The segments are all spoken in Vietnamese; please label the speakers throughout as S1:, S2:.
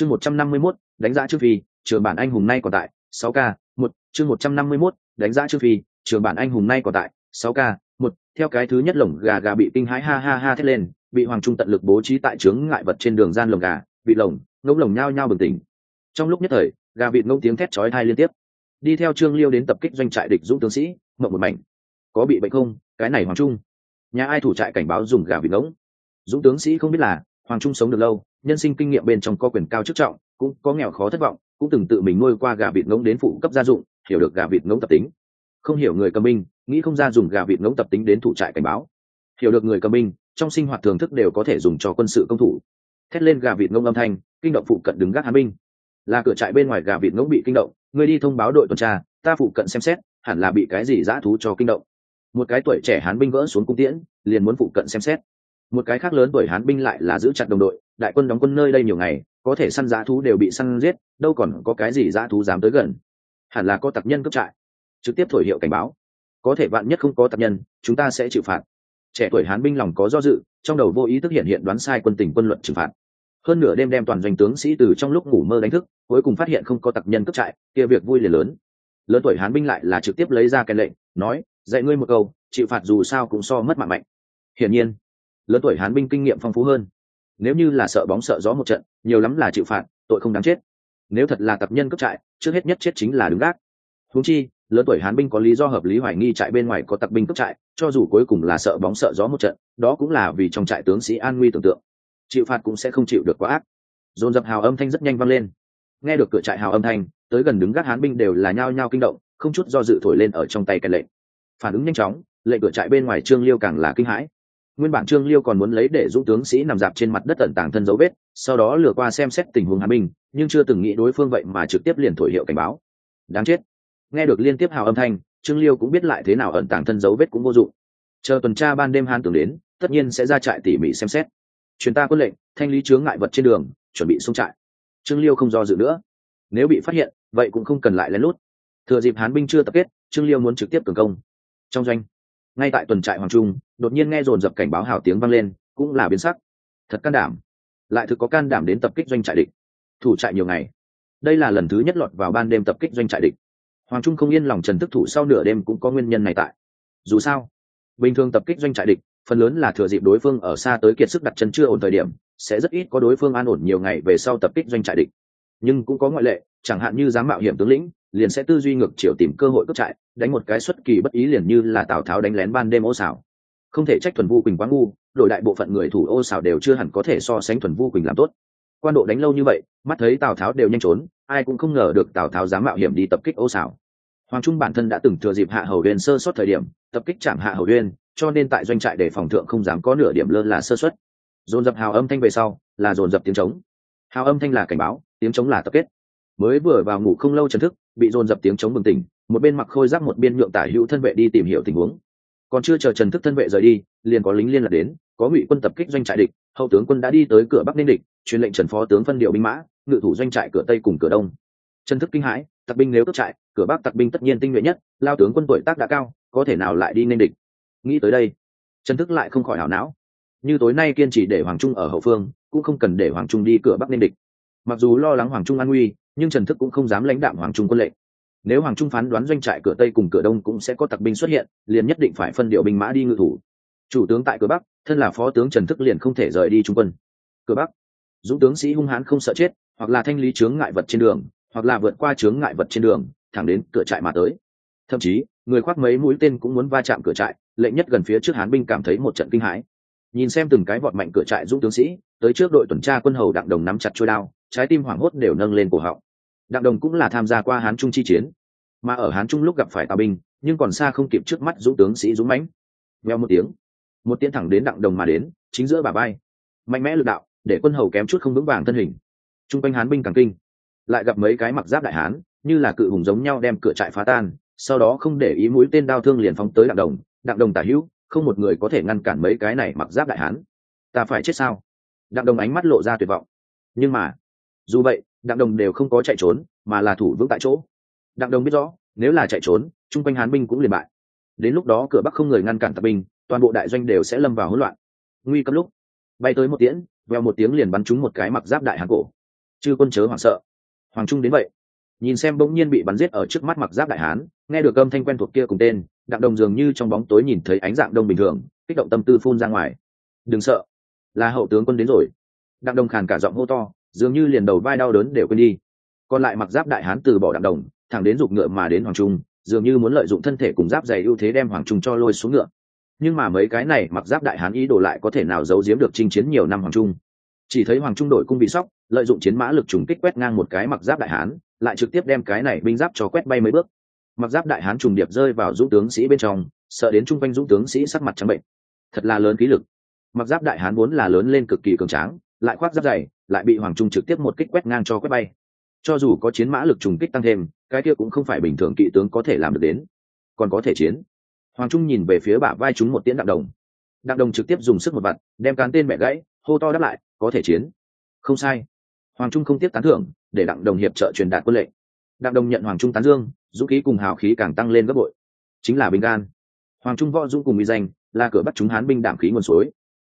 S1: chương một trăm năm mươi 151, đánh giá trước phi trường bản anh hùng nay còn tại sáu k một chương một trăm năm mươi 151, đánh giá trước phi trường bản anh hùng nay còn tại sáu k một theo cái thứ nhất lồng gà gà bị kinh hãi ha ha ha thét lên bị hoàng trung tận lực bố trí tại trướng ngại vật trên đường gian lồng gà bị lồng ngỗng lồng nhao nhao bừng tỉnh. Trong lúc nhất thời gà vịt ngỗng tiếng thét chói tai liên tiếp. Đi theo trương liêu đến tập kích doanh trại địch dũng tướng sĩ mộng một mảnh. Có bị bệnh không? Cái này hoàng trung. Nhà ai thủ trại cảnh báo dùng gà vịt ngỗng? Dũng tướng sĩ không biết là hoàng trung sống được lâu, nhân sinh kinh nghiệm bên trong có quyền cao chức trọng, cũng có nghèo khó thất vọng, cũng từng tự mình nuôi qua gà vịt ngỗng đến phụ cấp gia dụng, hiểu được gà vịt ngỗng tập tính. Không hiểu người cầm binh, nghĩ không ra dùng gà vịt ngỗng tập tính đến thủ trại cảnh báo. Hiểu được người cầm binh, trong sinh hoạt thường thức đều có thể dùng cho quân sự công thủ. Thét lên gà vịt ngỗng âm thanh, kinh động phụ cận đứng gác hán binh. Là cửa trại bên ngoài gà vịt ngỗng bị kinh động, người đi thông báo đội tuần tra, ta phụ cận xem xét, hẳn là bị cái gì dã thú cho kinh động. Một cái tuổi trẻ hán binh vỡ xuống cung tiễn, liền muốn phụ cận xem xét một cái khác lớn bởi hán binh lại là giữ chặt đồng đội, đại quân đóng quân nơi đây nhiều ngày, có thể săn dã thú đều bị săn giết, đâu còn có cái gì dã thú dám tới gần. Hẳn là có tặc nhân cướp trại. Trực tiếp thổi hiệu cảnh báo. Có thể vạn nhất không có tặc nhân, chúng ta sẽ chịu phạt. Trẻ tuổi hán binh lòng có do dự, trong đầu vô ý thức hiện hiện đoán sai quân tình quân luận trừng phạt. Hơn nửa đêm đem toàn doanh tướng sĩ từ trong lúc ngủ mơ đánh thức, cuối cùng phát hiện không có tặc nhân cướp trại, kia việc vui liền lớn. Lớn tuổi hán binh lại là trực tiếp lấy ra cái lệnh, nói, dạy ngươi một câu, chịu phạt dù sao cũng so mất mạng mạnh. Hiển nhiên lớn tuổi hán binh kinh nghiệm phong phú hơn. Nếu như là sợ bóng sợ gió một trận, nhiều lắm là chịu phạt, tội không đáng chết. Nếu thật là tập nhân cấp trại, trước hết nhất chết chính là đứng gác. Húng chi, lớn tuổi hán binh có lý do hợp lý hoài nghi trại bên ngoài có tặc binh cấp trại, cho dù cuối cùng là sợ bóng sợ gió một trận, đó cũng là vì trong trại tướng sĩ an nguy tưởng tượng. Chịu phạt cũng sẽ không chịu được quá ác. Dồn dập hào âm thanh rất nhanh vang lên. Nghe được cửa trại hào âm thanh, tới gần đứng gác hán binh đều là nhao nhao kinh động, không chút do dự thổi lên ở trong tay cái lệnh. Phản ứng nhanh chóng, lệnh cửa trại bên ngoài trương liêu càng là kinh hãi nguyên bản trương liêu còn muốn lấy để dũng tướng sĩ nằm dạp trên mặt đất tận tàng thân dấu vết, sau đó lừa qua xem xét tình huống hàn binh nhưng chưa từng nghĩ đối phương vậy mà trực tiếp liền thổi hiệu cảnh báo. Đáng chết. Nghe được liên tiếp hào âm thanh, trương liêu cũng biết lại thế nào ẩn tàng thân dấu vết cũng vô dụng. Chờ tuần tra ban đêm han tưởng đến, tất nhiên sẽ ra trại tỉ mỉ xem xét. Chuyến ta quân lệnh, thanh lý chướng ngại vật trên đường, chuẩn bị xung trại. Trương liêu không do dự nữa. Nếu bị phát hiện, vậy cũng không cần lại lén lút. Thừa dịp hán binh chưa tập kết, trương liêu muốn trực tiếp cường công. Trong doanh ngay tại tuần trại hoàng trung, đột nhiên nghe dồn dập cảnh báo hào tiếng vang lên, cũng là biến sắc. Thật can đảm. Lại thực có can đảm đến tập kích doanh trại địch. Thủ trại nhiều ngày. Đây là lần thứ nhất lọt vào ban đêm tập kích doanh trại địch. Hoàng trung không yên lòng trần thức thủ sau nửa đêm cũng có nguyên nhân này tại. Dù sao, bình thường tập kích doanh trại địch, phần lớn là thừa dịp đối phương ở xa tới kiệt sức đặt chân chưa ổn thời điểm, sẽ rất ít có đối phương an ổn nhiều ngày về sau tập kích doanh trại địch. Nhưng cũng có ngoại lệ, chẳng hạn như dám mạo hiểm tướng lĩnh liền sẽ tư duy ngược chiều tìm cơ hội cướp trại, đánh một cái xuất kỳ bất ý liền như là tào tháo đánh lén ban đêm ô xảo không thể trách thuần vu quỳnh quá ngu, đổi đại bộ phận người thủ ô xảo đều chưa hẳn có thể so sánh thuần vu quỳnh làm tốt. Quan độ đánh lâu như vậy, mắt thấy tào tháo đều nhanh trốn, ai cũng không ngờ được tào tháo dám mạo hiểm đi tập kích ô xảo hoàng trung bản thân đã từng thừa dịp hạ hầu huyên sơ suất thời điểm, tập kích chạm hạ hầu huyên cho nên tại doanh trại để phòng thượng không dám có nửa điểm lơ là sơ suất. Dồn dập hào âm thanh về sau, là dồn dập tiếng trống. Hào âm thanh là cảnh báo, tiếng trống là tập kết mới vừa vào ngủ không lâu trần thức, bị dồn dập tiếng chống bừng tỉnh, một bên mặc khôi giáp một bên nhượng tả hữu thân vệ đi tìm hiểu tình huống. Còn chưa chờ trần thức thân vệ rời đi, liền có lính liên lạc đến, có ngụy quân tập kích doanh trại địch, hậu tướng quân đã đi tới cửa bắc ninh địch, truyền lệnh trần phó tướng phân điều binh mã, ngự thủ doanh trại cửa tây cùng cửa đông. Trần thức kinh hãi, tặc binh nếu tức trại, cửa bắc tặc binh tất nhiên tinh nhuệ nhất, lao tướng quân tuổi tác đã cao, có thể nào lại đi Ninh địch? Nghĩ tới đây, trần thức lại không khỏi hảo não. Như tối nay kiên trì để hoàng trung ở hậu phương, cũng không cần để hoàng trung đi cửa bắc Ninh địch. Mặc dù lo lắng hoàng trung an nguy nhưng trần thức cũng không dám lãnh đạm hoàng trung quân lệnh. Nếu hoàng trung phán đoán doanh trại cửa tây cùng cửa đông cũng sẽ có tặc binh xuất hiện, liền nhất định phải phân điệu binh mã đi ngự thủ. Chủ tướng tại cửa bắc, thân là phó tướng trần thức liền không thể rời đi trung quân. Cửa bắc, dũng tướng sĩ hung hãn không sợ chết, hoặc là thanh lý chướng ngại vật trên đường, hoặc là vượt qua chướng ngại vật trên đường, thẳng đến cửa trại mà tới. Thậm chí, người khoác mấy mũi tên cũng muốn va chạm cửa trại, lệnh nhất gần phía trước hán binh cảm thấy một trận kinh hãi. Nhìn xem từng cái vọt mạnh cửa trại dũng tướng sĩ, tới trước đội tuần tra quân hầu đặng đồng nắm chặt trôi đao, trái tim hoảng hốt đều nâng lên cổ họng đặng đồng cũng là tham gia qua hán trung chi chiến. Mà ở hán trung lúc gặp phải tào binh, nhưng còn xa không kịp trước mắt dũng tướng sĩ dũng mãnh. Veo một tiếng một tiếng thẳng đến đặng đồng mà đến, chính giữa bà bay mạnh mẽ lực đạo, để quân hầu kém chút không vững vàng thân hình. T r u n g quanh hán binh càng kinh. Lại gặp mấy cái mặc giáp đại hán, như là cự hùng giống nhau đem cửa trại phá tan, sau đó không để ý mũi tên đao thương liền phóng tới đặng đồng. Đặng đồng tả hữu, không một người có thể ngăn cản mấy cái này mặc giáp đại hán. Ta phải chết sao? Đặng đồng ánh mắt lộ ra tuyệt vọng. Nhưng mà, dù vậy đặng đồng đều không có chạy trốn, mà là thủ vững tại chỗ. Đặng đồng biết rõ, nếu là chạy trốn, chung quanh hán binh cũng liền bại. Đến lúc đó cửa bắc không người ngăn cản tập binh, toàn bộ đại doanh đều sẽ lâm vào hỗn loạn. Nguy cấp lúc, bay tới một tiễn, veo một tiếng liền bắn trúng một cái mặc giáp đại hán cổ. Chư quân chớ hoảng sợ. Hoàng trung đến vậy, nhìn xem bỗng nhiên bị bắn giết ở trước mắt mặc giáp đại hán, nghe được âm thanh quen thuộc kia cùng tên, đặng đồng dường như trong bóng tối nhìn thấy ánh dạng đông bình thường, kích động tâm tư phun ra ngoài. Đừng sợ, là hậu tướng quân đến rồi. Đặng đồng khàn cả giọng hô to dường như liền đầu vai đau đớn đều quên đi. Còn lại mặc giáp đại hán từ bỏ đặng đồng, thẳng đến giục ngựa mà đến hoàng trung, dường như muốn lợi dụng thân thể cùng giáp dày ưu thế đem hoàng trung cho lôi xuống ngựa. Nhưng mà mấy cái này mặc giáp đại hán ý đồ lại có thể nào giấu giếm được chinh chiến nhiều năm hoàng trung. Chỉ thấy hoàng trung đội cung bị sóc, lợi dụng chiến mã lực trùng kích quét ngang một cái mặc giáp đại hán, lại trực tiếp đem cái này binh giáp cho quét bay mấy bước. Mặc giáp đại hán trùng điệp rơi vào dũng tướng sĩ bên trong, sợ đến chung quanh dũng tướng sĩ sắc mặt trắng bệnh. Thật là lớn khí lực. Mặc giáp đại hán vốn là lớn lên cực kỳ cường tráng lại khoác giáp dày, lại bị hoàng trung trực tiếp một kích quét ngang cho quét bay. Cho dù có chiến mã lực trùng kích tăng thêm, cái kia cũng không phải bình thường kỵ tướng có thể làm được đến. Còn có thể chiến. Hoàng trung nhìn về phía bả vai chúng một tiễn đặng đồng. Đặng đồng trực tiếp dùng sức một vặt đem cán tên mẹ gãy, hô to đáp lại, có thể chiến. Không sai. Hoàng trung không tiếp tán thưởng, để đặng đồng hiệp trợ truyền đạt quân lệnh. Đặng đồng nhận hoàng trung tán dương, dũng khí cùng hào khí càng tăng lên gấp bội. Chính là binh gan hoàng trung võ dũng cùng uy danh, là cửa bắt chúng hán binh đảm khí nguồn suối.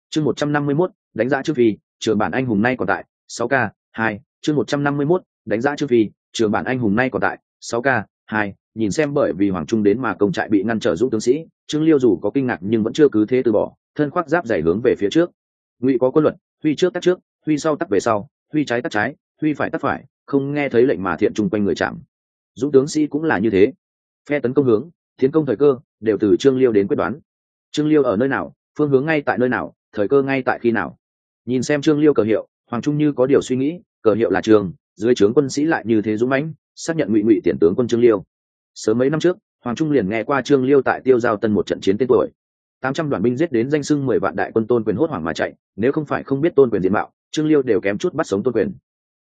S1: Chương một trăm năm mươi mốt, đánh giá trước phi trường bản anh hùng nay còn tại, sáu k, hai, chương một trăm năm mươi mốt, đánh giá trương phi, trường bản anh hùng nay còn tại, sáu k, hai, nhìn xem bởi vì hoàng trung đến mà công trại bị ngăn trở dũng tướng sĩ, trương liêu dù có kinh ngạc nhưng vẫn chưa cứ thế từ bỏ, thân khoác giáp dày hướng về phía trước. Ngụy có quân luật, huy trước tắt trước, huy sau tắt về sau, huy trái tắt trái, huy phải tắt phải, không nghe thấy lệnh mà thiện chung quanh người chạm. Dũng tướng sĩ cũng là như thế. Phe tấn công hướng, tiến công thời cơ, đều từ trương liêu đến quyết đoán. Trương liêu ở nơi nào, phương hướng ngay tại nơi nào, thời cơ ngay tại khi nào nhìn xem trương liêu cờ hiệu, hoàng trung như có điều suy nghĩ, cờ hiệu là trường, dưới trướng quân sĩ lại như thế dũng mãnh, xác nhận ngụy ngụy tiền tướng quân trương liêu. Sớm mấy năm trước, hoàng trung liền nghe qua trương liêu tại tiêu giao tân một trận chiến tên tuổi. Tám trăm đoàn binh giết đến danh sưng mười vạn đại quân tôn quyền hốt hoảng mà chạy, nếu không phải không biết tôn quyền diện mạo, trương liêu đều kém chút bắt sống tôn quyền.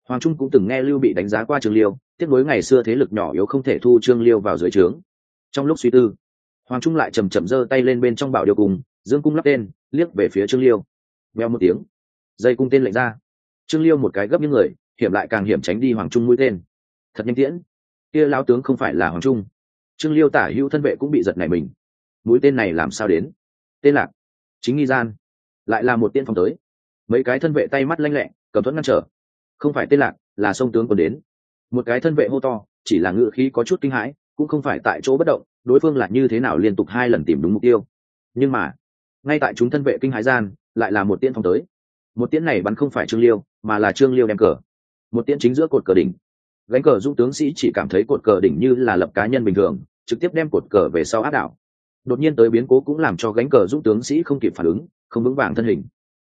S1: Hoàng trung cũng từng nghe lưu bị đánh giá qua trương liêu, tiếc nối ngày xưa thế lực nhỏ yếu không thể thu trương liêu vào dưới trướng. Trong lúc suy tư, hoàng trung lại chầm chậm giơ tay lên bên trong bảo điều cùng, dương cung lắp tên, liếc về phía trương liêu. Veo một tiếng dây cung tên lệnh ra. Trương liêu một cái gấp những người, hiểm lại càng hiểm tránh đi hoàng trung mũi tên. Thật nhanh tiễn. Kia lão tướng không phải là hoàng trung. Trương liêu tả hữu thân vệ cũng bị giật này mình. Mũi tên này làm sao đến? Tên lạc chính nghi gian. Lại là một tiên phong tới. Mấy cái thân vệ tay mắt lanh lẹ, cầm thuẫn ngăn trở. Không phải tên lạc là sông tướng còn đến. Một cái thân vệ hô to, chỉ là ngự khí có chút kinh hãi, cũng không phải tại chỗ bất động, đối phương là như thế nào liên tục hai lần tìm đúng mục tiêu. Nhưng mà, ngay tại chúng thân vệ kinh hãi gian, lại là một tiên phong tới một tiễn này bắn không phải trương liêu, mà là trương liêu đem cờ. Một tiễn chính giữa cột cờ đỉnh. Gánh cờ dũng tướng sĩ chỉ cảm thấy cột cờ đỉnh như là lập cá nhân bình thường, trực tiếp đem cột cờ về sau áp đảo. Đột nhiên tới biến cố cũng làm cho gánh cờ dũng tướng sĩ không kịp phản ứng, không vững vàng thân hình.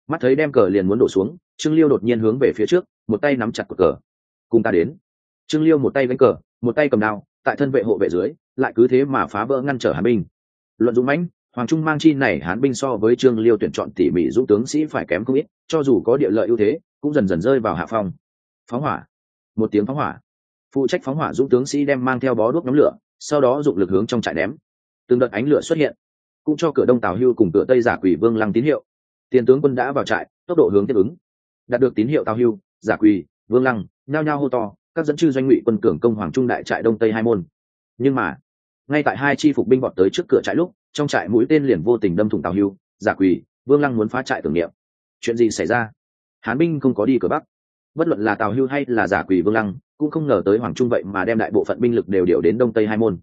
S1: Mắt thấy đem cờ liền muốn đổ xuống, trương liêu đột nhiên hướng về phía trước, một tay nắm chặt cột cờ. Cùng ta đến. Trương liêu một tay gánh cờ, một tay cầm đao, tại thân vệ hộ vệ dưới, lại cứ thế mà phá vỡ ngăn trở hà binh luận dũng mãnh hoàng trung mang chi này hán binh so với trương liêu tuyển chọn tỉ mỉ dũng tướng sĩ phải kém không ít, cho dù có địa lợi ưu thế, cũng dần dần rơi vào hạ phong. Phóng hỏa. Một tiếng phóng hỏa. Phụ trách phóng hỏa dũng tướng sĩ đem mang theo bó đuốc nhóm lửa, sau đó dụng lực hướng trong trại ném. Từng đợt ánh lửa xuất hiện, cũng cho cửa đông tào hưu cùng cửa tây giả quỷ vương lăng tín hiệu. Tiền tướng quân đã vào trại, tốc độ hướng tiếp ứng. Đạt được tín hiệu tào hưu, giả quỳ, vương lăng, nhao nhao hô to, các dẫn chư doanh ngụy quân cường công hoàng trung đại trại đông tây hai môn. Nhưng mà, ngay tại hai chi phục binh bọn tới trước cửa trại lúc trong trại mũi tên liền vô tình đâm thủng tào hưu, giả quỳ, vương lăng muốn phá trại tưởng niệm. Chuyện gì xảy ra? Hán binh không có đi cửa bắc. Bất luận là tào hưu hay là giả quỳ vương lăng, cũng không ngờ tới hoàng trung vậy mà đem đại bộ phận binh lực đều điều đến đông tây hai môn.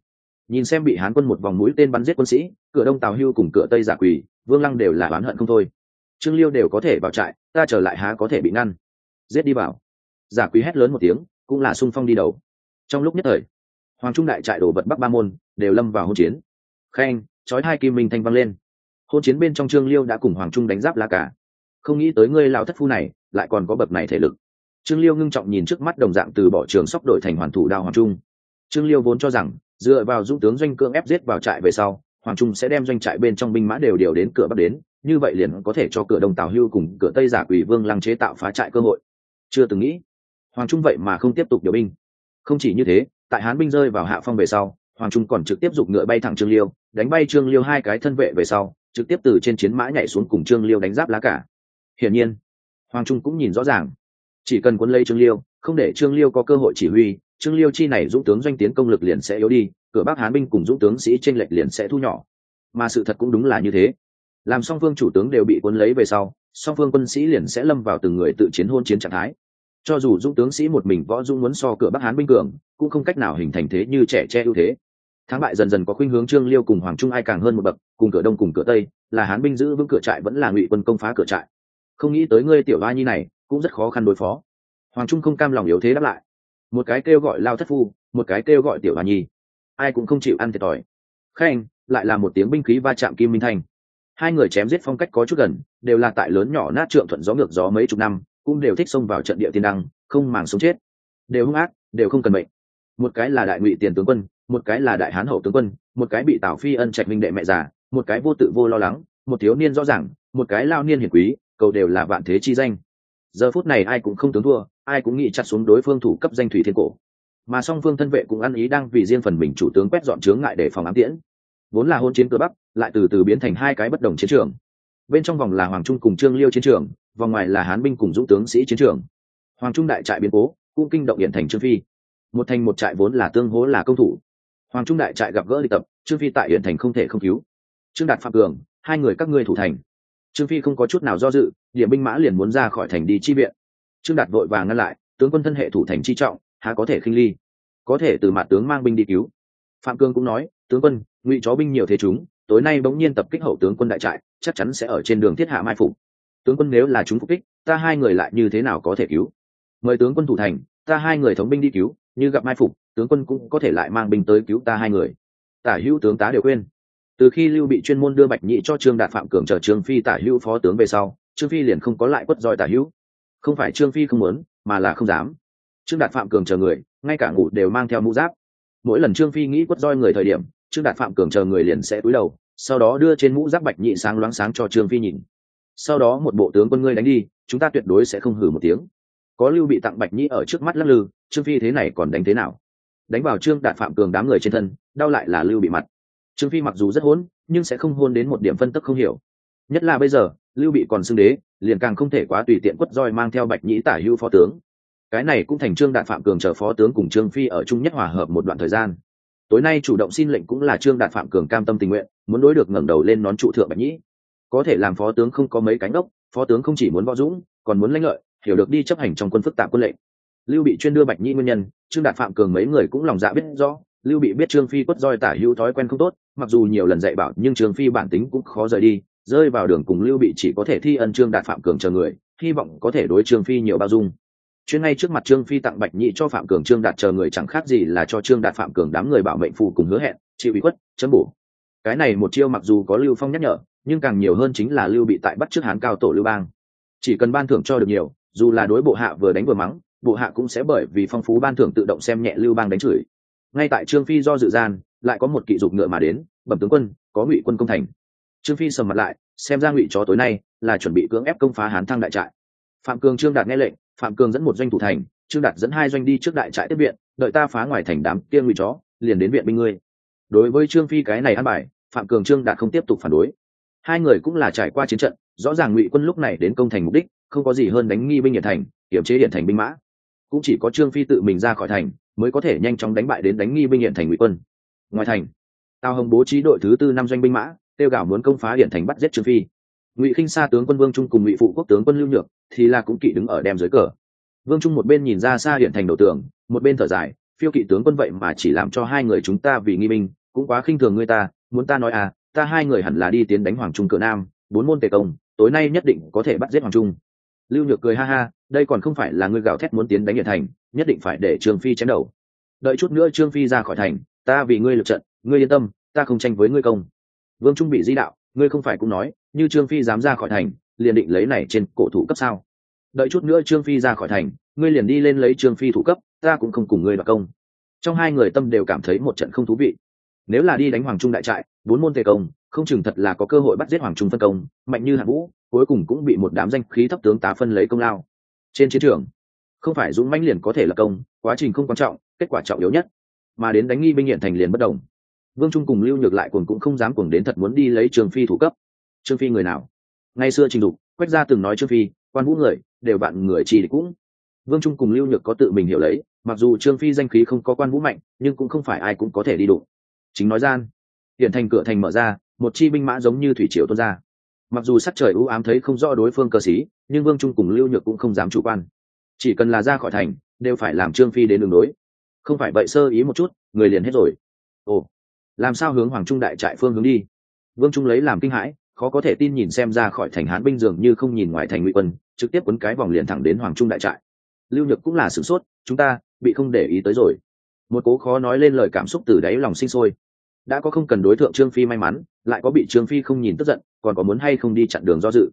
S1: Nhìn xem bị hán quân một vòng mũi tên bắn giết quân sĩ, cửa đông tào hưu cùng cửa tây giả quỳ, vương lăng đều là oán hận không thôi. Trương liêu đều có thể vào trại, ta trở lại há có thể bị ngăn. Giết đi vào giả quý hét lớn một tiếng, cũng là sung phong đi đầu. Trong lúc nhất thời, hoàng trung đại trại đổ vật bắc ba môn đều lâm vào hỗn chiến. Khen chói hai kim minh thanh văng lên. Hôn chiến bên trong trương liêu đã cùng hoàng trung đánh giáp lá cả không nghĩ tới ngươi lão thất phu này, lại còn có bậc này thể lực. Trương liêu ngưng trọng nhìn trước mắt đồng dạng từ bỏ trường sóc đội thành hoàn thủ đao hoàng trung. Trương liêu vốn cho rằng, dựa vào dũng tướng doanh cương ép giết vào trại về sau, hoàng trung sẽ đem doanh trại bên trong binh mã đều điều đến cửa bắc đến, như vậy liền có thể cho cửa đông tào hưu cùng cửa tây giả quỷ vương lăng chế tạo phá trại cơ hội. Chưa từng nghĩ, hoàng trung vậy mà không tiếp tục điều binh. Không chỉ như thế, tại hán binh rơi vào hạ phong về sau hoàng trung còn trực tiếp giục ngựa bay thẳng trương liêu, đánh bay trương liêu hai cái thân vệ về sau, trực tiếp từ trên chiến mã nhảy xuống cùng trương liêu đánh giáp lá cả. Hiển nhiên, hoàng trung cũng nhìn rõ ràng, chỉ cần quân lây trương liêu, không để trương liêu có cơ hội chỉ huy, trương liêu chi này dũng tướng doanh tiến công lực liền sẽ yếu đi, cửa bắc hán binh cùng dũng tướng sĩ tranh lệch liền sẽ thu nhỏ. Mà sự thật cũng đúng là như thế. Làm song phương chủ tướng đều bị quân lấy về sau, song phương quân sĩ liền sẽ lâm vào từng người tự chiến hôn chiến trạng thái. Cho dù dũng tướng sĩ một mình võ dũng muốn so cửa bắc hán binh cường, cũng không cách nào hình thành thế như trẻ che ưu thế thắng bại dần dần có khuynh hướng trương liêu cùng hoàng trung ai càng hơn một bậc, cùng cửa đông cùng cửa tây, là hán binh giữ vững cửa trại vẫn là ngụy quân công phá cửa trại. Không nghĩ tới ngươi tiểu ba nhi này, cũng rất khó khăn đối phó. Hoàng trung không cam lòng yếu thế đáp lại. Một cái kêu gọi lao thất phu, một cái kêu gọi tiểu ba nhi. Ai cũng không chịu ăn thiệt thòi. Khanh lại là một tiếng binh khí va chạm kim minh thanh. Hai người chém giết phong cách có chút gần, đều là tại lớn nhỏ nát trượng thuận gió ngược gió mấy chục năm, cũng đều thích xông vào trận địa tiên đăng, không màng sống chết. Đều hung ác, đều không cần mệnh. Một cái là đại ngụy tiền tướng quân một cái là đại hán hậu tướng quân, một cái bị tào phi ân trạch minh đệ mẹ già, một cái vô tự vô lo lắng, một thiếu niên rõ ràng, một cái lao niên hiển quý, cầu đều là vạn thế chi danh. Giờ phút này ai cũng không tướng thua, ai cũng nghĩ chặt xuống đối phương thủ cấp danh thủy thiên cổ. Mà song phương thân vệ cũng ăn ý đang vì riêng phần mình chủ tướng quét dọn chướng ngại để phòng ám tiễn. Vốn là hôn chiến cửa bắc lại từ từ biến thành hai cái bất đồng chiến trường. Bên trong vòng là hoàng trung cùng trương liêu chiến trường, vòng ngoài là hán binh cùng dũng tướng sĩ chiến trường. Hoàng trung đại trại biến cố, cũng kinh động hiện thành trương phi. Một thành một trại vốn là tương hố là công thủ hoàng trung đại trại gặp gỡ đi tập, trương phi tại hiện thành không thể không cứu. Trương đạt phạm cường, hai người các ngươi thủ thành. Trương phi không có chút nào do dự điểm binh mã liền muốn ra khỏi thành đi chi viện. Trương đạt vội vàng ngăn lại, tướng quân thân hệ thủ thành chi trọng, há có thể khinh ly. Có thể từ mặt tướng mang binh đi cứu. Phạm cương cũng nói, tướng quân, ngụy chó binh nhiều thế chúng, tối nay bỗng nhiên tập kích hậu tướng quân đại trại, chắc chắn sẽ ở trên đường thiết hạ mai phục. Tướng quân nếu là chúng phục kích, ta hai người lại như thế nào có thể cứu? Mời tướng quân thủ thành, ta hai người thống binh đi cứu như gặp mai phục, tướng quân cũng có thể lại mang binh tới cứu ta hai người. Tả hữu tướng tá đều quên từ khi lưu bị chuyên môn đưa bạch nhị cho trương đạt phạm cường chờ trương phi tả hữu phó tướng về sau, trương phi liền không có lại quất roi tả hữu. Không phải trương phi không muốn, mà là không dám. Trương đạt phạm cường chờ người, ngay cả ngủ đều mang theo mũ giáp. Mỗi lần trương phi nghĩ quất roi người thời điểm, trương đạt phạm cường chờ người liền sẽ cúi đầu, sau đó đưa trên mũ giáp bạch nhị sáng loáng sáng cho trương phi nhìn. Sau đó một bộ tướng quân ngươi đánh đi, chúng ta tuyệt đối sẽ không hử một tiếng. Có lưu bị tặng bạch nhị ở trước mắt lắc lư trương phi thế này còn đánh thế nào? Đánh vào trương đạt phạm cường đám người trên thân, đau lại là lưu bị mặt. Trương phi mặc dù rất hỗn, nhưng sẽ không hôn đến một điểm phân tức không hiểu. Nhất là bây giờ, lưu bị còn xưng đế, liền càng không thể quá tùy tiện quất roi mang theo bạch nhĩ tả hưu phó tướng. Cái này cũng thành trương đạt phạm cường chờ phó tướng cùng trương phi ở chung nhất hòa hợp một đoạn thời gian. Tối nay chủ động xin lệnh cũng là trương đạt phạm cường cam tâm tình nguyện, muốn đối được ngẩng đầu lên nón trụ thượng bạch nhĩ. Có thể làm phó tướng không có mấy cánh ốc, phó tướng không chỉ muốn võ dũng, còn muốn lãnh lợi, hiểu được đi chấp hành trong quân phức tạp quân lệnh lưu bị chuyên đưa bạch nhĩ nguyên nhân trương đạt phạm cường mấy người cũng lòng dạ biết rõ. Lưu bị biết trương phi quất roi tả hữu thói quen không tốt mặc dù nhiều lần dạy bảo nhưng trương phi bản tính cũng khó rời đi. Rơi vào đường cùng lưu bị chỉ có thể thi ân trương đạt phạm cường chờ người hy vọng có thể đối trương phi nhiều bao dung. Chuyên ngay trước mặt trương phi tặng bạch nhị cho phạm cường trương đạt chờ người chẳng khác gì là cho trương đạt phạm cường đám người bảo mệnh phù cùng hứa hẹn chịu bị khuất chấm bổ. Cái này một chiêu mặc dù có lưu phong nhắc nhở nhưng càng nhiều hơn chính là lưu bị tại bắt trước hán cao tổ lưu bang. Chỉ cần ban thưởng cho được nhiều dù là đối bộ hạ vừa đánh vừa mắng bộ hạ cũng sẽ bởi vì phong phú ban thưởng tự động xem nhẹ lưu bang đánh chửi. Ngay tại trương phi do dự gian, lại có một kỵ dục ngựa mà đến, bẩm tướng quân, có ngụy quân công thành. Trương phi sầm mặt lại, xem ra ngụy chó tối nay là chuẩn bị cưỡng ép công phá hán thăng đại trại. Phạm cường, trương đạt nghe lệnh, phạm cường dẫn một doanh thủ thành, trương đạt dẫn hai doanh đi trước đại trại tiếp viện, đợi ta phá ngoài thành đám kia ngụy chó, liền đến viện binh ngươi. Đối với trương phi cái này ăn bài, phạm cường, trương đạt không tiếp tục phản đối. Hai người cũng là trải qua chiến trận, rõ ràng ngụy quân lúc này đến công thành mục đích, không có gì hơn đánh nghi binh hiển thành kiểm chế hiển thành binh mã cũng chỉ có trương phi tự mình ra khỏi thành, mới có thể nhanh chóng đánh bại đến đánh nghi binh hiện thành ngụy quân. Ngoài thành, tào hồng bố trí đội thứ tư năm doanh binh mã, tiêu gạo muốn công phá hiện thành bắt giết trương phi. Ngụy khinh xa tướng quân vương trung cùng ngụy phụ quốc tướng quân lưu nhược thì là cũng kỵ đứng ở đem dưới cờ. Vương trung một bên nhìn ra xa hiện thành đổ tường, một bên thở dài, phiêu kỵ tướng quân vậy mà chỉ làm cho hai người chúng ta vì nghi binh, cũng quá khinh thường người ta, muốn ta nói à ta hai người hẳn là đi tiến đánh hoàng trung cửa nam, bốn môn tề công, tối nay nhất định có thể bắt giết hoàng trung lưu nhược cười ha ha, đây còn không phải là ngươi gào thét muốn tiến đánh hiện thành, nhất định phải để trương phi chém đầu. Đợi chút nữa trương phi ra khỏi thành, ta vì ngươi lượt trận, ngươi yên tâm, ta không tranh với ngươi công. Vương trung bị di đạo, ngươi không phải cũng nói, như trương phi dám ra khỏi thành, liền định lấy này trên cổ thủ cấp sao? Đợi chút nữa trương phi ra khỏi thành, ngươi liền đi lên lấy trương phi thủ cấp, ta cũng không cùng ngươi đoạt công. Trong hai người tâm đều cảm thấy một trận không thú vị. Nếu là đi đánh hoàng trung đại trại, bốn môn tề công không chừng thật là có cơ hội bắt giết hoàng trung phân công, mạnh như hạng vũ, cuối cùng cũng bị một đám danh khí thấp tướng tá phân lấy công lao. Trên chiến trường, không phải dũng mãnh liền có thể là công, quá trình không quan trọng, kết quả trọng yếu nhất. Mà đến đánh nghi binh hiện thành liền bất đồng. Vương trung cùng lưu nhược lại cuồng cũng không dám cuồng đến thật muốn đi lấy trường phi thủ cấp. Trương phi người nào? Ngày xưa trình dục, quách gia từng nói trương phi, quan vũ người, đều bạn người chỉ cũng. Vương trung cùng lưu nhược có tự mình hiểu lấy, mặc dù trương phi danh khí không có quan vũ mạnh, nhưng cũng không phải ai cũng có thể đi đủ. chính nói gian hiện thành cửa thành mở ra một chi binh mã giống như thủy triều tuôn ra. Mặc dù sắc trời u ám thấy không rõ đối phương cờ xí nhưng vương trung cùng lưu nhược cũng không dám chủ quan. Chỉ cần là ra khỏi thành, đều phải làm trương phi đến đường đối. Không phải vậy sơ ý một chút, người liền hết rồi. Ồ, làm sao hướng hoàng trung đại trại phương hướng đi? Vương trung lấy làm kinh hãi, khó có thể tin nhìn xem ra khỏi thành hán binh dường như không nhìn ngoài thành ngụy quân, trực tiếp quấn cái vòng liền thẳng đến hoàng trung đại trại. Lưu nhược cũng là sửng sốt, chúng ta bị không để ý tới rồi. Một cố khó nói lên lời cảm xúc từ đáy lòng sinh sôi đã có không cần đối tượng trương phi may mắn, lại có bị trương phi không nhìn tức giận, còn có muốn hay không đi chặn đường do dự.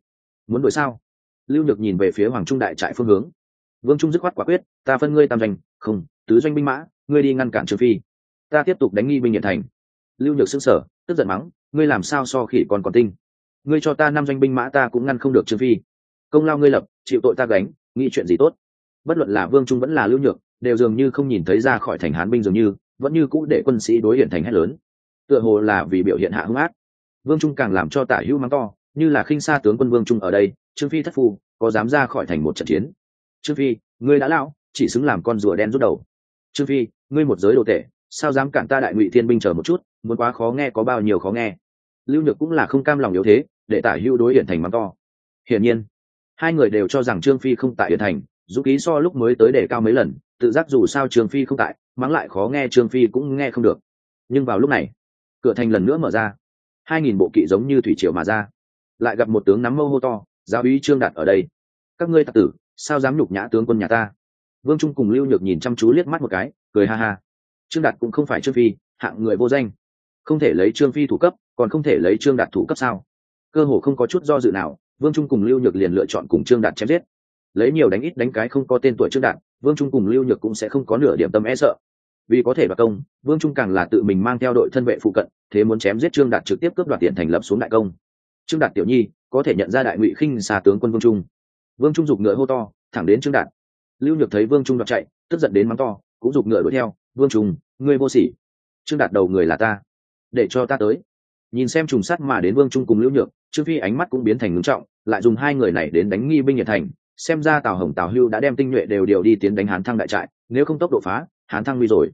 S1: Muốn đuổi sao? Lưu nhược nhìn về phía hoàng trung đại trại phương hướng. Vương trung dứt khoát quả quyết, ta phân ngươi tam doanh không, tứ doanh binh mã, ngươi đi ngăn cản trương phi. Ta tiếp tục đánh nghi binh nhận thành. Lưu nhược xưng sở tức giận mắng, ngươi làm sao so khỉ còn còn tinh? Ngươi cho ta năm doanh binh mã ta cũng ngăn không được trương phi. Công lao ngươi lập, chịu tội ta gánh, nghĩ chuyện gì tốt? Bất luận là vương trung vẫn là lưu nhược, đều dường như không nhìn thấy ra khỏi thành hán binh dường như, vẫn như cũ để quân sĩ đối hiện thành hết lớn tựa hồ là vì biểu hiện hạ hung ác. Vương trung càng làm cho tả hữu mắng to, như là khinh xa tướng quân vương trung ở đây, trương phi thất phu, có dám ra khỏi thành một trận chiến. Trương phi, ngươi đã lão, chỉ xứng làm con rùa đen rút đầu. Trương phi, ngươi một giới đồ tệ sao dám cản ta đại ngụy thiên binh chờ một chút, muốn quá khó nghe có bao nhiêu khó nghe. Lưu nhược cũng là không cam lòng yếu thế, để tả hữu đối hiện thành mắng to. Hiển nhiên, hai người đều cho rằng trương phi không tại hiện thành dù ký so lúc mới tới để cao mấy lần, tự giác dù sao trương phi không tại, mắng lại khó nghe trương phi cũng nghe không được. Nhưng vào lúc này cửa thành lần nữa mở ra. Hai nghìn bộ kỵ giống như thủy triều mà ra. Lại gặp một tướng nắm mâu hô to, giáo úy trương đạt ở đây. Các ngươi tặc tử, sao dám nhục nhã tướng quân nhà ta? Vương trung cùng lưu nhược nhìn chăm chú liếc mắt một cái, cười ha ha. Trương đạt cũng không phải trương phi, hạng người vô danh. Không thể lấy trương phi thủ cấp, còn không thể lấy trương đạt thủ cấp sao? Cơ hồ không có chút do dự nào, vương trung cùng lưu nhược liền lựa chọn cùng trương đạt chém giết. Lấy nhiều đánh ít đánh cái không có tên tuổi trương đạt, vương trung cùng lưu nhược cũng sẽ không có nửa điểm tâm e sợ vì có thể đoạt công, vương trung càng là tự mình mang theo đội thân vệ phụ cận, thế muốn chém giết trương đạt trực tiếp cướp đoạt tiền thành lập xuống đại công. Trương đạt tiểu nhi, có thể nhận ra đại ngụy khinh xà tướng quân vương trung. Vương trung giục ngựa hô to, thẳng đến trương đạt. Lưu nhược thấy vương trung đoạt chạy, tức giận đến mắng to, cũng giục ngựa đuổi theo, vương trung, ngươi vô sỉ. Trương đạt đầu người là ta, để cho ta tới. Nhìn xem trùng sắt mà đến vương trung cùng lưu nhược, trương phi ánh mắt cũng biến thành ngưng trọng, lại dùng hai người này đến đánh nghi binh nhiệt thành, xem ra tào hồng, tào hưu đã đem tinh nhuệ đều điều đi tiến đánh hán thăng đại trại, nếu không tốc độ phá, hán thăng nguy rồi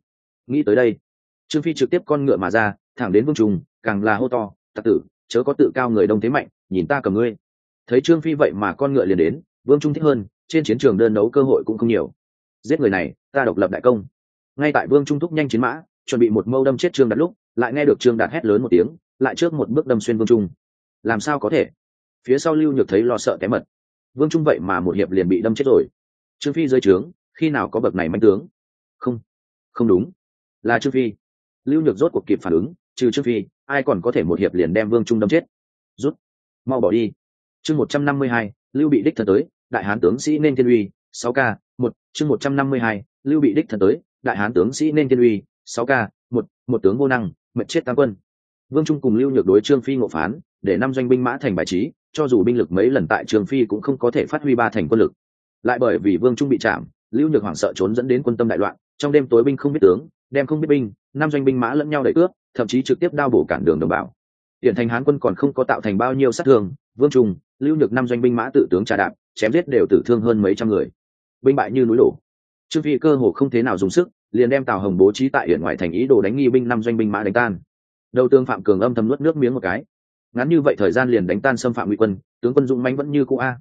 S1: nghĩ tới đây. Trương phi trực tiếp con ngựa mà ra, thẳng đến vương trung, càng là hô to, tặc tử, chớ có tự cao người đông thế mạnh, nhìn ta cầm ngươi. Thấy trương phi vậy mà con ngựa liền đến, vương trung thích hơn, trên chiến trường đơn đấu cơ hội cũng không nhiều. Giết người này, ta độc lập đại công. Ngay tại vương trung thúc nhanh chiến mã, chuẩn bị một mâu đâm chết trương đạt lúc, lại nghe được trương đạt hét lớn một tiếng, lại trước một bước đâm xuyên vương trung. Làm sao có thể? Phía sau lưu nhược thấy lo sợ té mật. Vương trung vậy mà một hiệp liền bị đâm chết rồi. Trương phi rơi trướng, khi nào có bậc này manh tướng? Không không đúng là trương phi lưu nhược rốt cuộc kịp phản ứng trừ trương phi ai còn có thể một hiệp liền đem vương trung đâm chết rút mau bỏ đi chương một trăm năm mươi hai lưu bị đích thân tới đại hán tướng sĩ nên thiên uy sáu k một chương một trăm năm mươi hai lưu bị đích thân tới đại hán tướng sĩ nên thiên uy sáu k một một tướng vô năng mật chết tam quân vương trung cùng lưu nhược đối trương phi ngộ phán để năm doanh binh mã thành bài trí cho dù binh lực mấy lần tại trương phi cũng không có thể phát huy ba thành quân lực lại bởi vì vương trung bị chạm lưu nhược hoảng sợ trốn dẫn đến quân tâm đại loạn trong đêm tối binh không biết tướng đem không biết binh, năm doanh binh mã lẫn nhau đẩy ướp thậm chí trực tiếp đao bổ cản đường đồng bào. Hiện thành hán quân còn không có tạo thành bao nhiêu sát thương, vương trung, lưu nhược năm doanh binh mã tự tướng trà đạp, chém giết đều tử thương hơn mấy trăm người. Binh bại như núi đổ. Trương phi cơ hồ không thế nào dùng sức, liền đem tào hồng bố trí tại hiện ngoại thành ý đồ đánh nghi binh năm doanh binh mã đánh tan. Đầu tương phạm cường âm thầm nuốt nước miếng một cái. Ngắn như vậy thời gian liền đánh tan xâm phạm nguy quân, tướng quân dũng mãnh vẫn như cũ a.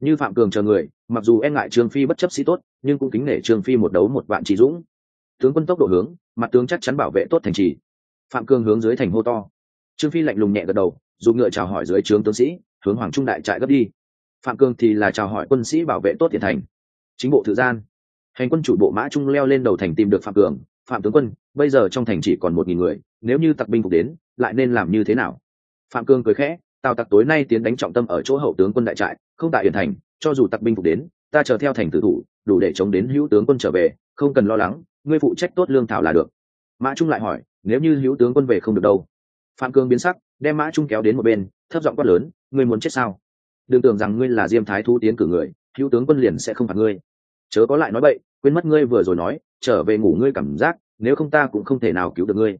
S1: Như phạm cường chờ người, mặc dù e ngại trương phi bất chấp sĩ tốt, nhưng cũng kính nể trương phi một đấu một vạn trí dũng tướng quân tốc độ hướng, mặt tướng chắc chắn bảo vệ tốt thành trì. Phạm Cương hướng dưới thành hô to. Trương phi lạnh lùng nhẹ gật đầu dùng ngựa chào hỏi dưới trướng tướng sĩ, hướng hoàng trung đại trại gấp đi. Phạm Cương thì là chào hỏi quân sĩ bảo vệ tốt tiền thành. Chính bộ tự gian. Hành quân chủ bộ mã trung leo lên đầu thành tìm được phạm cường. Phạm tướng quân, bây giờ trong thành chỉ còn một nghìn người, nếu như tặc binh phục đến, lại nên làm như thế nào? Phạm cương cười khẽ, tào tặc tối nay tiến đánh trọng tâm ở chỗ hậu tướng quân đại trại, không tại hiền thành, cho dù tặc binh phục đến, ta chờ theo thành tử thủ, đủ để chống đến hữu tướng quân trở về, không cần lo lắng ngươi phụ trách tốt lương thảo là được. Mã trung lại hỏi, nếu như hữu tướng quân về không được đâu? Phạm cương biến sắc, đem mã trung kéo đến một bên, thấp giọng quát lớn, ngươi muốn chết sao? Đừng tưởng rằng ngươi là diêm thái thu tiến cử người, hữu tướng quân liền sẽ không phạt ngươi. Chớ có lại nói bậy, quên mất ngươi vừa rồi nói, trở về ngủ ngươi cảm giác, nếu không ta cũng không thể nào cứu được ngươi.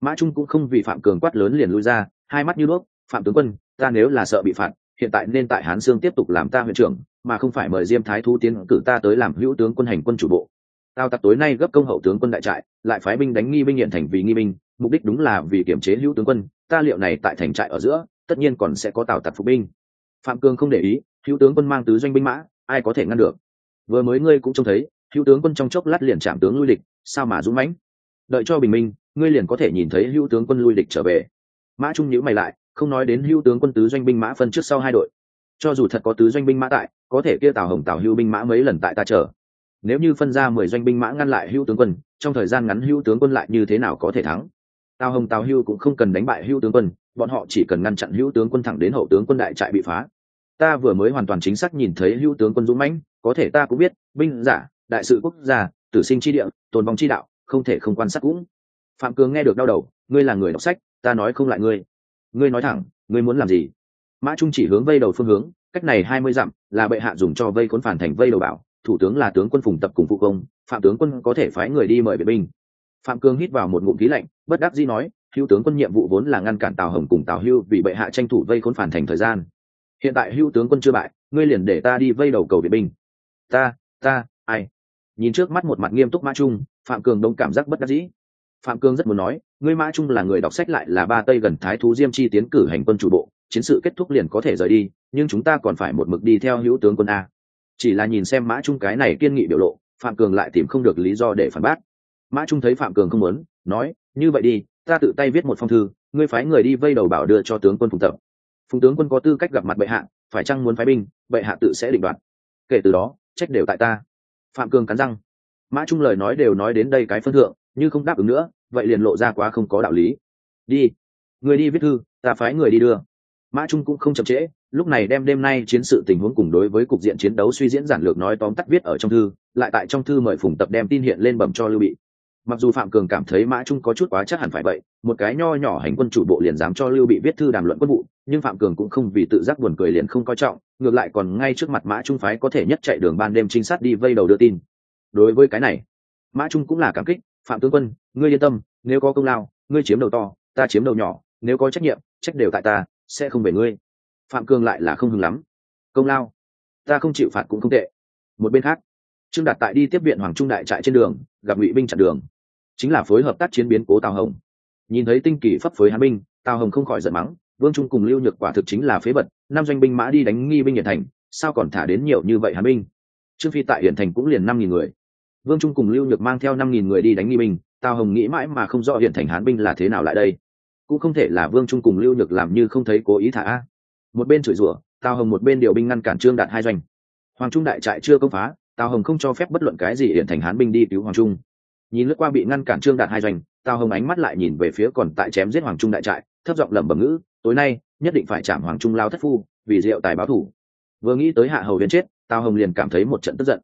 S1: Mã trung cũng không vì phạm cường quát lớn liền lui ra, hai mắt như đuốc, phạm tướng quân, ta nếu là sợ bị phạt, hiện tại nên tại hán sương tiếp tục làm ta huyện trưởng, mà không phải mời diêm thái thú tiến cử ta tới làm hữu tướng quân hành quân chủ bộ tao tặc tối nay gấp công hậu tướng quân đại trại, lại phái binh đánh nghi binh hiện thành vì nghi binh, mục đích đúng là vì kiểm chế hữu tướng quân, ta liệu này tại thành trại ở giữa, tất nhiên còn sẽ có tào tặc phục binh. Phạm cương không để ý, hữu tướng quân mang tứ doanh binh mã, ai có thể ngăn được? Vừa mới ngươi cũng trông thấy, hữu tướng quân trong chốc lát liền chạm tướng lui địch, sao mà dũng mãnh? Đợi cho bình minh, ngươi liền có thể nhìn thấy hữu tướng quân lui địch trở về. Mã trung nhữ mày lại, không nói đến hữu tướng quân tứ doanh binh mã phân trước sau hai đội. Cho dù thật có tứ doanh binh mã tại, có thể kia tào hồng tào hữu binh mã mấy lần tại ta chờ nếu như phân ra mười doanh binh mã ngăn lại hữu tướng quân, trong thời gian ngắn hữu tướng quân lại như thế nào có thể thắng? Tào hồng, tào hữu cũng không cần đánh bại hữu tướng quân, bọn họ chỉ cần ngăn chặn hữu tướng quân thẳng đến hậu tướng quân đại trại bị phá. Ta vừa mới hoàn toàn chính xác nhìn thấy hữu tướng quân dũng mãnh, có thể ta cũng biết, binh giả, đại sự quốc gia, tử sinh chi địa, tồn vong chi đạo, không thể không quan sát cũng. Phạm cường nghe được đau đầu, ngươi là người đọc sách, ta nói không lại ngươi. Ngươi nói thẳng, ngươi muốn làm gì? Mã trung chỉ hướng vây đầu phương hướng, cách này hai mươi dặm là bệ hạ dùng cho vây khốn phản thành vây đầu bảo thủ tướng là tướng quân phùng tập cùng phụ công, phạm tướng quân có thể phái người đi mời vệ binh. Phạm Cương hít vào một ngụm khí lạnh, bất đắc dĩ nói hữu tướng quân nhiệm vụ vốn là ngăn cản tào hồng cùng tào hưu vì bệ hạ tranh thủ vây khốn phản thành thời gian. Hiện tại hữu tướng quân chưa bại, ngươi liền để ta đi vây đầu cầu vệ binh. Ta ta, ai? Nhìn trước mắt một mặt nghiêm túc mã trung, phạm cường đông cảm giác bất đắc dĩ. Phạm Cương rất muốn nói, ngươi mã trung là người đọc sách lại là ba tây gần thái thú diêm chi tiến cử hành quân chủ bộ, chiến sự kết thúc liền có thể rời đi, nhưng chúng ta còn phải một mực đi theo hữu tướng quân a chỉ là nhìn xem mã trung cái này kiên nghị biểu lộ, phạm cường lại tìm không được lý do để phản bác. Mã trung thấy phạm cường không muốn, nói, như vậy đi, ta tự tay viết một phong thư, ngươi phái người đi vây đầu bảo đưa cho tướng quân phùng tập. Phùng tướng quân có tư cách gặp mặt bệ hạ, phải chăng muốn phái binh, bệ hạ tự sẽ định đoạt. Kể từ đó, trách đều tại ta. Phạm cường cắn răng. Mã trung lời nói đều nói đến đây cái phân thượng, như không đáp ứng nữa, vậy liền lộ ra quá không có đạo lý. Đi người đi viết thư, ta phái người đi đưa. Mã trung cũng không chậm trễ lúc này đem đêm nay chiến sự tình huống cùng đối với cục diện chiến đấu suy diễn giản lược nói tóm tắt viết ở trong thư, lại tại trong thư mời phùng tập đem tin hiện lên bẩm cho lưu bị. Mặc dù phạm cường cảm thấy mã trung có chút quá chắc hẳn phải vậy, một cái nho nhỏ hành quân chủ bộ liền dám cho lưu bị viết thư đàm luận quân vụ, nhưng phạm cường cũng không vì tự giác buồn cười liền không coi trọng, ngược lại còn ngay trước mặt mã trung phái có thể nhất chạy đường ban đêm trinh sát đi vây đầu đưa tin. Đối với cái này, mã trung cũng là cảm kích, phạm tướng quân, ngươi yên tâm, nếu có công lao, ngươi chiếm đầu to, ta chiếm đầu nhỏ, nếu có trách nhiệm, trách đều tại ta, sẽ không về ngươi phạm cường lại là không hứng lắm. Công lao. Ta không chịu phạt cũng không tệ. Một bên khác, trương đạt tại đi tiếp viện hoàng trung đại trại trên đường, gặp ngụy binh chặn đường. Chính là phối hợp tác chiến biến cố tào hồng. Nhìn thấy tinh kỳ phấp phới hán binh, tào hồng không khỏi giận mắng, vương trung cùng lưu nhược quả thực chính là phế vật, năm doanh binh mã đi đánh nghi binh hiển thành, sao còn thả đến nhiều như vậy hán binh? Trương phi tại hiển thành cũng liền năm nghìn người. Vương trung cùng lưu nhược mang theo năm nghìn người đi đánh nghi binh, tào hồng nghĩ mãi mà không rõ hiển thành hán binh là thế nào lại đây. Cũng không thể là vương trung cùng lưu nhược làm như không thấy cố ý thả một bên chửi rủa, tào hồng một bên điều binh ngăn cản trương đạt hai doanh. Hoàng trung đại trại chưa công phá, tào hồng không cho phép bất luận cái gì hiện thành hán binh đi cứu hoàng trung. Nhìn lướt qua bị ngăn cản trương đạt hai doanh, tào hồng ánh mắt lại nhìn về phía còn tại chém giết hoàng trung đại trại, thấp giọng lẩm bẩm ngữ, tối nay, nhất định phải chạm hoàng trung lao thất phu, vì diệu tài báo thủ. Vừa nghĩ tới hạ hầu huyên chết, tào hồng liền cảm thấy một trận tức giận.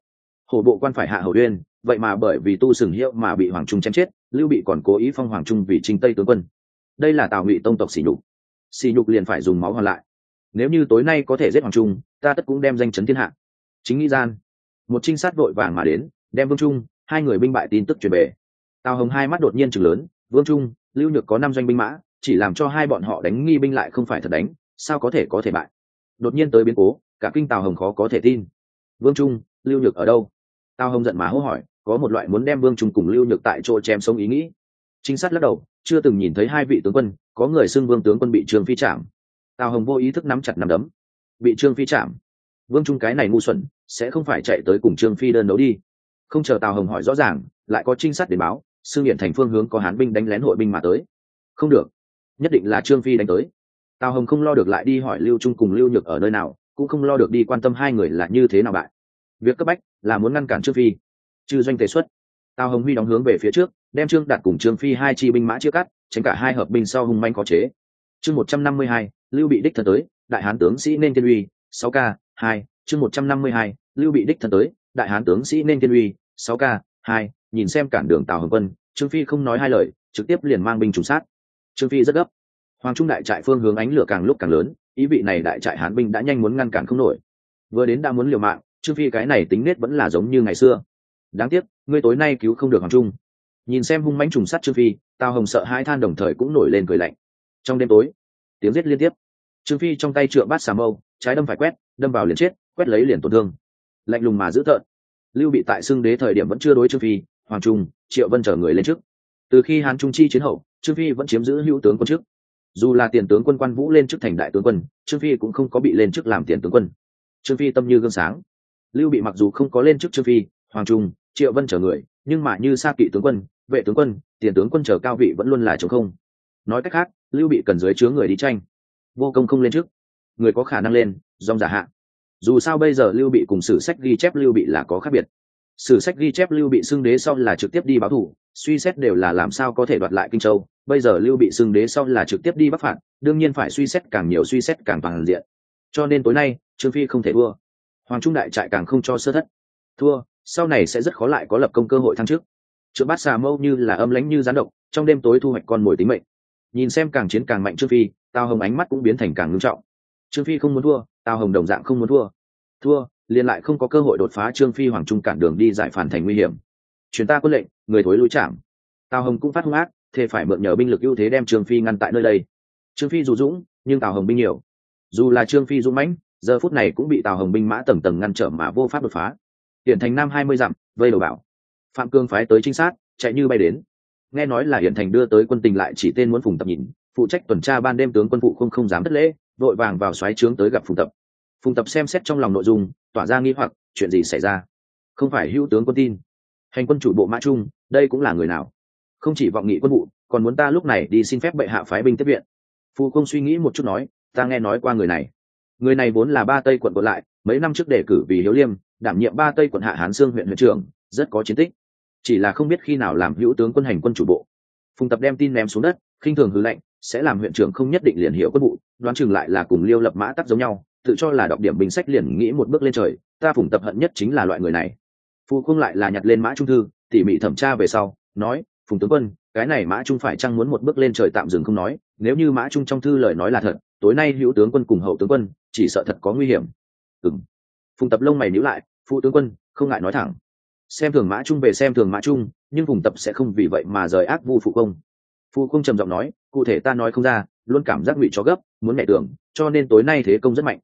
S1: Hổ bộ quan phải hạ hầu huyên vậy mà bởi vì tu sừng hiệu mà bị hoàng trung chém chết, lưu bị còn cố ý phong hoàng trung vì trinh tây tướng quân. Đây là tào ngụy tông tộc xỉ nhục. Xỉ nhục liền phải dùng máu hoàn lại nếu như tối nay có thể giết hoàng trung, ta tất cũng đem danh chấn thiên hạ. Chính nghĩ gian, một trinh sát vội vàng mà đến, đem vương trung, hai người binh bại tin tức truyền về. Tào hồng hai mắt đột nhiên chừng lớn, vương trung, lưu nhược có năm doanh binh mã, chỉ làm cho hai bọn họ đánh nghi binh lại không phải thật đánh, sao có thể có thể bại? Đột nhiên tới biến cố, cả kinh tào hồng khó có thể tin. Vương trung, lưu nhược ở đâu? Tào hồng giận mà hô hỏi, có một loại muốn đem vương trung cùng lưu nhược tại chỗ chém sống ý nghĩ. Trinh sát lắc đầu, chưa từng nhìn thấy hai vị tướng quân, có người xưng vương tướng quân bị Trường phi chạm tào hồng vô ý thức nắm chặt nắm đấm. Bị trương phi chạm. Vương trung cái này ngu xuẩn, sẽ không phải chạy tới cùng trương phi đơn đấu đi. Không chờ tào hồng hỏi rõ ràng, lại có trinh sát đến báo sư nghiện thành phương hướng có hán binh đánh lén hội binh mà tới. Không được. Nhất định là trương phi đánh tới. Tào hồng không lo được lại đi hỏi lưu trung cùng lưu nhược ở nơi nào, cũng không lo được đi quan tâm hai người là như thế nào bại. Việc cấp bách là muốn ngăn cản trương phi chư doanh tế xuất. Tào hồng huy đóng hướng về phía trước, đem trương đạt cùng trương phi hai chi binh mã chia cắt, tránh cả hai hợp binh sau hung manh có chế. Chương một trăm năm mươi hai lưu bị đích thân tới, đại hán tướng sĩ nên thiên uy, sáu k hai, chương một trăm năm mươi hai, lưu bị đích thân tới, đại hán tướng sĩ nên thiên uy, sáu k hai, nhìn xem cản đường tào hồng quân, trương phi không nói hai lời, trực tiếp liền mang binh trùng sát. Trương phi rất gấp. Hoàng trung đại trại phương hướng ánh lửa càng lúc càng lớn, ý vị này đại trại hán binh đã nhanh muốn ngăn cản không nổi. Vừa đến đã muốn liều mạng, trương phi cái này tính nết vẫn là giống như ngày xưa. Đáng tiếc, ngươi tối nay cứu không được hoàng trung. Nhìn xem hung mãnh trùng sát trương phi, tào hồng sợ hai than đồng thời cũng nổi lên cười lạnh. Trong đêm tối tiếng giết liên tiếp. Trương phi trong tay trượng bát xà mâu, trái đâm phải quét, đâm vào liền chết, quét lấy liền tổn thương. Lạnh lùng mà dữ thợn lưu bị tại xưng đế thời điểm vẫn chưa đối trương phi, hoàng trung, triệu vân chở người lên trước. Từ khi hán trung chi chiến hậu, trương phi vẫn chiếm giữ hữu tướng quân trước. Dù là tiền tướng quân quan vũ lên chức thành đại tướng quân, trương phi cũng không có bị lên chức làm tiền tướng quân. Trương phi tâm như gương sáng. Lưu bị mặc dù không có lên chức trương phi, hoàng trung, triệu vân chở người, nhưng mà như sa kỵ tướng quân, vệ tướng quân, tiền tướng quân chở cao vị vẫn luôn là chống không. Nói cách khác lưu bị cần dưới chứa người đi tranh. Vô công không lên trước. Người có khả năng lên, dòng giả hạ. Dù sao bây giờ lưu bị cùng sử sách ghi chép lưu bị là có khác biệt. Sử sách ghi chép lưu bị xưng đế sau là trực tiếp đi báo thủ, suy xét đều là làm sao có thể đoạt lại kinh châu. Bây giờ lưu bị xưng đế sau là trực tiếp đi bắc phạt, đương nhiên phải suy xét càng nhiều suy xét càng toàn diện. Cho nên tối nay, trương phi không thể thua. Hoàng trung đại trại càng không cho sơ thất. Thua, sau này sẽ rất khó lại có lập công cơ hội thăng trước trượng bát xà mâu như là âm lãnh như gián độc, trong đêm tối thu hoạch con mồi tính mệnh nhìn xem càng chiến càng mạnh trương phi, tào hồng ánh mắt cũng biến thành càng ngưng trọng. Trương phi không muốn thua, tào hồng đồng dạng không muốn thua. Thua, liền lại không có cơ hội đột phá trương phi hoàng trung cản đường đi giải phản thành nguy hiểm. Chuyến ta quân lệnh, người thối lui chạm. Tào hồng cũng phát hung ác thế phải mượn nhờ binh lực ưu thế đem trương phi ngăn tại nơi đây. Trương phi dù dũng, nhưng tào hồng binh nhiều. Dù là trương phi dũng mãnh, giờ phút này cũng bị tào hồng binh mã tầng tầng ngăn trở mà vô pháp đột phá. Hiện thành nam hai mươi dặm, vây đầu bảo. Phạm cương phái tới trinh sát, chạy như bay đến nghe nói là hiện thành đưa tới quân tình lại chỉ tên muốn phùng tập nhìn, phụ trách tuần tra ban đêm tướng quân phụ không không dám thất lễ, vội vàng vào xoáy trướng tới gặp phùng tập. Phùng tập xem xét trong lòng nội dung, tỏa ra nghi hoặc, chuyện gì xảy ra? Không phải hữu tướng quân tin. Hành quân chủ bộ mã trung, đây cũng là người nào? Không chỉ vọng nghị quân vụ, còn muốn ta lúc này đi xin phép bệ hạ phái binh tiếp viện. Phụ công suy nghĩ một chút nói, ta nghe nói qua người này. Người này vốn là ba tây quận còn lại, mấy năm trước đề cử vì hiếu liêm, đảm nhiệm ba tây quận hạ hán sương huyện huyện trưởng, rất có chiến tích chỉ là không biết khi nào làm hữu tướng quân hành quân chủ bộ. Phùng tập đem tin ném xuống đất, khinh thường hư lệnh, sẽ làm huyện trưởng không nhất định liền hiểu quân vụ, đoán chừng lại là cùng liêu lập mã tắc giống nhau, tự cho là đọc điểm bình sách liền nghĩ một bước lên trời, ta phùng tập hận nhất chính là loại người này. Phù không lại là nhặt lên mã trung thư, tỉ mỉ thẩm tra về sau, nói, phùng tướng quân, cái này mã trung phải chăng muốn một bước lên trời tạm dừng không nói, nếu như mã trung trong thư lời nói là thật, tối nay hữu tướng quân cùng hậu tướng quân, chỉ sợ thật có nguy hiểm. Ừng phùng tập lông mày nhíu lại phụ tướng quân, không ngại nói thẳng xem thường mã trung về xem thường mã trung nhưng vùng tập sẽ không vì vậy mà rời ác vu phụ công. Phụ công trầm giọng nói, cụ thể ta nói không ra, luôn cảm giác ngụy cho gấp, muốn mẹ tưởng, cho nên tối nay thế công rất mạnh.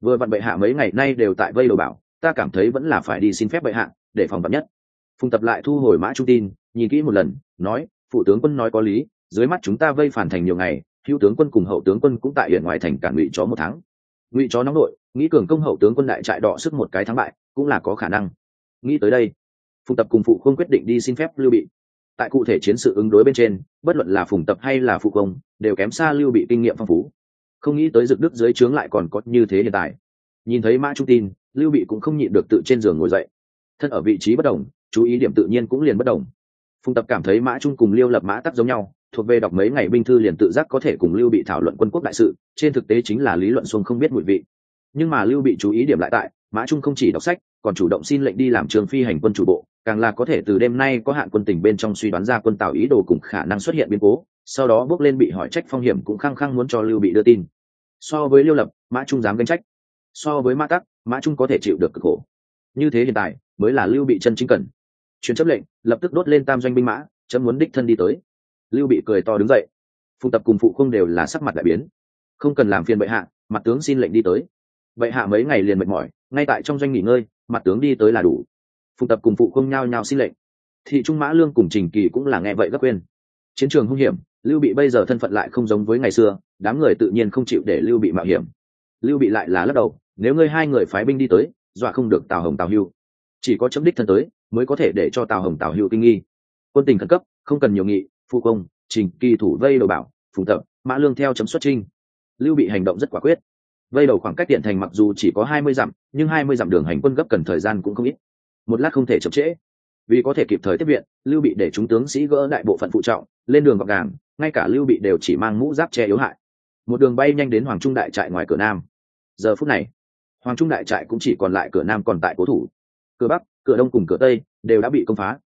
S1: Vừa vặn bệ hạ mấy ngày nay đều tại vây đồ bảo, ta cảm thấy vẫn là phải đi xin phép bệ hạ, để phòng vật nhất. Phùng tập lại thu hồi mã trung tin, nhìn kỹ một lần, nói, phụ tướng quân nói có lý, dưới mắt chúng ta vây phản thành nhiều ngày, hữu tướng quân cùng hậu tướng quân cũng tại hiện ngoài thành cản ngụy chó một tháng. Ngụy chó nóng nội, nghĩ cường công hậu tướng quân đại trại đọ sức một cái thắng bại, cũng là có khả năng. Nghĩ tới đây phùng tập cùng phụ không quyết định đi xin phép lưu bị. Tại cụ thể chiến sự ứng đối bên trên, bất luận là phùng tập hay là phụ công đều kém xa lưu bị kinh nghiệm phong phú. Không nghĩ tới dực đức dưới trướng lại còn có như thế hiện tại. Nhìn thấy mã trung tin, lưu bị cũng không nhịn được tự trên giường ngồi dậy. Thân ở vị trí bất đồng, chú ý điểm tự nhiên cũng liền bất đồng. Phùng tập cảm thấy mã trung cùng liêu lập mã tắc giống nhau, thuộc về đọc mấy ngày binh thư liền tự giác có thể cùng lưu bị thảo luận quân quốc đại sự, trên thực tế chính là lý luận xuông không biết mùi vị. Nhưng mà lưu bị chú ý điểm lại tại, mã trung không chỉ đọc sách, còn chủ động xin lệnh đi làm trường phi hành quân chủ bộ càng là có thể từ đêm nay có hạn quân tình bên trong suy đoán ra quân tào ý đồ cùng khả năng xuất hiện biến cố, sau đó bước lên bị hỏi trách phong hiểm cũng khăng khăng muốn cho lưu bị đưa tin. So với liêu lập, mã trung dám gánh trách. So với mã tắc, mã trung có thể chịu được cực khổ. Như thế hiện tại, mới là lưu bị chân chính cần. Chuyến chấp lệnh, lập tức đốt lên tam doanh binh mã, chấm muốn đích thân đi tới. Lưu bị cười to đứng dậy. Phụ tập cùng phụ không đều là sắc mặt đại biến. Không cần làm phiền bệ hạ, mặt tướng xin lệnh đi tới. Bệ hạ mấy ngày liền mệt mỏi, ngay tại trong doanh nghỉ ngơi, mặt tướng đi tới là đủ phụ tập cùng phụ không nhao nhao xin lệnh. Thị trung mã lương cùng trình kỳ cũng là nghe vậy gấp quên chiến trường hung hiểm, lưu bị bây giờ thân phận lại không giống với ngày xưa, đám người tự nhiên không chịu để lưu bị mạo hiểm. Lưu bị lại là lắc đầu, nếu ngươi hai người phái binh đi tới, dọa không được tào hồng tào hưu. Chỉ có chấm đích thân tới, mới có thể để cho tào hồng tào hưu kinh nghi. Quân tình khẩn cấp, không cần nhiều nghị phụ công, trình kỳ thủ vây đầu bảo, phùng tập, mã lương theo chấm xuất trinh lưu bị hành động rất quả quyết. Vây đầu khoảng cách điện thành mặc dù chỉ có hai mươi dặm, nhưng hai mươi dặm đường hành quân gấp cần thời gian cũng không ít một lát không thể chậm trễ. Vì có thể kịp thời tiếp viện, lưu bị để chúng tướng sĩ gỡ đại bộ phận phụ trọng, lên đường gọc gàng, ngay cả lưu bị đều chỉ mang mũ giáp che yếu hại. Một đường bay nhanh đến hoàng trung đại trại ngoài cửa nam. Giờ phút này, hoàng trung đại trại cũng chỉ còn lại cửa nam còn tại cố thủ. Cửa bắc, cửa đông cùng cửa tây đều đã bị công phá.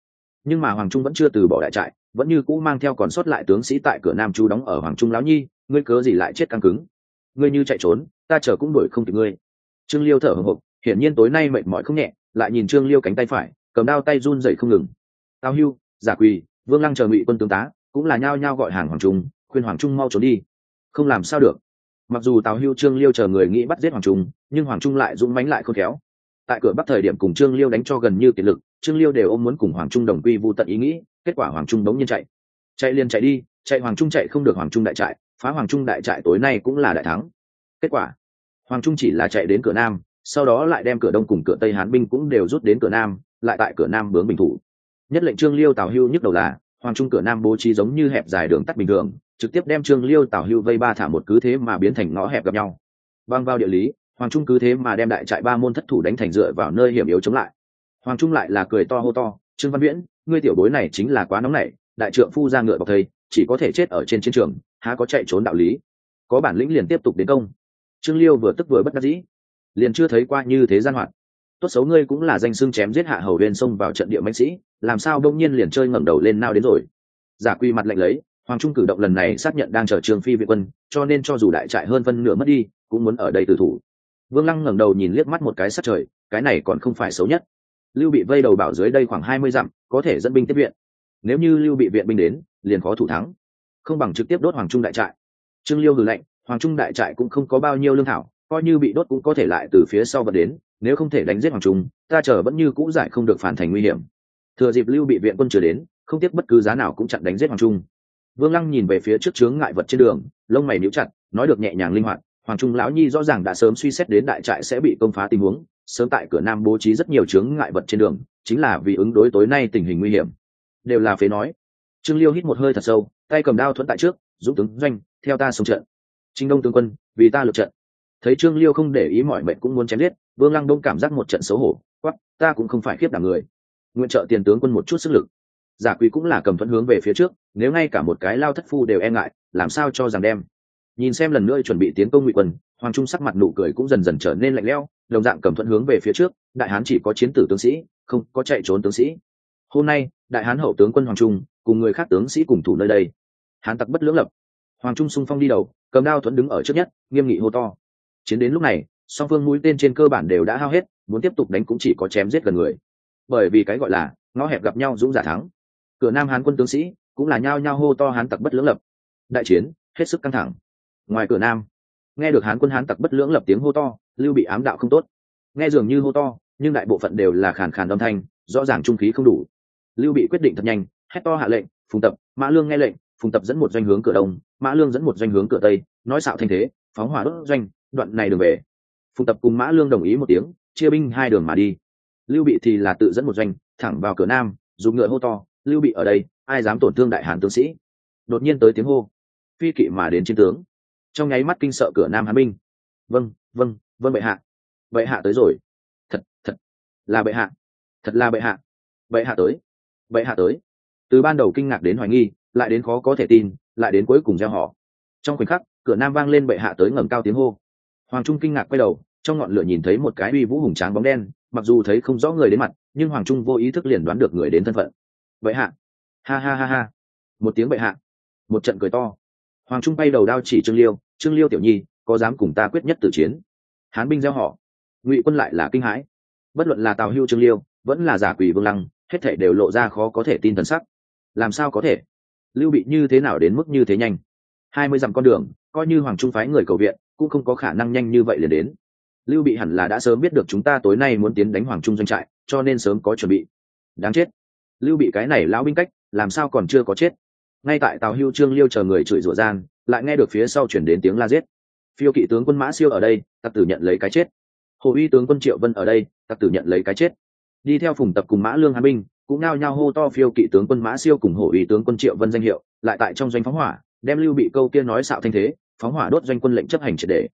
S1: Nhưng mà hoàng trung vẫn chưa từ bỏ đại trại, vẫn như cũ mang theo còn sót lại tướng sĩ tại cửa nam chú đóng ở hoàng trung lão nhi, ngươi cớ gì lại chết căng cứng? Ngươi như chạy trốn, ta chờ cũng đuổi không kịp ngươi. Trương liêu thở hồng hộc hiển nhiên tối nay mệt mỏi không nhẹ, lại nhìn trương liêu cánh tay phải, cầm đao tay run dậy không ngừng. Tao hưu, giả quỳ, vương lăng chờ ngụy quân tướng tá, cũng là nhao nhao gọi hàng hoàng trung, khuyên hoàng trung mau trốn đi. Không làm sao được. Mặc dù tào hưu, trương liêu chờ người nghĩ bắt giết hoàng trung, nhưng hoàng trung lại dũng mánh lại khôn khéo. Tại cửa bắc thời điểm cùng trương liêu đánh cho gần như kiệt lực, trương liêu đều ôm muốn cùng hoàng trung đồng quy vô tận ý nghĩ, kết quả hoàng trung đống nhiên chạy. Chạy liền chạy đi, chạy hoàng trung chạy không được hoàng trung đại trại, phá hoàng trung đại trại tối nay cũng là đại thắng. Kết quả, hoàng trung chỉ là chạy đến cửa nam sau đó lại đem cửa đông cùng cửa tây hán binh cũng đều rút đến cửa nam, lại tại cửa nam bướng bình thủ. Nhất lệnh trương liêu tào hưu nhức đầu là, hoàng trung cửa nam bố trí giống như hẹp dài đường tắt bình thường, trực tiếp đem trương liêu tào hưu vây ba thả một cứ thế mà biến thành ngõ hẹp gặp nhau. Băng vào địa lý, hoàng trung cứ thế mà đem đại trại ba môn thất thủ đánh thành dựa vào nơi hiểm yếu chống lại. Hoàng trung lại là cười to hô to, trương văn viễn, ngươi tiểu bối này chính là quá nóng nảy, đại trượng phu ra ngựa bọc thầy chỉ có thể chết ở trên chiến trường, há có chạy trốn đạo lý. Có bản lĩnh liền tiếp tục đến công. Trương liêu vừa tức vừa bất đắc dĩ liền chưa thấy qua như thế gian hoạt. Tốt xấu ngươi cũng là danh xưng chém giết hạ hầu huyền xông vào trận địa mạnh sĩ, làm sao đông nhiên liền chơi ngẩng đầu lên nao đến rồi? Giả quy mặt lạnh lấy, hoàng trung cử động lần này xác nhận đang chờ trương phi viện quân, cho nên cho dù đại trại hơn phân nửa mất đi, cũng muốn ở đây tử thủ. Vương lăng ngẩng đầu nhìn liếc mắt một cái sát trời, cái này còn không phải xấu nhất. Lưu bị vây đầu bảo dưới đây khoảng hai mươi dặm, có thể dẫn binh tiếp viện. Nếu như lưu bị viện binh đến, liền khó thủ thắng. Không bằng trực tiếp đốt hoàng trung đại trại. Trương liêu hừ lệnh hoàng trung đại trại cũng không có bao nhiêu lương thảo coi như bị đốt cũng có thể lại từ phía sau vật đến, nếu không thể đánh giết hoàng trung, ta chờ vẫn như cũ giải không được phản thành nguy hiểm. Thừa dịp lưu bị viện quân chưa đến, không tiếc bất cứ giá nào cũng chặn đánh giết hoàng trung. Vương lăng nhìn về phía trước chướng ngại vật trên đường, lông mày níu chặt, nói được nhẹ nhàng linh hoạt, hoàng trung lão nhi rõ ràng đã sớm suy xét đến đại trại sẽ bị công phá tình huống, sớm tại cửa nam bố trí rất nhiều chướng ngại vật trên đường, chính là vì ứng đối tối nay tình hình nguy hiểm. Đều là phế nói. Trương liêu hít một hơi thật sâu, tay cầm đao thuẫn tại trước, dũng tướng doanh, theo ta xuống trận. Trinh đông tướng quân, vì ta lượt trận thấy trương liêu không để ý mọi mệnh cũng muốn chém giết, vương lăng đông cảm giác một trận xấu hổ quắp ta cũng không phải khiếp đảm người. Nguyện trợ tiền tướng quân một chút sức lực. Giả quỷ cũng là cầm thuẫn hướng về phía trước, nếu ngay cả một cái lao thất phu đều e ngại, làm sao cho rằng đem. Nhìn xem lần nữa chuẩn bị tiến công ngụy quân hoàng trung sắc mặt nụ cười cũng dần dần trở nên lạnh lẽo, đồng dạng cầm thuẫn hướng về phía trước, đại hán chỉ có chiến tử tướng sĩ, không có chạy trốn tướng sĩ. Hôm nay, đại hán hậu tướng quân hoàng trung cùng người khác tướng sĩ cùng thủ nơi đây. Hán tặc bất lưỡng lập. Hoàng trung sung phong đi đầu, cầm đao thuẫn đứng ở trước nhất, nghiêm nghị hô to chiến đến lúc này, song phương mũi tên trên cơ bản đều đã hao hết, muốn tiếp tục đánh cũng chỉ có chém giết gần người. Bởi vì cái gọi là, ngõ hẹp gặp nhau dũng giả thắng. Cửa nam hán quân tướng sĩ cũng là nhao nhao hô to hán tặc bất lưỡng lập. Đại chiến, hết sức căng thẳng. Ngoài cửa nam, nghe được hán quân hán tặc bất lưỡng lập tiếng hô to, lưu bị ám đạo không tốt. Nghe dường như hô to, nhưng đại bộ phận đều là khàn khàn âm thanh, rõ ràng trung khí không đủ. Lưu bị quyết định thật nhanh, hét to hạ lệnh, phùng tập, mã lương nghe lệnh, phùng tập dẫn một doanh hướng cửa đông, mã lương dẫn một doanh hướng cửa tây, nói xạo thanh thế, phóng hỏa đốt doanh đoạn này đường về. Phùng tập cùng mã lương đồng ý một tiếng, chia binh hai đường mà đi. Lưu bị thì là tự dẫn một doanh, thẳng vào cửa nam, dùng ngựa hô to, lưu bị ở đây, ai dám tổn thương đại hán tướng sĩ? Đột nhiên tới tiếng hô. Phi kỵ mà đến chiến tướng. Trong nháy mắt kinh sợ cửa nam hán binh. Vâng vâng vâng bệ hạ. Bệ hạ tới rồi. Thật thật là bệ hạ. Thật là bệ hạ. Bệ hạ tới. Bệ hạ tới. Từ ban đầu kinh ngạc đến hoài nghi, lại đến khó có thể tin, lại đến cuối cùng gieo họ. Trong khoảnh khắc, cửa nam vang lên bệ hạ tới ngẩng cao tiếng hô hoàng trung kinh ngạc quay đầu, trong ngọn lửa nhìn thấy một cái uy vũ hùng tráng bóng đen, mặc dù thấy không rõ người đến mặt, nhưng hoàng trung vô ý thức liền đoán được người đến thân phận. Bệ hạ. Ha ha ha ha. Một tiếng bệ hạ. Một trận cười to. Hoàng trung bay đầu đao chỉ trương liêu trương liêu tiểu nhi, có dám cùng ta quyết nhất tử chiến? Hán binh gieo họ. Ngụy quân lại là kinh hãi. Bất luận là tào hưu trương liêu, vẫn là giả quỷ vương lăng, hết thể đều lộ ra khó có thể tin thần sắc. Làm sao có thể? Lưu bị như thế nào đến mức như thế nhanh? Hai mươi dặm con đường, coi như hoàng trung phái người cầu viện cũng không có khả năng nhanh như vậy liền đến. Lưu bị hẳn là đã sớm biết được chúng ta tối nay muốn tiến đánh hoàng trung doanh trại, cho nên sớm có chuẩn bị. Đáng chết. Lưu bị cái này lão binh cách, làm sao còn chưa có chết? Ngay tại tàu hưu trương liêu chờ người chửi rủa gian, lại nghe được phía sau chuyển đến tiếng la giết. Phiêu kỵ tướng quân mã siêu ở đây, tặc tử nhận lấy cái chết. Hồ uy tướng quân triệu vân ở đây, tặc tử nhận lấy cái chết. Đi theo phùng tập cùng mã lương hán binh, cũng nao nhao hô to phiêu kỵ tướng quân mã siêu cùng hổ uy tướng quân triệu vân danh hiệu, lại tại trong doanh phóng hỏa, đem lưu bị câu kia nói xạo thanh thế phóng hỏa đốt doanh quân lệnh chấp hành triệt đề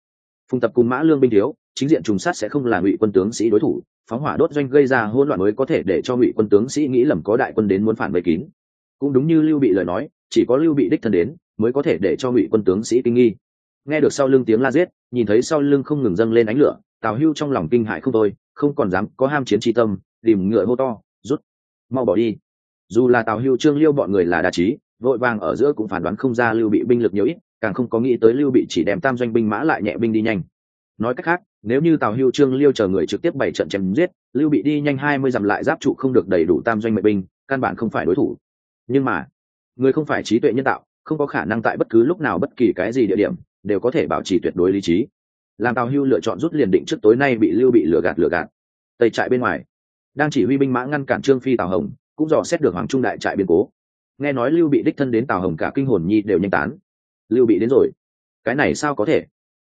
S1: phùng tập cùng mã lương binh thiếu, chính diện trùng sát sẽ không là ngụy quân tướng sĩ đối thủ, phóng hỏa đốt doanh gây ra hỗn loạn mới có thể để cho ngụy quân tướng sĩ nghĩ lầm có đại quân đến muốn phản bày kín. Cũng đúng như lưu bị lời nói, chỉ có lưu bị đích thân đến mới có thể để cho ngụy quân tướng sĩ kinh nghi. Nghe được sau lưng tiếng la giết, nhìn thấy sau lưng không ngừng dâng lên ánh lửa, tào hưu trong lòng kinh hại không thôi, không còn dám có ham chiến tri tâm, tìm ngựa hô to, rút, mau bỏ đi. Dù là tào hưu, trương liêu bọn người là đa trí, vội vàng ở giữa cũng phản đoán không ra lưu bị binh lực nhiều ít càng không có nghĩ tới lưu bị chỉ đem tam doanh binh mã lại nhẹ binh đi nhanh. Nói cách khác, nếu như tào hưu trương liêu chờ người trực tiếp bảy trận chém giết, lưu bị đi nhanh hai mươi dặm lại giáp trụ không được đầy đủ tam doanh mệnh binh, căn bản không phải đối thủ. Nhưng mà, người không phải trí tuệ nhân tạo, không có khả năng tại bất cứ lúc nào bất kỳ cái gì địa điểm, đều có thể bảo trì tuyệt đối lý trí. Làm tào hưu lựa chọn rút liền định trước tối nay bị lưu bị lừa gạt lừa gạt. Tây trại bên ngoài, đang chỉ huy binh mã ngăn cản trương phi tào hồng, cũng dò xét được hoàng trung đại trại biến cố. Nghe nói lưu bị đích thân đến tào hồng cả kinh hồn nhi đều nhanh tán lưu bị đến rồi. Cái này sao có thể?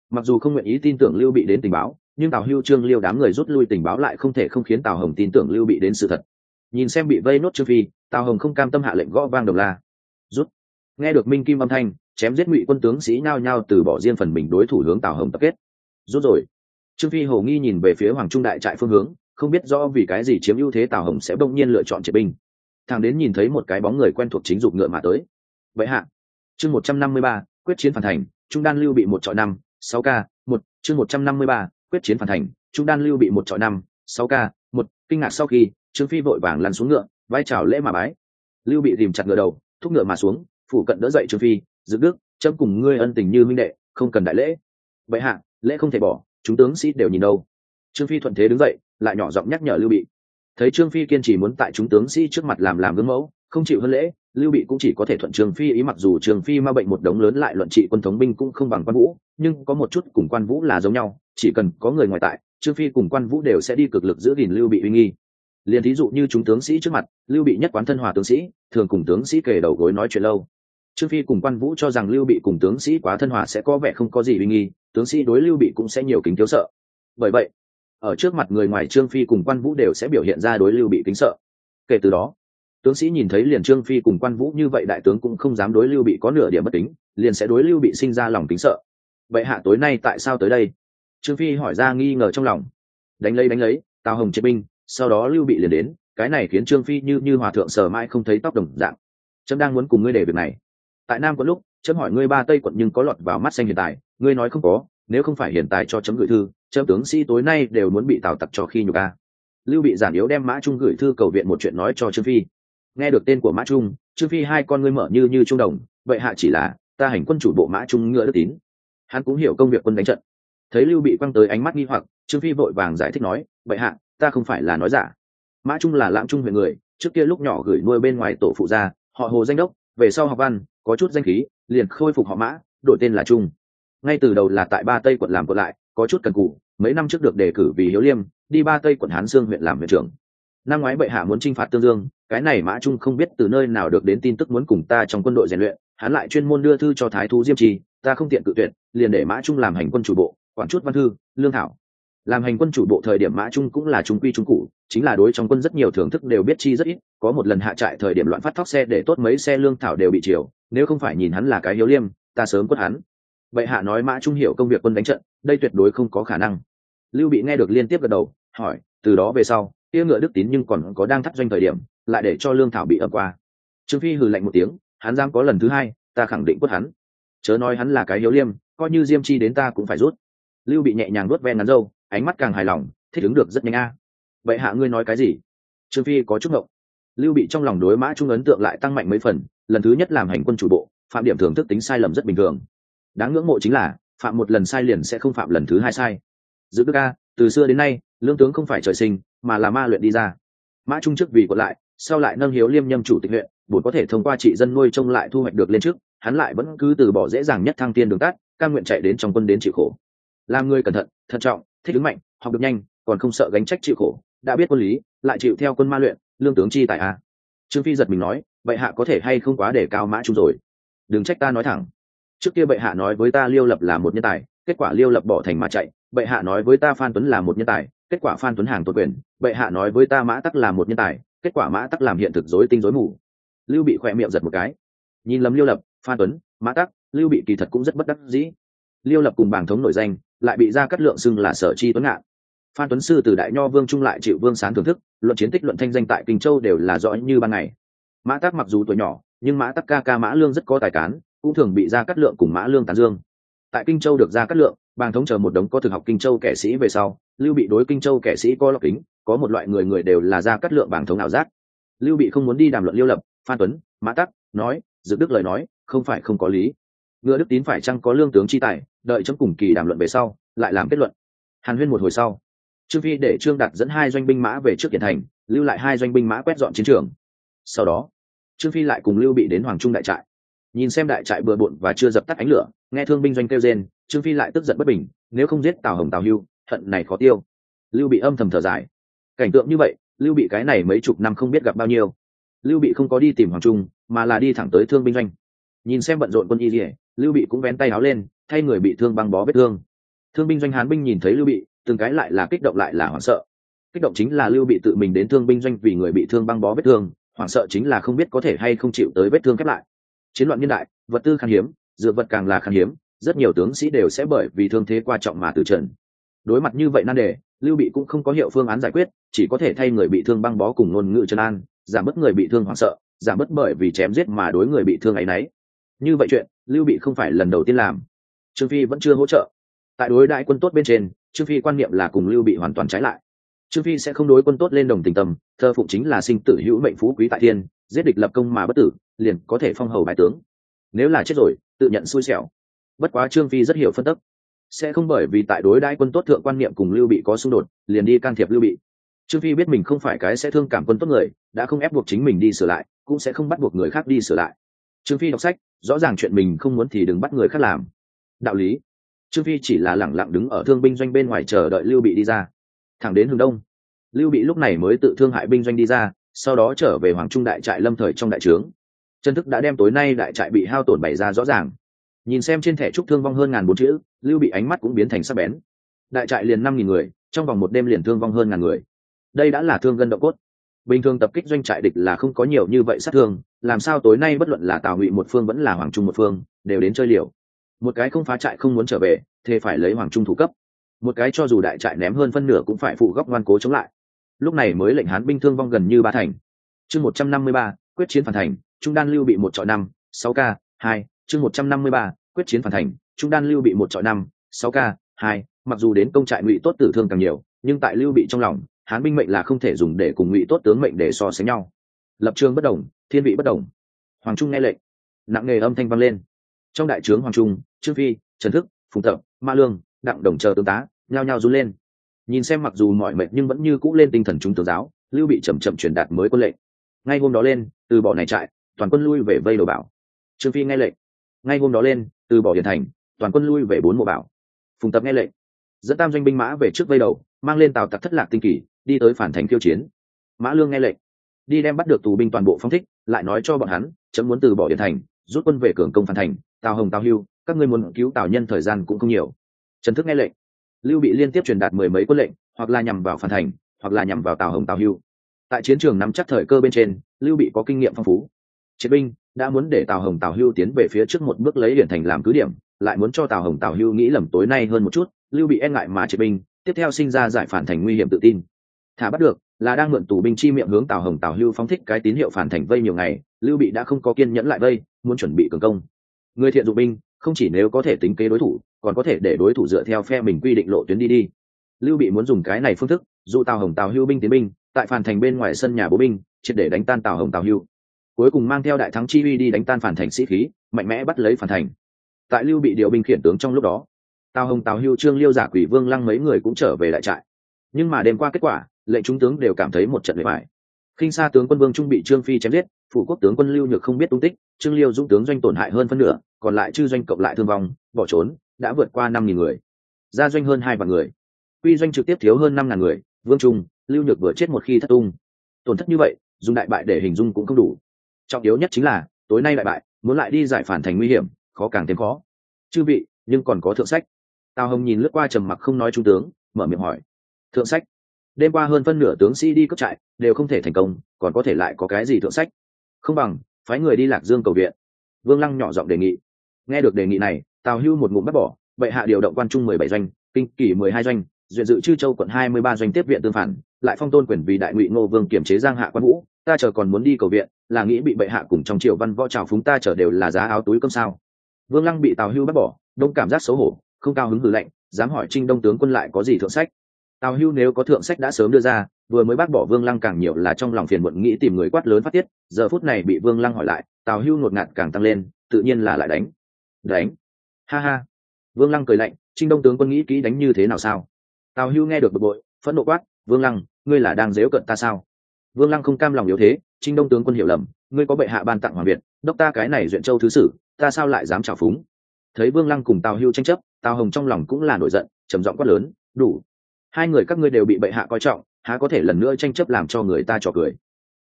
S1: Mặc dù không nguyện ý tin tưởng lưu bị đến tình báo, nhưng tào hưu trương liêu đám người rút lui tình báo lại không thể không khiến tào hồng tin tưởng lưu bị đến sự thật. Nhìn xem bị vây nốt trương phi, tào hồng không cam tâm hạ lệnh gõ vang đồng la. Rút. Nghe được minh kim âm thanh, chém giết ngụy quân tướng sĩ nhao nhao từ bỏ riêng phần mình đối thủ hướng tào hồng tập kết. Rút rồi. Trương phi hầu nghi nhìn về phía hoàng trung đại trại phương hướng, không biết rõ vì cái gì chiếm ưu thế tào hồng sẽ bỗng nhiên lựa chọn triệt binh. Thằng đến nhìn thấy một cái bóng người quen thuộc chính dục ngựa mà tới. Vậy hạ. Chương một trăm năm mươi ba quyết chiến phản thành, trung đan lưu bị một trọi năm, sáu k một, chương một trăm năm mươi ba, quyết chiến phản thành, trung đan lưu bị một trọi năm, sáu k một, kinh ngạc sau khi, trương phi vội vàng lăn xuống ngựa, vai trào lễ mà bái. Lưu bị tìm chặt ngựa đầu, thúc ngựa mà xuống, phủ cận đỡ dậy trương phi giữ đức, chấm cùng ngươi ân tình như minh đệ, không cần đại lễ. Vậy hạ, lễ không thể bỏ, chúng tướng sĩ đều nhìn đâu. Trương phi thuận thế đứng dậy, lại nhỏ giọng nhắc nhở lưu bị. Thấy trương phi kiên trì muốn tại chúng tướng sĩ trước mặt làm làm gương mẫu, không chịu hơn lễ lưu bị cũng chỉ có thể thuận Trường phi ý mặc dù Trường phi ma bệnh một đống lớn lại luận trị quân thống binh cũng không bằng quan vũ, nhưng có một chút cùng quan vũ là giống nhau, chỉ cần có người ngoài tại, trương phi cùng quan vũ đều sẽ đi cực lực giữ gìn lưu bị uy nghi. Liền thí dụ như chúng tướng sĩ trước mặt, lưu bị nhất quán thân hòa tướng sĩ, thường cùng tướng sĩ kề đầu gối nói chuyện lâu. Trương phi cùng quan vũ cho rằng lưu bị cùng tướng sĩ quá thân hòa sẽ có vẻ không có gì uy nghi, tướng sĩ đối lưu bị cũng sẽ nhiều kính thiếu sợ. Bởi vậy, ở trước mặt người ngoài trương phi cùng quan vũ đều sẽ biểu hiện ra đối lưu bị kính sợ. Kể từ đó tướng sĩ nhìn thấy liền trương phi cùng quan vũ như vậy đại tướng cũng không dám đối lưu bị có nửa điểm bất tính liền sẽ đối lưu bị sinh ra lòng kính sợ. Vậy hạ tối nay tại sao tới đây? Trương phi hỏi ra nghi ngờ trong lòng. Đánh lấy đánh lấy, tào hồng chế binh, sau đó lưu bị liền đến, cái này khiến trương phi như như hòa thượng sờ mãi không thấy tóc đồng dạng. Trâm đang muốn cùng ngươi để việc này. Tại nam có lúc trâm hỏi ngươi ba tây quận nhưng có lọt vào mắt xanh hiện tại, ngươi nói không có, nếu không phải hiện tại cho chấm gửi thư trâm tướng sĩ tối nay đều muốn bị tào tặc cho khi nhục a. Lưu bị giản yếu đem mã trung gửi thư cầu viện một chuyện nói cho trương phi nghe được tên của mã trung, trương phi hai con ngươi mở như như trung đồng, vậy hạ chỉ là, ta hành quân chủ bộ mã trung ngựa đức tín. Hắn cũng hiểu công việc quân đánh trận. Thấy lưu bị quăng tới ánh mắt nghi hoặc, trương phi vội vàng giải thích nói, vậy hạ, ta không phải là nói giả. Mã trung là lãng trung huyện người, trước kia lúc nhỏ gửi nuôi bên ngoài tổ phụ gia, họ hồ danh đốc, về sau học văn, có chút danh khí, liền khôi phục họ mã, đổi tên là trung. Ngay từ đầu là tại ba tây quận làm quận lại, có chút cần cụ mấy năm trước được đề cử vì hiếu liêm, đi ba tây quận hán sương huyện làm huyện trưởng năm ngoái bệ hạ muốn t r i n h phạt tương dương, cái này mã trung không biết từ nơi nào được đến tin tức muốn cùng ta trong quân đội rèn luyện, hắn lại chuyên môn đưa thư cho thái thú diêm trì, ta không tiện cự tuyệt, liền để mã trung làm hành quân chủ bộ, quản chút văn thư, lương thảo. Làm hành quân chủ bộ thời điểm mã trung cũng là trung quy trung cụ, chính là đối trong quân rất nhiều thưởng thức đều biết chi rất ít, có một lần hạ trại thời điểm loạn phát thóc xe để tốt mấy xe lương thảo đều bị chiều, nếu không phải nhìn hắn là cái hiếu liêm, ta sớm quất hắn. Bệ hạ nói mã trung hiểu công việc quân đánh trận, đây tuyệt đối không có khả năng. Lưu bị nghe được liên tiếp gật đầu, hỏi, từ đó về sau kia ngựa đức tín nhưng còn có đang thắt doanh thời điểm, lại để cho lương thảo bị ập qua. Trương phi hừ lạnh một tiếng, hắn dám có lần thứ hai, ta khẳng định quất hắn. Chớ nói hắn là cái hiếu liêm, coi như diêm chi đến ta cũng phải rút. Lưu bị nhẹ nhàng nuốt ven ngắn dâu ánh mắt càng hài lòng, thích ứng được rất nhanh a. Vậy hạ ngươi nói cái gì? Trương phi có chút ngộng. Lưu bị trong lòng đối mã trung ấn tượng lại tăng mạnh mấy phần, lần thứ nhất làm hành quân chủ bộ, phạm điểm thưởng thức tính sai lầm rất bình thường. Đáng ngưỡng mộ chính là, phạm một lần sai liền sẽ không phạm lần thứ hai sai. Giữ đức a từ xưa đến nay lương tướng không phải trời sinh, mà là ma luyện đi ra. Mã trung trước vì còn lại, sau lại nâng hiếu liêm nhâm chủ tịch huyện bổn có thể thông qua trị dân nuôi trông lại thu hoạch được lên trước, hắn lại vẫn cứ từ bỏ dễ dàng nhất thăng tiên đường tắt, ca nguyện chạy đến trong quân đến chịu khổ. Làm người cẩn thận thận trọng, thích ứng mạnh, học được nhanh, còn không sợ gánh trách chịu khổ, đã biết quân lý, lại chịu theo quân ma luyện, lương tướng chi tại a. Trương phi giật mình nói vậy hạ có thể hay không quá để cao mã trung rồi? Đừng trách ta nói thẳng. Trước kia bệ hạ nói với ta liêu lập là một nhân tài, kết quả liêu lập bỏ thành mà chạy bệ hạ nói với ta phan tuấn là một nhân tài, kết quả phan tuấn hàng tuột quyền, bệ hạ nói với ta mã tắc là một nhân tài, kết quả mã tắc làm hiện thực dối tinh dối mù. Lưu bị khỏe miệng giật một cái. Nhìn lầm liêu lập, phan tuấn, mã tắc, lưu bị kỳ thật cũng rất bất đắc dĩ. Liêu lập cùng bảng thống nổi danh, lại bị ra cắt lượng xưng là sở chi tuấn ngạn. Phan tuấn sư từ đại nho vương trung lại chịu vương sán thưởng thức, luận chiến tích luận thanh danh tại kinh châu đều là rõ như ban ngày. Mã tắc mặc dù tuổi nhỏ, nhưng mã tắc ca ca mã lương rất có tài cán, cũng thường bị ra cắt lượng cùng mã lương tán dương. Tại kinh châu được ra cắt lượng bàng thống chờ một đống có thực học kinh châu kẻ sĩ về sau, lưu bị đối kinh châu kẻ sĩ có lọc kính, có một loại người người đều là ra cắt lượng bàng thống ảo giác. Lưu bị không muốn đi đàm luận liêu lập, phan tuấn, mã tắc, nói dự đức lời nói, không phải không có lý. Ngựa đức tín phải chăng có lương tướng chi tài, đợi chấm cùng kỳ đàm luận về sau, lại làm kết luận. Hàn huyên một hồi sau, trương phi để trương đạt dẫn hai doanh binh mã về trước kiện thành, lưu lại hai doanh binh mã quét dọn chiến trường. Sau đó, trương phi lại cùng lưu bị đến hoàng trung đại trại. Nhìn xem đại trại bừa bộn và chưa dập tắt ánh lửa, nghe thương binh doanh kêu rên trương phi lại tức giận bất bình, nếu không giết tào hồng tào hưu thận này khó tiêu. Lưu bị âm thầm thở dài. Cảnh tượng như vậy, lưu bị cái này mấy chục năm không biết gặp bao nhiêu. Lưu bị không có đi tìm hoàng trung, mà là đi thẳng tới thương binh doanh. Nhìn xem bận rộn quân y dỉa lưu bị cũng vén tay áo lên, thay người bị thương băng bó vết thương. Thương binh doanh hán binh nhìn thấy lưu bị, từng cái lại là kích động lại là hoảng sợ. Kích động chính là lưu bị tự mình đến thương binh doanh vì người bị thương băng bó vết thương, hoảng sợ chính là không biết có thể hay không chịu tới vết thương khép lại. Chiến loạn niên đại, vật tư khan hiếm, dược vật càng là khan hiếm rất nhiều tướng sĩ đều sẽ bởi vì thương thế qua trọng mà từ trần. Đối mặt như vậy nan đề, lưu bị cũng không có hiệu phương án giải quyết, chỉ có thể thay người bị thương băng bó cùng ngôn ngữ trấn an, giảm bớt người bị thương hoảng sợ, giảm bớt bởi vì chém giết mà đối người bị thương ấy nấy. Như vậy chuyện, lưu bị không phải lần đầu tiên làm. Trương phi vẫn chưa hỗ trợ. Tại đối đại quân tốt bên trên, trương phi quan niệm là cùng lưu bị hoàn toàn trái lại. Trương phi sẽ không đối quân tốt lên đồng tình tâm, thơ phụng chính là sinh tử hữu mệnh phú quý tại thiên, giết địch lập công mà bất tử, liền có thể phong hầu bài tướng. Nếu là chết rồi, tự nhận xui xẻo bất quá trương phi rất hiểu phân tích sẽ không bởi vì tại đối đãi quân tốt thượng quan niệm cùng lưu bị có xung đột, liền đi can thiệp lưu bị. Trương phi biết mình không phải cái sẽ thương cảm quân tốt người, đã không ép buộc chính mình đi sửa lại, cũng sẽ không bắt buộc người khác đi sửa lại. Trương phi đọc sách, rõ ràng chuyện mình không muốn thì đừng bắt người khác làm. Đạo lý. Trương phi chỉ là lẳng lặng đứng ở thương binh doanh bên ngoài chờ đợi lưu bị đi ra. Thẳng đến hướng đông, lưu bị lúc này mới tự thương hại binh doanh đi ra, sau đó trở về hoàng trung đại trại lâm thời trong đại trướng. Chân thức đã đem tối nay đại trại bị hao tổn bày ra rõ ràng nhìn xem trên thẻ trúc thương vong hơn ngàn bốn chữ, lưu bị ánh mắt cũng biến thành sắc bén. Đại trại liền năm nghìn người, trong vòng một đêm liền thương vong hơn ngàn người. Đây đã là thương gân động cốt. Bình thường tập kích doanh trại địch là không có nhiều như vậy sát thương, làm sao tối nay bất luận là tào ngụy một phương vẫn là hoàng trung một phương, đều đến chơi liều. Một cái không phá trại không muốn trở về thì phải lấy hoàng trung thủ cấp. Một cái cho dù đại trại ném hơn phân nửa cũng phải phụ góc ngoan cố chống lại. Lúc này mới lệnh hán binh thương vong gần như ba thành. Chương một trăm năm mươi ba, quyết chiến phản thành, trung đan lưu bị một trọi năm, sáu k, hai chương một trăm năm mươi ba, quyết chiến phản thành, trung đan lưu bị một trọi năm, sáu k hai, mặc dù đến công trại ngụy tốt tử thương càng nhiều, nhưng tại lưu bị trong lòng, hán binh mệnh là không thể dùng để cùng ngụy tốt tướng mệnh để so sánh nhau. Lập trường bất đồng, thiên vị bất đồng. Hoàng trung nghe lệnh, nặng nề âm thanh vang lên. Trong đại trướng hoàng trung, trương phi, trần thức, phùng tập, ma lương, đặng đồng chờ tướng tá, nhao nhao run lên. Nhìn xem mặc dù mọi mệnh nhưng vẫn như cũ lên tinh thần trung tướng giáo, lưu bị chậm chậm truyền đạt mới quân lệnh. Ngay hôm đó lên, từ bỏ này trại, toàn quân lui về vây đồ bảo. Trương phi nghe lệnh ngay hôm đó lên, từ bỏ hiền thành, toàn quân lui về bốn mộ bảo. Phùng tập nghe lệnh, dẫn tam doanh binh mã về trước vây đầu, mang lên tàu tặc thất lạc tinh kỳ đi tới phản thành khiêu chiến. Mã lương nghe lệnh, đi đem bắt được tù binh toàn bộ phong thích, lại nói cho bọn hắn, chấm muốn từ bỏ hiền thành, rút quân về cường công phản thành, tào hồng tào hưu, các ngươi muốn cứu tào nhân thời gian cũng không nhiều. Trần thức nghe lệnh, lưu bị liên tiếp truyền đạt mười mấy quân lệnh, hoặc là nhằm vào phản thành, hoặc là nhằm vào tào hồng tào hưu. Tại chiến trường nắm chắc thời cơ bên trên, lưu bị có kinh nghiệm phong phú. Chiến binh đã muốn để tào hồng, tào hưu tiến về phía trước một bước lấy điển thành làm cứ điểm, lại muốn cho tào hồng, tào hưu nghĩ lầm tối nay hơn một chút, lưu bị e ngại mà chế binh, tiếp theo sinh ra giải phản thành nguy hiểm tự tin. Thả bắt được, là đang mượn tù binh chi miệng hướng tào hồng, tào hưu phóng thích cái tín hiệu phản thành vây nhiều ngày, lưu bị đã không có kiên nhẫn lại vây, muốn chuẩn bị cường công. Người thiện dụng binh, không chỉ nếu có thể tính kế đối thủ, còn có thể để đối thủ dựa theo phe mình quy định lộ tuyến đi đi. Lưu bị muốn dùng cái này phương thức, dụ tào hồng, tào hưu binh tiến binh, tại phản thành bên ngoài sân nhà bố binh, triệt để đánh tan tào hồng, tào hưu cuối cùng mang theo đại thắng chi uy đi đánh tan phản thành sĩ khí, mạnh mẽ bắt lấy phản thành. Tại lưu bị điều binh khiển tướng trong lúc đó, tào hồng, tào hưu, trương liêu, giả quỷ, vương lăng mấy người cũng trở về đại trại. Nhưng mà đêm qua kết quả, lệnh chúng tướng đều cảm thấy một trận bề bài khinh xa tướng quân vương trung bị trương phi chém giết, phủ quốc tướng quân lưu nhược không biết tung tích, trương liêu dũng tướng doanh tổn hại hơn phân nửa, còn lại chư doanh cộng lại thương vong, bỏ trốn, đã vượt qua năm nghìn người. Gia doanh hơn hai vạn người. Quy doanh trực tiếp thiếu hơn năm ngàn người, vương trung, lưu nhược vừa chết một khi thất tung. Tổn thất như vậy, dùng đại bại để hình dung cũng không đủ trọng yếu nhất chính là, tối nay đại bại, muốn lại đi giải phản thành nguy hiểm, khó càng thêm khó. Chư vị, nhưng còn có thượng sách. Tào hồng nhìn lướt qua trầm mặc không nói trung tướng, mở miệng hỏi. Thượng sách. Đêm qua hơn phân nửa tướng sĩ đi cướp trại, đều không thể thành công, còn có thể lại có cái gì thượng sách? Không bằng, phái người đi lạc dương cầu viện. Vương lăng nhỏ giọng đề nghị. Nghe được đề nghị này, tào hưu một ngụm bắt bỏ, bệ hạ điều động quan trung mười bảy doanh, kinh kỷ mười hai doanh, duyện dự chư châu quận hai mươi ba doanh tiếp viện tương phản lại phong tôn quyền vì đại ngụy ngô vương kiểm chế giang hạ quan vũ, ta chờ còn muốn đi cầu viện, là nghĩ bị bệ hạ cùng trong triều văn võ trào phúng ta chờ đều là giá áo túi cơm sao. Vương lăng bị tào hưu bắt bỏ, đông cảm giác xấu hổ, không cao hứng hử lạnh, dám hỏi trinh đông tướng quân lại có gì thượng sách. Tào hưu nếu có thượng sách đã sớm đưa ra, vừa mới bác bỏ vương lăng càng nhiều là trong lòng phiền muộn nghĩ tìm người quát lớn phát tiết, giờ phút này bị vương lăng hỏi lại, tào hưu ngột ngạt càng tăng lên, tự nhiên là lại đánh. Đánh? Ha ha. Vương lăng cười lạnh, trinh đông tướng quân nghĩ kỹ đánh như thế nào sao? Tào hưu nghe được bực bội, phẫn nộ quát vương lăng, ngươi là đang dếu cận ta sao? Vương lăng không cam lòng yếu thế, trinh đông tướng quân hiểu lầm, ngươi có bệ hạ ban tặng hoàng việt, đốc ta cái này duyện châu thứ sử, ta sao lại dám trào phúng? Thấy vương lăng cùng tào hưu tranh chấp, tào hồng trong lòng cũng là nổi giận, trầm giọng quát lớn, đủ. Hai người các ngươi đều bị bệ hạ coi trọng, há có thể lần nữa tranh chấp làm cho người ta trò cười?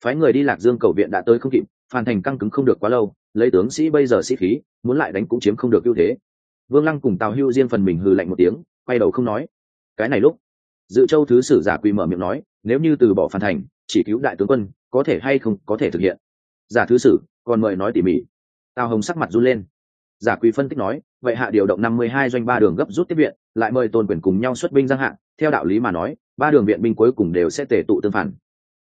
S1: Phái người đi lạc dương cầu viện đã tới không kịp, phan thành căng cứng không được quá lâu, lấy tướng sĩ bây giờ sĩ khí, muốn lại đánh cũng chiếm không được ưu thế. Vương lăng cùng tào hưu riêng phần mình hừ lạnh một tiếng, quay đầu không nói. Cái này lúc dự châu thứ sử giả quỳ mở miệng nói, nếu như từ bỏ phản thành, chỉ cứu đại tướng quân, có thể hay không có thể thực hiện? Giả thứ sử, còn mời nói tỉ mỉ. Tào hồng sắc mặt run lên. Giả quỳ phân tích nói, vậy hạ điều động năm mươi hai doanh ba đường gấp rút tiếp viện, lại mời tôn quyền cùng nhau xuất binh giang hạ. Theo đạo lý mà nói, ba đường viện binh cuối cùng đều sẽ tề tụ tương phản.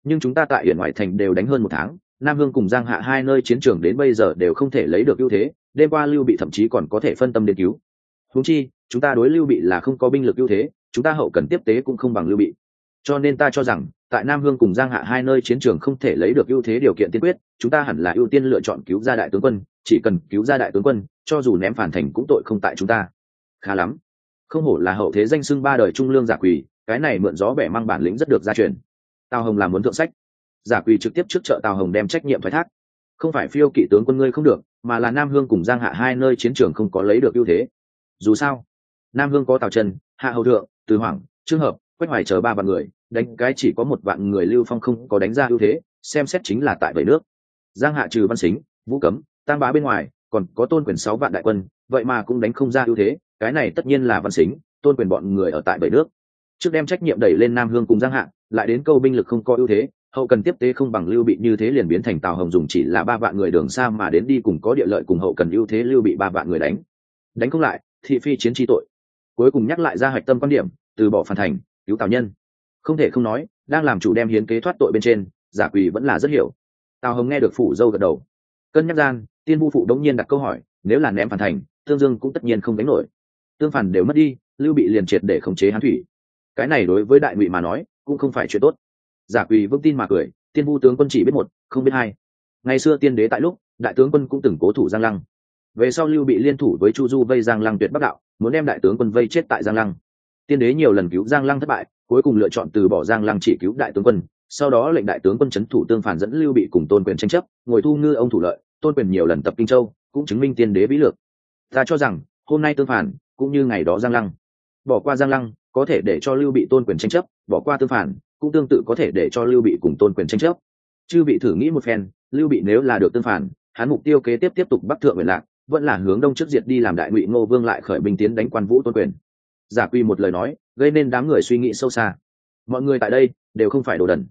S1: Nhưng chúng ta tại hiển ngoại thành đều đánh hơn một tháng, nam hương cùng giang hạ hai nơi chiến trường đến bây giờ đều không thể lấy được ưu thế, đêm qua lưu bị thậm chí còn có thể phân tâm đến cứu. Húng chi, chúng ta đối lưu bị là không có binh lực ưu thế chúng ta hậu cần tiếp tế cũng không bằng lưu bị. Cho nên ta cho rằng, tại nam hương cùng giang hạ hai nơi chiến trường không thể lấy được ưu thế điều kiện tiên quyết, chúng ta hẳn là ưu tiên lựa chọn cứu ra đại tướng quân, chỉ cần cứu ra đại tướng quân, cho dù ném phản thành cũng tội không tại chúng ta. Khá lắm. Không hổ là hậu thế danh xưng ba đời trung lương giả quỳ, cái này mượn gió bẻ mang bản lĩnh rất được gia truyền. Tào hồng làm muốn thượng sách. Giả quỳ trực tiếp trước chợ tào hồng đem trách nhiệm thoái thác. Không phải phiêu kỵ tướng quân ngươi không được, mà là nam hương cùng giang hạ hai nơi chiến trường không có lấy được ưu thế. Dù sao, nam hương có tào trần, hạ hầu thượng từ hoàng trường hợp, quách hoài chờ ba vạn người, đánh cái chỉ có một vạn người lưu phong không có đánh ra ưu thế, xem xét chính là tại bảy nước. Giang hạ trừ văn xính, vũ cấm tăng bá bên ngoài, còn có tôn quyền sáu vạn đại quân, vậy mà cũng đánh không ra ưu thế, cái này tất nhiên là văn xính, tôn quyền bọn người ở tại bảy nước. Trước đem trách nhiệm đẩy lên nam hương cùng giang hạ, lại đến câu binh lực không có ưu thế, hậu cần tiếp tế không bằng lưu bị như thế liền biến thành tào hồng dùng chỉ là ba vạn người đường xa mà đến đi cùng có địa lợi cùng hậu cần ưu thế lưu bị ba vạn người đánh. Đánh không lại, thị phi chiến tri tội cuối cùng nhắc lại ra hạch tâm quan điểm, từ bỏ phản thành, cứu tào nhân. Không thể không nói, đang làm chủ đem hiến kế thoát tội bên trên, giả quỳ vẫn là rất hiểu. Tào hồng nghe được phủ dâu gật đầu. Cân nhắc gian, tiên vu phụ đống nhiên đặt câu hỏi, nếu là ném phản thành, tương dương cũng tất nhiên không đánh nổi. Tương phản đều mất đi, lưu bị liền triệt để khống chế hán thủy. Cái này đối với đại ngụy mà nói, cũng không phải chuyện tốt. Giả quỳ vững tin mà cười, tiên vu tướng quân chỉ biết một, không biết hai. Ngày xưa tiên đế tại lúc, đại tướng quân cũng từng cố thủ giang lăng về sau lưu bị liên thủ với chu du vây giang lăng tuyệt bắc đạo, muốn đem đại tướng quân vây chết tại giang lăng. Tiên đế nhiều lần cứu giang lăng thất bại, cuối cùng lựa chọn từ bỏ giang lăng chỉ cứu đại tướng quân, sau đó lệnh đại tướng quân c h ấ n thủ tương phản dẫn lưu bị cùng tôn quyền tranh chấp, ngồi thu ngư ông thủ lợi, tôn quyền nhiều lần tập kinh châu, cũng chứng minh tiên đế vĩ lược. Ta cho rằng, hôm nay tương phản, cũng như ngày đó giang lăng. Bỏ qua giang lăng, có thể để cho lưu bị tôn quyền tranh chấp, bỏ qua tương phản, cũng tương tự có thể để cho lưu bị cùng tôn quyền tranh chấp. Chư bị thử nghĩ một phen, lưu bị nếu là được tương phản, hắn mục tiêu kế tiếp tiếp tục bắc thượng nguyện lạc vẫn là hướng đông trước diệt đi làm đại ngụy ngô vương lại khởi binh tiến đánh quan vũ tôn quyền. Giả quy một lời nói, gây nên đám người suy nghĩ sâu xa. Mọi người tại đây đều không phải đồ đần.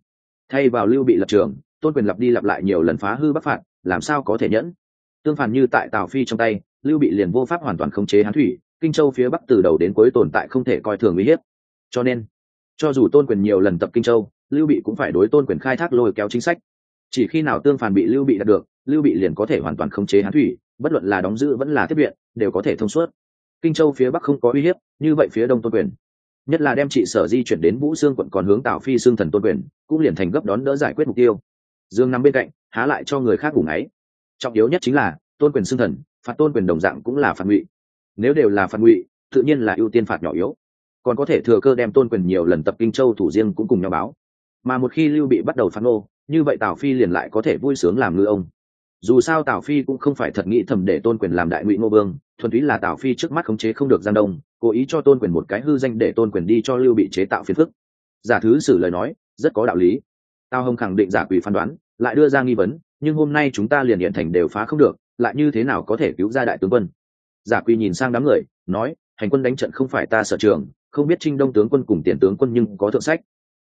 S1: Thay vào lưu bị lập trường, tôn quyền lặp đi lặp lại nhiều lần phá hư bắc phạt, làm sao có thể nhẫn? Tương phản như tại tào phi trong tay, lưu bị liền vô pháp hoàn toàn khống chế hán thủy, kinh châu phía bắc từ đầu đến cuối tồn tại không thể coi thường uy hiếp. Cho nên, cho dù tôn quyền nhiều lần tập kinh châu, lưu bị cũng phải đối tôn quyền khai thác lôi kéo chính sách. Chỉ khi nào tương phản bị lưu bị đạt được, lưu bị liền có thể hoàn toàn khống chế hán thủy bất luận là đóng giữ vẫn là tiếp viện, đều có thể thông suốt. Kinh châu phía bắc không có uy hiếp, như vậy phía đông tôn quyền. Nhất là đem trị sở di chuyển đến vũ xương quận còn hướng tào phi xương thần tôn quyền, cũng liền thành gấp đón đỡ giải quyết mục tiêu. Dương nằm bên cạnh, há lại cho người khác ngủ ngáy. Trọng yếu nhất chính là, tôn quyền xương thần, phạt tôn quyền đồng dạng cũng là phạt ngụy. Nếu đều là phạt ngụy, tự nhiên là ưu tiên phạt nhỏ yếu. Còn có thể thừa cơ đem tôn quyền nhiều lần tập kinh châu thủ riêng cũng cùng nhau báo. Mà một khi lưu bị bắt đầu phạt nô, như vậy tào phi liền lại có thể vui sướng làm ngư ông dù sao tào phi cũng không phải thật nghĩ thầm để tôn quyền làm đại ngụy ngô vương, thuần túy là tào phi trước mắt khống chế không được giang đông, cố ý cho tôn quyền một cái hư danh để tôn quyền đi cho lưu bị chế tạo phiền phức. Giả thứ xử lời nói, rất có đạo lý. Tào hồng khẳng định giả quỷ phán đoán, lại đưa ra nghi vấn, nhưng hôm nay chúng ta liền hiện thành đều phá không được, lại như thế nào có thể cứu ra đại tướng quân? Giả quỷ nhìn sang đám người, nói, hành quân đánh trận không phải ta sở trường, không biết trinh đông tướng quân cùng tiền tướng quân nhưng có thượng sách.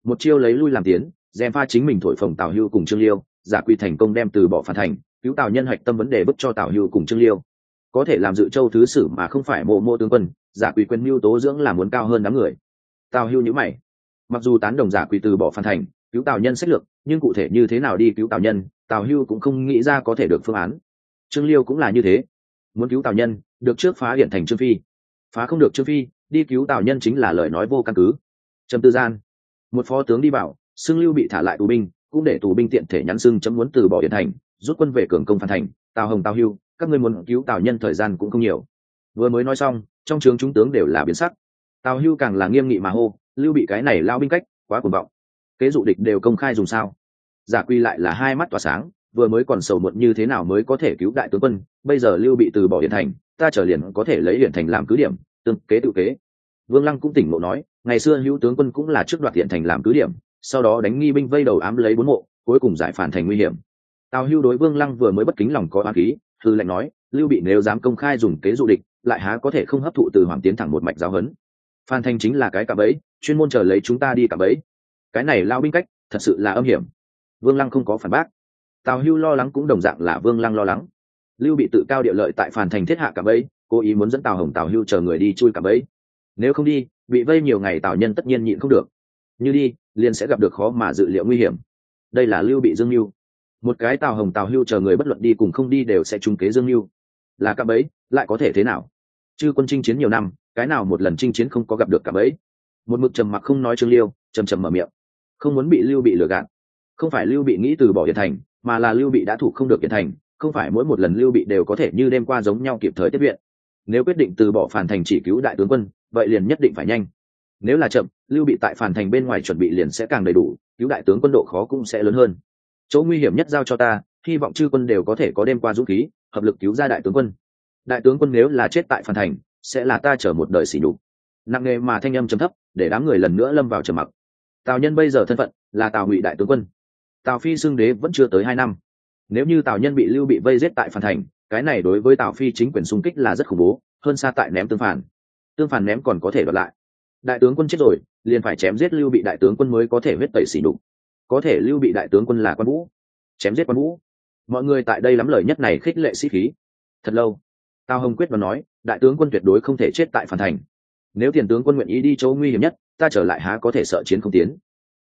S1: Một chiêu lấy lui làm tiến dèm pha chính mình thổi phồng tào hưu cùng trương liêu, giả quỷ thành công đem từ bỏ phản thành cứu tào nhân hạch tâm vấn đề bức cho tào hưu cùng trương liêu. Có thể làm dự châu thứ sử mà không phải mộ mộ tướng quân, giả quỳ quyền mưu tố dưỡng là muốn cao hơn đám người. Tào hưu nhữ mày. Mặc dù tán đồng giả quỳ từ bỏ phan thành, cứu tào nhân sách lược, nhưng cụ thể như thế nào đi cứu tào nhân, tào hưu cũng không nghĩ ra có thể được phương án. Trương liêu cũng là như thế. Muốn cứu tào nhân, được trước phá hiện thành trương phi. Phá không được trương phi, đi cứu tào nhân chính là lời nói vô căn cứ. Trầm tư gian. Một phó tướng đi bảo, xưng lưu bị thả lại tù binh, cũng để tù binh tiện thể nhắn xưng chấm muốn từ bỏ hiện thành rút quân về cường công phan thành, tào hồng, tào hưu, các ngươi muốn cứu tào nhân thời gian cũng không nhiều. Vừa mới nói xong, trong trường chúng tướng đều là biến sắc. Tào hưu càng là nghiêm nghị mà hô, lưu bị cái này lao binh cách, quá cuồng vọng. Kế dụ địch đều công khai dùng sao? Giả quy lại là hai mắt tỏa sáng, vừa mới còn sầu muộn như thế nào mới có thể cứu đại tướng quân, bây giờ lưu bị từ bỏ hiện thành, ta trở liền có thể lấy hiện thành làm cứ điểm, tương kế tự kế. Vương lăng cũng tỉnh ngộ nói, ngày xưa hữu tướng quân cũng là trước đoạt hiện thành làm cứ điểm, sau đó đánh nghi binh vây đầu ám lấy bốn mộ, cuối cùng giải phản thành nguy hiểm tào hưu đối vương lăng vừa mới bất kính lòng có oán khí thư lệnh nói, lưu bị nếu dám công khai dùng kế dụ địch, lại há có thể không hấp thụ từ hoàng tiến thẳng một mạch giáo hấn. phan thành chính là cái cạm ấy chuyên môn chờ lấy chúng ta đi cạm ấy cái này lao binh cách, thật sự là âm hiểm. Vương lăng không có phản bác. Tào hưu lo lắng cũng đồng dạng là vương lăng lo lắng. Lưu bị tự cao địa lợi tại phản thành thiết hạ cạm ấy cố ý muốn dẫn tào hồng tào hưu chờ người đi chui cạm ấy nếu không đi, bị vây nhiều ngày tào nhân tất nhiên nhịn không được. Như đi, liền sẽ gặp được khó mà dự liệu nguy hiểm. Đây là lưu bị dương mưu một cái tào hồng tào hưu chờ người bất luận đi cùng không đi đều sẽ trung kế dương mưu. Là cạm ấy lại có thể thế nào? Chư quân chinh chiến nhiều năm, cái nào một lần chinh chiến không có gặp được cạm ấy một mực trầm mặc không nói trương liêu trầm trầm mở miệng. Không muốn bị lưu bị lừa gạt. Không phải lưu bị nghĩ từ bỏ hiện thành, mà là lưu bị đã thủ không được hiện thành, không phải mỗi một lần lưu bị đều có thể như đêm qua giống nhau kịp thời tiếp viện. Nếu quyết định từ bỏ phản thành chỉ cứu đại tướng quân, vậy liền nhất định phải nhanh. Nếu là chậm, lưu bị tại phản thành bên ngoài chuẩn bị liền sẽ càng đầy đủ, cứu đại tướng quân độ khó cũng sẽ lớn hơn chỗ nguy hiểm nhất giao cho ta, hy vọng chư quân đều có thể có đêm qua dũng khí, hợp lực cứu ra đại tướng quân. Đại tướng quân nếu là chết tại phản thành, sẽ là ta chở một đời xỉ nhục. Nặng nề mà thanh âm chấm thấp, để đám người lần nữa lâm vào trầm mặc. Tào nhân bây giờ thân phận là tào ngụy đại tướng quân. Tào phi xưng đế vẫn chưa tới hai năm. Nếu như tào nhân bị lưu bị vây giết tại phản thành, cái này đối với tào phi chính quyền xung kích là rất khủng bố, hơn xa tại ném tương phản. Tương phản ném còn có thể đoạt lại. Đại tướng quân chết rồi, liền phải chém giết lưu bị đại tướng quân mới có thể huyết tẩy xỉ đục có thể lưu bị đại tướng quân là quan vũ, chém giết quan vũ. Mọi người tại đây lắm lời nhất này khích lệ sĩ khí. Thật lâu tao hồng quyết và nói, đại tướng quân tuyệt đối không thể chết tại phản thành. Nếu tiền tướng quân nguyện ý đi chỗ nguy hiểm nhất, ta trở lại há có thể sợ chiến không tiến.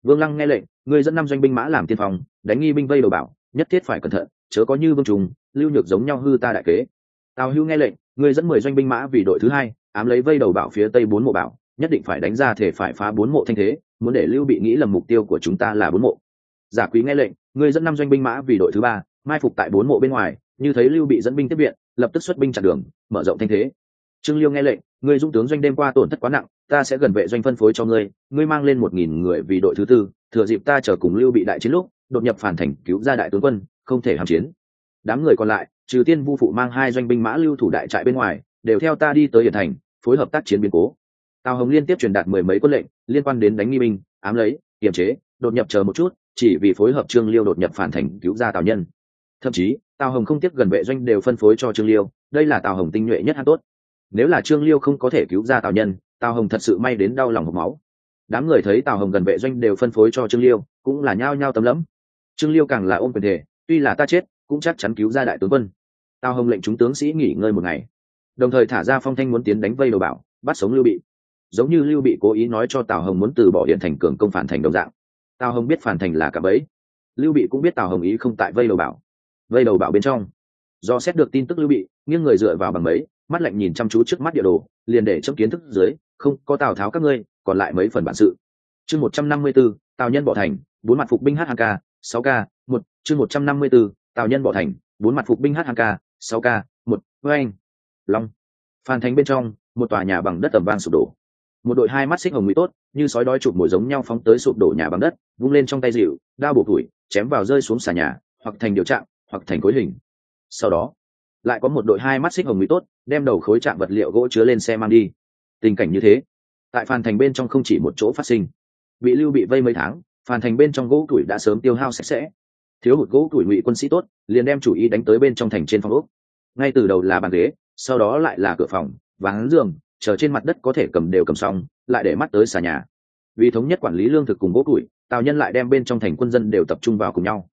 S1: Vương lăng nghe lệnh, người dẫn năm doanh binh mã làm tiên phòng đánh nghi binh vây đầu bảo, nhất thiết phải cẩn thận, chớ có như vương trùng, lưu nhược giống nhau hư ta đại kế. Tào hưu nghe lệnh, người dẫn mười doanh binh mã vì đội thứ hai, ám lấy vây đầu bảo phía tây bốn mộ bảo, nhất định phải đánh ra thể phải phá bốn mộ thanh thế muốn để lưu bị nghĩ lầm mục tiêu của chúng ta là bốn mộ. Giả quý nghe lệnh, người dẫn năm doanh binh mã vì đội thứ ba, mai phục tại bốn mộ bên ngoài, như thấy lưu bị dẫn binh tiếp viện, lập tức xuất binh chặn đường, mở rộng thanh thế. Trương liêu nghe lệnh, người dung tướng doanh đêm qua tổn thất quá nặng, ta sẽ gần vệ doanh phân phối cho ngươi ngươi mang lên một nghìn người vì đội thứ tư, thừa dịp ta chờ cùng lưu bị đại chiến lúc, đột nhập phản thành cứu ra đại tướng quân, không thể hàm chiến. Đám người còn lại, trừ tiên vu phụ mang hai doanh binh mã lưu thủ đại trại bên ngoài, đều theo ta đi tới hiển thành, phối hợp tác chiến biến cố tào hồng liên tiếp truyền đạt mười mấy quân lệnh, liên quan đến đánh nghi binh, ám lấy, kiềm chế, đột nhập chờ một chút, chỉ vì phối hợp trương liêu đột nhập phản thành cứu ra tào nhân. Thậm chí, tào hồng không tiếc gần vệ doanh đều phân phối cho trương liêu, đây là tào hồng tinh nhuệ nhất hát tốt. Nếu là trương liêu không có thể cứu ra tào nhân, tào hồng thật sự may đến đau lòng hộp máu. Đám người thấy tào hồng gần vệ doanh đều phân phối cho trương liêu, cũng là nhao nhao tấm lẫm. Trương liêu càng là ôm quyền thể tuy là ta chết, cũng chắc chắn cứu ra đại tướng quân. Tào hồng lệnh chúng tướng sĩ nghỉ ngơi một ngày. Đồng thời thả ra phong thanh muốn tiến đánh vây đồ bảo, bắt sống lưu bị giống như lưu bị cố ý nói cho tào hồng muốn từ bỏ hiện thành cường công phản thành đồng dạng. Tào hồng biết phản thành là cả bấy lưu bị cũng biết tào hồng ý không tại vây đầu bảo, vây đầu bảo bên trong. Do xét được tin tức lưu bị, nghiêng người dựa vào bằng mấy mắt lạnh nhìn chăm chú trước mắt địa đồ, liền để trong kiến thức dưới, không, có tào tháo các ngươi, còn lại mấy phần bản sự. Chương một trăm năm mươi b ố tào nhân bỏ thành, bốn mặt phục binh hk sáu k một, chương một trăm năm mươi b ố tào nhân bỏ thành, bốn mặt phục binh hk sáu k một vê anh. Long. Phan thánh bên trong, một tòa nhà bằng đất tầm vang sụp đổ một đội hai mắt xích hồng mỹ tốt, như sói đói chụp mồi giống nhau phóng tới sụp đổ nhà bằng đất, vung lên trong tay dịu, đao bổ củi chém vào rơi xuống xà nhà, hoặc thành điều trạng, hoặc thành khối hình. Sau đó, lại có một đội hai mắt xích hồng mỹ tốt, đem đầu khối trạng vật liệu gỗ chứa lên xe mang đi. Tình cảnh như thế, tại phàn thành bên trong không chỉ một chỗ phát sinh. Bị lưu bị vây mấy tháng phàn thành bên trong gỗ tuổi đã sớm tiêu hao sạch sẽ. Thiếu hụt gỗ tuổi ngụy quân sĩ tốt, liền đem chủ ý đánh tới bên trong thành trên phòng ốc. Ngay từ đầu là bàn ghế, sau đó lại là cửa phòng, ván giường chờ trên mặt đất có thể cầm đều cầm xong, lại để mắt tới xà nhà. Vì thống nhất quản lý lương thực cùng gỗ củi, tào nhân lại đem bên trong thành quân dân đều tập trung vào cùng nhau.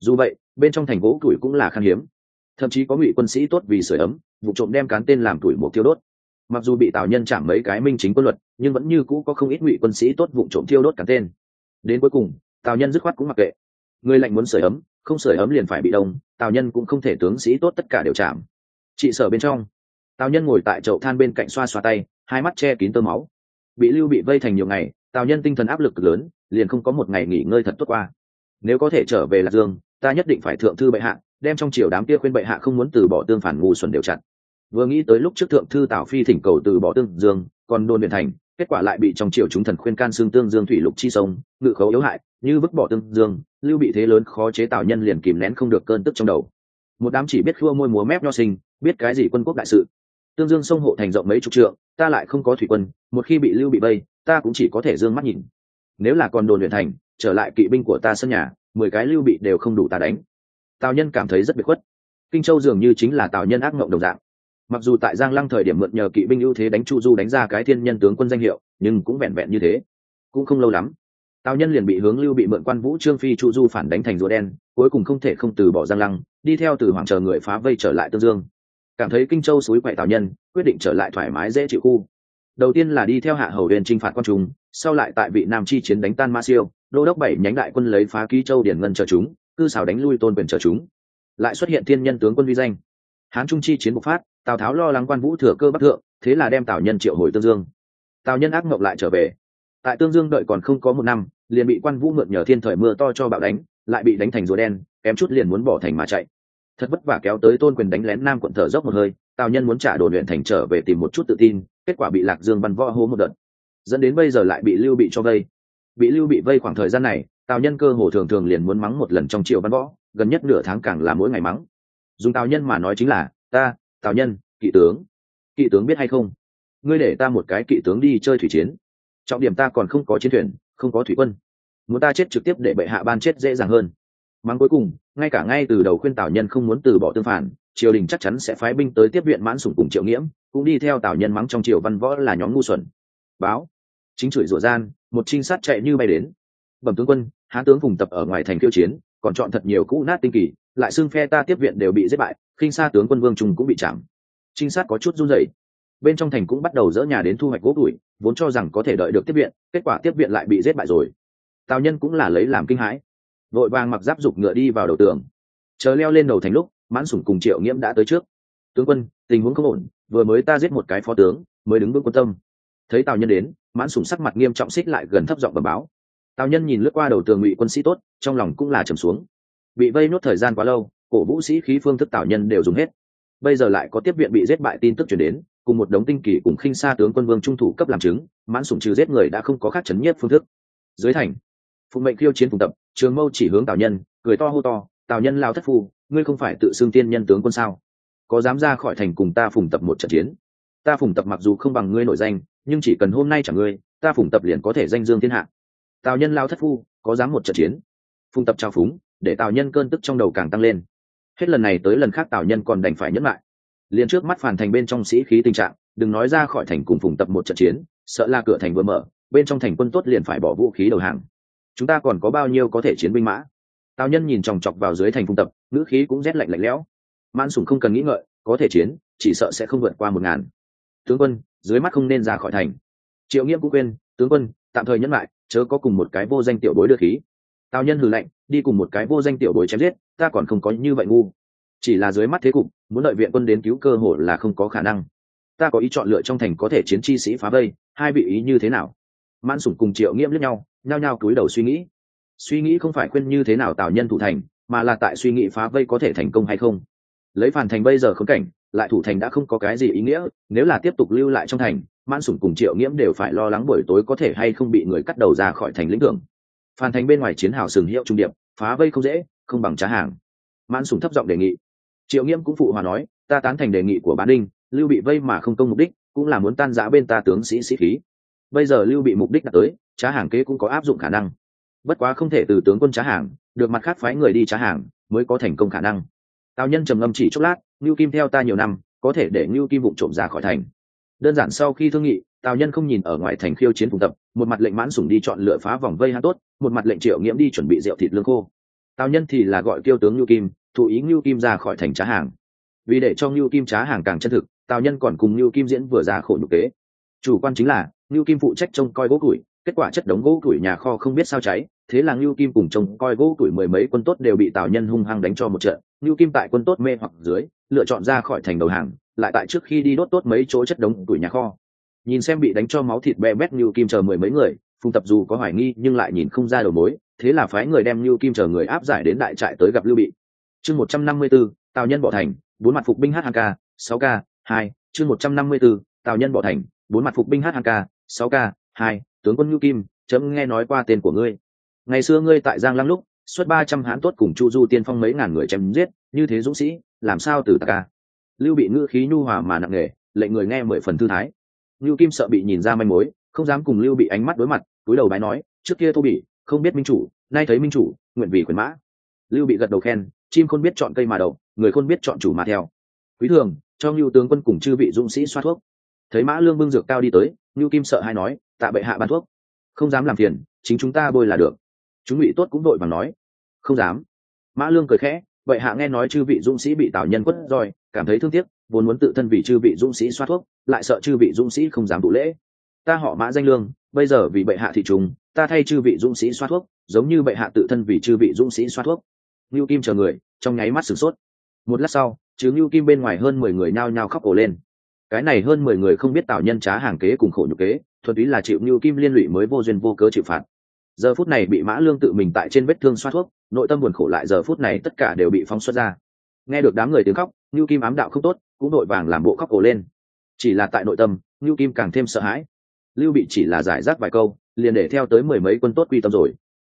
S1: Dù vậy, bên trong thành gỗ củi cũng là khan hiếm. Thậm chí có ngụy quân sĩ tốt vì sửa ấm, vụ trộm đem cán tên làm tuổi một thiêu đốt. Mặc dù bị tào nhân chạm mấy cái minh chính quân luật, nhưng vẫn như cũ có không ít ngụy quân sĩ tốt vụ trộm thiêu đốt cán tên. Đến cuối cùng, tào nhân dứt khoát cũng mặc kệ. Người lạnh muốn sửa ấm, không sửa ấm liền phải bị đông, tào nhân cũng không thể tướng sĩ tốt tất cả đều chạm. Trị sở bên trong tào nhân ngồi tại chậu than bên cạnh xoa xoa tay, hai mắt che kín tơ máu. Bị lưu bị vây thành nhiều ngày, tào nhân tinh thần áp lực lớn, liền không có một ngày nghỉ ngơi thật tốt qua. Nếu có thể trở về lạc dương, ta nhất định phải thượng thư bệ hạ, đem trong triều đám kia khuyên bệ hạ không muốn từ bỏ tương phản ngu xuẩn đều chặn. Vừa nghĩ tới lúc trước thượng thư tào phi thỉnh cầu từ bỏ tương dương, còn đôn biển thành, kết quả lại bị trong triều chúng thần khuyên can xương tương dương thủy lục chi sông, ngự khấu yếu hại, như vứt bỏ tương dương, lưu bị thế lớn khó chế tạo nhân liền kìm nén không được cơn tức trong đầu. Một đám chỉ biết khua môi múa mép nho sinh, biết cái gì quân quốc đại sự tương dương sông hộ thành rộng mấy chục trượng, ta lại không có thủy quân, một khi bị lưu bị bây, ta cũng chỉ có thể d ư ơ n g mắt nhìn. Nếu là còn đồn luyện thành, trở lại kỵ binh của ta sân nhà, mười cái lưu bị đều không đủ ta đánh. Tào nhân cảm thấy rất bị khuất. Kinh châu dường như chính là tào nhân ác mộng đồng dạng. Mặc dù tại giang lăng thời điểm mượn nhờ kỵ binh ưu thế đánh chu du đánh ra cái thiên nhân tướng quân danh hiệu, nhưng cũng vẹn vẹn như thế. Cũng không lâu lắm, tào nhân liền bị hướng lưu bị mượn quan vũ trương phi chu du phản đánh thành rùa đen, cuối cùng không thể không từ bỏ giang lăng, đi theo từ hoàng chờ người phá vây trở lại tương dương cảm thấy kinh châu suối quậy tào nhân, quyết định trở lại thoải mái dễ chịu khu. Đầu tiên là đi theo hạ hầu huyền chinh phạt quan trung sau lại tại vị nam chi chiến đánh tan ma siêu, đô đốc bảy nhánh đại quân lấy phá ký châu điển ngân chờ chúng, cư xào đánh lui tôn quyền chờ chúng. Lại xuất hiện thiên nhân tướng quân vi danh. Hán trung chi chiến bộc phát, tào tháo lo lắng quan vũ thừa cơ bắc thượng, thế là đem tào nhân triệu hồi tương dương. Tào nhân ác mộng lại trở về. Tại tương dương đợi còn không có một năm, liền bị quan vũ mượn nhờ thiên thời mưa to cho bạo đánh, lại bị đánh thành rùa đen, kém chút liền muốn bỏ thành mà chạy thật vất vả kéo tới tôn quyền đánh lén nam quận thở dốc một hơi, tào nhân muốn trả đồn luyện thành trở về tìm một chút tự tin, kết quả bị lạc dương văn võ hố một đợt. Dẫn đến bây giờ lại bị lưu bị cho vây. Bị lưu bị vây khoảng thời gian này, tào nhân cơ hồ thường thường liền muốn mắng một lần trong triệu văn võ, gần nhất nửa tháng càng là mỗi ngày mắng. Dùng tào nhân mà nói chính là, ta, tào nhân, kỵ tướng. Kỵ tướng biết hay không? Ngươi để ta một cái kỵ tướng đi chơi thủy chiến. Trọng điểm ta còn không có chiến thuyền, không có thủy quân. Muốn ta chết trực tiếp để bệ hạ ban chết dễ dàng hơn mắng cuối cùng, ngay cả ngay từ đầu khuyên tào nhân không muốn từ bỏ tương phản, triều đình chắc chắn sẽ phái binh tới tiếp viện mãn sủng cùng triệu nghiễm, cũng đi theo tào nhân mắng trong triều văn võ là nhóm ngu xuẩn. Báo. Chính chửi rủa gian, một trinh sát chạy như bay đến. Bẩm tướng quân hán tướng vùng tập ở ngoài thành kiêu chiến, còn chọn thật nhiều cũ nát tinh kỳ, lại xưng phe ta tiếp viện đều bị giết bại, khinh xa tướng quân vương trung cũng bị chạm. Trinh sát có chút run rẩy. Bên trong thành cũng bắt đầu dỡ nhà đến thu hoạch gỗ tuổi vốn cho rằng có thể đợi được tiếp viện, kết quả tiếp viện lại bị giết bại rồi. Tào nhân cũng là lấy làm kinh hãi vội vàng mặc giáp dục ngựa đi vào đầu tường. Chờ leo lên đầu thành lúc, mãn sủng cùng triệu nghiễm đã tới trước. Tướng quân, tình huống không ổn, vừa mới ta giết một cái phó tướng, mới đứng vững quân tâm. Thấy tào nhân đến, mãn sủng sắc mặt nghiêm trọng xích lại gần thấp giọng bẩm báo. Tào nhân nhìn lướt qua đầu tường ngụy quân sĩ tốt, trong lòng cũng là trầm xuống. Bị vây nốt thời gian quá lâu, cổ vũ sĩ khí phương thức tào nhân đều dùng hết. Bây giờ lại có tiếp viện bị giết bại tin tức chuyển đến, cùng một đống tinh kỳ cùng khinh xa tướng quân vương trung thủ cấp làm chứng, mãn sủng trừ giết người đã không có khác chấn nhất phương thức. Dưới thành, phụng mệnh khiêu chiến phùng tập trường mâu chỉ hướng tào nhân, cười to hô to, tào nhân lao thất phu, ngươi không phải tự xưng tiên nhân tướng quân sao? Có dám ra khỏi thành cùng ta phùng tập một trận chiến? Ta phùng tập mặc dù không bằng ngươi nổi danh, nhưng chỉ cần hôm nay chẳng ngươi, ta phùng tập liền có thể danh dương thiên hạ. Tào nhân lao thất phu, có dám một trận chiến? Phùng tập trao phúng, để tào nhân cơn tức trong đầu càng tăng lên. Hết lần này tới lần khác tào nhân còn đành phải nhẫn lại. Liền trước mắt phản thành bên trong sĩ khí tình trạng, đừng nói ra khỏi thành cùng phùng tập một trận chiến, sợ là cửa thành vừa mở, bên trong thành quân tốt liền phải bỏ vũ khí đầu hàng chúng ta còn có bao nhiêu có thể chiến binh mã? Tào nhân nhìn chòng chọc vào dưới thành phung tập, ngữ khí cũng rét lạnh lạnh lẽo. Mãn Sùng không cần nghĩ ngợi, có thể chiến, chỉ sợ sẽ không vượt qua một ngàn. Tướng quân, dưới mắt không nên ra khỏi thành. Triệu nghiễm cũng quên, tướng quân, tạm thời nhẫn lại, chớ có cùng một cái vô danh tiểu bối đưa khí. Tào nhân hừ lạnh, đi cùng một cái vô danh tiểu bối chém giết, ta còn không có như vậy ngu. Chỉ là dưới mắt thế cục, muốn đợi viện quân đến cứu cơ hội là không có khả năng. Ta có ý chọn lựa trong thành có thể chiến chi sĩ phá vây, hai vị ý như thế nào? Mãn sủng cùng triệu nghiêm lẫn nhau nhao nhao cúi đầu suy nghĩ. Suy nghĩ không phải khuyên như thế nào tạo nhân thủ thành, mà là tại suy nghĩ phá vây có thể thành công hay không. Lấy phản thành bây giờ khốn cảnh, lại thủ thành đã không có cái gì ý nghĩa, nếu là tiếp tục lưu lại trong thành, mãn sủng cùng triệu nghiễm đều phải lo lắng buổi tối có thể hay không bị người cắt đầu ra khỏi thành lĩnh thưởng. Phản thành bên ngoài chiến hào sừng hiệu trung điệp, phá vây không dễ, không bằng trá hàng. Mãn sủng thấp giọng đề nghị. Triệu nghiễm cũng phụ hòa nói, ta tán thành đề nghị của bán đinh, lưu bị vây mà không công mục đích, cũng là muốn tan giã bên ta tướng sĩ sĩ khí. Bây giờ lưu bị mục đích đã tới trá hàng kế cũng có áp dụng khả năng. Bất quá không thể từ tướng quân trá hàng, được mặt khác phái người đi trá hàng mới có thành công khả năng. Tào nhân trầm ngâm chỉ chốc lát, ngưu kim theo ta nhiều năm, có thể để ngưu kim vụ trộm ra khỏi thành. Đơn giản sau khi thương nghị, tào nhân không nhìn ở ngoài thành khiêu chiến phùng tập, một mặt lệnh mãn sủng đi chọn lựa phá vòng vây hát tốt, một mặt lệnh triệu nghiễm đi chuẩn bị rượu thịt lương khô. Tào nhân thì là gọi tiêu tướng ngưu kim, thụ ý ngưu kim ra khỏi thành trá hàng. Vì để cho ngưu kim trá hàng càng chân thực, tào nhân còn cùng ngưu kim diễn vừa ra khổ nhục kế. Chủ quan chính là, ngưu kim phụ trách trông coi gỗ củi kết quả chất đống gỗ củi nhà kho không biết sao cháy, thế là ngưu kim cùng chồng coi gỗ củi mười mấy quân tốt đều bị tào nhân hung hăng đánh cho một trận. Ngưu kim tại quân tốt mê hoặc dưới, lựa chọn ra khỏi thành đầu hàng, lại tại trước khi đi đốt tốt mấy chỗ chất đống củi nhà kho. Nhìn xem bị đánh cho máu thịt bè bét ngưu kim chờ mười mấy người, phùng tập dù có hoài nghi nhưng lại nhìn không ra đầu mối, thế là phái người đem ngưu kim chờ người áp giải đến đại trại tới gặp lưu bị. Chương một trăm năm mươi b tào nhân bỏ thành, bốn mặt phục binh h k sáu k hai. Chương một trăm năm mươi b tào nhân bỏ thành, bốn mặt phục binh h k sáu k hai tướng quân ngưu kim, chấm nghe nói qua tên của ngươi. Ngày xưa ngươi tại giang lăng lúc, xuất ba trăm hán tốt cùng chu du tiên phong mấy ngàn người chém giết, như thế dũng sĩ, làm sao từ ta ca à? lưu bị ngữ khí nhu hòa mà nặng nề, lệnh người nghe mười phần thư thái. Lưu kim sợ bị nhìn ra manh mối, không dám cùng lưu bị ánh mắt đối mặt túi đầu bái nói, trước kia tô bỉ, không biết minh chủ, nay thấy minh chủ, nguyện vì quyền mã. Lưu bị gật đầu khen, chim khôn biết chọn cây mà đậu, người khôn biết chọn chủ mà theo. Quý thường, cho lưu tướng quân cùng chư vị dũng sĩ xoa thuốc. Thấy mã lương bưng dược cao đi tới ngưu kim sợ hay nói, tạ bệ hạ ban thuốc. Không dám làm phiền, chính chúng ta bôi là được. Chúng ngụy tốt cũng đội bằng nói, không dám. Mã lương cười khẽ vậy hạ nghe nói chư vị dũng sĩ bị tào nhân quất roi, cảm thấy thương tiếc, vốn muốn tự thân vì chư vị dũng sĩ xoa thuốc, lại sợ chư vị dũng sĩ không dám đủ lễ. Ta họ mã danh lương, bây giờ vì bệ hạ thị trùng, ta thay chư vị dũng sĩ xoa thuốc, giống như bệ hạ tự thân vì chư vị dũng sĩ xoa thuốc. Ngưu kim chờ người, trong nháy mắt sửng sốt. Một lát sau chứ ngưu kim bên ngoài hơn mười người nhao nhao khóc ổ lên cái này hơn mười người không biết tạo nhân trá hàng kế cùng khổ nhục kế, thuần túy là chịu như kim liên lụy mới vô duyên vô cớ chịu phạt. Giờ phút này bị mã lương tự mình tại trên vết thương xoa thuốc, nội tâm buồn khổ lại giờ phút này tất cả đều bị phóng xuất ra. Nghe được đám người tiếng khóc như kim ám đạo không tốt, cũng đội vàng làm bộ khóc cổ lên. Chỉ là tại nội tâm như kim càng thêm sợ hãi. Lưu bị chỉ là giải rác vài câu, liền để theo tới mười mấy quân tốt quy tâm rồi.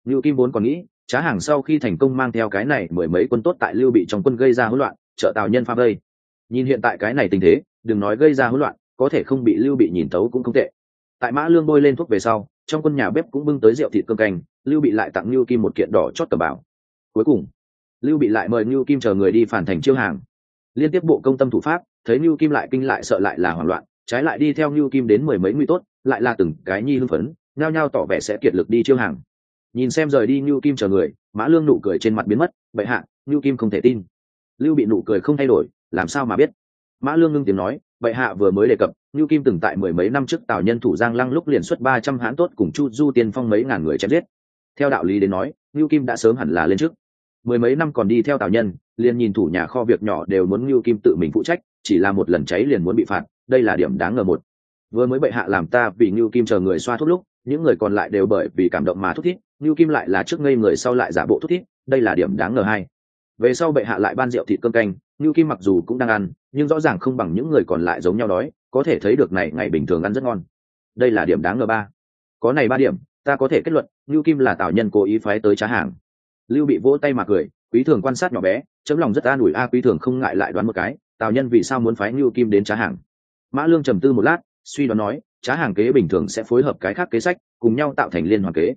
S1: Như kim vốn còn nghĩ, trá hàng sau khi thành công mang theo cái này mười mấy quân tốt tại lưu bị trong quân gây ra hỗn loạn, trợ tào nhân pha vây. Nhìn hiện tại cái này tình thế đừng nói gây ra hỗn loạn, có thể không bị lưu bị nhìn tấu cũng không tệ. Tại mã lương bôi lên thuốc về sau, trong quân nhà bếp cũng bưng tới rượu thịt cơm canh, lưu bị lại tặng lưu kim một kiện đỏ chót tờ bảo cuối cùng, lưu bị lại mời lưu kim chờ người đi phản thành chiêu hàng. Liên tiếp bộ công tâm thủ pháp, thấy lưu kim lại kinh lại sợ lại là hoảng loạn, trái lại đi theo lưu kim đến mười mấy nguy tốt, lại là từng cái nhi hưng phấn, nhao nhao tỏ vẻ sẽ kiệt lực đi chiêu hàng. Nhìn xem rời đi lưu kim chờ người, mã lương nụ cười trên mặt biến mất, bệ hạ lưu kim không thể tin. Lưu bị nụ cười không thay đổi, làm sao mà biết? Mã lương ngưng tiếng nói bệ hạ vừa mới đề cập như Kim từng tại mười mấy năm trước Tào Nhân thủ Giang Lăng lúc liền xuất ba trăm hãn tốt cùng Chu Du tiên phong mấy ngàn người chém giết. Theo đạo lý đến nói, như Kim đã sớm hẳn là lên trước. Mười mấy năm còn đi theo Tào Nhân, liền nhìn thủ nhà kho việc nhỏ đều muốn như Kim tự mình phụ trách, chỉ là một lần cháy liền muốn bị phạt, đây là điểm đáng ngờ một. Vừa mới bệ hạ làm ta vì như Kim chờ người xoa thuốc lúc, những người còn lại đều bởi vì cảm động mà thúc thiết, như Kim lại là trước ngây người sau lại giả bộ thúc thiết, đây là điểm đáng ngờ hai. Về sau bệ hạ lại ban rượu thịt cơm canh, như Kim mặc dù cũng đang ăn, nhưng rõ ràng không bằng những người còn lại giống nhau đói, có thể thấy được này ngày bình thường ăn rất ngon. Đây là điểm đáng ngờ ba. Có này ba điểm ta có thể kết luận lưu kim là tào nhân cố ý phái tới trá hàng. Lưu bị vỗ tay mà cười quý thường quan sát nhỏ bé chấm lòng rất an ủi a quý thường không ngại lại đoán một cái tào nhân vì sao muốn phái lưu kim đến trá hàng? Mã lương trầm tư một lát suy đoán nói trá hàng kế bình thường sẽ phối hợp cái khác kế sách cùng nhau tạo thành liên hoàn kế.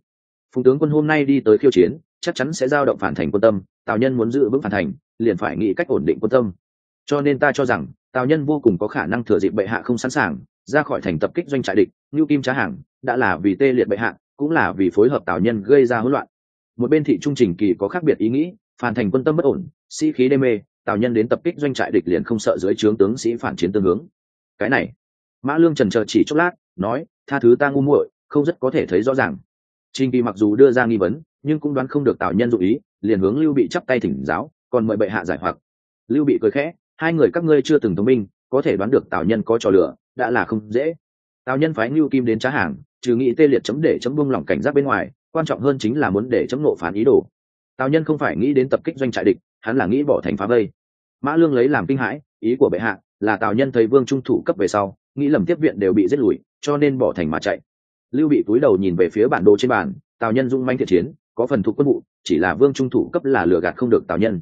S1: Phùng tướng quân hôm nay đi tới khiêu chiến chắc chắn sẽ giao động phản thành quân tâm tào nhân muốn giữ vững phản thành liền phải nghĩ cách ổn định quân tâm cho nên ta cho rằng, tào nhân vô cùng có khả năng thừa dịp bệ hạ không sẵn sàng, ra khỏi thành tập kích doanh trại địch như kim trá hàng, đã là vì tê liệt bệ hạ, cũng là vì phối hợp tào nhân gây ra hỗn loạn. Một bên thị trung trình kỳ có khác biệt ý nghĩ phản thành quân tâm bất ổn, sĩ khí đê mê, tào nhân đến tập kích doanh trại địch liền không sợ dưới trướng tướng sĩ phản chiến tương hướng. Cái này, mã lương trần chờ chỉ chốc lát, nói, tha thứ ta ngu muội, không rất có thể thấy rõ ràng. Trình kỳ mặc dù đưa ra nghi vấn, nhưng cũng đoán không được tào nhân dụ ý, liền hướng lưu bị chắp tay thỉnh giáo, còn mời bệ hạ giải hoặc. Lưu bị cười khẽ hai người các ngươi chưa từng thông minh, có thể đoán được tào nhân có trò lửa đã là không dễ. Tào nhân phái ngưu kim đến trá hàng, trừ nghĩ tê liệt chấm để chấm buông lỏng cảnh giác bên ngoài, quan trọng hơn chính là muốn để chấm nộ phản ý đồ. Tào nhân không phải nghĩ đến tập kích doanh trại địch, hắn là nghĩ bỏ thành phá vây. Mã lương lấy làm kinh hãi, ý của bệ hạ là tào nhân thấy vương trung thủ cấp về sau, nghĩ lầm tiếp viện đều bị giết lùi, cho nên bỏ thành mà chạy. Lưu bị cúi đầu nhìn về phía bản đồ trên bàn, tào nhân dung manh thiện chiến, có phần thuộc quân vụ, chỉ là vương trung thủ cấp là lừa gạt không được tào nhân.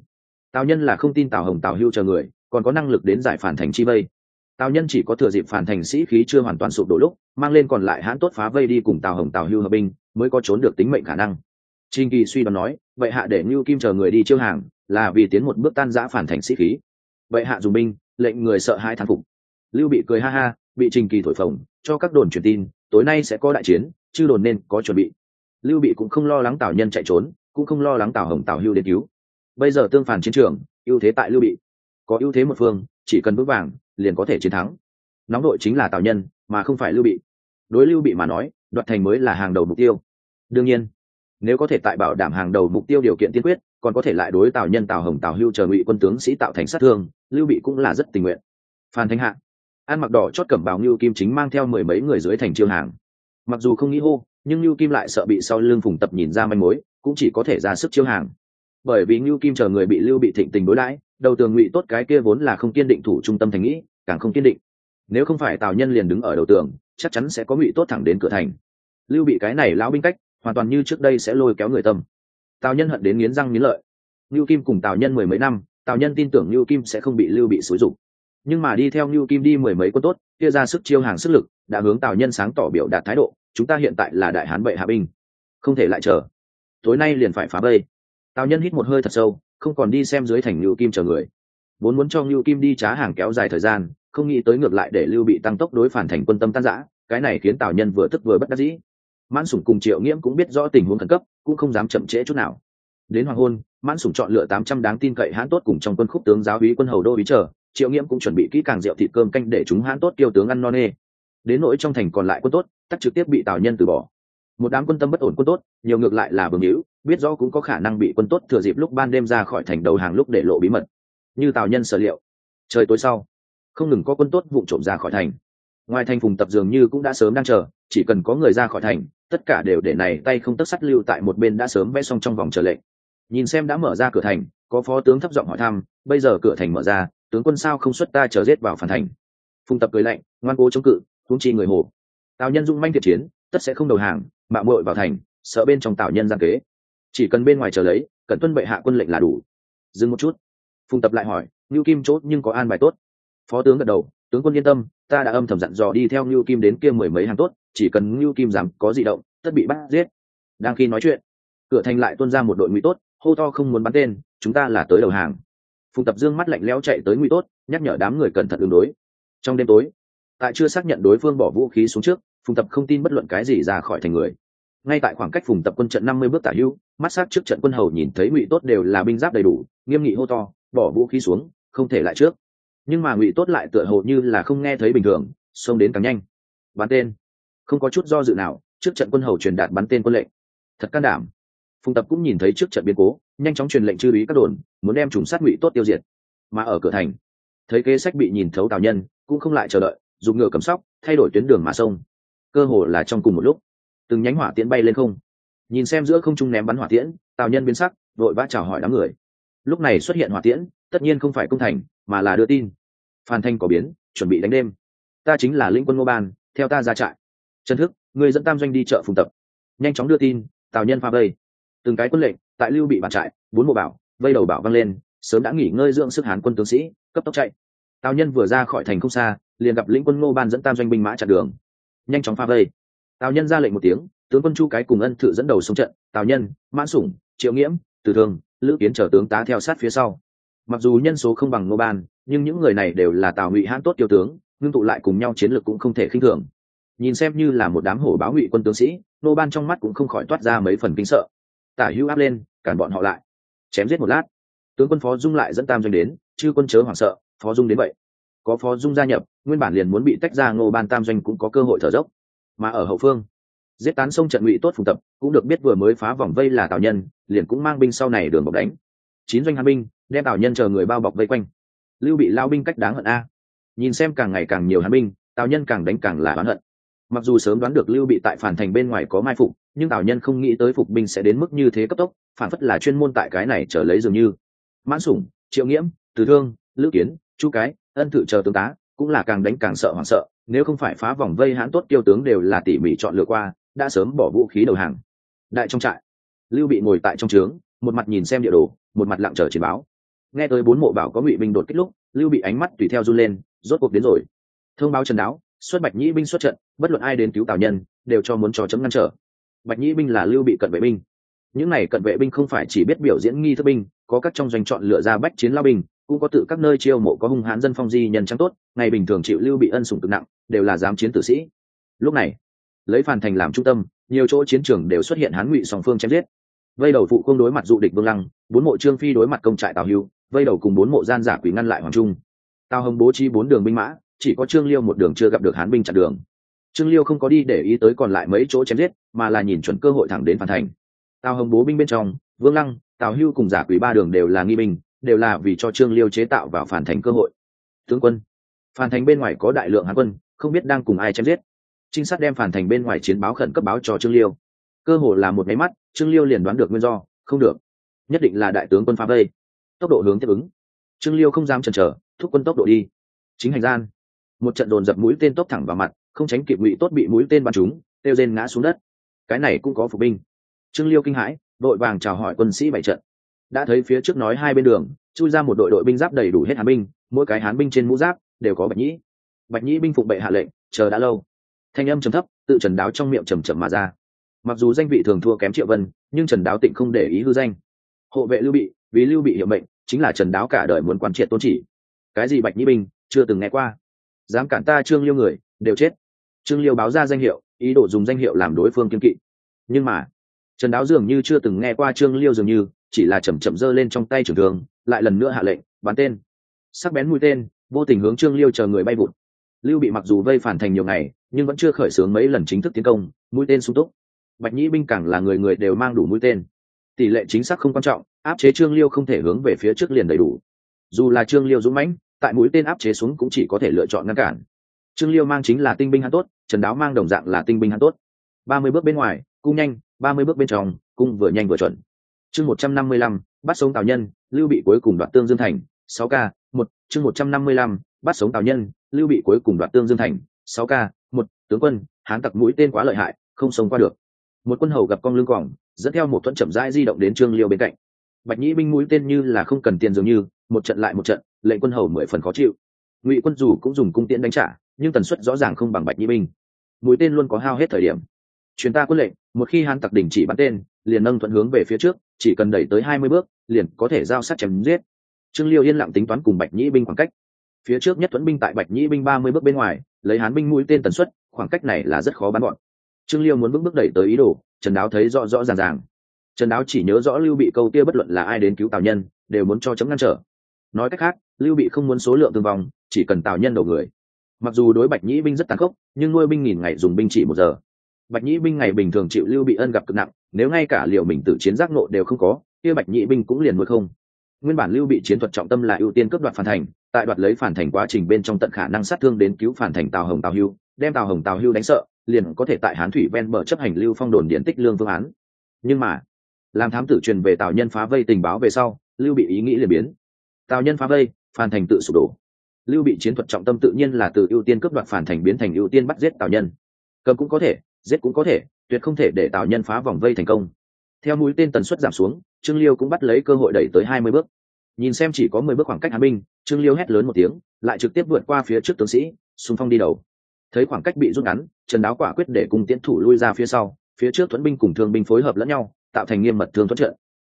S1: Tào nhân là không tin tào hồng tào hưu chờ người còn có năng lực đến giải phản thành chi vây. Tào nhân chỉ có thừa dịp phản thành sĩ khí chưa hoàn toàn sụp đổ lúc, mang lên còn lại hãn tốt phá vây đi cùng tào hồng, tào hưu hợp binh, mới có trốn được tính mệnh khả năng. Trinh kỳ suy đoán nói, vậy hạ để ngưu kim chờ người đi chiêu hàng, là vì tiến một bước tan giã phản thành sĩ khí. Vậy hạ dùng binh, lệnh người sợ hai thán phục. Lưu bị cười ha ha, bị trình kỳ thổi phồng, cho các đồn truyền tin, tối nay sẽ có đại chiến, chư đồn nên có chuẩn bị. Lưu bị cũng không lo lắng tào nhân chạy trốn, cũng không lo lắng tào hồng, tào hưu đến cứu. Bây giờ tương phản chiến trường, ưu thế tại lưu bị có ưu thế một phương, chỉ cần bước vàng, liền có thể chiến thắng. Nóng đội chính là tào nhân, mà không phải lưu bị. Đối lưu bị mà nói, đoạt thành mới là hàng đầu mục tiêu. Đương nhiên, nếu có thể tại bảo đảm hàng đầu mục tiêu điều kiện tiên quyết, còn có thể lại đối tào nhân tào hồng tào hưu chờ ngụy quân tướng sĩ tạo thành sát thương, lưu bị cũng là rất tình nguyện. Phan thanh hạ, an mặc đỏ chót cẩm bào ngưu kim chính mang theo mười mấy người dưới thành chiêu hàng. Mặc dù không nghĩ hô, nhưng ngưu kim lại sợ bị sau lưng phùng tập nhìn ra manh mối, cũng chỉ có thể ra sức chiêu hàng bởi vì ngưu kim chờ người bị lưu bị thịnh tình đối đãi, đầu tường ngụy tốt cái kia vốn là không kiên định thủ trung tâm thành nghĩ, càng không kiên định. Nếu không phải tào nhân liền đứng ở đầu tường, chắc chắn sẽ có ngụy tốt thẳng đến cửa thành. Lưu bị cái này lão binh cách, hoàn toàn như trước đây sẽ lôi kéo người tâm. Tào nhân hận đến nghiến răng nghiến lợi. Lưu kim cùng tào nhân mười mấy năm, tào nhân tin tưởng lưu kim sẽ không bị lưu bị xúi dục. Nhưng mà đi theo lưu kim đi mười mấy quân tốt, kia ra sức chiêu hàng sức lực, đã hướng tào nhân sáng tỏ biểu đạt thái độ, chúng ta hiện tại là đại hán bệ hạ binh. Không thể lại chờ. Tối nay liền phải phá bây tào nhân hít một hơi thật sâu, không còn đi xem dưới thành lưu kim chờ người. Vốn muốn cho lưu kim đi trá hàng kéo dài thời gian, không nghĩ tới ngược lại để lưu bị tăng tốc đối phản thành quân tâm tan giã cái này khiến tào nhân vừa tức vừa bất đắc dĩ. Mãn sủng cùng triệu nghiễm cũng biết rõ tình huống khẩn cấp, cũng không dám chậm trễ chút nào. Đến hoàng hôn, mãn sủng chọn lựa tám trăm đáng tin cậy hãn tốt cùng trong quân khúc tướng giáo úy quân hầu đô ý chờ, triệu nghiễm cũng chuẩn bị kỹ càng rượu thịt cơm canh để chúng hãn tốt kêu tướng ăn no nê. Đến nỗi trong thành còn lại quân tốt, tắc trực tiếp bị tào nhân từ bỏ. Một đám quân tâm bất ổn quân tốt, nhiều ngược lại là bừng hữu biết rõ cũng có khả năng bị quân tốt thừa dịp lúc ban đêm ra khỏi thành đầu hàng lúc để lộ bí mật. Như tào nhân sở liệu, trời tối sau, không ngừng có quân tốt vụ trộm ra khỏi thành. Ngoài thành phùng tập dường như cũng đã sớm đang chờ, chỉ cần có người ra khỏi thành, tất cả đều để này tay không tất sắt lưu tại một bên đã sớm vẽ xong trong vòng chờ lệnh. Nhìn xem đã mở ra cửa thành, có phó tướng thấp giọng hỏi thăm, bây giờ cửa thành mở ra, tướng quân sao không xuất ta chờ giết vào phản thành? Phùng tập cười lạnh, ngoan cố chống cự, huống chi người hồ. Tào nhân dung manh thiệt chiến, tất sẽ không đầu hàng mạo muội vào thành, sợ bên trong tào nhân gian kế chỉ cần bên ngoài chờ lấy cần tuân bệ hạ quân lệnh là đủ. Dừng một chút. Phùng tập lại hỏi, ngưu kim chốt nhưng có an bài tốt. Phó tướng gật đầu, tướng quân yên tâm, ta đã âm thầm dặn dò đi theo ngưu kim đến kia mười mấy hàng tốt, chỉ cần ngưu kim dám có di động, tất bị bắt giết. Đang khi nói chuyện, cửa thành lại tuôn ra một đội ngụy tốt, hô to không muốn bắn tên, chúng ta là tới đầu hàng. Phùng tập dương mắt lạnh lẽo chạy tới ngụy tốt, nhắc nhở đám người cẩn thận ứng đối. Trong đêm tối, tại chưa xác nhận đối phương bỏ vũ khí xuống trước, phùng tập không tin bất luận cái gì ra khỏi thành người ngay tại khoảng cách phùng tập quân trận năm mươi bước tả hữu, mắt sát trước trận quân hầu nhìn thấy ngụy tốt đều là binh giáp đầy đủ nghiêm nghị hô to bỏ vũ khí xuống không thể lại trước. Nhưng mà ngụy tốt lại tựa hồ như là không nghe thấy bình thường xông đến càng nhanh. Bắn tên. Không có chút do dự nào trước trận quân hầu truyền đạt bắn tên quân lệnh. Thật can đảm. Phùng tập cũng nhìn thấy trước trận biến cố nhanh chóng truyền lệnh chư ý các đồn muốn đem trùng sát ngụy tốt tiêu diệt. Mà ở cửa thành thấy kế sách bị nhìn thấu tào nhân cũng không lại chờ đợi dùng ngựa cầm sóc thay đổi tuyến đường mà sông cơ hồ là trong cùng một lúc từng nhánh hỏa tiễn bay lên không. Nhìn xem giữa không trung ném bắn hỏa tiễn, tào nhân biến sắc, vội vã chào hỏi đám người. Lúc này xuất hiện hỏa tiễn, tất nhiên không phải công thành, mà là đưa tin. Phan thanh có biến, chuẩn bị đánh đêm. Ta chính là lĩnh quân ngô ban, theo ta ra trại. Trần thức, người dẫn tam doanh đi chợ phùng tập. Nhanh chóng đưa tin, tào nhân pha vây. Từng cái quân lệnh, tại lưu bị bàn trại, bốn mộ bảo, vây đầu bảo văng lên, sớm đã nghỉ ngơi dưỡng sức hán quân tướng sĩ, cấp tốc chạy. Tào nhân vừa ra khỏi thành không xa, liền gặp lĩnh quân ngô ban dẫn tam doanh binh mã chặn đường. Nhanh chóng pha vây tào nhân ra lệnh một tiếng, tướng quân chu cái cùng ân thự dẫn đầu xuống trận, tào nhân, mãn sủng, triệu nghiễm, từ thương, lữ kiến chở tướng tá theo sát phía sau. Mặc dù nhân số không bằng ngô ban, nhưng những người này đều là tào ngụy hãn tốt tiêu tướng, ngưng tụ lại cùng nhau chiến lược cũng không thể khinh thường. Nhìn xem như là một đám hổ báo ngụy quân tướng sĩ, Ngô ban trong mắt cũng không khỏi toát ra mấy phần kinh sợ. Tả hữu áp lên, cản bọn họ lại. Chém giết một lát, tướng quân phó dung lại dẫn tam doanh đến chứ quân chớ hoảng sợ, phó dung đến vậy. Có phó dung gia nhập, nguyên bản liền muốn bị tách ra ngô ban tam doanh cũng có cơ hội thở dốc mà ở hậu phương. Giết tán sông trận ngụy tốt phùng tập, cũng được biết vừa mới phá vòng vây là tào nhân, liền cũng mang binh sau này đường bọc đánh. Chín doanh hàn binh, đem tào nhân chờ người bao bọc vây quanh. Lưu bị lao binh cách đáng hận a. Nhìn xem càng ngày càng nhiều hàn binh, tào nhân càng đánh càng là oán hận. Mặc dù sớm đoán được lưu bị tại phản thành bên ngoài có mai phục, nhưng tào nhân không nghĩ tới phục binh sẽ đến mức như thế cấp tốc, phản phất là chuyên môn tại cái này trở lấy dường như. Mãn sủng, triệu nghiễm, từ thương, lữ kiến, chu cái, ân thự chờ tướng tá cũng là càng đánh càng sợ hoảng sợ, nếu không phải phá vòng vây hãn tốt tiêu tướng đều là tỉ mỉ chọn lựa qua, đã sớm bỏ vũ khí đầu hàng. Đại trong trại, lưu bị ngồi tại trong trướng, một mặt nhìn xem địa đồ, một mặt lặng chờ chiến báo. Nghe tới bốn mộ bảo có ngụy binh đột kích lúc, lưu bị ánh mắt tùy theo run lên, rốt cuộc đến rồi. Thông báo trần đáo, xuất bạch nhĩ binh xuất trận, bất luận ai đến cứu tào nhân, đều cho muốn cho chấm ngăn trở. Bạch nhĩ binh là lưu bị cận vệ binh. Những này cận vệ binh không phải chỉ biết biểu diễn nghi thức binh, có các trong doanh chọn lựa ra bách chiến lao binh cũng có tự các nơi chiêu mộ có hung hãn dân phong di nhân trắng tốt, ngày bình thường chịu lưu bị ân sủng cực nặng, đều là giám chiến tử sĩ. Lúc này, lấy phàn thành làm trung tâm, nhiều chỗ chiến trường đều xuất hiện hán ngụy song phương chém giết. Vây đầu phụ không đối mặt dụ địch vương lăng, bốn mộ trương phi đối mặt công trại tào hưu, vây đầu cùng bốn mộ gian giả quỷ ngăn lại hoàng trung. Tào hồng bố trí bốn đường binh mã, chỉ có trương liêu một đường chưa gặp được hán binh chặn đường. Trương liêu không có đi để ý tới còn lại mấy chỗ chém giết, mà là nhìn chuẩn cơ hội thẳng đến phản thành. Tào hồng bố binh bên trong, vương lăng, tào hưu cùng giả quỷ ba đường đều là nghi binh đều là vì cho trương liêu chế tạo vào phản thành cơ hội. Tướng quân, phản thành bên ngoài có đại lượng hán quân, không biết đang cùng ai chém giết. Trinh sát đem phản thành bên ngoài chiến báo khẩn cấp báo cho trương liêu. Cơ hội là một máy mắt, trương liêu liền đoán được nguyên do, không được. Nhất định là đại tướng quân phá vây. Tốc độ hướng tiếp ứng. Trương liêu không dám chần chờ, thúc quân tốc độ đi. Chính hành gian, một trận đồn dập mũi tên tốc thẳng vào mặt, không tránh kịp ngụy tốt bị mũi tên bắn trúng tiêu rên ngã xuống đất. Cái này cũng có phục binh. Trương liêu kinh hãi, đội vàng chào hỏi quân sĩ bảy trận đã thấy phía trước nói hai bên đường, chui ra một đội đội binh giáp đầy đủ hết hán binh, mỗi cái hán binh trên mũ giáp đều có bạch nhĩ. Bạch nhĩ binh phục bệ hạ lệnh, chờ đã lâu. Thanh âm trầm thấp, tự trần đáo trong miệng trầm trầm mà ra. Mặc dù danh vị thường thua kém triệu vân, nhưng trần đáo tịnh không để ý hư danh. Hộ vệ lưu bị, vì lưu bị hiệu mệnh, chính là trần đáo cả đời muốn quan triệt tôn chỉ. Cái gì bạch nhĩ binh, chưa từng nghe qua. Dám cản ta trương liêu người, đều chết. Trương liêu báo ra danh hiệu, ý đồ dùng danh hiệu làm đối phương kiên kỵ. Nhưng mà, trần đáo dường như chưa từng nghe qua trương liêu dường như chỉ là chầm chậm giơ lên trong tay trường thường lại lần nữa hạ lệnh, bắn tên. Sắc bén mũi tên, vô tình hướng trương liêu chờ người bay vụt. Lưu bị mặc dù vây phản thành nhiều ngày, nhưng vẫn chưa khởi xướng mấy lần chính thức tiến công, mũi tên sung túc. Bạch nhĩ binh càng là người người đều mang đủ mũi tên. Tỷ lệ chính xác không quan trọng, áp chế trương liêu không thể hướng về phía trước liền đầy đủ. Dù là trương liêu dũng mãnh, tại mũi tên áp chế xuống cũng chỉ có thể lựa chọn ngăn cản. Trương liêu mang chính là tinh binh hắn tốt, trần đáo mang đồng dạng là tinh binh hắn tốt. Ba mươi bước bên ngoài, cung nhanh, ba mươi bước bên trong, cung vừa nhanh vừa chuẩn chương một trăm năm mươi lăm, bắt sống tào nhân, lưu bị cuối cùng đoạt tương dương thành, sáu k, một, chương một trăm năm mươi lăm, bắt sống tào nhân, lưu bị cuối cùng đoạt tương dương thành, sáu k, một, tướng quân, hán tặc mũi tên quá lợi hại, không sống qua được. Một quân hầu gặp con lưng quòng, dẫn theo một thuẫn chậm rãi di động đến trương liêu bên cạnh. Bạch nhĩ binh mũi tên như là không cần tiền dường như, một trận lại một trận, lệnh quân hầu mười phần khó chịu. Ngụy quân dù cũng dùng cung tiễn đánh trả, nhưng tần suất rõ ràng không bằng bạch nhĩ binh. Mũi tên luôn có hao hết thời điểm. Chuyến ta quân lệnh, một khi hán tặc đình chỉ bắn tên, liền nâng thuận hướng về phía trước chỉ cần đẩy tới hai mươi bước, liền có thể giao sát chém giết. Trương liêu yên lặng tính toán cùng bạch nhĩ binh khoảng cách. Phía trước nhất thuẫn binh tại bạch nhĩ binh ba mươi bước bên ngoài, lấy hán binh mũi tên tần suất, khoảng cách này là rất khó bắn gọn. Trương liêu muốn bước bước đẩy tới ý đồ, trần đáo thấy rõ rõ ràng ràng. Trần đáo chỉ nhớ rõ lưu bị câu kia bất luận là ai đến cứu tào nhân, đều muốn cho chấm ngăn trở. Nói cách khác, lưu bị không muốn số lượng thương vong, chỉ cần tào nhân đầu người. Mặc dù đối bạch nhĩ binh rất tàn khốc, nhưng nuôi binh nghìn ngày dùng binh chỉ một giờ bạch nhĩ binh ngày bình thường chịu lưu bị ân gặp cực nặng, nếu ngay cả liệu mình tự chiến giác nộ đều không có, kia bạch nhĩ binh cũng liền nuôi không. Nguyên bản lưu bị chiến thuật trọng tâm là ưu tiên cướp đoạt phản thành, tại đoạt lấy phản thành quá trình bên trong tận khả năng sát thương đến cứu phản thành tào hồng tào hưu, đem tào hồng tào hưu đánh sợ, liền có thể tại hán thủy ven bờ chấp hành lưu phong đồn điện tích lương phương án. Nhưng mà, làm thám tử truyền về tào nhân phá vây tình báo về sau, lưu bị ý nghĩ liền biến. Tào nhân phá vây, phản thành tự sụp đổ. Lưu bị chiến thuật trọng tâm tự nhiên là từ ưu tiên cướp đoạt phản thành biến thành ưu tiên bắt giết tào nhân cầm cũng có thể, giết cũng có thể, tuyệt không thể để tào nhân phá vòng vây thành công. Theo mũi tên tần suất giảm xuống, trương liêu cũng bắt lấy cơ hội đẩy tới hai mươi bước. Nhìn xem chỉ có mười bước khoảng cách hàn binh, trương liêu hét lớn một tiếng, lại trực tiếp vượt qua phía trước tướng sĩ, xung phong đi đầu. Thấy khoảng cách bị rút ngắn, trần đáo quả quyết để cùng tiến thủ lui ra phía sau, phía trước thuẫn binh cùng thương binh phối hợp lẫn nhau, tạo thành nghiêm mật thương thuẫn trận.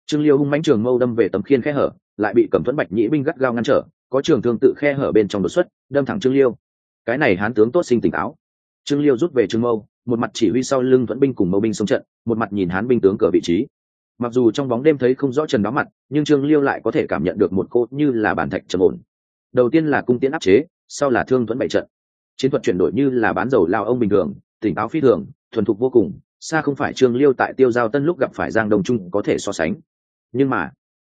S1: Trương liêu hung mãnh trường mâu đâm về tấm khiên khe hở, lại bị cẩm thuẫn bạch nhĩ binh gắt gao ngăn trở, có trường thương tự khe hở bên trong đột xuất, đâm thẳng trương liêu. Cái này hán tướng tốt sinh tỉnh táo trương liêu rút về trương mâu, một mặt chỉ huy sau lưng thuẫn binh cùng mâu binh xông trận, một mặt nhìn hán binh tướng cờ vị trí. Mặc dù trong bóng đêm thấy không rõ trần đáo mặt, nhưng trương liêu lại có thể cảm nhận được một cô như là bản thạch trầm ổn. Đầu tiên là cung tiến áp chế, sau là thương thuẫn bày trận. Chiến thuật chuyển đổi như là bán dầu lao ông bình thường, tỉnh táo phi thường, thuần thục vô cùng, xa không phải trương liêu tại tiêu giao tân lúc gặp phải giang đông trung có thể so sánh. Nhưng mà,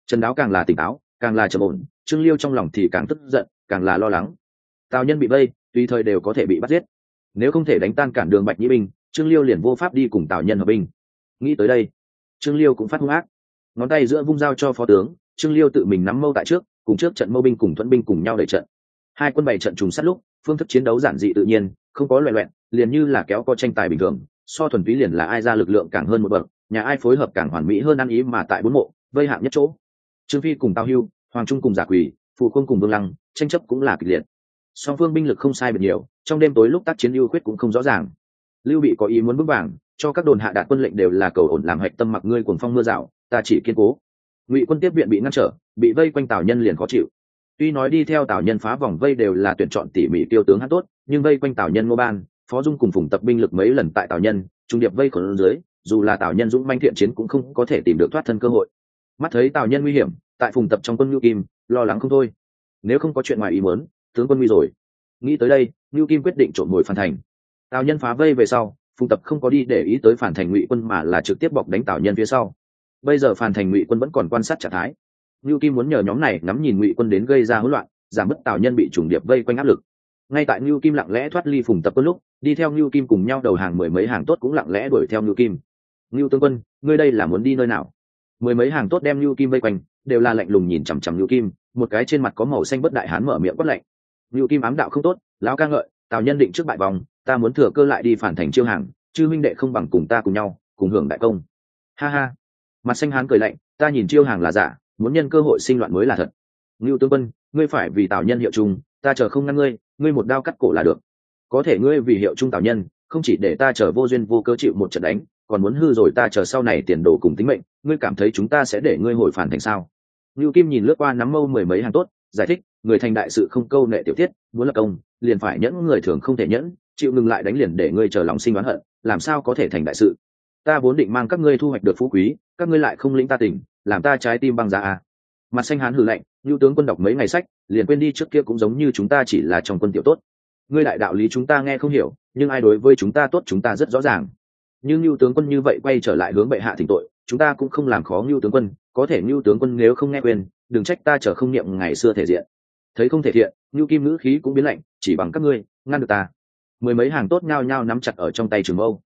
S1: trần đáo càng là tỉnh táo, càng là trầm ổn, trương liêu trong lòng thì càng tức giận, càng là lo lắng. Tào nhân bị vây, tùy thời đều có thể bị bắt giết nếu không thể đánh tan cản đường bạch nhĩ binh trương liêu liền vô pháp đi cùng tào nhân hợp binh. Nghĩ tới đây, trương liêu cũng phát hung ác. Ngón tay giữa vung dao cho phó tướng, trương liêu tự mình nắm mâu tại trước, cùng trước trận mâu binh cùng thuẫn binh cùng nhau đẩy trận. Hai quân bảy trận trùng sát lúc, phương thức chiến đấu giản dị tự nhiên, không có loẹ loẹn liền như là kéo co tranh tài bình thường, so thuần túy liền là ai ra lực lượng càng hơn một bậc, nhà ai phối hợp càng hoàn mỹ hơn ăn ý mà tại bốn mộ, vây hạng nhất chỗ. Trương phi cùng tao hưu, hoàng trung cùng giả quỳ phụ quân cùng vương lăng, tranh chấp cũng là kịch liệt song phương binh lực không sai biệt nhiều, trong đêm tối lúc tác chiến ưu khuyết cũng không rõ ràng. Lưu bị có ý muốn bước vàng, cho các đồn hạ đạt quân lệnh đều là cầu ổn làm hạch tâm mặc ngươi cuồng phong mưa rào, ta chỉ kiên cố. Ngụy quân tiếp viện bị ngăn trở, bị vây quanh tào nhân liền khó chịu. Tuy nói đi theo tào nhân phá vòng vây đều là tuyển chọn tỉ mỉ tiêu tướng hát tốt, nhưng vây quanh tào nhân ngô ban, phó dung cùng phùng tập binh lực mấy lần tại tào nhân, trung điệp vây khổn dưới, dù là tào nhân dũng manh thiện chiến cũng không có thể tìm được thoát thân cơ hội. Mắt thấy tào nhân nguy hiểm, tại phùng tập trong quân ngưu kim, lo lắng không thôi. Nếu không có chuyện ngoài ý muốn tướng quân nguy rồi. Nghĩ tới đây ngưu kim quyết định trộm mồi phản thành. Tào nhân phá vây về sau, phùng tập không có đi để ý tới phản thành ngụy quân mà là trực tiếp bọc đánh tào nhân phía sau. Bây giờ phản thành ngụy quân vẫn còn quan sát trạng thái. Ngưu kim muốn nhờ nhóm này ngắm nhìn ngụy quân đến gây ra hỗn loạn, giảm bớt tào nhân bị trùng điệp vây quanh áp lực. Ngay tại ngưu kim lặng lẽ thoát ly phùng tập quân lúc, đi theo ngưu kim cùng nhau đầu hàng mười mấy hàng tốt cũng lặng lẽ đuổi theo ngưu kim. Ngưu tướng quân, ngươi đây là muốn đi nơi nào? Mười mấy hàng tốt đem ngưu kim vây quanh, đều là lạnh lùng nhìn chằm chằm ngưu kim, một cái trên mặt có màu xanh bất đại hán mở miệng bất lạnh ngưu kim ám đạo không tốt, lão ca ngợi, tào nhân định trước bại vòng, ta muốn thừa cơ lại đi phản thành chiêu hàng, chư huynh đệ không bằng cùng ta cùng nhau, cùng hưởng đại công. Ha ha. Mặt xanh hán cười lạnh, ta nhìn chiêu hàng là giả, muốn nhân cơ hội sinh loạn mới là thật. Ngưu tướng quân, ngươi phải vì tào nhân hiệu chung, ta chờ không ngăn ngươi ngươi một đao cắt cổ là được. Có thể ngươi vì hiệu trung tào nhân, không chỉ để ta chờ vô duyên vô cơ chịu một trận đánh, còn muốn hư rồi ta chờ sau này tiền đồ cùng tính mệnh, ngươi cảm thấy chúng ta sẽ để ngươi hồi phản thành sao? Ngưu kim nhìn lướt qua nắm mâu mười mấy hàng tốt, giải thích người thành đại sự không câu nệ tiểu tiết, muốn lập công, liền phải nhẫn người thường không thể nhẫn, chịu ngừng lại đánh liền để ngươi chờ lòng sinh oán hận, làm sao có thể thành đại sự? Ta vốn định mang các ngươi thu hoạch được phú quý, các ngươi lại không lĩnh ta tỉnh làm ta trái tim băng giá à. mặt xanh hán hử lạnh lưu tướng quân đọc mấy ngày sách, liền quên đi trước kia cũng giống như chúng ta chỉ là trong quân tiểu tốt. Ngươi đại đạo lý chúng ta nghe không hiểu, nhưng ai đối với chúng ta tốt chúng ta rất rõ ràng. Nhưng lưu tướng quân như vậy quay trở lại hướng bệ hạ thỉnh tội, chúng ta cũng không làm khó lưu tướng quân, có thể lưu tướng quân nếu không nghe quên, đừng trách ta chờ không niệm ngày xưa thể diện thấy không thể thiện lưu kim ngữ khí cũng biến lạnh, chỉ bằng các ngươi, ngăn được ta. Mười mấy hàng tốt nhao nhao nắm chặt ở trong tay trường mâu.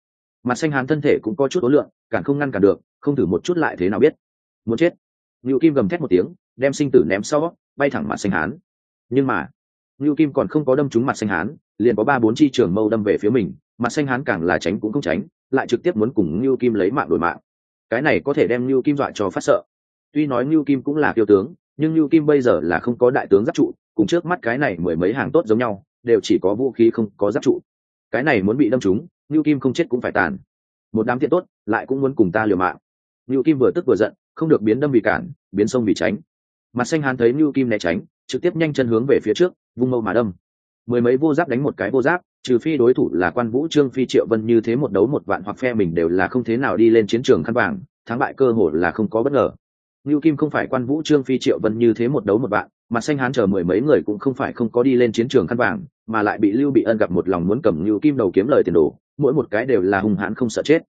S1: Mặt xanh hán thân thể cũng có chút ối lượng, càng không ngăn cản được, không thử một chút lại thế nào biết. Muốn chết. Như kim gầm thét một tiếng, đem sinh tử ném sau, bay thẳng mặt xanh hán. Nhưng mà như kim còn không có đâm trúng mặt xanh hán, liền có ba bốn chi trường mâu đâm về phía mình, mặt xanh hán càng là tránh cũng không tránh, lại trực tiếp muốn cùng như kim lấy mạng đổi mạng. Cái này có thể đem như kim dọa cho phát sợ. Tuy nói như kim cũng là tiêu tướng nhưng Lưu kim bây giờ là không có đại tướng giáp trụ, cùng trước mắt cái này mười mấy hàng tốt giống nhau, đều chỉ có vũ khí không có giáp trụ. Cái này muốn bị đâm trúng, Lưu kim không chết cũng phải tàn. Một đám thiện tốt lại cũng muốn cùng ta liều mạng. Lưu kim vừa tức vừa giận, không được biến đâm vì cản, biến sông vì tránh. Mặt xanh hán thấy Lưu kim né tránh, trực tiếp nhanh chân hướng về phía trước, vung mâu mà đâm. Mười mấy vô giáp đánh một cái vô giáp, trừ phi đối thủ là quan vũ trương phi triệu vân như thế một đấu một vạn hoặc phe mình đều là không thế nào đi lên chiến trường khăn vàng, thắng bại cơ hội là không có bất ngờ ngưu kim không phải quan vũ trương phi triệu vân như thế một đấu một vạn mặt xanh hán chờ mười mấy người cũng không phải không có đi lên chiến trường khăn vàng, mà lại bị lưu bị ân gặp một lòng muốn cầm ngưu kim đầu kiếm lời tiền đồ, mỗi một cái đều là hung hãn không sợ chết.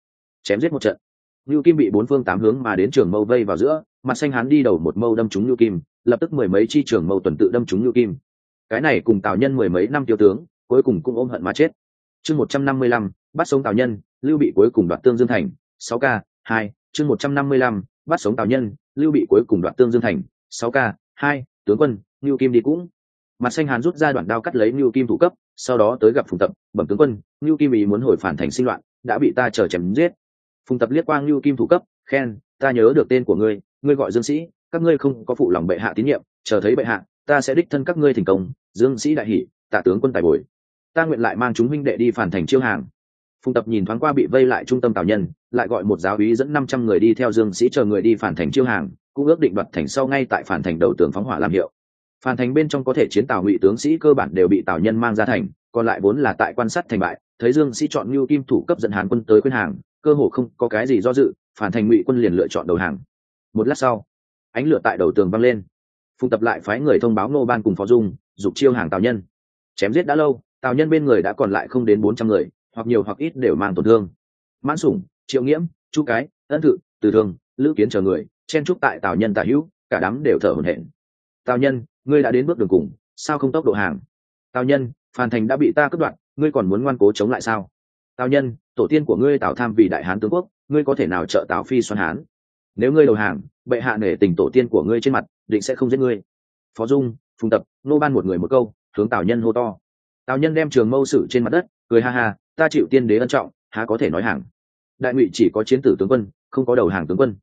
S1: Chém giết một trận. Ngưu kim bị bốn phương tám hướng mà đến trường mâu vây vào giữa mặt xanh hán đi đầu một mâu đâm trúng ngưu kim, lập tức mười mấy chi trường mâu tuần tự đâm trúng ngưu kim. Cái này cùng tào nhân mười mấy năm tiêu tướng, cuối cùng cũng ôm hận mà chết. Chương một trăm năm mươi lăm, bắt sống tào nhân, lưu bị cuối cùng đoạt tương dương thành, sáu k hai, chương một trăm năm mươi lăm, bắt sống tào nhân lưu bị cuối cùng đoạt tương dương thành, sáu k hai, tướng quân, ngưu kim đi cũng. Mặt xanh hàn rút ra đoạn đao cắt lấy ngưu kim thủ cấp, sau đó tới gặp phùng tập, bẩm tướng quân, ngưu kim ý muốn hồi phản thành sinh loạn, đã bị ta chờ chém giết. Phùng tập liếc quang ngưu kim thủ cấp, khen, ta nhớ được tên của ngươi ngươi gọi dương sĩ, các ngươi không có phụ lòng bệ hạ tín nhiệm, chờ thấy bệ hạ, ta sẽ đích thân các ngươi thành công, dương sĩ đại hỷ, tạ tướng quân tài bồi. Ta nguyện lại mang chúng huynh đệ đi phản thành chiêu hàng. Phùng tập nhìn thoáng qua bị vây lại trung tâm tào nhân lại gọi một giáo úy dẫn năm trăm người đi theo dương sĩ chờ người đi phản thành chiêu hàng, cũng ước định đoạt thành sau ngay tại phản thành đầu tường phóng hỏa làm hiệu. Phản thành bên trong có thể chiến tào ngụy tướng sĩ cơ bản đều bị tào nhân mang ra thành, còn lại vốn là tại quan sát thành bại, thấy dương sĩ chọn như kim thủ cấp dẫn hàn quân tới khuyên hàng, cơ hồ không có cái gì do dự, phản thành ngụy quân liền lựa chọn đầu hàng. Một lát sau, ánh lửa tại đầu tường văng lên. Phùng tập lại phái người thông báo nô ban cùng phó dung, dục chiêu hàng tào nhân. Chém giết đã lâu, tào nhân bên người đã còn lại không đến bốn trăm người, hoặc nhiều hoặc ít đều mang tổn thương. Mãn sủng triệu nghiễm, chu cái, ân thự, từ thương lữ kiến chờ người, chen trúc tại tào nhân tả hữu, cả đám đều thở hổn hển. Tào nhân, ngươi đã đến bước đường cùng, sao không tốc độ hàng? Tào nhân, phan thành đã bị ta cướp đoạt, ngươi còn muốn ngoan cố chống lại sao? Tào nhân, tổ tiên của ngươi tào tham vì đại hán tướng quốc, ngươi có thể nào trợ tào phi xoan hán? Nếu ngươi đầu hàng, bệ hạ nể tình tổ tiên của ngươi trên mặt, định sẽ không giết ngươi. Phó dung, phùng tập, nô ban một người một câu, hướng tào nhân hô to. Tào nhân đem trường mâu sử trên mặt đất, cười ha ha, ta chịu tiên đế ân trọng, há có thể nói hàng? Đại ngụy chỉ có chiến tử tướng quân, không có đầu hàng tướng quân.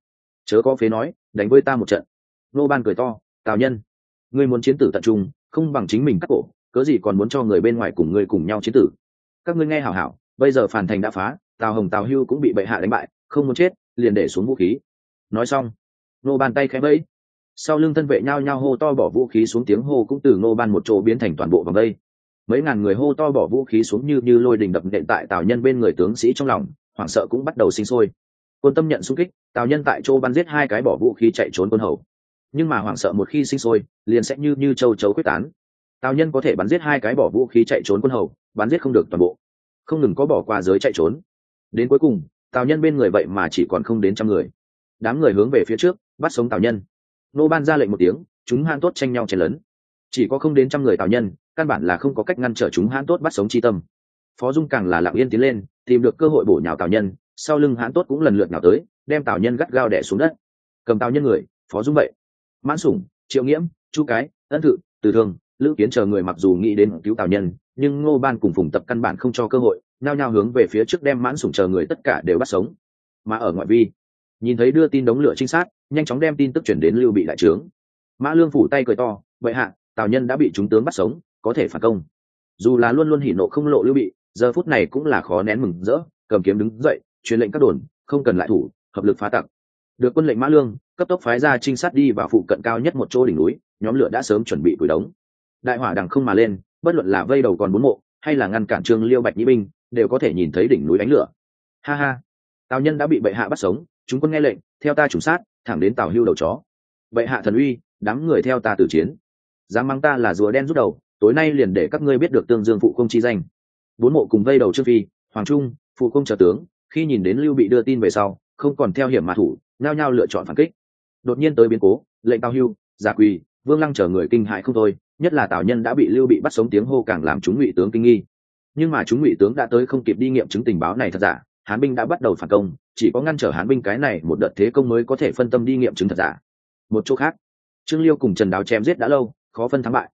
S1: Chớ có phế nói, đánh với ta một trận. Nô ban cười to, tào nhân, ngươi muốn chiến tử tận trung, không bằng chính mình cắt cổ, cớ gì còn muốn cho người bên ngoài cùng ngươi cùng nhau chiến tử? Các ngươi nghe hảo hảo, bây giờ phản thành đã phá, tào hồng, tào hưu cũng bị bệ hạ đánh bại, không muốn chết, liền để xuống vũ khí. Nói xong, nô bàn tay khẽ bẫy. sau lưng thân vệ nhao nhao hô to bỏ vũ khí xuống tiếng hô cũng từ nô ban một chỗ biến thành toàn bộ vòng đây. Mấy ngàn người hô to bỏ vũ khí xuống như như lôi đình đập nện tại tào nhân bên người tướng sĩ trong lòng hoảng sợ cũng bắt đầu sinh sôi. Quân tâm nhận xung kích, tào nhân tại chỗ bắn giết hai cái bỏ vũ khí chạy trốn quân hầu. Nhưng mà hoảng sợ một khi sinh sôi, liền sẽ như như châu chấu quyết tán. Tào nhân có thể bắn giết hai cái bỏ vũ khí chạy trốn quân hầu, bắn giết không được toàn bộ. Không ngừng có bỏ qua giới chạy trốn. Đến cuối cùng, tào nhân bên người vậy mà chỉ còn không đến trăm người. Đám người hướng về phía trước, bắt sống tào nhân. Nô ban ra lệnh một tiếng, chúng hãn tốt tranh nhau chen lớn chỉ có không đến trăm người tào nhân, căn bản là không có cách ngăn trở chúng hãn tốt bắt sống chi tâm. Phó dung càng là lặng yên tiến lên tìm được cơ hội bổ nhào tào nhân, sau lưng hãn tốt cũng lần lượt nhào tới, đem tào nhân gắt gao đẻ xuống đất. Cầm tào nhân người, phó dung vậy. Mãn sủng, triệu nghiễm, chu cái, ân thự, từ thương lữ kiến chờ người mặc dù nghĩ đến cứu tào nhân, nhưng ngô ban cùng phùng tập căn bản không cho cơ hội, nhao nhao hướng về phía trước đem mãn sủng chờ người tất cả đều bắt sống. Mà ở ngoại vi, nhìn thấy đưa tin đống lửa trinh sát, nhanh chóng đem tin tức chuyển đến lưu bị đại trướng. Mã lương phủ tay cười to vậy hạ, tào nhân đã bị chúng tướng bắt sống, có thể phản công. Dù là luôn luôn hỉ nộ không lộ lưu bị giờ phút này cũng là khó nén mừng rỡ, cầm kiếm đứng dậy, truyền lệnh các đồn, không cần lại thủ, hợp lực phá tặc. Được quân lệnh mã lương, cấp tốc phái ra trinh sát đi vào phụ cận cao nhất một chỗ đỉnh núi, nhóm lửa đã sớm chuẩn bị củi đống. Đại hỏa đằng không mà lên, bất luận là vây đầu còn bốn mộ, hay là ngăn cản trương liêu bạch nhĩ binh, đều có thể nhìn thấy đỉnh núi đánh lửa. Ha ha, tào nhân đã bị bệ hạ bắt sống, chúng quân nghe lệnh, theo ta chủ sát, thẳng đến tào hưu đầu chó. Bệ hạ thần uy, đám người theo ta tử chiến. Dám mang ta là rùa đen rút đầu, tối nay liền để các ngươi biết được tương dương phụ công chi danh bốn mộ cùng vây đầu trương phi, hoàng trung, phụ công trợ tướng, khi nhìn đến lưu bị đưa tin về sau, không còn theo hiểm mà thủ nao nhao lựa chọn phản kích. Đột nhiên tới biến cố, lệnh tào hưu, giả quỳ, vương lăng chở người kinh hại không thôi, nhất là tào nhân đã bị lưu bị bắt sống tiếng hô càng làm chúng ngụy tướng kinh nghi. Nhưng mà chúng ngụy tướng đã tới không kịp đi nghiệm chứng tình báo này thật giả, hán binh đã bắt đầu phản công, chỉ có ngăn trở hán binh cái này một đợt thế công mới có thể phân tâm đi nghiệm chứng thật giả. Một chỗ khác, trương liêu cùng trần đáo chém giết đã lâu, khó phân thắng bại.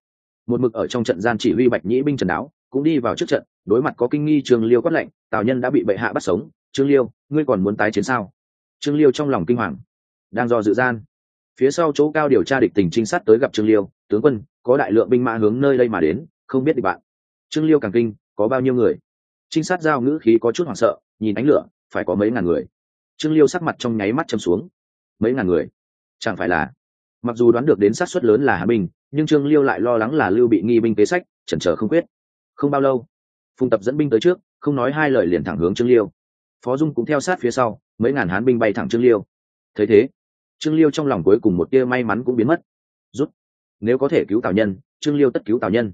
S1: Một mực ở trong trận gian chỉ huy bạch nhĩ binh trần đáo, cũng đi vào trước trận đối mặt có kinh nghi trương liêu quát lệnh tào nhân đã bị bệ hạ bắt sống. Trương liêu, ngươi còn muốn tái chiến sao? Trương liêu trong lòng kinh hoàng, đang do dự gian. Phía sau chỗ cao điều tra địch tình trinh sát tới gặp trương liêu, tướng quân, có đại lượng binh mã hướng nơi đây mà đến, không biết địch bạn. Trương liêu càng kinh, có bao nhiêu người? Trinh sát giao ngữ khí có chút hoảng sợ, nhìn ánh lửa, phải có mấy ngàn người. Trương liêu sắc mặt trong nháy mắt châm xuống. Mấy ngàn người? Chẳng phải là, mặc dù đoán được đến sát suất lớn là hà binh, nhưng trương liêu lại lo lắng là lưu bị nghi binh kế sách, chần chờ không quyết. Không bao lâu phùng tập dẫn binh tới trước, không nói hai lời liền thẳng hướng trương liêu. Phó dung cũng theo sát phía sau, mấy ngàn hán binh bay thẳng trương liêu. Thấy thế, trương liêu trong lòng cuối cùng một tia may mắn cũng biến mất. Rút. Nếu có thể cứu tào nhân, trương liêu tất cứu tào nhân.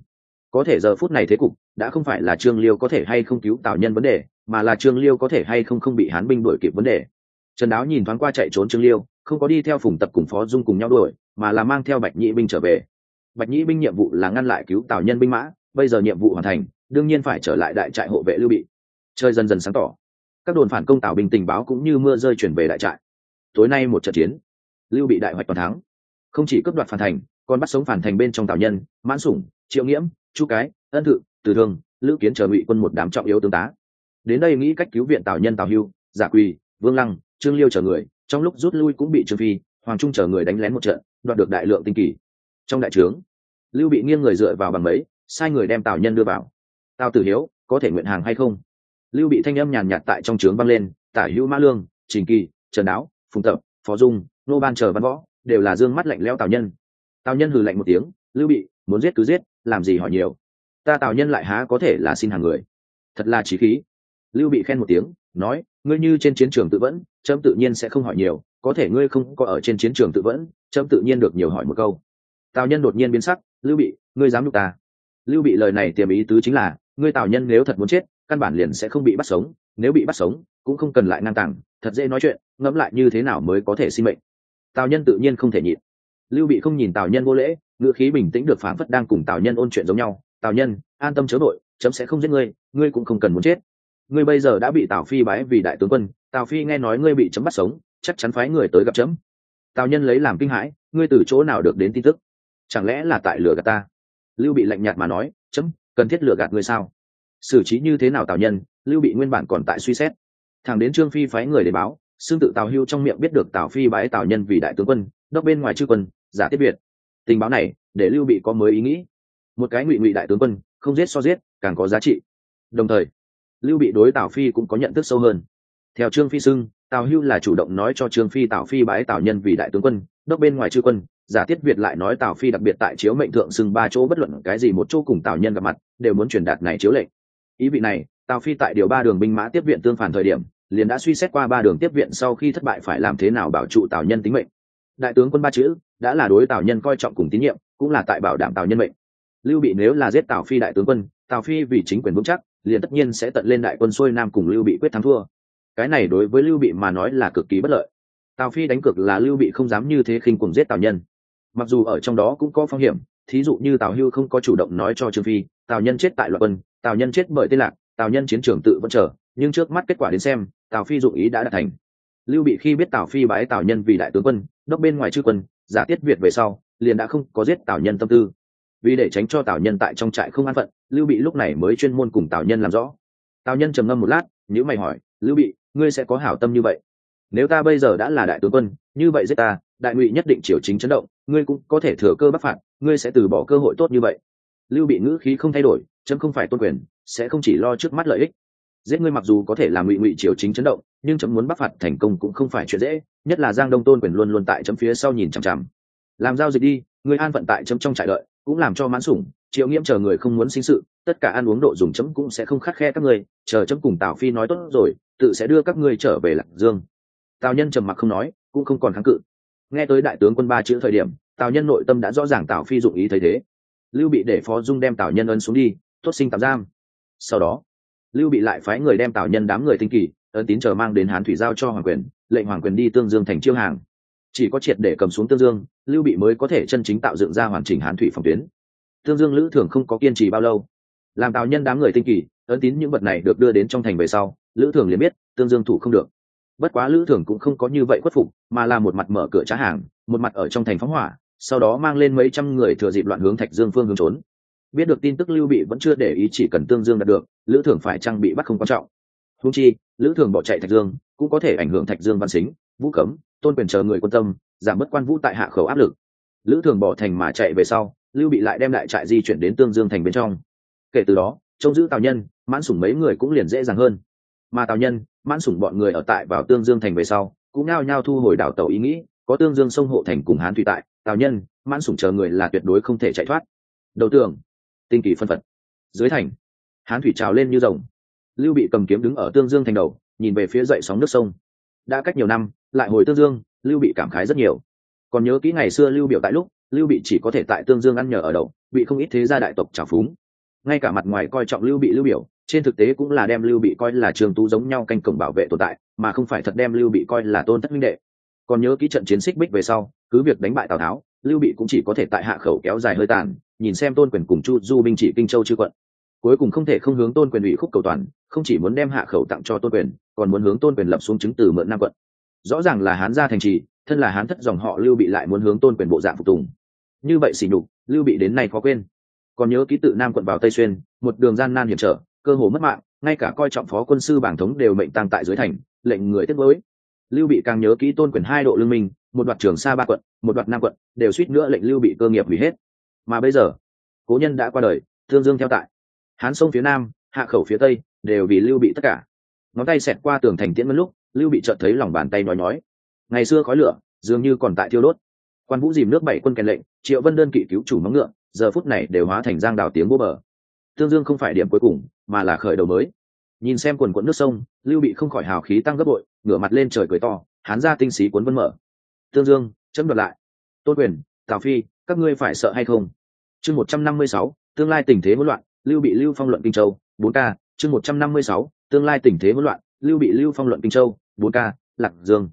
S1: Có thể giờ phút này thế cục, đã không phải là trương liêu có thể hay không cứu tào nhân vấn đề, mà là trương liêu có thể hay không không bị hán binh đuổi kịp vấn đề. Trần đáo nhìn thoáng qua chạy trốn trương liêu, không có đi theo phùng tập cùng phó dung cùng nhau đuổi, mà là mang theo bạch nhị binh trở về. Bạch nhị binh nhiệm vụ là ngăn lại cứu tào nhân binh mã, bây giờ nhiệm vụ hoàn thành đương nhiên phải trở lại đại trại hộ vệ lưu bị. Chơi dần dần sáng tỏ. Các đồn phản công tào binh tình báo cũng như mưa rơi chuyển về đại trại. Tối nay một trận chiến. Lưu bị đại hoạch toàn thắng. Không chỉ cướp đoạt phản thành, còn bắt sống phản thành bên trong tào nhân, mãn sủng, triệu nghiễm, chu cái, ân thự từ thương, lữ kiến chờ ngụy quân một đám trọng yếu tướng tá. Đến đây nghĩ cách cứu viện tào nhân tào hưu, giả quỳ, vương lăng, trương liêu chờ người, trong lúc rút lui cũng bị trương phi, hoàng trung chờ người đánh lén một trận, đoạt được đại lượng tinh kỳ. Trong đại trướng, lưu bị nghiêng người dựa vào bằng mấy, sai người đem tào nhân đưa vào tao tử hiếu, có thể nguyện hàng hay không? Lưu bị thanh âm nhàn nhạt tại trong trướng vang lên, tả hữu mã lương, trình kỳ, trần đáo, phùng tập, phó dung nô ban chờ văn võ, đều là dương mắt lạnh leo tào nhân. Tào nhân hừ lạnh một tiếng, lưu bị, muốn giết cứ giết, làm gì hỏi nhiều? Ta tào nhân lại há có thể là xin hàng người? Thật là trí khí. Lưu bị khen một tiếng, nói, ngươi như trên chiến trường tự vẫn trâm tự nhiên sẽ không hỏi nhiều, có thể ngươi không có ở trên chiến trường tự vẫn trâm tự nhiên được nhiều hỏi một câu. Tào nhân đột nhiên biến sắc, lưu bị, ngươi dám nhục ta? Lưu bị lời này tiềm ý tứ chính là, ngươi tào nhân nếu thật muốn chết, căn bản liền sẽ không bị bắt sống. Nếu bị bắt sống, cũng không cần lại ngang tàng, thật dễ nói chuyện, ngẫm lại như thế nào mới có thể sinh mệnh. Tào nhân tự nhiên không thể nhịn. Lưu bị không nhìn tào nhân vô lễ, ngữ khí bình tĩnh được phản phất đang cùng tào nhân ôn chuyện giống nhau. Tào nhân, an tâm chớ đội chấm sẽ không giết ngươi ngươi cũng không cần muốn chết. Ngươi bây giờ đã bị tào phi bái vì đại tướng quân, tào phi nghe nói ngươi bị chấm bắt sống, chắc chắn phái người tới gặp chấm. Tào nhân lấy làm kinh hãi, ngươi từ chỗ nào được đến tin tức? Chẳng lẽ là tại lửa gạt ta? Lưu bị lạnh nhạt mà nói, chấm, cần thiết lựa gạt ngươi sao? Xử trí như thế nào tào nhân, lưu bị nguyên bản còn tại suy xét. Thằng đến trương phi phái người để báo xương tự tào hưu trong miệng biết được tào phi bái tào nhân vì đại tướng quân, đốc bên ngoài chư quân, giả tiết biệt. tình báo này, để lưu bị có mới ý nghĩ. Một cái ngụy ngụy đại tướng quân, không giết so giết, càng có giá trị. Đồng thời, lưu bị đối tào phi cũng có nhận thức sâu hơn. Theo trương phi xưng, tào hưu là chủ động nói cho trương phi tào phi bái tào nhân vì đại tướng quân, đốc bên ngoài chư quân giả tiết việt lại nói tào phi đặc biệt tại chiếu mệnh thượng xưng ba chỗ bất luận cái gì một chỗ cùng tào nhân gặp mặt, đều muốn truyền đạt này chiếu lệnh. Ý vị này, tào phi tại điều ba đường binh mã tiếp viện tương phản thời điểm, liền đã suy xét qua ba đường tiếp viện sau khi thất bại phải làm thế nào bảo trụ tào nhân tính mệnh. Đại tướng quân ba chữ, đã là đối tào nhân coi trọng cùng tín nhiệm, cũng là tại bảo đảm tào nhân mệnh. Lưu bị nếu là giết tào phi đại tướng quân, tào phi vì chính quyền vững chắc, liền tất nhiên sẽ tận lên đại quân xuôi nam cùng lưu bị quyết thắng thua. Cái này đối với lưu bị mà nói là cực kỳ bất lợi. Tào phi đánh cược là lưu bị không dám như thế khinh cùng giết tào nhân mặc dù ở trong đó cũng có phong hiểm, thí dụ như tào hưu không có chủ động nói cho trương phi, tào nhân chết tại loại quân, tào nhân chết bởi tên lạc, tào nhân chiến trường tự vẫn chờ, nhưng trước mắt kết quả đến xem, tào phi dụng ý đã đạt thành. Lưu bị khi biết tào phi bái tào nhân vì đại tướng quân, đốc bên ngoài chư quân, giả tiết việt về sau, liền đã không có giết tào nhân tâm tư. Vì để tránh cho tào nhân tại trong trại không an phận, lưu bị lúc này mới chuyên môn cùng tào nhân làm rõ. Tào nhân trầm ngâm một lát nếu mày hỏi, lưu bị, ngươi sẽ có hảo tâm như vậy? Nếu ta bây giờ đã là đại tướng quân, như vậy giết ta, đại ngụy nhất định triều chính chấn động, ngươi cũng có thể thừa cơ bắc phạt, ngươi sẽ từ bỏ cơ hội tốt như vậy. Lưu bị ngữ khí không thay đổi, chấm không phải tôn quyền, sẽ không chỉ lo trước mắt lợi ích. Giết ngươi mặc dù có thể làm ngụy ngụy triều chính chấn động, nhưng chấm muốn bắc phạt thành công cũng không phải chuyện dễ, nhất là giang đông tôn quyền luôn luôn tại chấm phía sau nhìn chằm chằm. Làm giao dịch đi, ngươi an vận tại chấm trong trại đợi, cũng làm cho mãn sủng, triệu nghiễm chờ người không muốn sinh sự, tất cả ăn uống độ dùng chấm cũng sẽ không khắt khe các ngươi, chờ chấm cùng tào phi nói tốt rồi, tự sẽ đưa các ngươi trở về lạc dương tào nhân trầm mặc không nói, cũng không còn kháng cự. Nghe tới đại tướng quân ba chữ thời điểm, tào nhân nội tâm đã rõ ràng tào phi dụng ý thấy thế. Lưu bị để phó dung đem tào nhân ân xuống đi, tốt sinh tạm giam. Sau đó, lưu bị lại phái người đem tào nhân đám người tinh kỳ ân tín chờ mang đến hán thủy giao cho hoàng quyền, lệnh hoàng quyền đi tương dương thành chiêu hàng. Chỉ có triệt để cầm xuống tương dương, lưu bị mới có thể chân chính tạo dựng ra hoàn chỉnh hán thủy phòng tuyến. Tương dương lữ thường không có kiên trì bao lâu. Làm tào nhân đám người tinh kỳ, ấn tín những vật này được đưa đến trong thành về sau, lữ thường liền biết tương dương thủ không được bất quá lữ thường cũng không có như vậy khuất phục, mà là một mặt mở cửa trá hàng, một mặt ở trong thành phóng hỏa, sau đó mang lên mấy trăm người thừa dịp loạn hướng thạch dương phương hướng trốn. Biết được tin tức lưu bị vẫn chưa để ý chỉ cần tương dương đạt được, lữ thường phải trang bị bắt không quan trọng. Húng chi, lữ thường bỏ chạy thạch dương, cũng có thể ảnh hưởng thạch dương văn xính, vũ cấm, tôn quyền chờ người quan tâm, giảm bớt quan vũ tại hạ khẩu áp lực. Lữ thường bỏ thành mà chạy về sau, lưu bị lại đem lại trại di chuyển đến tương dương thành bên trong. Kể từ đó, trông giữ tào nhân, mãn sủng mấy người cũng liền dễ dàng hơn. Mà tào nhân mãn sủng bọn người ở tại vào tương dương thành về sau, cũng nao nhao thu hồi đảo tàu ý nghĩ, có tương dương sông hộ thành cùng hán thủy tại, tào nhân, mãn sủng chờ người là tuyệt đối không thể chạy thoát. Đầu tường, tinh kỳ phân phật. Dưới thành, hán thủy trào lên như rồng. Lưu bị cầm kiếm đứng ở tương dương thành đầu, nhìn về phía dậy sóng nước sông. Đã cách nhiều năm, lại hồi tương dương, lưu bị cảm khái rất nhiều. Còn nhớ kỹ ngày xưa lưu biểu tại lúc, lưu bị chỉ có thể tại tương dương ăn nhờ ở đậu, bị không ít thế gia đại tộc trào phúng. Ngay cả mặt ngoài coi trọng lưu bị lưu biểu trên thực tế cũng là đem lưu bị coi là trường tú giống nhau canh cổng bảo vệ tồn tại, mà không phải thật đem lưu bị coi là tôn thất minh đệ. Còn nhớ ký trận chiến xích bích về sau, cứ việc đánh bại tào tháo, lưu bị cũng chỉ có thể tại hạ khẩu kéo dài hơi tàn, nhìn xem tôn quyền cùng chu du binh chỉ kinh châu chư quận. Cuối cùng không thể không hướng tôn quyền ủy khúc cầu toàn, không chỉ muốn đem hạ khẩu tặng cho tôn quyền, còn muốn hướng tôn quyền lập xuống chứng từ mượn nam quận. Rõ ràng là hán gia thành trì, thân là hán thất dòng họ lưu bị lại muốn hướng tôn quyền bộ dạng phục tùng. Như vậy xỉ nhục, lưu bị đến nay khó quên. Còn nhớ ký tự nam quận vào tây xuyên, một đường gian nan hiểm trở cơ hồ mất mạng, ngay cả coi trọng phó quân sư bảng thống đều mệnh tăng tại dưới thành, lệnh người tiếp với lưu bị càng nhớ kỹ tôn quyền hai độ lương minh, một đoạt trường xa ba quận, một đoạt nam quận, đều suýt nữa lệnh lưu bị cơ nghiệp hủy hết. Mà bây giờ, cố nhân đã qua đời, thương dương theo tại. Hán sông phía nam, hạ khẩu phía tây, đều vì lưu bị tất cả. Ngón tay xẹt qua tường thành tiễn mất lúc, lưu bị chợt thấy lòng bàn tay nói nói ngày xưa khói lửa, dường như còn tại thiêu đốt. Quan vũ dìm nước bảy quân kèn lệnh, triệu vân đơn kỵ cứu chủ móng ngựa, giờ phút này đều hóa thành giang đào tiếng vô bờ tương dương không phải điểm cuối cùng, mà là khởi đầu mới. Nhìn xem quần quận nước sông, lưu bị không khỏi hào khí tăng gấp bội, ngửa mặt lên trời cười to, hán ra tinh xí cuốn vân mở. Tương dương, chấm đoạt lại. Tôn quyền, tào phi, các ngươi phải sợ hay không? Chương một trăm năm mươi sáu, tương lai tình thế hỗn loạn, lưu bị lưu phong luận kinh châu, bốn k chương một trăm năm mươi sáu, tương lai tình thế hỗn loạn, lưu bị lưu phong luận kinh châu, bốn k lạc dương.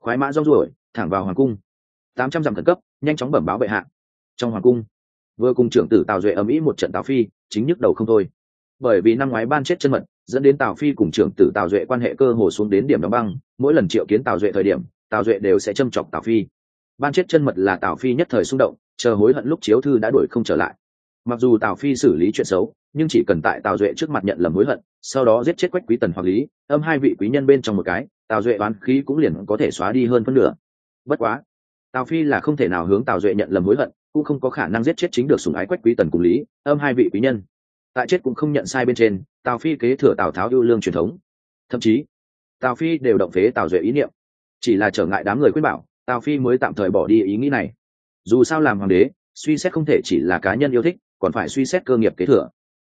S1: Khoái mã rong ruổi, thẳng vào hoàng cung. Tám trăm dặm khẩn cấp, nhanh chóng bẩm báo bệ hạ. Trong hoàng cung, vừa cùng trưởng tử tào duệ ầm ĩ một trận tào phi chính nhức đầu không thôi. Bởi vì năm ngoái ban chết chân mật, dẫn đến tào phi cùng trưởng tử tào duệ quan hệ cơ hồ xuống đến điểm đóng băng, mỗi lần triệu kiến tào duệ thời điểm, tào duệ đều sẽ châm chọc tào phi. Ban chết chân mật là tào phi nhất thời xung động, chờ hối hận lúc chiếu thư đã đuổi không trở lại. Mặc dù tào phi xử lý chuyện xấu, nhưng chỉ cần tại tào duệ trước mặt nhận lầm hối hận, sau đó giết chết quách quý tần hoặc lý, âm hai vị quý nhân bên trong một cái, tào duệ oán khí cũng liền có thể xóa đi hơn phân nửa. Bất quá, tào phi là không thể nào hướng tào duệ nhận lầm hối hận cũng không có khả năng giết chết chính được sùng ái quách quý tần cùng lý, âm hai vị quý nhân. Tại chết cũng không nhận sai bên trên, tào phi kế thừa tào tháo yêu lương truyền thống. Thậm chí, tào phi đều động phế tào duệ ý niệm. Chỉ là trở ngại đám người quyết bảo, tào phi mới tạm thời bỏ đi ý nghĩ này. Dù sao làm hoàng đế, suy xét không thể chỉ là cá nhân yêu thích, còn phải suy xét cơ nghiệp kế thừa.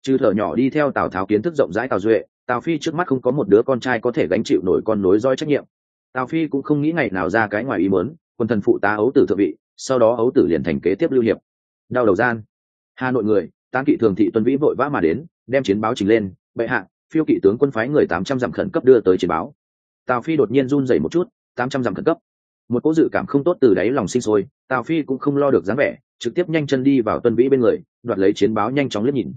S1: Trừ thở nhỏ đi theo tào tháo kiến thức rộng rãi tào duệ, tào phi trước mắt không có một đứa con trai có thể gánh chịu nổi con nối roi trách nhiệm. Tào phi cũng không nghĩ ngày nào ra cái ngoài ý muốn, quân thần phụ tá ấu tử thượng vị sau đó ấu tử liền thành kế tiếp lưu hiệp. Đau đầu gian. Hà nội người, tán kỵ thường thị tuân vĩ vội vã mà đến, đem chiến báo trình lên, bệ hạ, phiêu kỵ tướng quân phái người tám trăm dặm khẩn cấp đưa tới chiến báo. Tào phi đột nhiên run rẩy một chút, tám trăm dặm khẩn cấp? Một cỗ dự cảm không tốt từ đáy lòng sinh sôi, tào phi cũng không lo được dáng vẻ, trực tiếp nhanh chân đi vào tuân vĩ bên người, đoạt lấy chiến báo nhanh chóng liếc nhìn.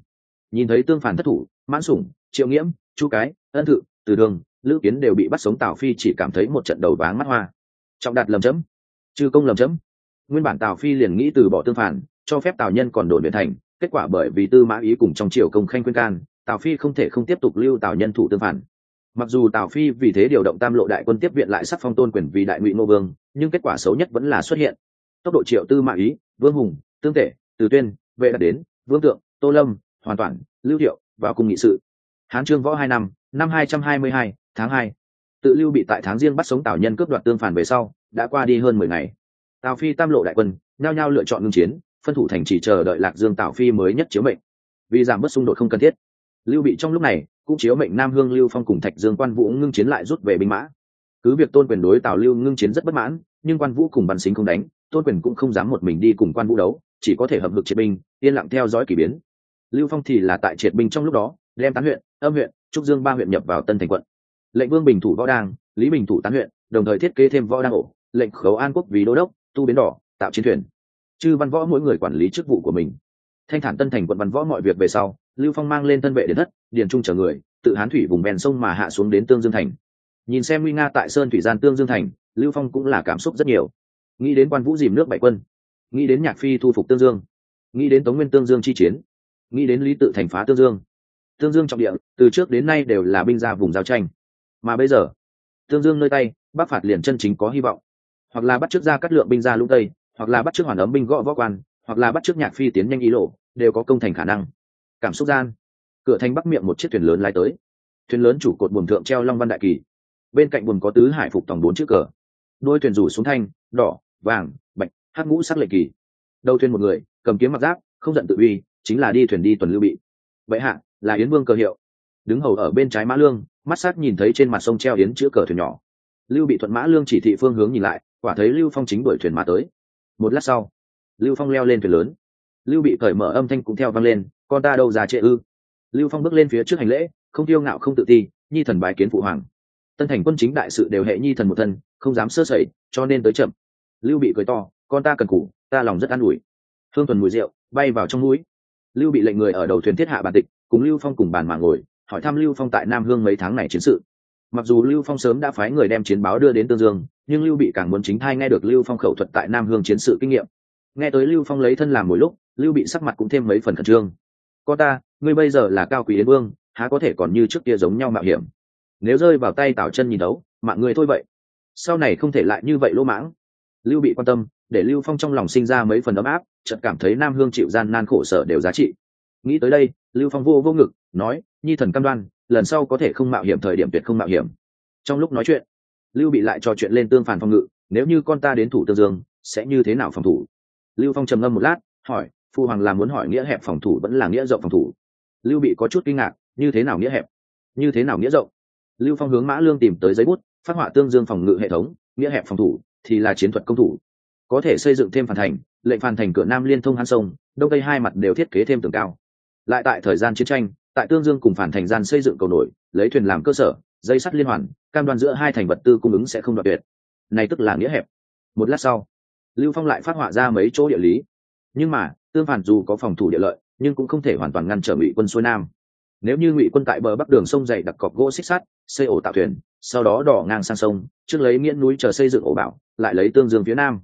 S1: Nhìn thấy tương phản thất thủ, mãn sủng, triệu nghiễm, chu cái, ân thự, từ đường, lữ kiến đều bị bắt sống, tào phi chỉ cảm thấy một trận đầu váng mắt hoa. Trọng đạt lầm chấm. Chư công lầm chấm nguyên bản tào phi liền nghĩ từ bỏ tương phản, cho phép tào nhân còn đồn huyện thành, kết quả bởi vì tư mã ý cùng trong triều công khanh quyên can, tào phi không thể không tiếp tục lưu tào nhân thủ tương phản. Mặc dù tào phi vì thế điều động tam lộ đại quân tiếp viện lại sắc phong tôn quyền vì đại ngụy ngô vương, nhưng kết quả xấu nhất vẫn là xuất hiện. Tốc độ triệu tư mã ý, vương hùng, tương tể, từ tuyên, vệ đạt đến, vương tượng, tô lâm, hoàn toàn, lưu hiệu vào cùng nghị sự. Hán trương võ hai năm năm hai trăm hai mươi hai, tháng hai. Tự lưu bị tại tháng riêng bắt sống tào nhân cướp đoạt tương phản về sau, đã qua đi hơn mười ngày tào phi tam lộ đại quân, nhao nhao lựa chọn ngưng chiến, phân thủ thành chỉ chờ đợi lạc dương tào phi mới nhất chiếu mệnh. Vì giảm bớt xung đột không cần thiết, lưu bị trong lúc này cũng chiếu mệnh nam hương lưu phong cùng thạch dương quan vũ ngưng chiến lại rút về binh mã. Cứ việc tôn quyền đối tào lưu ngưng chiến rất bất mãn, nhưng quan vũ cùng văn xính không đánh, tôn quyền cũng không dám một mình đi cùng quan vũ đấu, chỉ có thể hợp lực triệt binh, yên lặng theo dõi k ỳ biến. Lưu phong thì là tại triệt binh trong lúc đó, đem tán huyện, âm huyện, trúc dương ba huyện nhập vào tân thành quận. Lệnh vương bình thủ võ đang lý bình thủ tán huyện, đồng thời thiết kế thêm võ đang ổ, lệnh khấu an quốc vì đô đốc tu bến đỏ, tạo chiến thuyền. Chư văn võ mỗi người quản lý chức vụ của mình. Thanh thản tân thành quận văn võ mọi việc về sau, lưu phong mang lên thân vệ đến thất, điền trung chở người, tự hán thủy vùng ven sông mà hạ xuống đến tương dương thành. Nhìn xem nguy nga tại sơn thủy gian tương dương thành, lưu phong cũng là cảm xúc rất nhiều. Nghĩ đến quan vũ dìm nước bảy quân, nghĩ đến nhạc phi thu phục tương dương, nghĩ đến tống nguyên tương dương chi chiến, nghĩ đến lý tự thành phá tương dương. Tương dương trọng địa, từ trước đến nay đều là binh ra vùng giao tranh. Mà bây giờ, tương dương nơi tay, bắc phạt liền chân chính có hy vọng hoặc là bắt trước ra cắt lượng binh ra lũ tây, hoặc là bắt trước hoàn ấm binh gõ võ quan, hoặc là bắt trước nhạc phi tiến nhanh ý lộ, đều có công thành khả năng. Cảm xúc gian, cửa thành bắc miệng một chiếc thuyền lớn lái tới. Thuyền lớn chủ cột buồm thượng treo long văn đại kỳ. Bên cạnh buồm có tứ hải phục tổng bốn chữ cờ. Đôi thuyền rủ xuống thanh, đỏ, vàng, bạch, hát ngũ sắc lệ kỳ. Đầu thuyền một người, cầm kiếm mặc giáp, không giận tự uy, chính là đi thuyền đi tuần lưu bị. Vậy hạ, là yến vương cờ hiệu. Đứng hầu ở bên trái mã lương, mắt sát nhìn thấy trên mặt sông treo yến chữ cờ thuyền nhỏ. Lưu bị thuận mã lương chỉ thị phương hướng nhìn lại quả thấy lưu phong chính đuổi thuyền mà tới. Một lát sau, lưu phong leo lên thuyền lớn. Lưu bị cởi mở âm thanh cũng theo vang lên, con ta đâu ra trệ ư? Lưu phong bước lên phía trước hành lễ, không tiêu ngạo, không tự ti, nhi thần bài kiến phụ hoàng. Tân thành quân chính đại sự đều hệ nhi thần một thân, không dám sơ sẩy, cho nên tới chậm. Lưu bị cười to, con ta cần củ, ta lòng rất an ủi. Hương tuần mùi rượu, bay vào trong núi. Lưu bị lệnh người ở đầu thuyền thiết hạ bản tịch, cùng lưu phong cùng bàn mà ngồi, hỏi thăm lưu phong tại nam hương mấy tháng này chiến sự mặc dù lưu phong sớm đã phái người đem chiến báo đưa đến tương dương, nhưng lưu bị càng muốn chính thai nghe được lưu phong khẩu thuật tại nam hương chiến sự kinh nghiệm. Nghe tới lưu phong lấy thân làm mỗi lúc, lưu bị sắc mặt cũng thêm mấy phần khẩn trương. Con ta, ngươi bây giờ là cao quý yến vương, há có thể còn như trước kia giống nhau mạo hiểm? Nếu rơi vào tay tào chân nhìn đấu, mạng người thôi vậy. Sau này không thể lại như vậy lỗ mãng. Lưu bị quan tâm, để lưu phong trong lòng sinh ra mấy phần ấm áp, chợt cảm thấy nam hương chịu gian nan khổ sở đều giá trị. Nghĩ tới đây, lưu phong vô vô ngực, nói, nhi thần cam đoan lần sau có thể không mạo hiểm thời điểm tuyệt không mạo hiểm. Trong lúc nói chuyện, lưu bị lại trò chuyện lên tương phản phòng ngự, nếu như con ta đến thủ tương dương, sẽ như thế nào phòng thủ? Lưu phong trầm ngâm một lát, hỏi, phu hoàng là muốn hỏi nghĩa hẹp phòng thủ vẫn là nghĩa rộng phòng thủ? Lưu bị có chút kinh ngạc, như thế nào nghĩa hẹp? Như thế nào nghĩa rộng? Lưu phong hướng mã lương tìm tới giấy bút, phát họa tương dương phòng ngự hệ thống, nghĩa hẹp phòng thủ thì là chiến thuật công thủ. Có thể xây dựng thêm phản thành, lệnh phản thành cửa nam liên thông hang sông, đông tây hai mặt đều thiết kế thêm tường cao. Lại tại thời gian chiến tranh tại tương dương cùng phản thành gian xây dựng cầu nổi, lấy thuyền làm cơ sở, dây sắt liên hoàn, cam đoan giữa hai thành vật tư cung ứng sẽ không đoạt tuyệt. Này tức là nghĩa hẹp. Một lát sau, lưu phong lại phát họa ra mấy chỗ địa lý. Nhưng mà, tương phản dù có phòng thủ địa lợi, nhưng cũng không thể hoàn toàn ngăn trở ngụy quân xuôi nam. Nếu như ngụy quân tại bờ bắc đường sông dày đặc cọc gỗ xích sắt, xây ổ tạo thuyền, sau đó đỏ ngang sang sông, trước lấy miễn núi chờ xây dựng ổ bảo, lại lấy tương dương phía nam.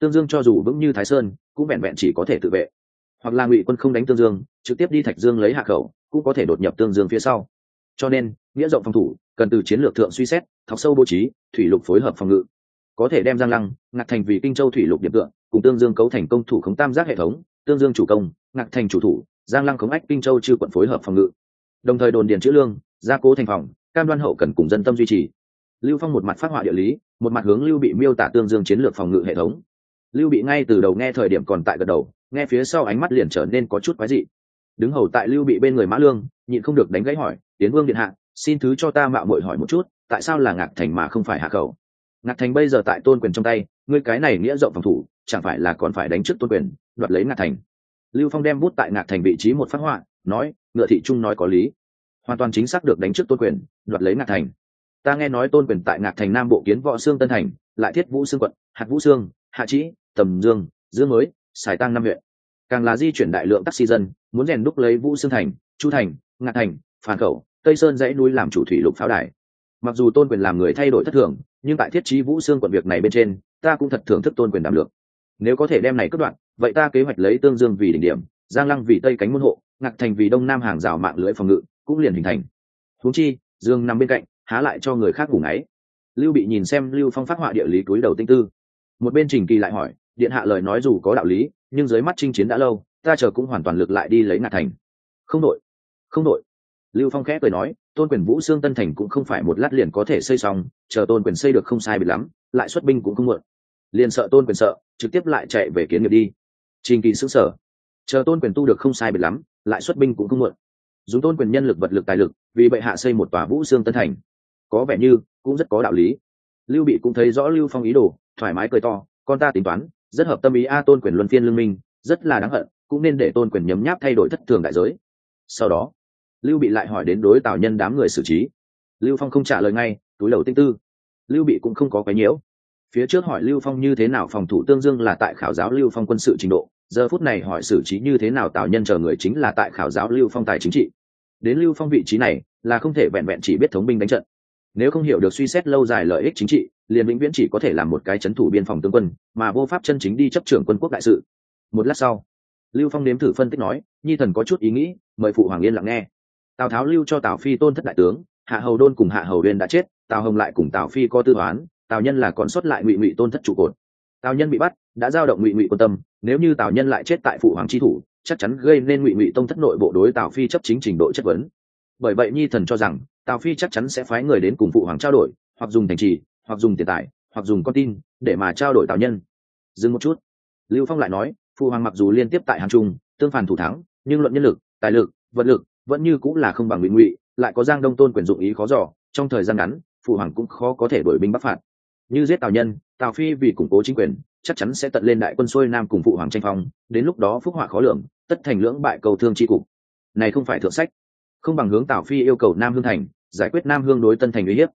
S1: Tương dương cho dù vững như thái sơn, cũng vẹn vẹn chỉ có thể tự vệ hoặc là ngụy quân không đánh tương dương, trực tiếp đi thạch dương lấy hạ khẩu, cũng có thể đột nhập tương dương phía sau. Cho nên, nghĩa rộng phòng thủ, cần từ chiến lược thượng suy xét, thọc sâu bố trí, thủy lục phối hợp phòng ngự. Có thể đem giang lăng, ngạc thành vì kinh châu thủy lục điểm tượng cùng tương dương cấu thành công thủ khống tam giác hệ thống, tương dương chủ công, ngạc thành chủ thủ, giang lăng khống ách kinh châu chư quận phối hợp phòng ngự. Đồng thời đồn điền chữ lương, gia cố thành phòng, cam đoan hậu cần cùng dân tâm duy trì. Lưu phong một mặt phát họa địa lý, một mặt hướng lưu bị miêu tả tương dương chiến lược phòng ngự hệ thống. Lưu bị ngay từ đầu nghe thời điểm còn tại gật đầu nghe phía sau ánh mắt liền trở nên có chút quái dị. Đứng hầu tại lưu bị bên người mã lương, nhịn không được đánh gãy hỏi, tiến vương điện hạ, xin thứ cho ta mạo muội hỏi một chút, tại sao là ngạc thành mà không phải hạ khẩu ngạc thành bây giờ tại tôn quyền trong tay, ngươi cái này nghĩa rộng phòng thủ, chẳng phải là còn phải đánh trước tôn quyền, đoạt lấy ngạc thành? Lưu phong đem bút tại ngạc thành vị trí một phát họa, nói, ngựa thị trung nói có lý. Hoàn toàn chính xác được đánh trước tôn quyền, đoạt lấy ngạc thành. Ta nghe nói tôn quyền tại ngạc thành nam bộ kiến võ xương tân thành, lại thiết vũ xương quận, hạt vũ xương, hạ trĩ, tầm dương dương mới xài tăng năm huyện. Càng là di chuyển đại lượng taxi dân, muốn rèn đúc lấy vũ xương thành, chu thành, ngạc thành, phản khẩu, tây sơn dãy núi làm chủ thủy lục pháo đài. Mặc dù tôn quyền làm người thay đổi thất thường, nhưng tại thiết trí vũ xương quận việc này bên trên, ta cũng thật thưởng thức tôn quyền đảm lượng. Nếu có thể đem này cất đoạn, vậy ta kế hoạch lấy tương dương vì đỉnh điểm, giang lăng vì tây cánh môn hộ, ngạc thành vì đông nam hàng rào mạng lưới phòng ngự, cũng liền hình thành. Huống chi, dương nằm bên cạnh, há lại cho người khác ngủ ngáy. Lưu bị nhìn xem lưu phong phát họa địa lý túi đầu tinh tư. Một bên trình kỳ lại hỏi điện hạ lời nói dù có đạo lý, nhưng dưới mắt chinh chiến đã lâu, ta chờ cũng hoàn toàn lực lại đi lấy ngạc thành. Không đội không đội. Lưu phong khẽ cười nói, tôn quyền vũ xương tân thành cũng không phải một lát liền có thể xây xong, chờ tôn quyền xây được không sai bị lắm, lại xuất binh cũng không muộn. Liền sợ tôn quyền sợ, trực tiếp lại chạy về kiến nghiệp đi. Trình kỳ xứng sở chờ tôn quyền tu được không sai biệt lắm, lại xuất binh cũng không muộn. Dùng tôn quyền nhân lực vật lực tài lực, vì bệ hạ xây một tòa vũ xương tân thành. Có vẻ như cũng rất có đạo lý. Lưu bị cũng thấy rõ lưu phong ý đồ, thoải mái cười to, con ta tính toán rất hợp tâm ý. A, tôn quyền luân phiên lương minh, rất là đáng hận, cũng nên để tôn quyền nhấm nháp thay đổi thất thường đại giới. Sau đó, lưu bị lại hỏi đến đối tào nhân đám người xử trí. Lưu phong không trả lời ngay, túi đầu tinh tư. Lưu bị cũng không có cái nhiễu. Phía trước hỏi lưu phong như thế nào phòng thủ tương dương là tại khảo giáo lưu phong quân sự trình độ. Giờ phút này hỏi xử trí như thế nào tào nhân chờ người chính là tại khảo giáo lưu phong tài chính trị. Đến lưu phong vị trí này là không thể vẹn vẹn chỉ biết thống binh đánh trận nếu không hiểu được suy xét lâu dài lợi ích chính trị, liền vĩnh viễn chỉ có thể làm một cái c h ấ n thủ biên phòng tướng quân, mà vô pháp chân chính đi chấp trưởng quân quốc đại sự. Một lát sau, lưu phong nếm thử phân tích nói, nhi thần có chút ý nghĩ, mời phụ hoàng yên lặng nghe. Tào tháo lưu cho tào phi tôn thất đại tướng, hạ hầu đôn cùng hạ hầu uyên đã chết, tào hồng lại cùng tào phi có tư toán, tào nhân là còn xuất lại ngụy ngụy tôn thất trụ cột. Tào nhân bị bắt, đã giao động ngụy ngụy quan tâm, nếu như tào nhân lại chết tại phụ hoàng tri thủ, chắc chắn gây nên ngụy ngụy tông thất nội bộ đối tào phi chấp chính trình độ chất vấn. Bởi vậy nhi thần cho rằng tào phi chắc chắn sẽ phái người đến cùng phụ hoàng trao đổi, hoặc dùng thành trì, hoặc dùng tiền tài, hoặc dùng con tin, để mà trao đổi tào nhân. Dừng một chút. Lưu phong lại nói, phụ hoàng mặc dù liên tiếp tại hàng trung, tương phản thủ thắng, nhưng luận nhân lực, tài lực, vật lực, vẫn như cũng là không bằng ngụy ngụy, lại có giang đông tôn quyền dụng ý khó giỏ trong thời gian ngắn, phụ hoàng cũng khó có thể đổi binh bắc phạt. Như giết tào nhân, tào phi vì củng cố chính quyền, chắc chắn sẽ tận lên đại quân xuôi nam cùng phụ hoàng tranh phong, đến lúc đó phúc họa khó lường, tất thành lưỡng bại cầu thương tri cục. Này không phải thượng sách. Không bằng hướng tào phi yêu cầu nam hương thành giải quyết nam hương đối tân thành uy hiếp.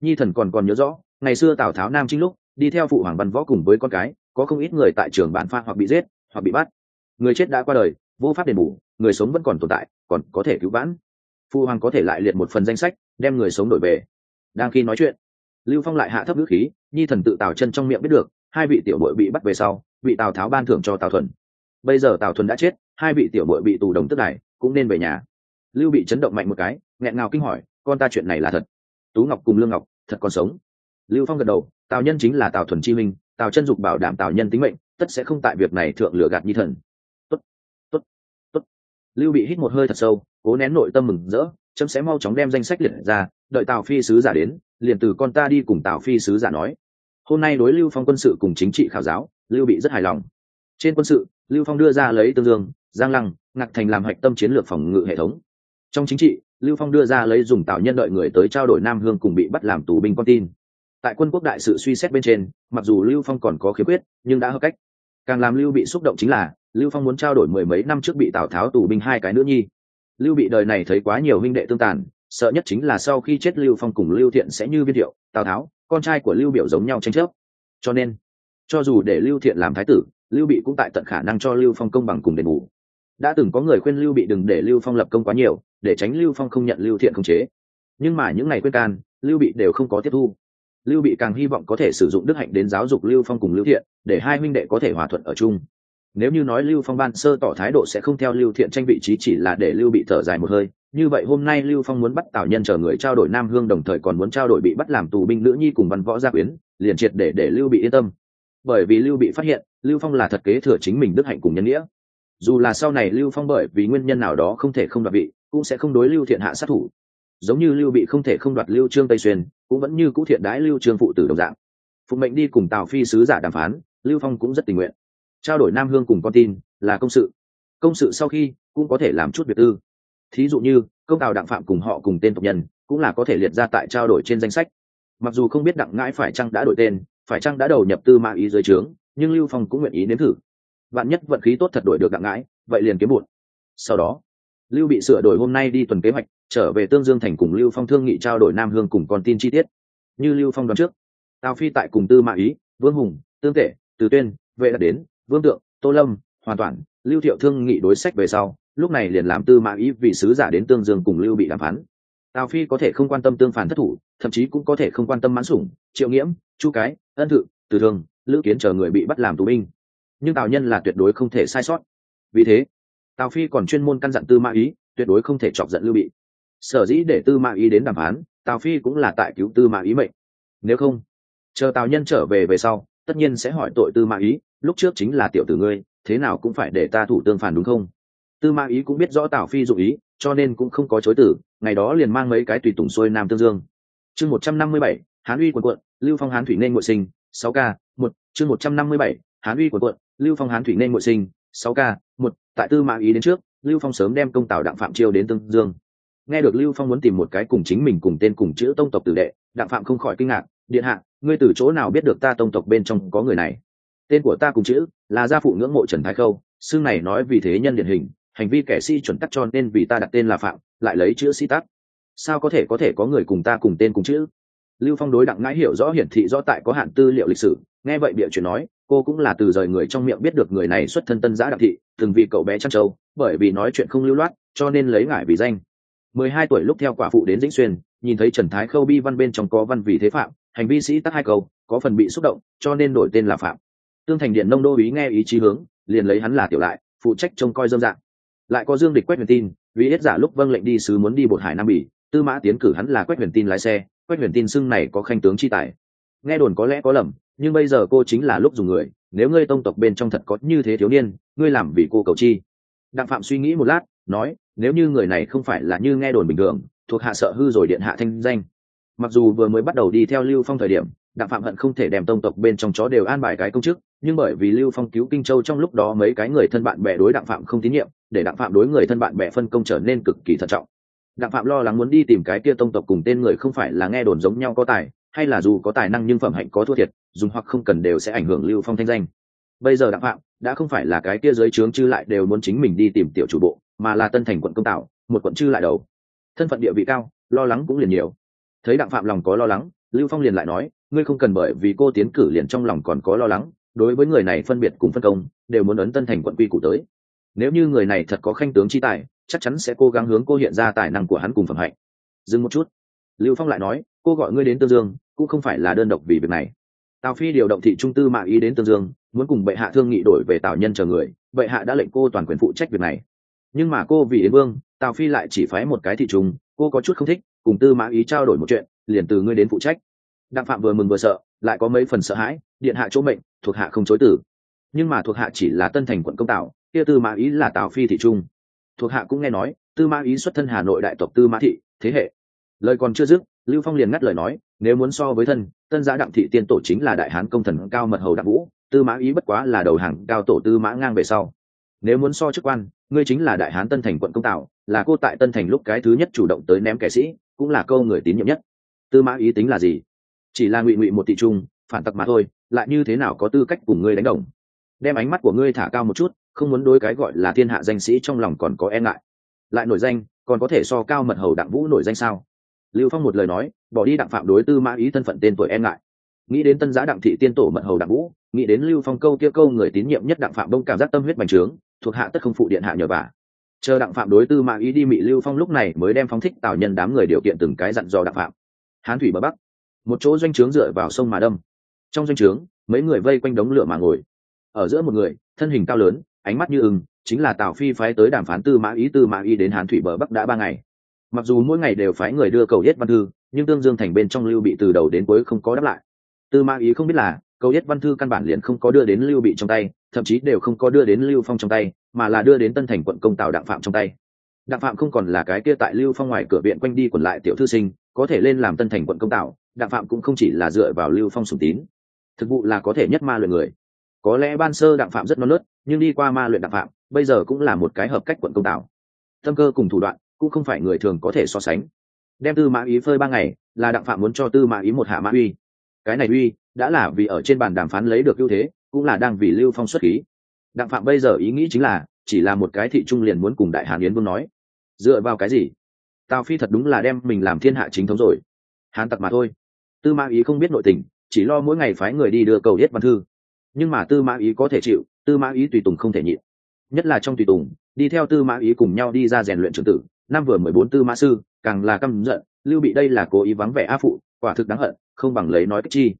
S1: Nhi thần còn còn nhớ rõ, ngày xưa tào tháo nam chính lúc, đi theo phụ hoàng văn võ cùng với con cái, có không ít người tại trường bản pha hoặc bị giết, hoặc bị bắt. Người chết đã qua đời, vô pháp đền bù, người sống vẫn còn tồn tại, còn có thể cứu vãn. Phụ hoàng có thể lại liệt một phần danh sách, đem người sống đổi về. Đang khi nói chuyện, lưu phong lại hạ thấp ngữ khí, nhi thần tự tào chân trong miệng biết được, hai vị tiểu đội bị bắt về sau vị tào tháo ban thưởng cho tào thuần. Bây giờ tào thuần đã chết, hai vị tiểu đội bị tù đồng tức đài, cũng nên về nhà. Lưu bị chấn động mạnh một cái, nghẹn ngào kinh hỏi con ta chuyện này là thật. Tú ngọc cùng lương ngọc, thật còn sống. Lưu phong gật đầu, tào nhân chính là tào thuần chi minh, tào chân dục bảo đảm tào nhân tính mệnh, tất sẽ không tại việc này thượng lửa gạt nhi thần. Tốt tốt tốt. Lưu bị hít một hơi thật sâu, cố nén nội tâm mừng rỡ, chấm sẽ mau chóng đem danh sách liệt ra, đợi tào phi sứ giả đến, liền từ con ta đi cùng tào phi sứ giả nói. Hôm nay đối lưu phong quân sự cùng chính trị khảo giáo, lưu bị rất hài lòng. Trên quân sự, lưu phong đưa ra lấy tương dương, giang lăng, ngạc thành làm hạch tâm chiến lược phòng ngự hệ thống trong chính trị, lưu phong đưa ra lấy dùng tạo nhân đợi người tới trao đổi nam hương cùng bị bắt làm tù binh con tin. Tại quân quốc đại sự suy xét bên trên, mặc dù lưu phong còn có khiếm khuyết, nhưng đã hợp cách. Càng làm lưu bị xúc động chính là, lưu phong muốn trao đổi mười mấy năm trước bị tào tháo tù binh hai cái nữ nhi. Lưu bị đời này thấy quá nhiều huynh đệ tương tàn, sợ nhất chính là sau khi chết lưu phong cùng lưu thiện sẽ như viên thiệu, tào tháo, con trai của lưu biểu giống nhau tranh chấp. Cho nên, cho dù để lưu thiện làm thái tử, lưu bị cũng tại tận khả năng cho lưu phong công bằng cùng đền bù đã từng có người khuyên lưu bị đừng để lưu phong lập công quá nhiều, để tránh lưu phong không nhận lưu thiện không chế. Nhưng mà những ngày khuyên can, lưu bị đều không có tiếp thu. Lưu bị càng hy vọng có thể sử dụng đức hạnh đến giáo dục lưu phong cùng lưu thiện, để hai minh đệ có thể hòa thuận ở chung. Nếu như nói lưu phong ban sơ tỏ thái độ sẽ không theo lưu thiện tranh vị trí chỉ là để lưu bị thở dài một hơi, như vậy hôm nay lưu phong muốn bắt tào nhân chờ người trao đổi nam hương đồng thời còn muốn trao đổi bị bắt làm tù binh nữ nhi cùng văn võ gia quyến, liền triệt để để lưu bị yên tâm. Bởi vì lưu bị phát hiện, lưu phong là thật kế thừa chính mình đức hạnh cùng nhân nghĩa dù là sau này lưu phong bởi vì nguyên nhân nào đó không thể không đoạt vị, cũng sẽ không đối lưu thiện hạ sát thủ. Giống như lưu bị không thể không đoạt lưu trương tây xuyên, cũng vẫn như cũ thiện đái lưu trương phụ tử đồng dạng. Phụ mệnh đi cùng tào phi sứ giả đàm phán, lưu phong cũng rất tình nguyện. Trao đổi nam hương cùng con tin, là công sự. Công sự sau khi, cũng có thể làm chút việc tư. Thí dụ như, công tào đặng phạm cùng họ cùng tên tộc nhân, cũng là có thể liệt ra tại trao đổi trên danh sách. Mặc dù không biết đặng ngãi phải chăng đã đổi tên, phải chăng đã đầu nhập tư mã ý dưới trướng, nhưng lưu phong cũng nguyện ý nếm thử vạn nhất vận khí tốt thật đổi được đặng ngãi, vậy liền kiếm bụt. Sau đó, lưu bị sửa đổi hôm nay đi tuần kế hoạch, trở về tương dương thành cùng lưu phong thương nghị trao đổi nam hương cùng con tin chi tiết. Như lưu phong đoán trước, tào phi tại cùng tư mã ý, vương hùng, tương tể, từ tuyên, vệ đã đến, vương tượng, tô lâm, hoàn toàn, lưu thiệu thương nghị đối sách về sau, lúc này liền làm tư mã ý vì sứ giả đến tương dương cùng lưu bị đàm phán. Tào phi có thể không quan tâm tương phản thất thủ, thậm chí cũng có thể không quan tâm mãn sủng, triệu nghiễm, chu cái, ân thự, từ thường, lữ kiến chờ người bị bắt làm tù binh nhưng tào nhân là tuyệt đối không thể sai sót. Vì thế, tào phi còn chuyên môn căn dặn tư mã ý, tuyệt đối không thể chọc giận lưu bị. Sở dĩ để tư mã ý đến đàm phán, tào phi cũng là tại cứu tư mã ý mệnh. Nếu không, chờ tào nhân trở về về sau, tất nhiên sẽ hỏi tội tư mã ý, lúc trước chính là tiểu tử ngươi, thế nào cũng phải để ta thủ tương phản đúng không? Tư mã ý cũng biết rõ tào phi dụ ý, cho nên cũng không có chối tử ngày đó liền mang mấy cái tùy tùng xuôi nam tương dương. Chương một trăm năm mươi bảy, hán uy quần quận, lưu phong hán thủy nên ngội sinh, sáu k một, chương một trăm năm mươi bảy hán uy của quận, lưu phong hán thủy nên ngội sinh, sáu k một, tại tư mã ý đến trước, lưu phong sớm đem công tào đặng phạm chiêu đến tương dương. Nghe được lưu phong muốn tìm một cái cùng chính mình cùng tên cùng chữ tông tộc tử đệ, đặng phạm không khỏi kinh ngạc, điện hạ, ngươi từ chỗ nào biết được ta tông tộc bên trong có người này? Tên của ta cùng chữ là gia phụ ngưỡng mộ trần thái khâu xương này nói vì thế nhân điển hình, hành vi kẻ si chuẩn tắc cho nên vì ta đặt tên là phạm, lại lấy chữ si tắc. Sao có thể có thể có người cùng ta cùng tên cùng chữ? Lưu phong đối đặng ngãi hiểu rõ hiển thị do tại có hạn tư liệu lịch sử, nghe vậy bịa chuyện nói, cô cũng là từ rời người trong miệng biết được người này xuất thân tân giã đặng thị, từng vì cậu bé trăn châu bởi vì nói chuyện không lưu loát, cho nên lấy ngải vì danh. Mười hai tuổi lúc theo quả phụ đến dĩnh xuyên, nhìn thấy trần thái khâu bi văn bên trong có văn vì thế phạm, hành vi sĩ tắc hai câu, có phần bị xúc động, cho nên đổi tên là phạm. Tương thành điện nông đô ý nghe ý chí hướng, liền lấy hắn là tiểu lại, phụ trách trông coi dâm dạng. Lại có dương địch quét huyền tin, vì hết giả lúc vâng lệnh đi sứ muốn đi bột hải nam bỉ, tư mã tiến cử hắn là quét huyền tin lái xe quách huyền tin xưng này có khanh tướng chi tài. Nghe đồn có lẽ có lầm, nhưng bây giờ cô chính là lúc dùng người, nếu ngươi tông tộc bên trong thật có như thế thiếu niên, ngươi làm vì cô cầu chi. Đặng phạm suy nghĩ một lát, nói, nếu như người này không phải là như nghe đồn bình thường, thuộc hạ sợ hư rồi điện hạ thanh danh. Mặc dù vừa mới bắt đầu đi theo lưu phong thời điểm, đặng phạm hận không thể đem tông tộc bên trong chó đều an bài cái công chức, nhưng bởi vì lưu phong cứu kinh châu trong lúc đó mấy cái người thân bạn bè đối đặng phạm không tín nhiệm, để đặng phạm đối người thân bạn bè phân công trở nên cực kỳ thận trọng đặng phạm lo lắng muốn đi tìm cái kia tông tộc cùng tên người không phải là nghe đồn giống nhau có tài, hay là dù có tài năng nhưng phẩm hạnh có thua thiệt, dùng hoặc không cần đều sẽ ảnh hưởng lưu phong thanh danh. Bây giờ đặng phạm đã không phải là cái kia dưới trướng chư lại đều muốn chính mình đi tìm tiểu chủ bộ, mà là tân thành quận công tạo, một quận chư lại đầu. Thân phận địa vị cao, lo lắng cũng liền nhiều. Thấy đặng phạm lòng có lo lắng, lưu phong liền lại nói, ngươi không cần bởi vì cô tiến cử liền trong lòng còn có lo lắng, đối với người này phân biệt cùng phân công, đều muốn ấn tân thành quận quy củ tới. Nếu như người này thật có khanh tướng chi tài chắc chắn sẽ cố gắng hướng cô hiện ra tài năng của hắn cùng phẩm hạnh. Dừng một chút. Lưu phong lại nói, cô gọi ngươi đến tương dương, cũng không phải là đơn độc vì việc này. Tào phi điều động thị trung tư mạ ý đến tương dương, muốn cùng bệ hạ thương nghị đổi về tào nhân chờ người, bệ hạ đã lệnh cô toàn quyền phụ trách việc này. Nhưng mà cô vì yến vương, tào phi lại chỉ phái một cái thị trung, cô có chút không thích, cùng tư mã ý trao đổi một chuyện, liền từ ngươi đến phụ trách. Đặng phạm vừa mừng vừa sợ, lại có mấy phần sợ hãi, điện hạ chỗ mệnh, thuộc hạ không chối tử nhưng mà thuộc hạ chỉ là tân thành quận công tào, kia tư mã ý là tào phi thị trung thuộc hạ cũng nghe nói, tư mã ý xuất thân hà nội đại tộc tư mã thị, thế hệ. Lời còn chưa dứt, lưu phong liền ngắt lời nói, nếu muốn so với thân, tân giã đặng thị tiên tổ chính là đại hán công thần cao mật hầu đặng vũ, tư mã ý bất quá là đầu hàng cao tổ tư mã ngang về sau. Nếu muốn so chức quan, ngươi chính là đại hán tân thành quận công tạo, là cô tại tân thành lúc cái thứ nhất chủ động tới ném kẻ sĩ, cũng là câu người tín nhiệm nhất. Tư mã ý tính là gì? Chỉ là ngụy ngụy một thị trung, phản tặc mà thôi, lại như thế nào có tư cách cùng ngươi đánh đồng? Đem ánh mắt của ngươi thả cao một chút không muốn đối cái gọi là thiên hạ danh sĩ trong lòng còn có e ngại. Lại nổi danh, còn có thể so cao mật hầu đặng vũ nổi danh sao? Lưu phong một lời nói, bỏ đi đặng phạm đối tư mã ý thân phận tên tuổi e ngại. Nghĩ đến tân giá đặng thị tiên tổ mật hầu đặng vũ, nghĩ đến lưu phong câu kia câu người tín nhiệm nhất đặng phạm đông cảm giác tâm huyết bành trướng, thuộc hạ tất không phụ điện hạ nhờ vả chờ đặng phạm đối tư mã ý đi mị lưu phong lúc này mới đem phóng thích tạo nhân đám người điều kiện từng cái dặn dò đặng phạm. Hán thủy bờ bắc, một chỗ doanh trướng dựa vào sông mà đâm. Trong doanh trướng, mấy người vây quanh đống lửa mà ngồi. Ở giữa một người, thân hình cao lớn ánh mắt như ưng, chính là tào phi phái tới đàm phán tư mã ý, tư mã ý đến hán thủy bờ bắc đã ba ngày. Mặc dù mỗi ngày đều phái người đưa cầu yết văn thư, nhưng tương dương thành bên trong lưu bị từ đầu đến cuối không có đáp lại. Tư mã ý không biết là, cầu yết văn thư căn bản liền không có đưa đến lưu bị trong tay, thậm chí đều không có đưa đến lưu phong trong tay, mà là đưa đến tân thành quận công tào đặng phạm trong tay. Đặng phạm không còn là cái kia tại lưu phong ngoài cửa viện quanh đi quẩn lại tiểu thư sinh, có thể lên làm tân thành quận công tào, đặng phạm cũng không chỉ là dựa vào lưu phong sùng tín. Thực vụ là có thể nhất ma luyện người có lẽ ban sơ đặng phạm rất non nớt, nhưng đi qua ma luyện đặng phạm, bây giờ cũng là một cái hợp cách quận công tào tâm cơ cùng thủ đoạn cũng không phải người thường có thể so sánh. Đem tư mã ý phơi ba ngày, là đặng phạm muốn cho tư mã ý một hạ mã uy. Cái này uy đã là vì ở trên bàn đàm phán lấy được ưu thế, cũng là đang vì lưu phong xuất khí. Đặng phạm bây giờ ý nghĩ chính là, chỉ là một cái thị trung liền muốn cùng đại hàn yến vương nói. Dựa vào cái gì? Tào phi thật đúng là đem mình làm thiên hạ chính thống rồi. Hán tặc mà thôi. Tư mã ý không biết nội tình, chỉ lo mỗi ngày phái người đi đưa cầu yết văn thư nhưng mà tư mã ý có thể chịu, tư mã ý tùy tùng không thể nhịn. Nhất là trong tùy tùng, đi theo tư mã ý cùng nhau đi ra rèn luyện trưởng tử, năm vừa mười bốn tư mã sư, càng là căm giận, lưu bị đây là cố ý vắng vẻ a phụ, quả thực đáng hận, không bằng lấy nói cách chi.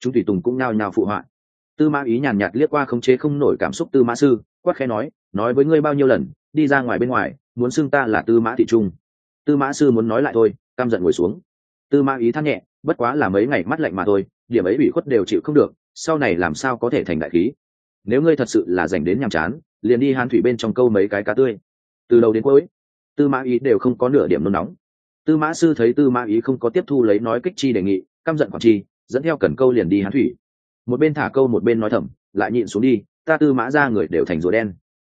S1: Chúng tùy tùng cũng nao nhào phụ họa. Tư mã ý nhàn nhạt liếc qua khống chế không nổi cảm xúc tư mã sư, quát khẽ nói nói với ngươi bao nhiêu lần, đi ra ngoài bên ngoài, muốn xưng ta là tư mã thị trung. Tư mã sư muốn nói lại thôi, căm giận ngồi xuống. Tư mã ý than nhẹ, bất quá là mấy ngày mắt lạnh mà thôi, điểm ấy bị khuất đều chịu không được sau này làm sao có thể thành đại khí? Nếu ngươi thật sự là dành đến nhàm chán, liền đi hàn thủy bên trong câu mấy cái cá tươi. Từ đầu đến cuối, tư mã ý đều không có nửa điểm nôn nóng. Tư mã sư thấy tư mã ý không có tiếp thu lấy nói kích chi đề nghị, căm giận quản chi, dẫn theo cần câu liền đi hán thủy. Một bên thả câu một bên nói thầm, lại nhịn xuống đi, ta tư mã ra người đều thành rùa đen.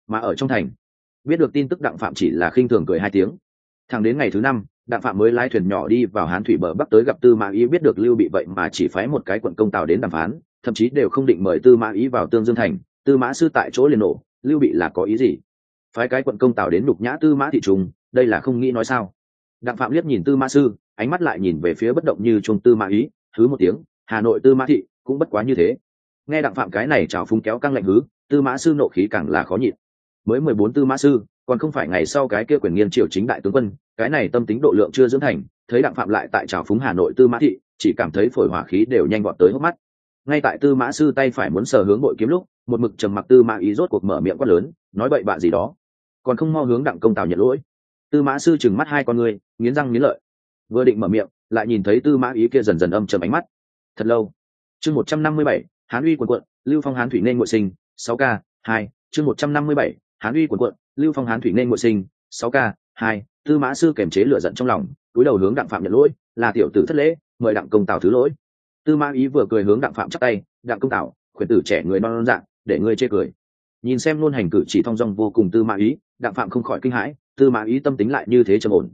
S1: Mà ở trong thành, biết được tin tức đặng phạm chỉ là khinh thường cười hai tiếng. Thẳng đến ngày thứ năm, đặng phạm mới lái thuyền nhỏ đi vào hán thủy bờ bắc tới gặp tư mã ý biết được lưu bị vậy mà chỉ phái một cái quận công tàu đến đàm phán thậm chí đều không định mời tư mã ý vào tương dương thành tư mã sư tại chỗ liền nổ lưu bị là có ý gì? Phái cái quận công tào đến đục nhã tư mã thị trùng, đây là không nghĩ nói sao? Đặng phạm liếc nhìn tư mã sư ánh mắt lại nhìn về phía bất động như chuông tư mã ý thứ một tiếng hà nội tư mã thị cũng bất quá như thế. Nghe đặng phạm cái này chào phúng kéo căng lạnh hứ tư mã sư nộ khí càng là khó nhịn. Mới mười bốn tư mã sư còn không phải ngày sau cái kia quyền nghiên triều chính đại tướng quân cái này tâm tính độ lượng chưa dưỡng thành thấy đặng phạm lại tại trào phúng hà nội tư mã thị chỉ cảm thấy phổi hỏa khí đều nhanh gọn tới hốc mắt ngay tại tư mã sư tay phải muốn sờ hướng bội kiếm lúc, một mực trầm mặc tư mã ý rốt cuộc mở miệng quát lớn, nói bậy bạ gì đó. Còn không mo hướng đặng công tào nhận lỗi. Tư mã sư chừng mắt hai con người, nghiến răng nghiến lợi. Vừa định mở miệng, lại nhìn thấy tư mã ý kia dần dần âm trầm ánh mắt. Thật lâu. Chương một trăm năm mươi bảy, hán uy quần quận, lưu phong hán thủy nên ngội sinh, sáu k hai, chương một trăm năm mươi bảy, hán uy quần quận, lưu phong hán thủy nên ngội sinh, sáu k hai, tư mã sư kềm chế lửa giận trong lòng, túi đầu hướng đặng phạm nhận lỗi, là tiểu tử thất lễ, mời đặng công tào thứ lỗi tư mã ý vừa cười hướng đặng phạm chắc tay, đặng công tào khuyển tử trẻ người non non dạng để ngươi chê cười. Nhìn xem luôn hành cử chỉ thong dong vô cùng tư mã ý, đặng phạm không khỏi kinh hãi, tư mã ý tâm tính lại như thế trầm ổn.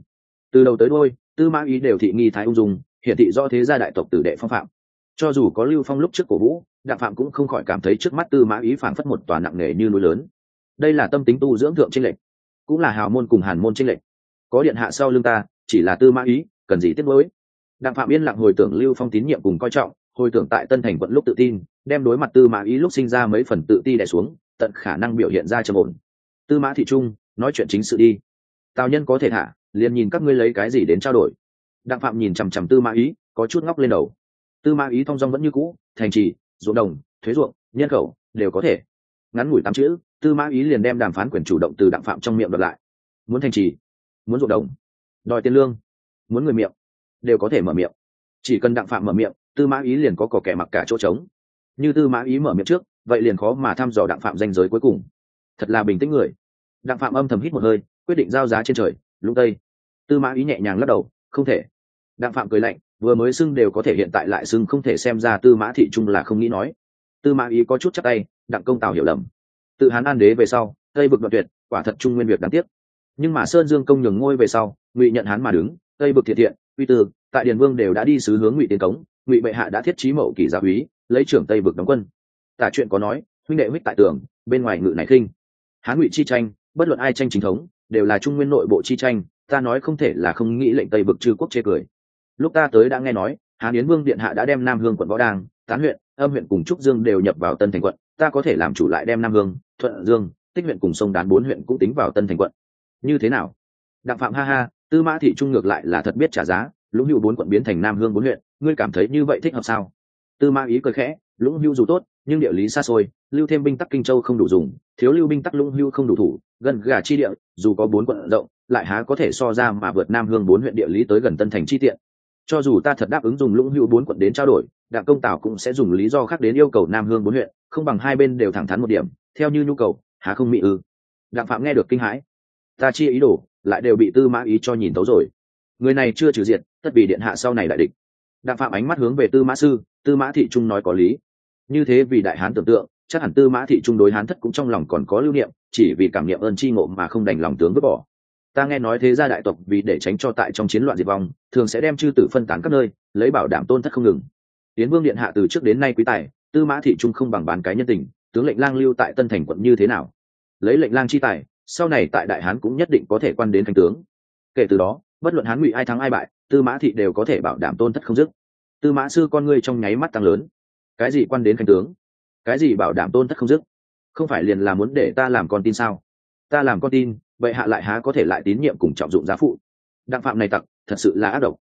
S1: Từ đầu tới đôi tư mã ý đều thị nghi thái ung dung, hiển thị do thế gia đại tộc tử đệ phong phạm. Cho dù có lưu phong lúc trước cổ vũ, đặng phạm cũng không khỏi cảm thấy trước mắt tư mã ý phảng phất một tòa nặng nề như núi lớn. Đây là tâm tính tu dưỡng thượng trinh lệch, cũng là hào môn cùng hàn môn trinh lệch. Có điện hạ sau lưng ta, chỉ là tư mã ý, cần gì tiếc nuối? Đặng phạm yên lặng hồi tưởng lưu phong tín nhiệm cùng coi trọng, hồi tưởng tại tân thành vẫn lúc tự tin, đem đối mặt tư mã ý lúc sinh ra mấy phần tự ti đè xuống, tận khả năng biểu hiện ra trầm ổn. Tư mã thị trung, nói chuyện chính sự đi. Tào nhân có thể thả, liền nhìn các ngươi lấy cái gì đến trao đổi. Đặng phạm nhìn chằm chằm tư mã ý, có chút ngóc lên đầu. Tư mã ý thong dong vẫn như cũ, thành trì, ruộng đồng, thuế ruộng, nhân khẩu, đều có thể. Ngắn ngủi tám chữ, tư mã ý liền đem đàm phán quyền chủ động từ đặng phạm trong miệng đợt lại. Muốn thành trì, muốn ruộng đồng, đòi tiền lương, muốn người miệng đều có thể mở miệng. Chỉ cần đặng phạm mở miệng, tư mã ý liền có cỏ kẻ mặc cả chỗ trống. Như tư mã ý mở miệng trước, vậy liền khó mà thăm dò đặng phạm danh giới cuối cùng. Thật là bình tĩnh người. Đặng phạm âm thầm hít một hơi, quyết định giao giá trên trời lũng tây. Tư mã ý nhẹ nhàng lắc đầu, không thể. Đặng phạm cười lạnh, vừa mới xưng đều có thể hiện tại lại xưng không thể xem ra tư mã thị trung là không nghĩ nói. Tư mã ý có chút chắc tay, đặng công tào hiểu lầm. Tự hán an đế về sau, tây bực đoạn tuyệt, quả thật trung nguyên việc đáng tiếc. Nhưng mà sơn dương công nhường ngôi về sau, ngụy nhận hán mà đứng, tây bực thiện thiện uy tư, tại điền vương đều đã đi sứ hướng ngụy tiến cống, ngụy bệ hạ đã thiết trí mậu kỷ gia úy, lấy trưởng tây vực đóng quân. Tả chuyện có nói, huynh đệ huyết tại tường, bên ngoài ngự này khinh. Hán ngụy chi tranh, bất luận ai tranh chính thống, đều là trung nguyên nội bộ chi tranh, ta nói không thể là không nghĩ lệnh tây vực trừ quốc chê cười. Lúc ta tới đã nghe nói, hán yến vương điện hạ đã đem nam hương quận võ đang tán huyện, âm huyện cùng trúc dương đều nhập vào tân thành quận, ta có thể làm chủ lại đem nam hương, thuận dương, tích huyện cùng sông đán bốn huyện cũng tính vào tân thành quận. Như thế nào? Đặng phạm ha ha tư mã thị trung ngược lại là thật biết trả giá, lũng hữu bốn quận biến thành nam hương bốn huyện, ngươi cảm thấy như vậy thích hợp sao? Tư mã ý cười khẽ, lũng hữu dù tốt, nhưng địa lý xa xôi, lưu thêm binh tắc kinh châu không đủ dùng, thiếu lưu binh tắc lũng hữu không đủ thủ, gần gà chi địa, dù có bốn quận rộng, lại há có thể so ra mà vượt nam hương bốn huyện địa lý tới gần tân thành chi tiện. Cho dù ta thật đáp ứng dùng lũng hữu bốn quận đến trao đổi, đặng công tảo cũng sẽ dùng lý do khác đến yêu cầu nam hương bốn huyện, không bằng hai bên đều thẳng thắn một điểm, theo như nhu cầu, há không mị ư? Đặng phạm nghe được kinh hãi ta chia ý đồ, lại đều bị tư mã ý cho nhìn tấu rồi. Người này chưa trừ diệt, tất bị điện hạ sau này đại địch. Đặng phạm ánh mắt hướng về tư mã sư, tư mã thị trung nói có lý. Như thế vì đại hán tưởng tượng, chắc hẳn tư mã thị trung đối hán thất cũng trong lòng còn có lưu niệm, chỉ vì cảm niệm ơn tri ngộ mà không đành lòng tướng vứt bỏ. Ta nghe nói thế gia đại tộc vì để tránh cho tại trong chiến loạn diệt vong, thường sẽ đem chư tử phân tán các nơi, lấy bảo đảm tôn thất không ngừng. Tiến vương điện hạ từ trước đến nay quý tài, tư mã thị trung không bằng bán cái nhân tình, tướng lệnh lang lưu tại tân thành quận như thế nào? Lấy lệnh lang chi tài sau này tại đại hán cũng nhất định có thể quan đến thành tướng. Kể từ đó, bất luận hán ngụy ai thắng ai bại, tư mã thị đều có thể bảo đảm tôn thất không dứt. Tư mã sư con ngươi trong nháy mắt tăng lớn. Cái gì quan đến thành tướng? Cái gì bảo đảm tôn thất không dứt? Không phải liền là muốn để ta làm con tin sao? Ta làm con tin, vậy hạ lại há có thể lại tín nhiệm cùng trọng dụng giá phụ? Đặng phạm này tặc, thật sự là ác độc.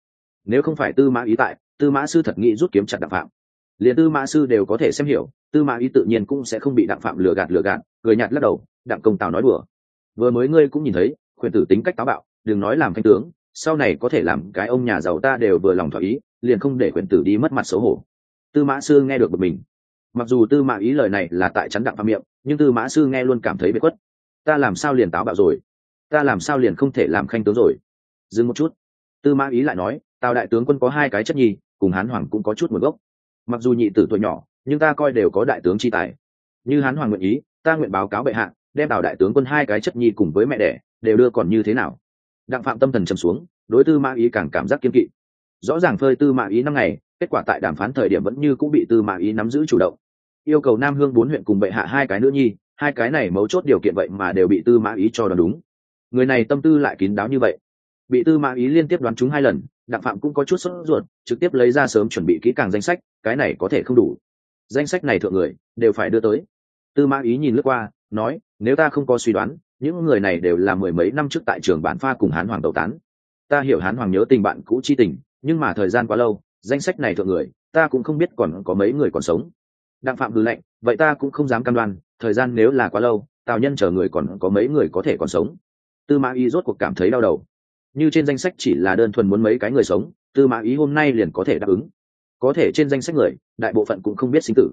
S1: Nếu không phải tư mã ý tại, tư mã sư thật nghĩ rút kiếm chặt đặng phạm. Liền tư mã sư đều có thể xem hiểu, tư mã ý tự nhiên cũng sẽ không bị đặng phạm lừa gạt lừa gạt, cười nhạt lắc đầu, đặng công tào nói đùa vừa mới ngươi cũng nhìn thấy, khuyên tử tính cách táo bạo, đừng nói làm thanh tướng, sau này có thể làm cái ông nhà giàu ta đều vừa lòng thỏa ý, liền không để khuyên tử đi mất mặt xấu hổ. Tư mã sư nghe được một mình. Mặc dù tư mã ý lời này là tại chắn đặng phạm miệng, nhưng tư mã sư nghe luôn cảm thấy bế quất. Ta làm sao liền táo bạo rồi? Ta làm sao liền không thể làm khanh tướng rồi? Dừng một chút. Tư mã ý lại nói, tào đại tướng quân có hai cái chất nhi, cùng hán hoàng cũng có chút nguồn gốc. Mặc dù nhị tử tuổi nhỏ, nhưng ta coi đều có đại tướng chi tài. Như hán hoàng nguyện ý, ta nguyện báo cáo bệ hạ đem tào đại tướng quân hai cái chất nhi cùng với mẹ đẻ đều đưa còn như thế nào? Đặng phạm tâm thần trầm xuống, đối tư mã ý càng cảm giác kiên kỵ. Rõ ràng phơi tư mã ý năm ngày, kết quả tại đàm phán thời điểm vẫn như cũng bị tư mã ý nắm giữ chủ động. Yêu cầu nam hương bốn huyện cùng bệ hạ hai cái nữ nhi, hai cái này mấu chốt điều kiện vậy mà đều bị tư mã ý cho đoán đúng. Người này tâm tư lại kín đáo như vậy. Bị tư mã ý liên tiếp đoán chúng hai lần, đặng phạm cũng có chút sốt ruột, trực tiếp lấy ra sớm chuẩn bị kỹ càng danh sách, cái này có thể không đủ. Danh sách này thượng người, đều phải đưa tới. Tư mã ý nhìn lướt qua nói, nếu ta không có suy đoán, những người này đều là mười mấy năm trước tại trường bản pha cùng hán hoàng tẩu tán. Ta hiểu hán hoàng nhớ tình bạn cũ chi tình, nhưng mà thời gian quá lâu, danh sách này thượng người, ta cũng không biết còn có mấy người còn sống. Đặng phạm hư lệnh vậy ta cũng không dám cam đoan, thời gian nếu là quá lâu, tào nhân chờ người còn có mấy người có thể còn sống. Tư mã ý rốt cuộc cảm thấy đau đầu. Như trên danh sách chỉ là đơn thuần muốn mấy cái người sống, tư mã ý hôm nay liền có thể đáp ứng. Có thể trên danh sách người, đại bộ phận cũng không biết sinh tử.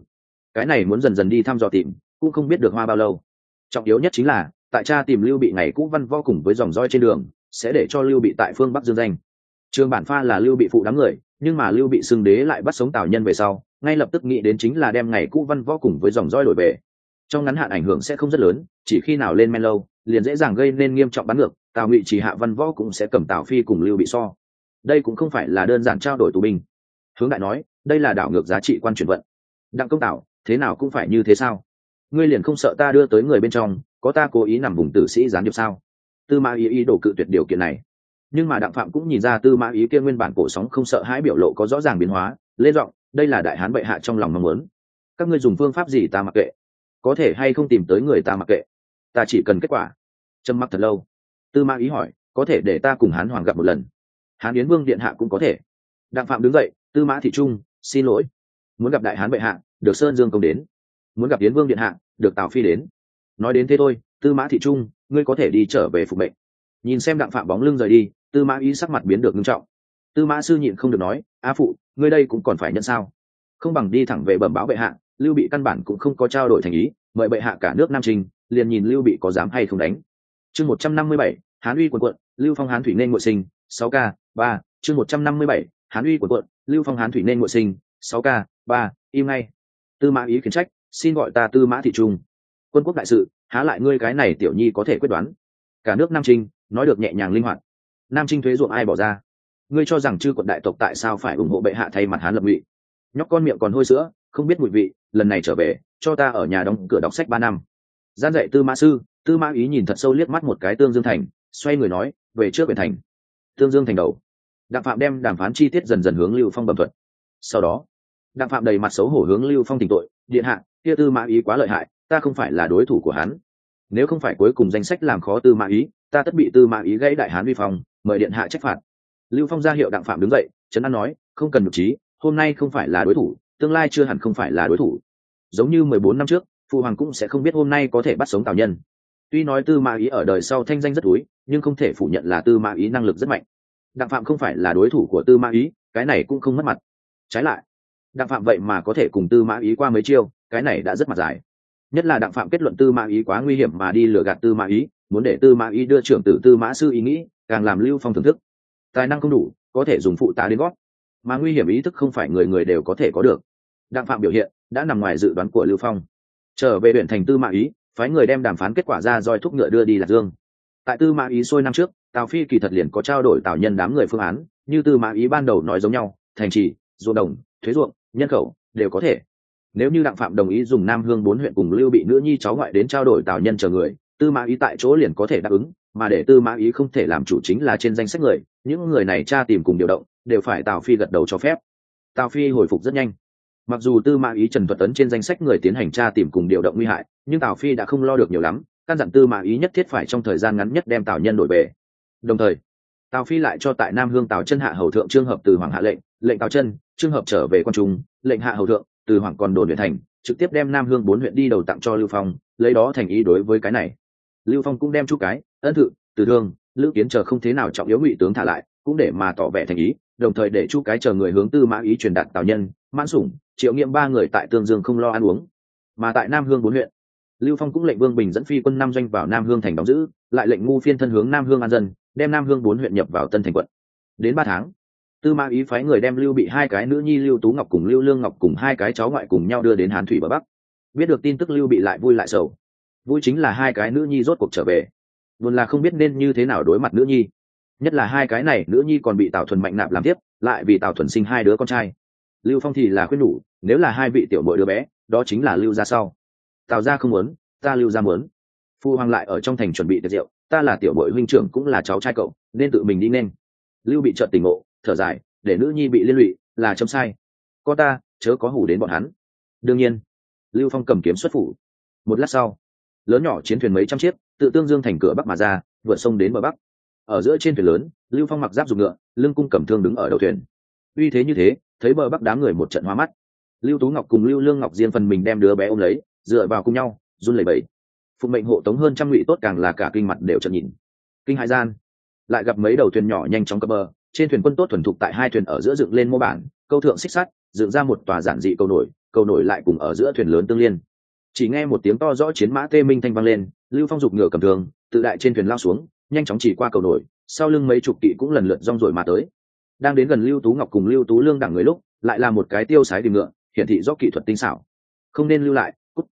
S1: Cái này muốn dần dần đi thăm dò tìm cũng không biết được hoa bao lâu. Trọng yếu nhất chính là, tại cha tìm lưu bị ngày cũ văn vo cùng với dòng roi trên đường, sẽ để cho lưu bị tại phương bắc dương danh. Trường bản pha là lưu bị phụ đám người, nhưng mà lưu bị xưng đế lại bắt sống tào nhân về sau, ngay lập tức nghĩ đến chính là đem ngày cũ văn võ cùng với dòng roi đổi về. Trong ngắn hạn ảnh hưởng sẽ không rất lớn, chỉ khi nào lên men lâu, liền dễ dàng gây nên nghiêm trọng bắn ngược, tào ngụy chỉ hạ văn võ cũng sẽ cầm tào phi cùng lưu bị so. Đây cũng không phải là đơn giản trao đổi tù binh. Hướng đại nói, đây là đảo ngược giá trị quan chuyển vận. Đặng công tảo, thế nào cũng phải như thế sao? Ngươi liền không sợ ta đưa tới người bên trong, có ta cố ý nằm vùng tử sĩ gián điệp sao? Tư mã ý ý đồ cự tuyệt điều kiện này. Nhưng mà đặng phạm cũng nhìn ra tư mã ý kia nguyên bản cổ sóng không sợ hãi biểu lộ có rõ ràng biến hóa lên giọng, đây là đại hán bệ hạ trong lòng mong muốn. Các ngươi dùng phương pháp gì ta mặc kệ? Có thể hay không tìm tới người ta mặc kệ? Ta chỉ cần kết quả. Trầm mắc thật lâu. Tư mã ý hỏi, có thể để ta cùng hán hoàng gặp một lần? Hán yến vương điện hạ cũng có thể. Đặng phạm đứng dậy, tư mã thị trung, xin lỗi. Muốn gặp đại hán bệ hạ, được sơn dương công đến. Muốn gặp yến vương điện hạ được tào phi đến. Nói đến thế thôi, tư mã thị trung, ngươi có thể đi trở về phục mệnh. Nhìn xem đặng phạm bóng lưng rời đi, tư mã ý sắc mặt biến được nghiêm trọng. Tư mã sư nhịn không được nói, a phụ, ngươi đây cũng còn phải nhận sao? Không bằng đi thẳng về bẩm báo bệ hạ, lưu bị căn bản cũng không có trao đổi thành ý, mời bệ hạ cả nước nam trình, liền nhìn lưu bị có dám hay không đánh. Chương một trăm năm mươi bảy, hán uy quần quận, lưu phong hán thủy nên ngội sinh, sáu k ba. Chương một trăm năm mươi bảy, hán uy quần quận, lưu phong hán thủy nên ngội sinh, sáu k ba. Im ngay. Tư mã ý khiển trách xin gọi ta tư mã thị trung. Quân quốc đại sự, há lại ngươi cái này tiểu nhi có thể quyết đoán. Cả nước nam trinh, nói được nhẹ nhàng linh hoạt. Nam trinh thuế ruộng ai bỏ ra? Ngươi cho rằng chư quận đại tộc tại sao phải ủng hộ bệ hạ thay mặt hán lập ngụy? Nhóc con miệng còn hôi sữa, không biết mùi vị, lần này trở về, cho ta ở nhà đóng cửa đọc sách ba năm. Gian dạy tư mã sư, tư mã ý nhìn thật sâu liếc mắt một cái tương dương thành, xoay người nói, về trước biển thành. Tương dương thành đầu. Đặng phạm đem đàm phán chi tiết dần dần hướng lưu phong bẩm thuật. Sau đó, đặng phạm đầy mặt xấu hổ hướng lưu phong tỉnh tội, điện hạ kia tư mã ý quá lợi hại, ta không phải là đối thủ của hắn. Nếu không phải cuối cùng danh sách làm khó tư mã ý, ta tất bị tư mã ý gãy đại hán vi phong, mời điện hạ trách phạt. Lưu phong ra hiệu đặng phạm đứng dậy, trấn an nói, không cần nhục trí, hôm nay không phải là đối thủ, tương lai chưa hẳn không phải là đối thủ. Giống như mười bốn năm trước phụ hoàng cũng sẽ không biết hôm nay có thể bắt sống tào nhân. Tuy nói tư mã ý ở đời sau thanh danh rất túi nhưng không thể phủ nhận là tư mã ý năng lực rất mạnh. Đặng phạm không phải là đối thủ của tư mã ý, cái này cũng không mất mặt. Trái lại, đặng phạm vậy mà có thể cùng tư mã ý qua mấy chiêu cái này đã rất mặt dài. Nhất là đặng phạm kết luận tư mã ý quá nguy hiểm mà đi lừa gạt tư mã ý, muốn để tư mã ý đưa trưởng tử tư mã sư ý nghĩ, càng làm lưu phong thưởng thức. Tài năng không đủ, có thể dùng phụ tá đến gót mà nguy hiểm ý thức không phải người người đều có thể có được. Đặng phạm biểu hiện, đã nằm ngoài dự đoán của lưu phong. Trở về huyện thành tư mã ý, phái người đem đàm phán kết quả ra roi thúc ngựa đưa đi lạc dương. Tại tư mã ý xôi năm trước, tào phi kỳ thật liền có trao đổi tào nhân đám người phương án, như tư mã ý ban đầu nói giống nhau, thành trì, ruộng đồng, thuế ruộng, nhân khẩu, đều có thể nếu như đặng phạm đồng ý dùng nam hương bốn huyện cùng lưu bị nữ nhi cháu ngoại đến trao đổi tào nhân chờ người, tư mã ý tại chỗ liền có thể đáp ứng, mà để tư mã ý không thể làm chủ chính là trên danh sách người, những người này tra tìm cùng điều động, đều phải tào phi gật đầu cho phép. Tào phi hồi phục rất nhanh. Mặc dù tư mã ý trần thuật tấn trên danh sách người tiến hành tra tìm cùng điều động nguy hại, nhưng tào phi đã không lo được nhiều lắm, căn dặn tư mã ý nhất thiết phải trong thời gian ngắn nhất đem tào nhân đổi về. Đồng thời, tào phi lại cho tại nam hương tào chân hạ hầu thượng trương hợp từ hoàng hạ lệnh lệnh tào chân, trương hợp trở về quan trung, lệnh hạ hầu thượng từ hoàng còn đồn huyện thành, trực tiếp đem nam hương bốn huyện đi đầu tặng cho lưu phong, lấy đó thành ý đối với cái này. Lưu phong cũng đem chú cái, ân thự, từ thương, lữ kiến chờ không thế nào trọng yếu ngụy tướng thả lại, cũng để mà tỏ vẻ thành ý, đồng thời để chu cái chờ người hướng tư mã ý truyền đạt tào nhân, mãn sủng, triệu nghiệm ba người tại tương dương không lo ăn uống. Mà tại nam hương bốn huyện, lưu phong cũng lệnh vương bình dẫn phi quân nam doanh vào nam hương thành đóng giữ, lại lệnh ngu phiên thân hướng nam hương an dân, đem nam hương bốn huyện nhập vào tân thành quận. Đến ba tháng tư mã ý phái người đem lưu bị hai cái nữ nhi lưu tú ngọc cùng lưu lương ngọc cùng hai cái cháu ngoại cùng nhau đưa đến hán thủy bờ bắc. Biết được tin tức lưu bị lại vui lại sầu. Vui chính là hai cái nữ nhi rốt cuộc trở về. Buồn là không biết nên như thế nào đối mặt nữ nhi. Nhất là hai cái này, nữ nhi còn bị tào thuần mạnh nạp làm tiếp, lại vì tào thuần sinh hai đứa con trai. Lưu phong thì là khuyên nhủ, nếu là hai vị tiểu mội đứa bé, đó chính là lưu ra sau. Tào ra không muốn, ta lưu ra muốn. Phu hoàng lại ở trong thành chuẩn bị tiệc rượu, ta là tiểu mội huynh trưởng cũng là cháu trai cậu, nên tự mình đi nên. Lưu bị trợn tình ngộ thở dài, để nữ nhi bị liên lụy, là chấm sai. Có ta, chớ có hủ đến bọn hắn. Đương nhiên, lưu phong cầm kiếm xuất phủ. Một lát sau, lớn nhỏ chiến thuyền mấy trăm chiếc, tự tương dương thành cửa bắc mà ra, vượt sông đến bờ bắc. Ở giữa trên thuyền lớn, lưu phong mặc giáp dùng ngựa, lưng cung cầm thương đứng ở đầu thuyền. Uy thế như thế, thấy bờ bắc đám người một trận hoa mắt. Lưu tú ngọc cùng lưu lương ngọc diên phần mình đem đứa bé ôm lấy, dựa vào cùng nhau, run lẩy bẩy. Phụ mệnh hộ tống hơn trăm ngụy tốt càng là cả kinh mặt đều trận nhìn. Kinh hại gian, lại gặp mấy đầu thuyền nhỏ nhanh chóng cập bờ trên thuyền quân tốt thuần thục tại hai thuyền ở giữa dựng lên mô bản, câu thượng xích sắt, dựng ra một tòa giản dị cầu nổi cầu nổi lại cùng ở giữa thuyền lớn tương liên. Chỉ nghe một tiếng to rõ chiến mã tê minh thanh vang lên, lưu phong dục ngựa cầm thường tự đại trên thuyền lao xuống, nhanh chóng chỉ qua cầu nổi, sau lưng mấy chục kỵ cũng lần lượt rong rồi mà tới. Đang đến gần lưu tú ngọc cùng lưu tú lương đẳng người lúc, lại là một cái tiêu sái tìm ngựa, hiển thị do kỹ thuật tinh xảo. Không nên lưu lại, cút.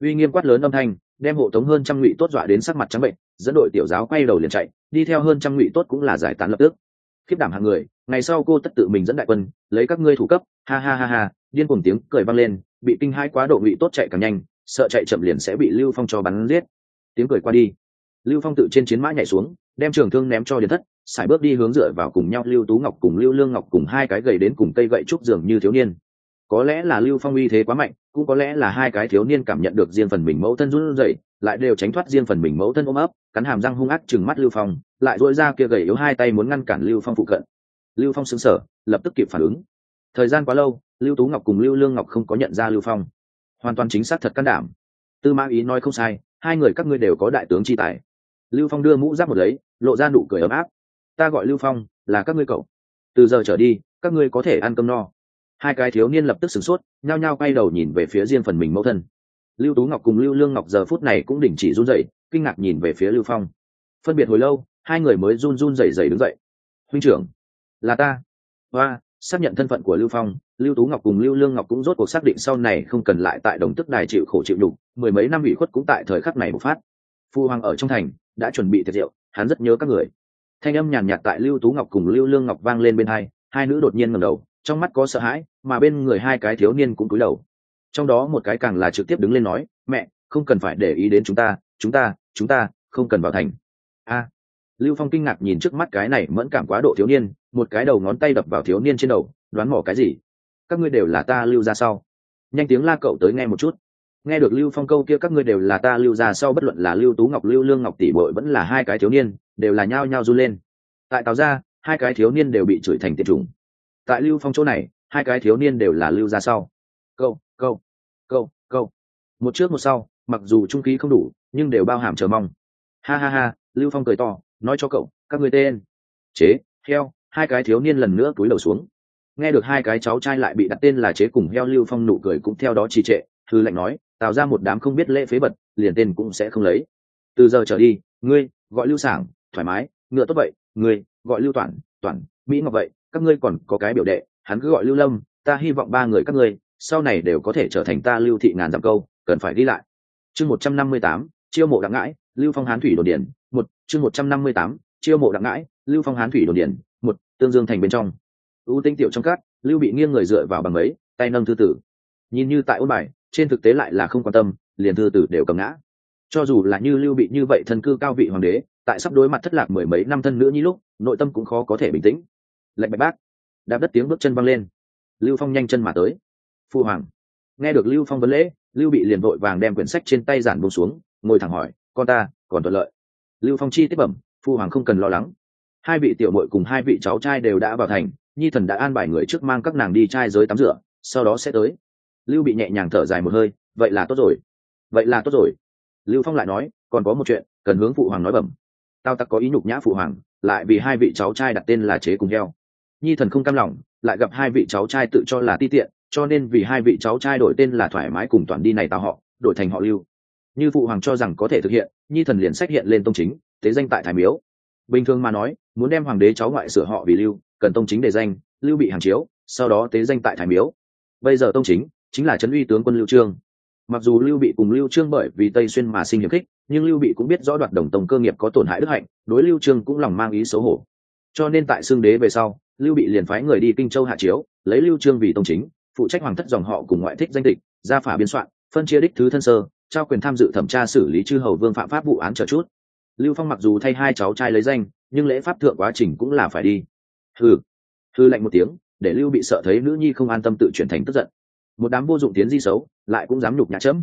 S1: Uy nghiêm quát lớn âm thanh, đem hộ tống hơn trăm ngụy tốt dọa đến sắc mặt trắng bệnh, dẫn đội tiểu giáo quay đầu liền chạy, đi theo hơn trăm ngụy tốt cũng là giải tán lập tức khiếp đảm hàng người, ngày sau cô tất tự mình dẫn đại quân, lấy các ngươi thủ cấp, ha ha ha ha, điên cùng tiếng cười vang lên, bị kinh hai quá độ ngụy tốt chạy càng nhanh, sợ chạy chậm liền sẽ bị lưu phong cho bắn giết. Tiếng cười qua đi, lưu phong tự trên chiến mã nhảy xuống, đem trường thương ném cho điền thất sải bước đi hướng dựa vào cùng nhau lưu tú ngọc cùng lưu lương ngọc cùng hai cái gầy đến cùng cây gậy trúc dường như thiếu niên. Có lẽ là lưu phong uy thế quá mạnh, cũng có lẽ là hai cái thiếu niên cảm nhận được riêng phần mình mẫu thân run rẩy lại đều tránh thoát riêng phần mình mẫu thân ôm ấp, cắn hàm răng hung ác chừng mắt lưu phong, lại dội ra kia gầy yếu hai tay muốn ngăn cản lưu phong phụ cận. Lưu phong xứng sở lập tức kịp phản ứng. Thời gian quá lâu, lưu tú ngọc cùng lưu lương ngọc không có nhận ra lưu phong. Hoàn toàn chính xác thật can đảm. Tư mã ý nói không sai, hai người các ngươi đều có đại tướng chi tài. Lưu phong đưa mũ giáp một lấy, lộ ra nụ cười ấm áp. Ta gọi lưu phong, là các ngươi cậu. Từ giờ trở đi, các ngươi có thể ăn cơm no. Hai cái thiếu niên lập tức sửng sốt, nhao nhao quay đầu nhìn về phía riêng phần mình mẫu thân lưu tú ngọc cùng lưu lương ngọc giờ phút này cũng đình chỉ run rẩy, kinh ngạc nhìn về phía lưu phong. Phân biệt hồi lâu, hai người mới run run rẩy rẩy đứng dậy. Huynh trưởng, là ta. Hoa xác nhận thân phận của lưu phong, lưu tú ngọc cùng lưu lương ngọc cũng rốt cuộc xác định sau này không cần lại tại đồng tức đài chịu khổ chịu đục mười mấy năm ủy khuất cũng tại thời khắc này bộc phát. Phu hoàng ở trong thành, đã chuẩn bị tiệc rượu hắn rất nhớ các người. Thanh âm nhàn nhạt tại lưu tú ngọc cùng lưu lương ngọc vang lên bên hai hai nữ đột nhiên ngầm đầu, trong mắt có sợ hãi, mà bên người hai cái thiếu niên cũng cúi đầu trong đó một cái càng là trực tiếp đứng lên nói, mẹ, không cần phải để ý đến chúng ta chúng ta chúng ta không cần vào thành. A. Lưu phong kinh ngạc nhìn trước mắt cái này mẫn cảm quá độ thiếu niên, một cái đầu ngón tay đập vào thiếu niên trên đầu, đoán mỏ cái gì? Các ngươi đều là ta lưu ra sau. Nhanh tiếng la cậu tới nghe một chút. Nghe được lưu phong câu kia, các ngươi đều là ta lưu ra sau, bất luận là lưu tú ngọc, lưu lương ngọc tỷ bội vẫn là hai cái thiếu niên, đều là nhao nhao run lên. Tại tào ra hai cái thiếu niên đều bị chửi thành tiệt chủng. Tại lưu phong chỗ này, hai cái thiếu niên đều là lưu ra sau. Câu câu câu câu. Một trước một sau mặc dù trung khí không đủ nhưng đều bao hàm chờ mong. Ha ha ha lưu phong cười to nói cho cậu các người tên. Chế heo hai cái thiếu niên lần nữa túi đầu xuống. Nghe được hai cái cháu trai lại bị đặt tên là chế cùng heo lưu phong nụ cười cũng theo đó trì trệ thư lệnh nói tạo ra một đám không biết lễ phế bật liền tên cũng sẽ không lấy. Từ giờ trở đi ngươi gọi lưu sảng thoải mái ngựa tốt vậy ngươi gọi lưu Toản, Toản, mỹ ngọc vậy các ngươi còn có cái biểu đệ hắn cứ gọi lưu lâm ta hy vọng ba người các ngươi sau này đều có thể trở thành ta lưu thị ngàn dặm câu, cần phải đi lại. Chương một trăm năm mươi tám, chiêu mộ đặng ngãi, lưu phong hán thủy đồn điển một, chương một trăm năm mươi tám, chiêu mộ đặng ngãi, lưu phong hán thủy đồn điển một, tương dương thành bên trong. Ưu tinh tiểu trong cát lưu bị nghiêng người dựa vào bằng ấy, tay nâng thư tử. Nhìn như tại ôn bài, trên thực tế lại là không quan tâm, liền thư tử đều cầm ngã. Cho dù là như lưu bị như vậy thân cư cao vị hoàng đế, tại sắp đối mặt thất lạc mười mấy năm thân nữa như lúc, nội tâm cũng khó có thể bình tĩnh. Lệnh bạch bác, đạp đất tiếng bước chân văng lên. Lưu phong nhanh chân mà tới phu hoàng. Nghe được lưu phong vấn lễ, lưu bị liền vội vàng đem quyển sách trên tay giản bông xuống, ngồi thẳng hỏi, con ta, còn thuận lợi? Lưu phong chi tiếp bẩm, phu hoàng không cần lo lắng. Hai vị tiểu mội cùng hai vị cháu trai đều đã vào thành, nhi thần đã an bài người trước mang các nàng đi trai giới tắm rửa, sau đó sẽ tới. Lưu bị nhẹ nhàng thở dài một hơi, vậy là tốt rồi. Vậy là tốt rồi. Lưu phong lại nói, còn có một chuyện, cần hướng phụ hoàng nói bẩm. Tao tặc có ý nhục nhã phụ hoàng, lại vì hai vị cháu trai đặt tên là chế cùng heo. Nhi thần không cam lòng, lại gặp hai vị cháu trai tự cho là ti tiện cho nên vì hai vị cháu trai đổi tên là thoải mái cùng toàn đi này tao họ, đổi thành họ lưu. Như phụ hoàng cho rằng có thể thực hiện, nhi thần liền sách hiện lên tông chính, tế danh tại thái miếu. Bình thường mà nói, muốn đem hoàng đế cháu ngoại sửa họ vì lưu, cần tông chính đề danh, lưu bị hàng chiếu, sau đó tế danh tại thái miếu. Bây giờ tông chính chính là trấn uy tướng quân lưu trương. Mặc dù lưu bị cùng lưu trương bởi vì tây xuyên mà sinh hiểm khích, nhưng lưu bị cũng biết rõ đoạt đồng tông cơ nghiệp có tổn hại đức hạnh, đối lưu trương cũng lòng mang ý xấu hổ. Cho nên tại xương đế về sau, lưu bị liền phái người đi kinh châu hạ chiếu, lấy lưu trương vì tông chính phụ trách hoàng thất dòng họ cùng ngoại thích danh tịch gia phả biên soạn, phân chia đích thứ thân sơ, trao quyền tham dự thẩm tra xử lý chư hầu vương phạm pháp vụ án chờ chút. Lưu phong mặc dù thay hai cháu trai lấy danh, nhưng lễ pháp thượng quá trình cũng là phải đi. Hừ. Hư lạnh một tiếng, để lưu bị sợ thấy nữ nhi không an tâm tự chuyển thành tức giận. Một đám vô dụng tiến di xấu, lại cũng dám nhục nhã chấm.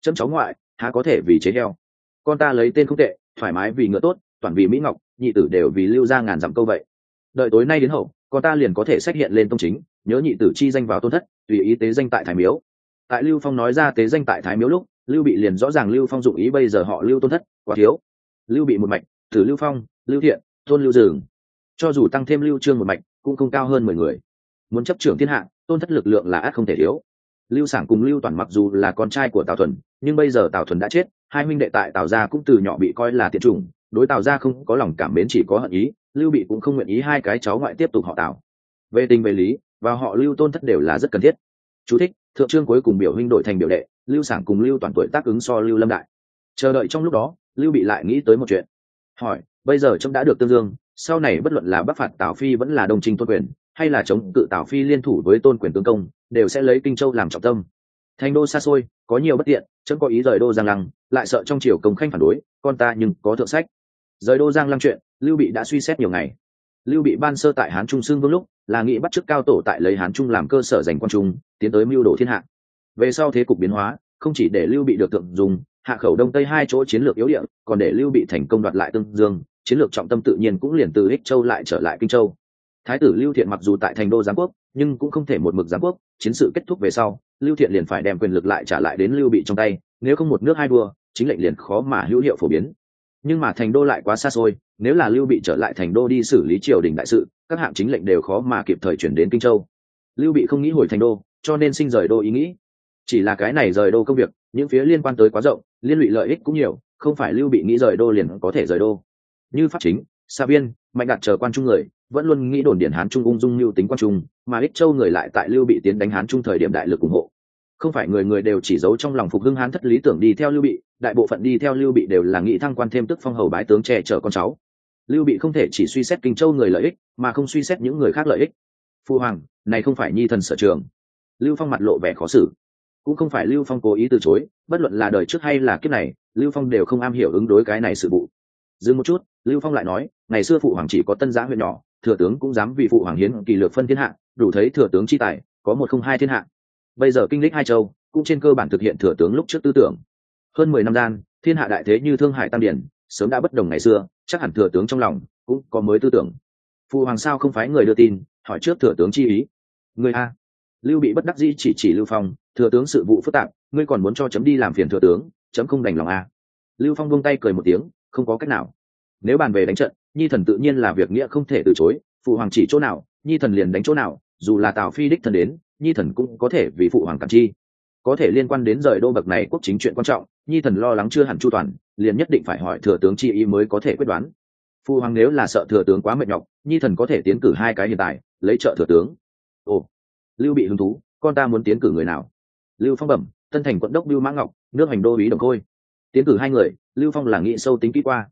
S1: Chấm cháu ngoại, há có thể vì chế heo? Con ta lấy tên không tệ, thoải mái vì ngựa tốt, toàn vì mỹ ngọc, nhị tử đều vì lưu ra ngàn dặm câu vậy. Đợi tối nay đến hậu, con ta liền có thể xét hiện lên tông chính nhớ nhị tử chi danh vào tôn thất, tùy ý tế danh tại thái miếu. Tại lưu phong nói ra tế danh tại thái miếu lúc, lưu bị liền rõ ràng lưu phong dụng ý bây giờ họ lưu tôn thất, quá thiếu. Lưu bị một mạch tử lưu phong, lưu thiện, tôn lưu dường cho dù tăng thêm lưu trương một mạch, cũng không cao hơn mười người. Muốn chấp trưởng thiên hạ, tôn thất lực lượng là át không thể thiếu. Lưu sản cùng lưu toàn mặc dù là con trai của tào thuần, nhưng bây giờ tào thuần đã chết, hai minh đệ tại tào gia cũng từ nhỏ bị coi là tiện chủng, đối tào gia không có lòng cảm mến chỉ có hận ý, lưu bị cũng không nguyện ý hai cái cháu ngoại tiếp tục họ tào. Về tình về lý và họ lưu tôn thất đều là rất cần thiết. Chú thích, thượng trương cuối cùng biểu huynh đổi thành biểu đệ lưu sản cùng lưu toàn tuổi tác ứng so lưu lâm đại. Chờ đợi trong lúc đó lưu bị lại nghĩ tới một chuyện. Hỏi bây giờ trâm đã được tương dương sau này bất luận là bắc phạt tào phi vẫn là đồng trình tôn quyền hay là chống cự tào phi liên thủ với tôn quyền tướng công đều sẽ lấy kinh châu làm trọng tâm. Thành đô xa xôi có nhiều bất tiện chấm có ý rời đô giang lăng lại sợ trong triều công khanh phản đối con ta nhưng có thượng sách. Rời đô giang lăng chuyện lưu bị đã suy xét nhiều ngày. Lưu bị ban sơ tại hán trung xương vương lúc là nghĩ bắt chước cao tổ tại lấy hán trung làm cơ sở giành quan trung, tiến tới mưu đồ thiên hạ. Về sau thế cục biến hóa, không chỉ để lưu bị được tượng dùng, hạ khẩu đông tây hai chỗ chiến lược yếu địa, còn để lưu bị thành công đoạt lại tương dương, chiến lược trọng tâm tự nhiên cũng liền từ ích châu lại trở lại kinh châu. Thái tử lưu thiện mặc dù tại thành đô giám quốc, nhưng cũng không thể một mực giám quốc, chiến sự kết thúc về sau, lưu thiện liền phải đem quyền lực lại trả lại đến lưu bị trong tay, nếu không một nước hai đua, chính lệnh liền khó mà hữu hiệu phổ biến nhưng mà thành đô lại quá xa xôi nếu là lưu bị trở lại thành đô đi xử lý triều đình đại sự các hạng chính lệnh đều khó mà kịp thời chuyển đến kinh châu. Lưu bị không nghĩ hồi thành đô cho nên sinh rời đô ý nghĩ. Chỉ là cái này rời đô công việc những phía liên quan tới quá rộng liên lụy lợi ích cũng nhiều không phải lưu bị nghĩ rời đô liền có thể rời đô. Như pháp chính xa viên, mạnh đạt chờ quan trung người vẫn luôn nghĩ đồn điển hán trung ung dung mưu tính quan trung mà ích châu người lại tại lưu bị tiến đánh hán trung thời điểm đại lực ủng hộ không phải người người đều chỉ giấu trong lòng phục hưng hán thất lý tưởng đi theo lưu bị, đại bộ phận đi theo lưu bị đều là nghị thăng quan thêm tức phong hầu bái tướng che chở con cháu. Lưu bị không thể chỉ suy xét kinh châu người lợi ích, mà không suy xét những người khác lợi ích. Phu hoàng, này không phải nhi thần sở trường. Lưu phong mặt lộ vẻ khó xử. Cũng không phải lưu phong cố ý từ chối, bất luận là đời trước hay là kiếp này, lưu phong đều không am hiểu ứng đối cái này sự vụ. Dừng một chút, lưu phong lại nói, ngày xưa phụ hoàng chỉ có tân giã huyện nhỏ, thừa tướng cũng dám vì phụ hoàng hiến kỳ lược phân thiên hạ, đủ thấy thừa tướng chi tài, có một không hai thiên hạ bây giờ kinh lịch hai châu, cũng trên cơ bản thực hiện thừa tướng lúc trước tư tưởng. Hơn mười năm gian, thiên hạ đại thế như thương hải tam điển, sớm đã bất đồng ngày xưa, chắc hẳn thừa tướng trong lòng cũng có mới tư tưởng. Phụ hoàng sao không phái người đưa tin, hỏi trước thừa tướng chi ý. Người a. Lưu bị bất đắc dĩ chỉ chỉ lưu phong, thừa tướng sự vụ phức tạp, ngươi còn muốn cho chấm đi làm phiền thừa tướng, chấm không đành lòng a. Lưu phong buông tay cười một tiếng, không có cách nào. Nếu bàn về đánh trận, nhi thần tự nhiên là việc nghĩa không thể từ chối phụ hoàng chỉ chỗ nào, nhi thần liền đánh chỗ nào, dù là tào phi đích thần đến nhi thần cũng có thể vì phụ hoàng cản chi. Có thể liên quan đến rời đô bậc này quốc chính chuyện quan trọng, nhi thần lo lắng chưa hẳn chu toàn, liền nhất định phải hỏi thừa tướng chi ý mới có thể quyết đoán. Phụ hoàng nếu là sợ thừa tướng quá mệt nhọc, nhi thần có thể tiến cử hai cái hiện tại, lấy trợ thừa tướng. Ồ, lưu bị hứng thú, con ta muốn tiến cử người nào? Lưu phong bẩm, tân thành quận đốc lưu mã ngọc, nước hành đô ý đồng khôi. Tiến cử hai người, lưu phong là nghĩ sâu tính kỹ qua.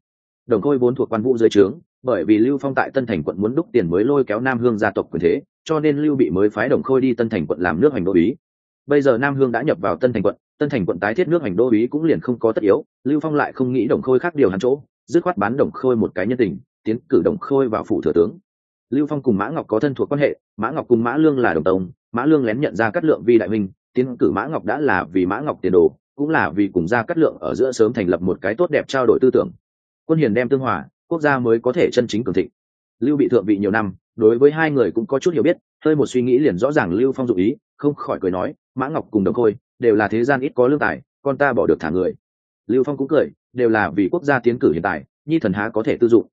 S1: Đồng khôi vốn thuộc quan vũ dưới trướng, bởi vì lưu phong tại tân thành quận muốn đúc tiền mới lôi kéo nam hương gia tộc quyền thế cho nên lưu bị mới phái đồng khôi đi tân thành quận làm nước hoành đô ý bây giờ nam hương đã nhập vào tân thành quận, tân thành quận tái thiết nước hoành đô ý cũng liền không có tất yếu, lưu phong lại không nghĩ đồng khôi khác điều hắn chỗ, dứt khoát bán đồng khôi một cái nhân tình, tiến cử đồng khôi vào phủ thừa tướng. Lưu phong cùng mã ngọc có thân thuộc quan hệ, mã ngọc cùng mã lương là đồng tông, mã lương lén nhận ra cát lượng vi đại minh tiến cử mã ngọc đã là vì mã ngọc tiền đồ, cũng là vì cùng gia cát lượng ở giữa sớm thành lập một cái tốt đẹp trao đổi tư tưởng. Quân hiền đem tương hòa, quốc gia mới có thể chân chính cường thịnh. Lưu bị thượng vị nhiều năm đối với hai người cũng có chút hiểu biết, hơi một suy nghĩ liền rõ ràng lưu phong dụ ý, không khỏi cười nói, mã ngọc cùng đồng khôi, đều là thế gian ít có lương tài, con ta bỏ được thả người. Lưu phong cũng cười, đều là vì quốc gia tiến cử hiện tại, nhi thần há có thể tư dụng?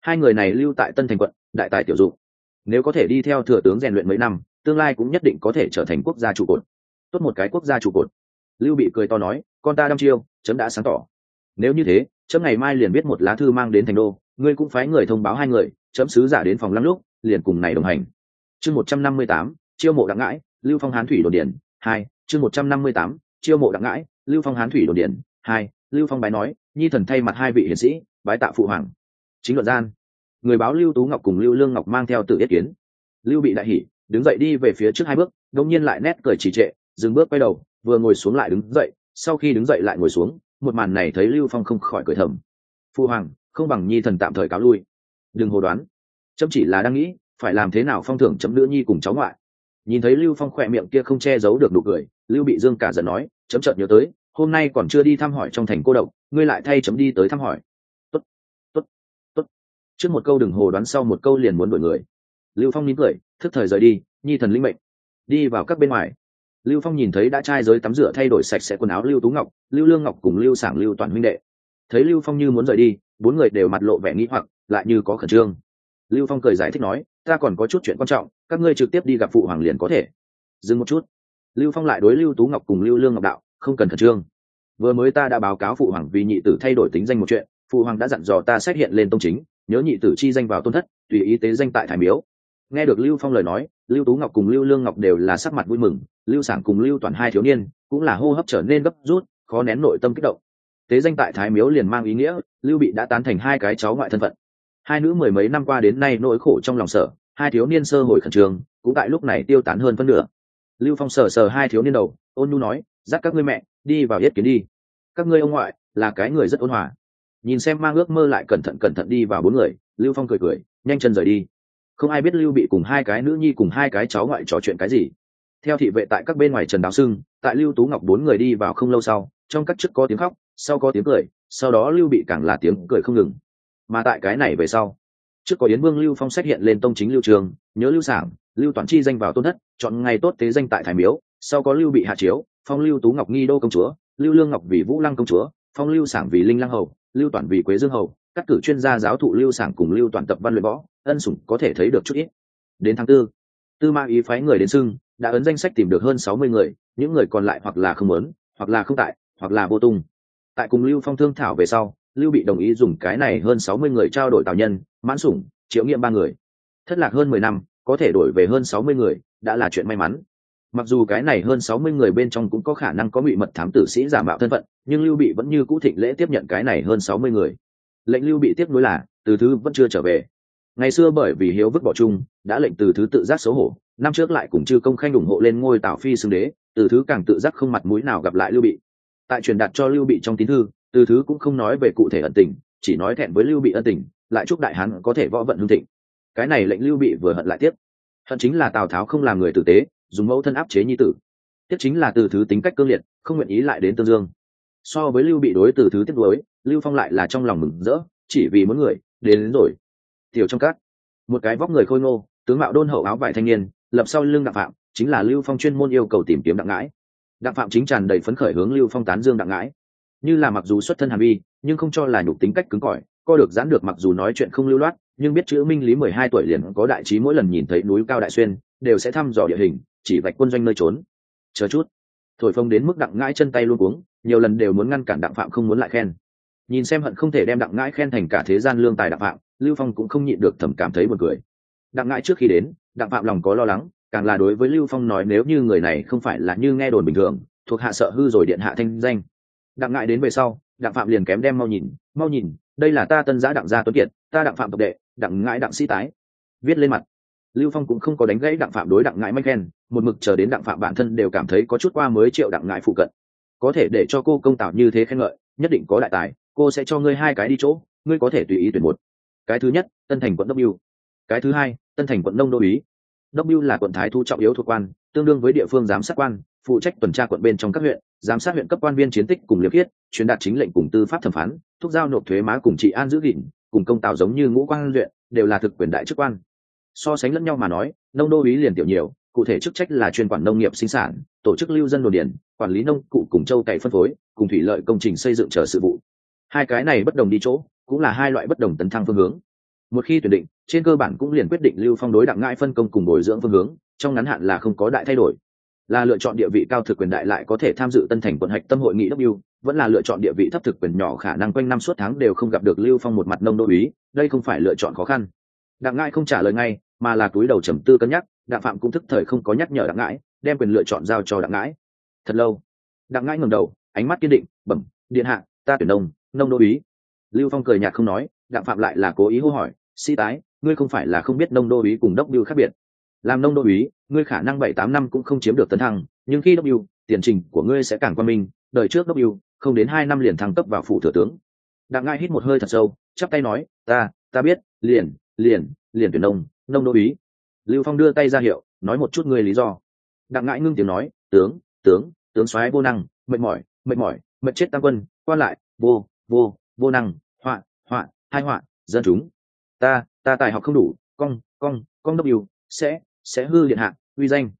S1: Hai người này lưu tại tân thành quận, đại tài tiểu dụng. Nếu có thể đi theo thừa tướng rèn luyện mấy năm, tương lai cũng nhất định có thể trở thành quốc gia trụ cột. Tốt một cái quốc gia trụ cột. Lưu bị cười to nói, con ta đăm chiêu, chấm đã sáng tỏ. Nếu như thế, chấm ngày mai liền viết một lá thư mang đến thành đô, ngươi cũng phái người thông báo hai người, chấm sứ giả đến phòng lăng lúc liền cùng này đồng hành. Chương một trăm năm mươi tám, chiêu mộ đặng ngãi, lưu phong hán thủy đồn điển hai, chương một trăm năm mươi tám, chiêu mộ đặng ngãi, lưu phong hán thủy đồn điển hai, lưu phong bái nói, nhi thần thay mặt hai vị hiển sĩ, bái tạ phụ hoàng. Chính luận gian, người báo lưu tú ngọc cùng lưu lương ngọc mang theo tự yết kiến. Lưu bị đại hỉ đứng dậy đi về phía trước hai bước đông nhiên lại nét cười trì trệ, dừng bước quay đầu, vừa ngồi xuống lại đứng dậy, sau khi đứng dậy lại ngồi xuống, một màn này thấy lưu phong không khỏi cười thầm. Phụ hoàng, không bằng nhi thần tạm thời cáo lui. Đừng hồ đoán chấm chỉ là đang nghĩ, phải làm thế nào phong thưởng chấm nữ nhi cùng cháu ngoại. Nhìn thấy lưu phong khỏe miệng kia không che giấu được nụ cười, lưu bị dương cả giận nói, chấm chợt nhớ tới, hôm nay còn chưa đi thăm hỏi trong thành cô độc, ngươi lại thay chấm đi tới thăm hỏi. Tốt tốt tốt. Trước một câu đừng hồ đoán sau một câu liền muốn đổi người. Lưu phong nín cười, thức thời rời đi, nhi thần linh mệnh. Đi vào các bên ngoài. Lưu phong nhìn thấy đã trai giới tắm rửa thay đổi sạch sẽ quần áo lưu tú ngọc, lưu lương ngọc cùng lưu sảng lưu toàn huynh đệ. Thấy lưu phong như muốn rời đi, bốn người đều mặt lộ vẻ nghĩ hoặc, lại như có khẩn trương lưu phong cười giải thích nói, ta còn có chút chuyện quan trọng, các ngươi trực tiếp đi gặp phụ hoàng liền có thể. Dừng một chút. Lưu phong lại đối lưu tú ngọc cùng lưu lương ngọc đạo, không cần khẩn trương. Vừa mới ta đã báo cáo phụ hoàng vì nhị tử thay đổi tính danh một chuyện, phụ hoàng đã dặn dò ta xét hiện lên tông chính, nhớ nhị tử chi danh vào tôn thất, tùy ý tế danh tại thái miếu. Nghe được lưu phong lời nói, lưu tú ngọc cùng lưu lương ngọc đều là sắc mặt vui mừng, lưu sảng cùng lưu toàn hai thiếu niên cũng là hô hấp trở nên gấp rút, khó nén nội tâm kích động. Tế danh tại thái miếu liền mang ý nghĩa, lưu bị đã tán thành hai cái cháu ngoại thân phận hai nữ mười mấy năm qua đến nay nỗi khổ trong lòng sở hai thiếu niên sơ hồi khẩn trương, cũng tại lúc này tiêu tán hơn phân nửa. Lưu phong sờ sờ hai thiếu niên đầu, ôn nhu nói, dắt các ngươi mẹ, đi vào yết kiến đi. Các ngươi ông ngoại là cái người rất ôn hòa. Nhìn xem mang ước mơ lại cẩn thận cẩn thận đi vào bốn người, lưu phong cười cười, nhanh chân rời đi. Không ai biết lưu bị cùng hai cái nữ nhi cùng hai cái cháu ngoại trò chuyện cái gì. Theo thị vệ tại các bên ngoài trần đào sưng, tại lưu tú ngọc bốn người đi vào không lâu sau, trong các chức có tiếng khóc, sau có tiếng cười, sau đó lưu bị càng là tiếng cười không ngừng mà tại cái này về sau, trước có yến vương lưu phong sách hiện lên tông chính lưu trường, nhớ lưu sảng, lưu toàn chi danh vào tôn thất, chọn ngày tốt tế danh tại thái miếu, sau có lưu bị hạ chiếu, phong lưu tú ngọc nghi đô công chúa, lưu lương ngọc vì vũ lăng công chúa, phong lưu sảng vì linh lăng hầu, lưu toàn vì quế dương hầu cắt cử chuyên gia giáo thụ lưu sảng cùng lưu toàn tập văn luyện võ, ân sủng có thể thấy được chút ít. Đến tháng tư tư ma ý phái người đến xưng, đã ấn danh sách tìm được hơn sáu mươi người, những người còn lại hoặc là không muốn, hoặc là không tại, hoặc là vô tung. Tại cùng lưu phong thương thảo về sau lưu bị đồng ý dùng cái này hơn sáu mươi người trao đổi tào nhân, mãn sủng, triệu nghiệm ba người. Thất lạc hơn mười năm, có thể đổi về hơn sáu mươi người, đã là chuyện may mắn. Mặc dù cái này hơn sáu mươi người bên trong cũng có khả năng có bị mật thám tử sĩ giả mạo thân phận, nhưng lưu bị vẫn như cũ thịnh lễ tiếp nhận cái này hơn sáu mươi người. Lệnh lưu bị tiếp nối là, từ thứ vẫn chưa trở về. Ngày xưa bởi vì hiếu vứt bỏ chung, đã lệnh từ thứ tự giác xấu hổ, năm trước lại cùng chư công khanh ủng hộ lên ngôi tào phi xưng đế, từ thứ càng tự giác không mặt mũi nào gặp lại lưu bị. Tại truyền đạt cho lưu bị trong tín thư từ thứ cũng không nói về cụ thể ẩn tình chỉ nói thẹn với lưu bị ân tình lại chúc đại hán có thể võ vận hương thịnh. Cái này lệnh lưu bị vừa hận lại tiếp hận chính là tào tháo không làm người tử tế dùng mẫu thân áp chế nhi tử. Tiếp chính là từ thứ tính cách cương liệt không nguyện ý lại đến tương dương. So với lưu bị đối từ thứ tiếp đối lưu phong lại là trong lòng mừng rỡ chỉ vì muốn người đến, đến rồi. Tiểu trong cát một cái vóc người khôi ngô tướng mạo đôn hậu áo vải thanh niên lập sau lưng đặng phạm chính là lưu phong chuyên môn yêu cầu tìm kiếm đặng ngãi. Đặng phạm chính tràn đầy phấn khởi hướng lưu phong tán dương đặng ngãi như là mặc dù xuất thân hàn vi nhưng không cho là nhục tính cách cứng cỏi, co được giãn được mặc dù nói chuyện không lưu loát, nhưng biết chữ minh lý mười hai tuổi liền có đại trí mỗi lần nhìn thấy núi cao đại xuyên, đều sẽ thăm dò địa hình, chỉ vạch quân doanh nơi trốn. Chờ chút. Thổi phông đến mức đặng ngãi chân tay luôn cuống, nhiều lần đều muốn ngăn cản đặng phạm không muốn lại khen. Nhìn xem hận không thể đem đặng ngãi khen thành cả thế gian lương tài đặng phạm, lưu phong cũng không nhịn được thầm cảm thấy buồn cười. Đặng ngãi trước khi đến, đặng phạm lòng có lo lắng, càng là đối với lưu phong nói nếu như người này không phải là như nghe đồn bình thường, thuộc hạ sợ hư rồi điện hạ thanh danh đặng ngãi đến về sau, đặng phạm liền kém đem mau nhìn mau nhìn, đây là ta tân giã đặng gia tuấn kiệt, ta đặng phạm tộc đệ, đặng ngãi đặng sĩ tái. Viết lên mặt. Lưu phong cũng không có đánh gãy đặng phạm đối đặng ngãi manh khen, một mực chờ đến đặng phạm bản thân đều cảm thấy có chút qua mới triệu đặng ngãi phụ cận. Có thể để cho cô công tạo như thế khen ngợi, nhất định có đại tài, cô sẽ cho ngươi hai cái đi chỗ, ngươi có thể tùy ý tuyển một. Cái thứ nhất, tân thành quận w. Cái thứ hai, tân thành quận nông đô ý w là quận thái thu trọng yếu thuộc quan, tương đương với địa phương giám sát quan, phụ trách tuần tra quận bên trong các huyện giám sát huyện cấp quan viên chiến tích cùng liệp thiết truyền đạt chính lệnh cùng tư pháp thẩm phán, thúc giao nộp thuế má cùng trị an giữ gìn, cùng công tạo giống như ngũ quan luyện đều là thực quyền đại chức quan. So sánh lẫn nhau mà nói, nông đô ý liền tiểu nhiều, cụ thể chức trách là chuyên quản nông nghiệp sinh sản, tổ chức lưu dân đồn điển quản lý nông cụ cùng châu cày phân phối, cùng thủy lợi công trình xây dựng chờ sự vụ. Hai cái này bất đồng đi chỗ, cũng là hai loại bất đồng tấn thăng phương hướng. Một khi tuyển định, trên cơ bản cũng liền quyết định lưu phong đối đặng ngãi phân công cùng bồi dưỡng phương hướng, trong ngắn hạn là không có đại thay đổi là lựa chọn địa vị cao thực quyền đại lại có thể tham dự tân thành quận hạch tâm hội nghị w, vẫn là lựa chọn địa vị thấp thực quyền nhỏ khả năng quanh năm suốt tháng đều không gặp được lưu phong một mặt nông đô ý, đây không phải lựa chọn khó khăn. Đặng ngãi không trả lời ngay, mà là túi đầu trầm tư cân nhắc, đặng phạm cũng thức thời không có nhắc nhở đặng ngãi, đem quyền lựa chọn giao cho đặng ngãi. Thật lâu, đặng ngãi ngầm đầu, ánh mắt kiên định, bẩm, điện hạ, ta tuyển nông nông đô úy lưu phong cười nhạt không nói, đặng phạm lại là cố ý hô hỏi, sĩ tái, ngươi không phải là không biết nông đô úy cùng đốc biêu khác biệt làm nông đô úy, ngươi khả năng bảy tám năm cũng không chiếm được tấn thăng, nhưng khi đốc biêu tiền trình của ngươi sẽ càng quan minh, đời trước đốc biêu không đến hai năm liền thăng cấp vào phủ thừa tướng. Đặng ngai hít một hơi thật sâu, chắp tay nói, ta ta biết, liền liền liền tuyển nông nông đô úy. Lưu phong đưa tay ra hiệu, nói một chút ngươi lý do. Đặng ngãi ngưng tiếng nói, tướng tướng tướng soái vô năng, mệt mỏi mệt mỏi, mệt chết tam quân quan lại, vô vô vô năng, họa họa, hai họa, dân chúng. Ta ta tài học không đủ cong cong cong đốc yêu sẽ sẽ hư điện hạ, uy danh.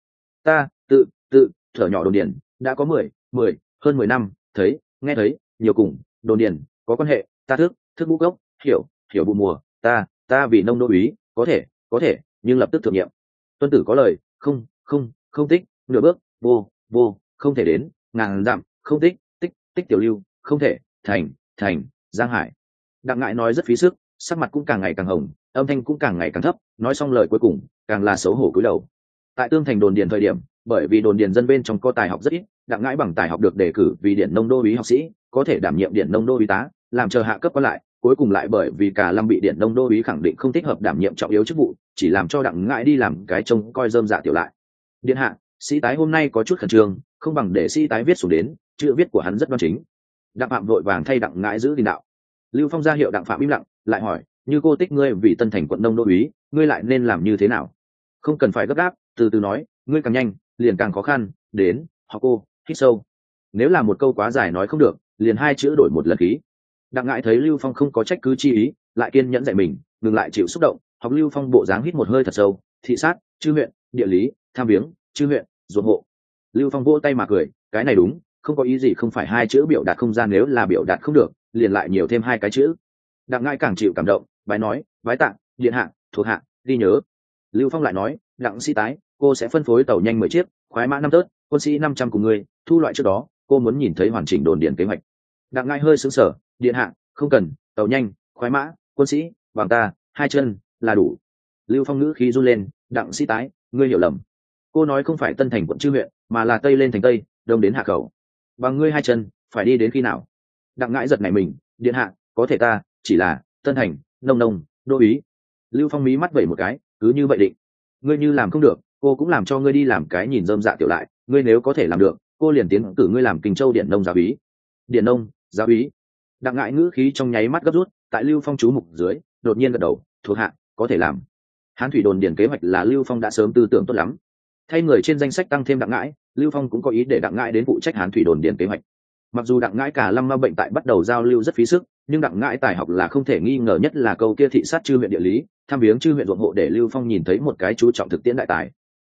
S1: Ta, tự tự, thở nhỏ đồn điền, đã có mười mười, hơn mười năm, thấy, nghe thấy, nhiều cùng, đồn điền, có quan hệ, ta thức thức ngũ gốc hiểu hiểu vụ mùa, ta ta vì nông đô úy, có thể có thể, nhưng lập tức thử nghiệm. Tuân tử có lời, không không không tích, nửa bước, vô vô, không thể đến, ngàn dặm, không tích tích tích tiểu lưu, không thể, thành thành, giang hải. Đặng ngại nói rất phí sức, sắc mặt cũng càng ngày càng hồng âm thanh cũng càng ngày càng thấp, nói xong lời cuối cùng, càng là xấu hổ cúi đầu. Tại tương thành đồn điền thời điểm, bởi vì đồn điền dân bên trong có tài học rất ít, đặng ngãi bằng tài học được đề cử vì điện nông đô ý học sĩ, có thể đảm nhiệm điện nông đô ý tá, làm chờ hạ cấp có lại, cuối cùng lại bởi vì cả lâm bị điện nông đô ý khẳng định không thích hợp đảm nhiệm trọng yếu chức vụ, chỉ làm cho đặng ngãi đi làm cái trông coi dơm dạ tiểu lại. Điện hạ, sĩ tái hôm nay có chút khẩn trương, không bằng để sĩ tái viết xuống đến, chữ viết của hắn rất đoan chính. Đặng phạm vội vàng thay đặng ngãi giữ đình đạo. Lưu phong ra hiệu đặng phạm im lặng, lại hỏi như cô tích ngươi vì tân thành quận nông đô úy ngươi lại nên làm như thế nào? Không cần phải gấp đáp, từ từ nói ngươi càng nhanh liền càng khó khăn đến họ cô hít sâu. Nếu là một câu quá dài nói không được liền hai chữ đổi một lần khí đặng ngại thấy lưu phong không có trách cứ chi ý lại kiên nhẫn dạy mình ngừng lại chịu xúc động học lưu phong bộ dáng hít một hơi thật sâu thị sát chư huyện địa lý tham viếng chư huyện ruộng hộ. Lưu phong vỗ tay mà cười cái này đúng không có ý gì không phải hai chữ biểu đạt không gian nếu là biểu đạt không được liền lại nhiều thêm hai cái chữ. Đặng ngại càng chịu cảm động bái nói, bái tạng điện hạ, thuộc hạ, ghi nhớ. Lưu phong lại nói, đặng sĩ tái, cô sẽ phân phối tàu nhanh mười chiếc, khoái mã năm tớt, quân sĩ năm trăm cùng người thu loại trước đó, cô muốn nhìn thấy hoàn chỉnh đồn điện kế hoạch. Đặng ngai hơi xứng sở điện hạ, không cần, tàu nhanh, khoái mã, quân sĩ, bằng ta, hai chân, là đủ. Lưu phong ngữ khí run lên, đặng sĩ tái, ngươi hiểu lầm. Cô nói không phải tân thành quận chư huyện, mà là tây lên thành tây, đông đến hạ khẩu. Bằng ngươi hai chân, phải đi đến khi nào? Đặng ngãi giật này mình, điện hạ, có thể ta, chỉ là tân thành nông nông, đô ý. Lưu phong mí mắt vẩy một cái, cứ như vậy định. Ngươi như làm không được, cô cũng làm cho ngươi đi làm cái nhìn dơm dạ tiểu lại, ngươi nếu có thể làm được, cô liền tiến cử ngươi làm kinh châu điện nông giáo ý điện nông, giáo ý đặng ngại ngữ khí trong nháy mắt gấp rút, tại lưu phong chú mục dưới, đột nhiên gật đầu, thuộc hạ, có thể làm. Hán thủy đồn điền kế hoạch là lưu phong đã sớm tư tưởng tốt lắm. Thay người trên danh sách tăng thêm đặng ngãi lưu phong cũng có ý để đặng ngãi đến phụ trách hán thủy đồn điền kế hoạch. Mặc dù đặng ngãi cả lâm ma bệnh tại bắt đầu giao lưu rất phí sức nhưng đặng ngãi tài học là không thể nghi ngờ nhất là câu kia thị sát chư huyện địa lý, tham viếng chư huyện ruộng hộ để lưu phong nhìn thấy một cái chú trọng thực tiễn đại tài.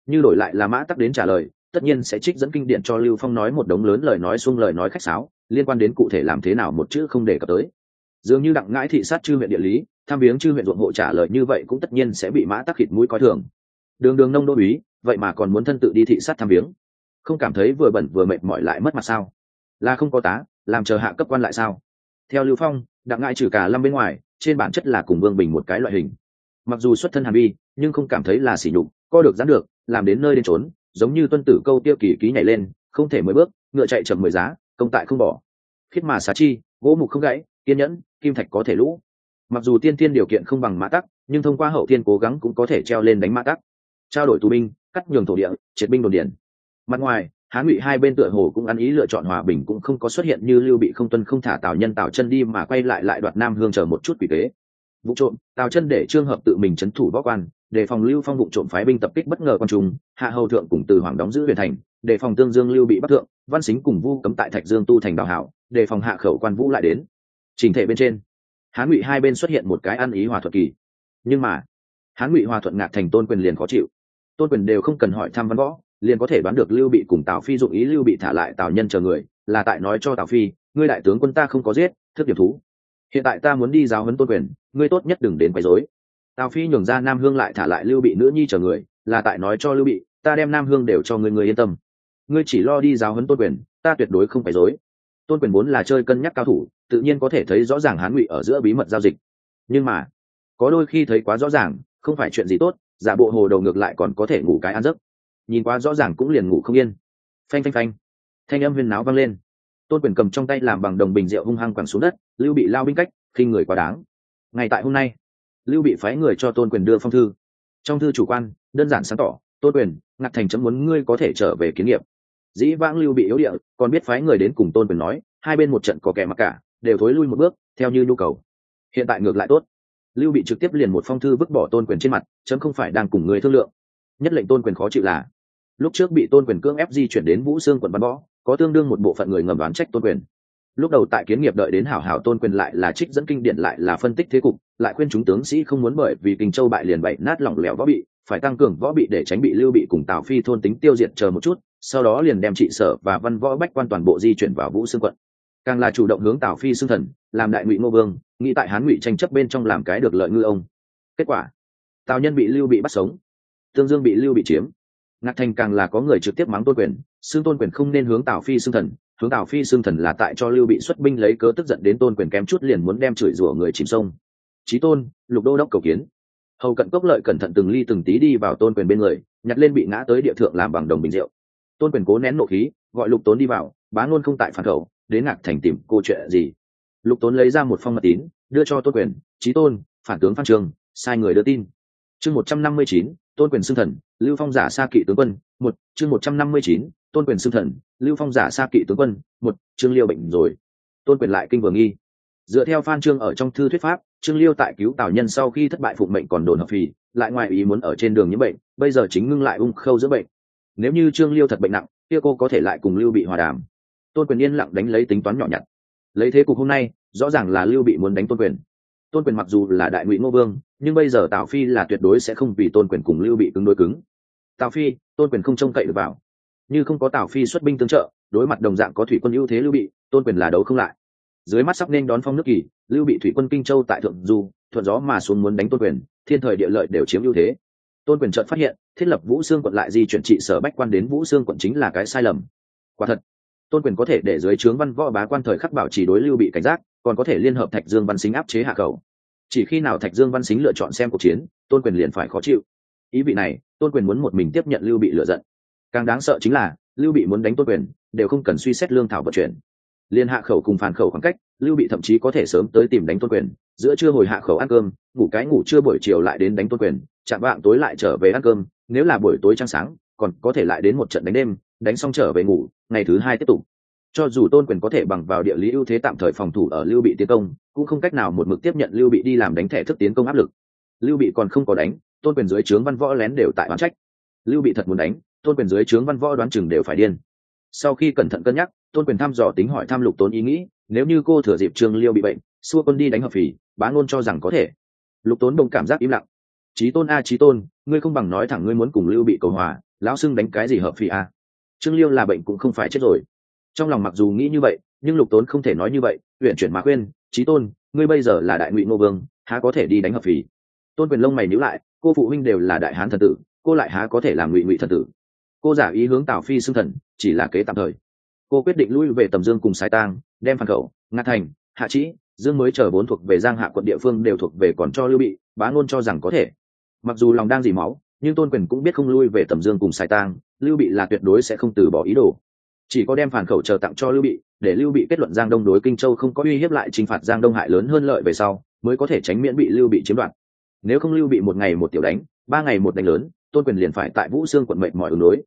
S1: Như đổi lại là mã tắc đến trả lời, tất nhiên sẽ trích dẫn kinh điển cho lưu phong nói một đống lớn lời nói xuông lời nói khách sáo, liên quan đến cụ thể làm thế nào một chữ không đề cập tới. Dường như đặng ngãi thị sát chư huyện địa lý, tham viếng chư huyện ruộng hộ trả lời như vậy cũng tất nhiên sẽ bị mã tắc khịt mũi coi thường. Đường đường nông đô úy, vậy mà còn muốn thân tự đi thị sát tham viếng. Không cảm thấy vừa bẩn vừa mệt mỏi lại mất mặt sao? Là không có tá, làm chờ hạ cấp quan lại sao? Theo lưu phong, đặng ngại trừ cả lâm bên ngoài, trên bản chất là cùng vương bình một cái loại hình. Mặc dù xuất thân hàn vi, nhưng không cảm thấy là sỉ nhục, co được dán được, làm đến nơi đến trốn giống như tuân tử câu tiêu kỳ ký nhảy lên, không thể mới bước, ngựa chạy chậm mười giá, công tại không bỏ. Khiết mà xá chi, gỗ mục không gãy, kiên nhẫn, kim thạch có thể lũ. Mặc dù tiên tiên điều kiện không bằng mã tắc, nhưng thông qua hậu tiên cố gắng cũng có thể treo lên đánh mã tắc. Trao đổi tù binh, cắt nhường thổ địa, triệt binh đồn điển mặt ngoài hán ngụy hai bên tựa hồ cũng ăn ý lựa chọn hòa bình cũng không có xuất hiện như lưu bị không tuân không thả tào nhân tào chân đi mà quay lại lại đoạt nam hương chờ một chút quỷ kế. Vụ trộm, tào chân để trương hợp tự mình c h ấ n thủ võ quan, đề phòng lưu phong vụ trộm phái binh tập kích bất ngờ quan trung, hạ hầu thượng cùng từ hoàng đóng giữ huyền thành, đề phòng tương dương lưu bị bắc thượng, văn xính cùng vu cấm tại thạch dương tu thành đào hảo, đề phòng hạ khẩu quan vũ lại đến. Trình thể bên trên, hán ngụy hai bên xuất hiện một cái ăn ý hòa thuận kỳ. Nhưng mà, hán ngụy hòa thuận ngạc thành tôn quyền liền khó chịu. Tôn quyền đều không cần hỏi thăm văn võ liền có thể đoán được lưu bị cùng tào phi dụng ý lưu bị thả lại tào nhân chờ người, là tại nói cho tào phi, ngươi đại tướng quân ta không có giết, thức điểm thú. Hiện tại ta muốn đi giáo huấn tôn quyền, ngươi tốt nhất đừng đến quấy rối. Tào phi nhường ra nam hương lại thả lại lưu bị nữ nhi chờ người, là tại nói cho lưu bị, ta đem nam hương đều cho ngươi người yên tâm. Ngươi chỉ lo đi giáo huấn tôn quyền, ta tuyệt đối không quấy rối. Tôn quyền vốn là chơi cân nhắc cao thủ, tự nhiên có thể thấy rõ ràng hán ngụy ở giữa bí mật giao dịch. Nhưng mà, có đôi khi thấy quá rõ ràng, không phải chuyện gì tốt, giả bộ hồ đầu ngược lại còn có thể ngủ cái ăn giấc nhìn quá rõ ràng cũng liền ngủ không yên. Phanh phanh phanh. Thanh âm huyên náo vang lên. Tôn quyền cầm trong tay làm bằng đồng bình rượu hung hăng quẳng xuống đất, lưu bị lao binh cách, khi người quá đáng. Ngày tại hôm nay, lưu bị phái người cho tôn quyền đưa phong thư. Trong thư chủ quan, đơn giản sáng tỏ, tôn quyền ngặt thành chấm muốn ngươi có thể trở về kiến nghiệp. Dĩ vãng lưu bị yếu địa, còn biết phái người đến cùng tôn quyền nói, hai bên một trận có kẻ mặc cả, đều thối lui một bước, theo như nhu cầu. Hiện tại ngược lại tốt. Lưu bị trực tiếp liền một phong thư vứt bỏ tôn quyền trên mặt, chấm không phải đang cùng người thương lượng. Nhất lệnh tôn quyền khó chịu là lúc trước bị tôn quyền cưỡng ép di chuyển đến vũ xương quận văn võ, có tương đương một bộ phận người ngầm đoán trách tôn quyền. Lúc đầu tại kiến nghiệp đợi đến hảo hảo tôn quyền lại là trích dẫn kinh điển lại là phân tích thế cục, lại khuyên chúng tướng sĩ không muốn bởi vì kinh châu bại liền bậy nát lỏng lẻo võ bị, phải tăng cường võ bị để tránh bị lưu bị cùng tào phi thôn tính tiêu diệt chờ một chút, sau đó liền đem trị sở và văn võ bách quan toàn bộ di chuyển vào vũ xương quận. Càng là chủ động hướng tào phi xương thần, làm đại ngụy ngô vương, nghĩ tại hán ngụy tranh chấp bên trong làm cái được lợi ngư ông. Kết quả, tào nhân bị lưu bị bắt sống, tương dương bị lưu bị chiếm ngạc thành càng là có người trực tiếp mắng tôn quyền, xưng tôn quyền không nên hướng tào phi xưng thần, hướng tào phi xưng thần là tại cho lưu bị xuất binh lấy cớ tức giận đến tôn quyền kém chút liền muốn đem chửi rủa người chìm sông. Trí tôn, lục đô đốc cầu kiến. Hầu cận cốc lợi cẩn thận từng ly từng tí đi vào tôn quyền bên người, nhặt lên bị ngã tới địa thượng làm bằng đồng bình rượu. Tôn quyền cố nén nộ khí, gọi lục tốn đi vào, bá ngôn không tại phản khẩu, đến ngạc thành tìm cô chuyện gì. Lục tốn lấy ra một phong mật tín, đưa cho tôn quyền trí tôn, phản tướng phan trường, sai người đưa tin. Chương một trăm năm mươi chín tôn quyền xưng thần, lưu phong giả Sa kỵ tướng quân, một, chương một trăm năm mươi chín, tôn quyền xưng thần, lưu phong giả Sa kỵ tướng quân, một, chương liêu bệnh rồi. Tôn quyền lại kinh vừa nghi. Dựa theo phan trương ở trong thư thuyết pháp, trương liêu tại cứu tào nhân sau khi thất bại phụng mệnh còn đồn hợp phì, lại ngoài ý muốn ở trên đường nhiễm bệnh, bây giờ chính ngưng lại ung khâu giữa bệnh. Nếu như trương liêu thật bệnh nặng, kia cô có thể lại cùng lưu bị hòa đàm. Tôn quyền yên lặng đánh lấy tính toán nhỏ nhặt. Lấy thế cục hôm nay, rõ ràng là lưu bị muốn đánh tôn quyền tôn quyền mặc dù là đại ngụy ngô vương, nhưng bây giờ tào phi là tuyệt đối sẽ không vì tôn quyền cùng lưu bị cứng đối cứng. Tào phi, tôn quyền không trông cậy được vào. Như không có tào phi xuất binh tương trợ, đối mặt đồng dạng có thủy quân ưu thế lưu bị, tôn quyền là đấu không lại. Dưới mắt sắp nên đón phong nước kỳ, lưu bị thủy quân kinh châu tại thượng du, thuận gió mà xuống muốn đánh tôn quyền, thiên thời địa lợi đều chiếm ưu thế. Tôn quyền chợt phát hiện, thiết lập vũ xương quận lại di chuyển trị sở bách quan đến vũ xương quận chính là cái sai lầm. Quả thật, tôn quyền có thể để dưới trướng văn võ bá quan thời khắc bảo trì đối lưu bị cảnh giác còn có thể liên hợp thạch dương văn xính áp chế hạ khẩu chỉ khi nào thạch dương văn xính lựa chọn xem cuộc chiến, tôn quyền liền phải khó chịu. Ý vị này, tôn quyền muốn một mình tiếp nhận lưu bị lựa giận. Càng đáng sợ chính là, lưu bị muốn đánh tôn quyền, đều không cần suy xét lương thảo vận chuyển. Liên hạ khẩu cùng phản khẩu khoảng cách, lưu bị thậm chí có thể sớm tới tìm đánh tôn quyền. Giữa trưa hồi hạ khẩu ăn cơm, ngủ cái ngủ trưa buổi chiều lại đến đánh tôn quyền, chạm vạng tối lại trở về ăn cơm. Nếu là buổi tối trăng sáng, còn có thể lại đến một trận đánh đêm, đánh xong trở về ngủ, ngày thứ hai tiếp tục cho dù tôn quyền có thể bằng vào địa lý ưu thế tạm thời phòng thủ ở lưu bị tiến công, cũng không cách nào một mực tiếp nhận lưu bị đi làm đánh thẻ thức tiến công áp lực. Lưu bị còn không có đánh, tôn quyền dưới trướng văn võ lén đều tại oán trách. Lưu bị thật muốn đánh, tôn quyền dưới trướng văn võ đoán chừng đều phải điên. Sau khi cẩn thận cân nhắc, tôn quyền thăm dò tính hỏi tham lục tốn ý nghĩ, nếu như cô thừa dịp trương liêu bị bệnh, xua quân đi đánh hợp phì, bá ngôn cho rằng có thể. Lục tốn đồng cảm giác im lặng. Trí tôn a trí tôn, ngươi không bằng nói thẳng ngươi muốn cùng lưu bị cầu hòa, lão xưng đánh cái gì hợp phì a? Trương liêu là bệnh cũng không phải chết rồi trong lòng mặc dù nghĩ như vậy, nhưng lục tốn không thể nói như vậy huyện chuyển mà khuyên trí tôn, ngươi bây giờ là đại ngụy ngô vương, há có thể đi đánh hợp phì? Tôn quyền lông mày nhíu lại, cô phụ huynh đều là đại hán thần tử, cô lại há có thể làm ngụy ngụy thần tử? Cô giả ý hướng tào phi xưng thần, chỉ là kế tạm thời. Cô quyết định lui về tầm dương cùng sái tang, đem phản khẩu ngã thành, hạ trĩ, dương mới chờ bốn thuộc về giang hạ quận địa phương đều thuộc về còn cho lưu bị, bá ngôn cho rằng có thể. Mặc dù lòng đang dì máu, nhưng tôn quyền cũng biết không lui về tầm dương cùng sài tang, lưu bị là tuyệt đối sẽ không từ bỏ ý đồ chỉ có đem phản khẩu chờ tặng cho lưu bị, để lưu bị kết luận giang đông đối kinh châu không có uy hiếp lại t phạt giang đông hại lớn hơn lợi về sau, mới có thể tránh miễn bị lưu bị chiếm đoạt. Nếu không lưu bị một ngày một tiểu đánh, ba ngày một đánh lớn, tôn quyền liền phải tại vũ xương quận mệnh mọi ứng đối.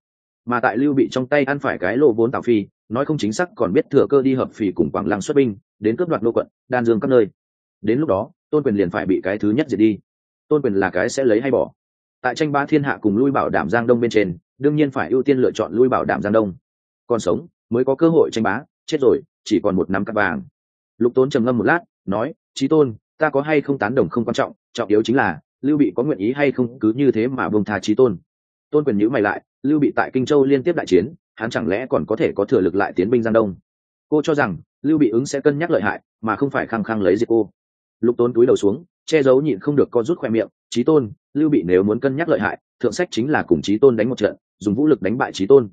S1: Mà tại lưu bị trong tay ăn phải cái lô vốn tào phi, nói không chính xác còn biết thừa cơ đi hợp phì cùng quảng lăng xuất binh, đến cướp đoạt lô quận, đan dương các nơi. Đến lúc đó, tôn quyền liền phải bị cái thứ nhất diệt đi. Tôn quyền là cái sẽ lấy hay bỏ. Tại tranh ba thiên hạ cùng lui bảo đảm giang đông bên trên, đương nhiên phải ưu tiên lựa chọn lui bảo đảm giang đông còn sống, mới có cơ hội tranh bá, chết rồi, chỉ còn một năm cắt vàng. Lục tốn trầm ngâm một lát, nói trí tôn, ta có hay không tán đồng không quan trọng trọng yếu chính là, lưu bị có nguyện ý hay không cứ như thế mà bông tha trí tôn. Tôn quyền nhữ mày lại, lưu bị tại kinh châu liên tiếp đại chiến, hắn chẳng lẽ còn có thể có thừa lực lại tiến binh giang đông? Cô cho rằng, lưu bị ứng sẽ cân nhắc lợi hại, mà không phải khăng khăng lấy diệt cô. Lục tốn túi đầu xuống, che giấu nhịn không được co rút khoe miệng trí tôn, lưu bị nếu muốn cân nhắc lợi hại, thượng sách chính là cùng trí tôn đánh một trận, dùng vũ lực đánh bại trí tôn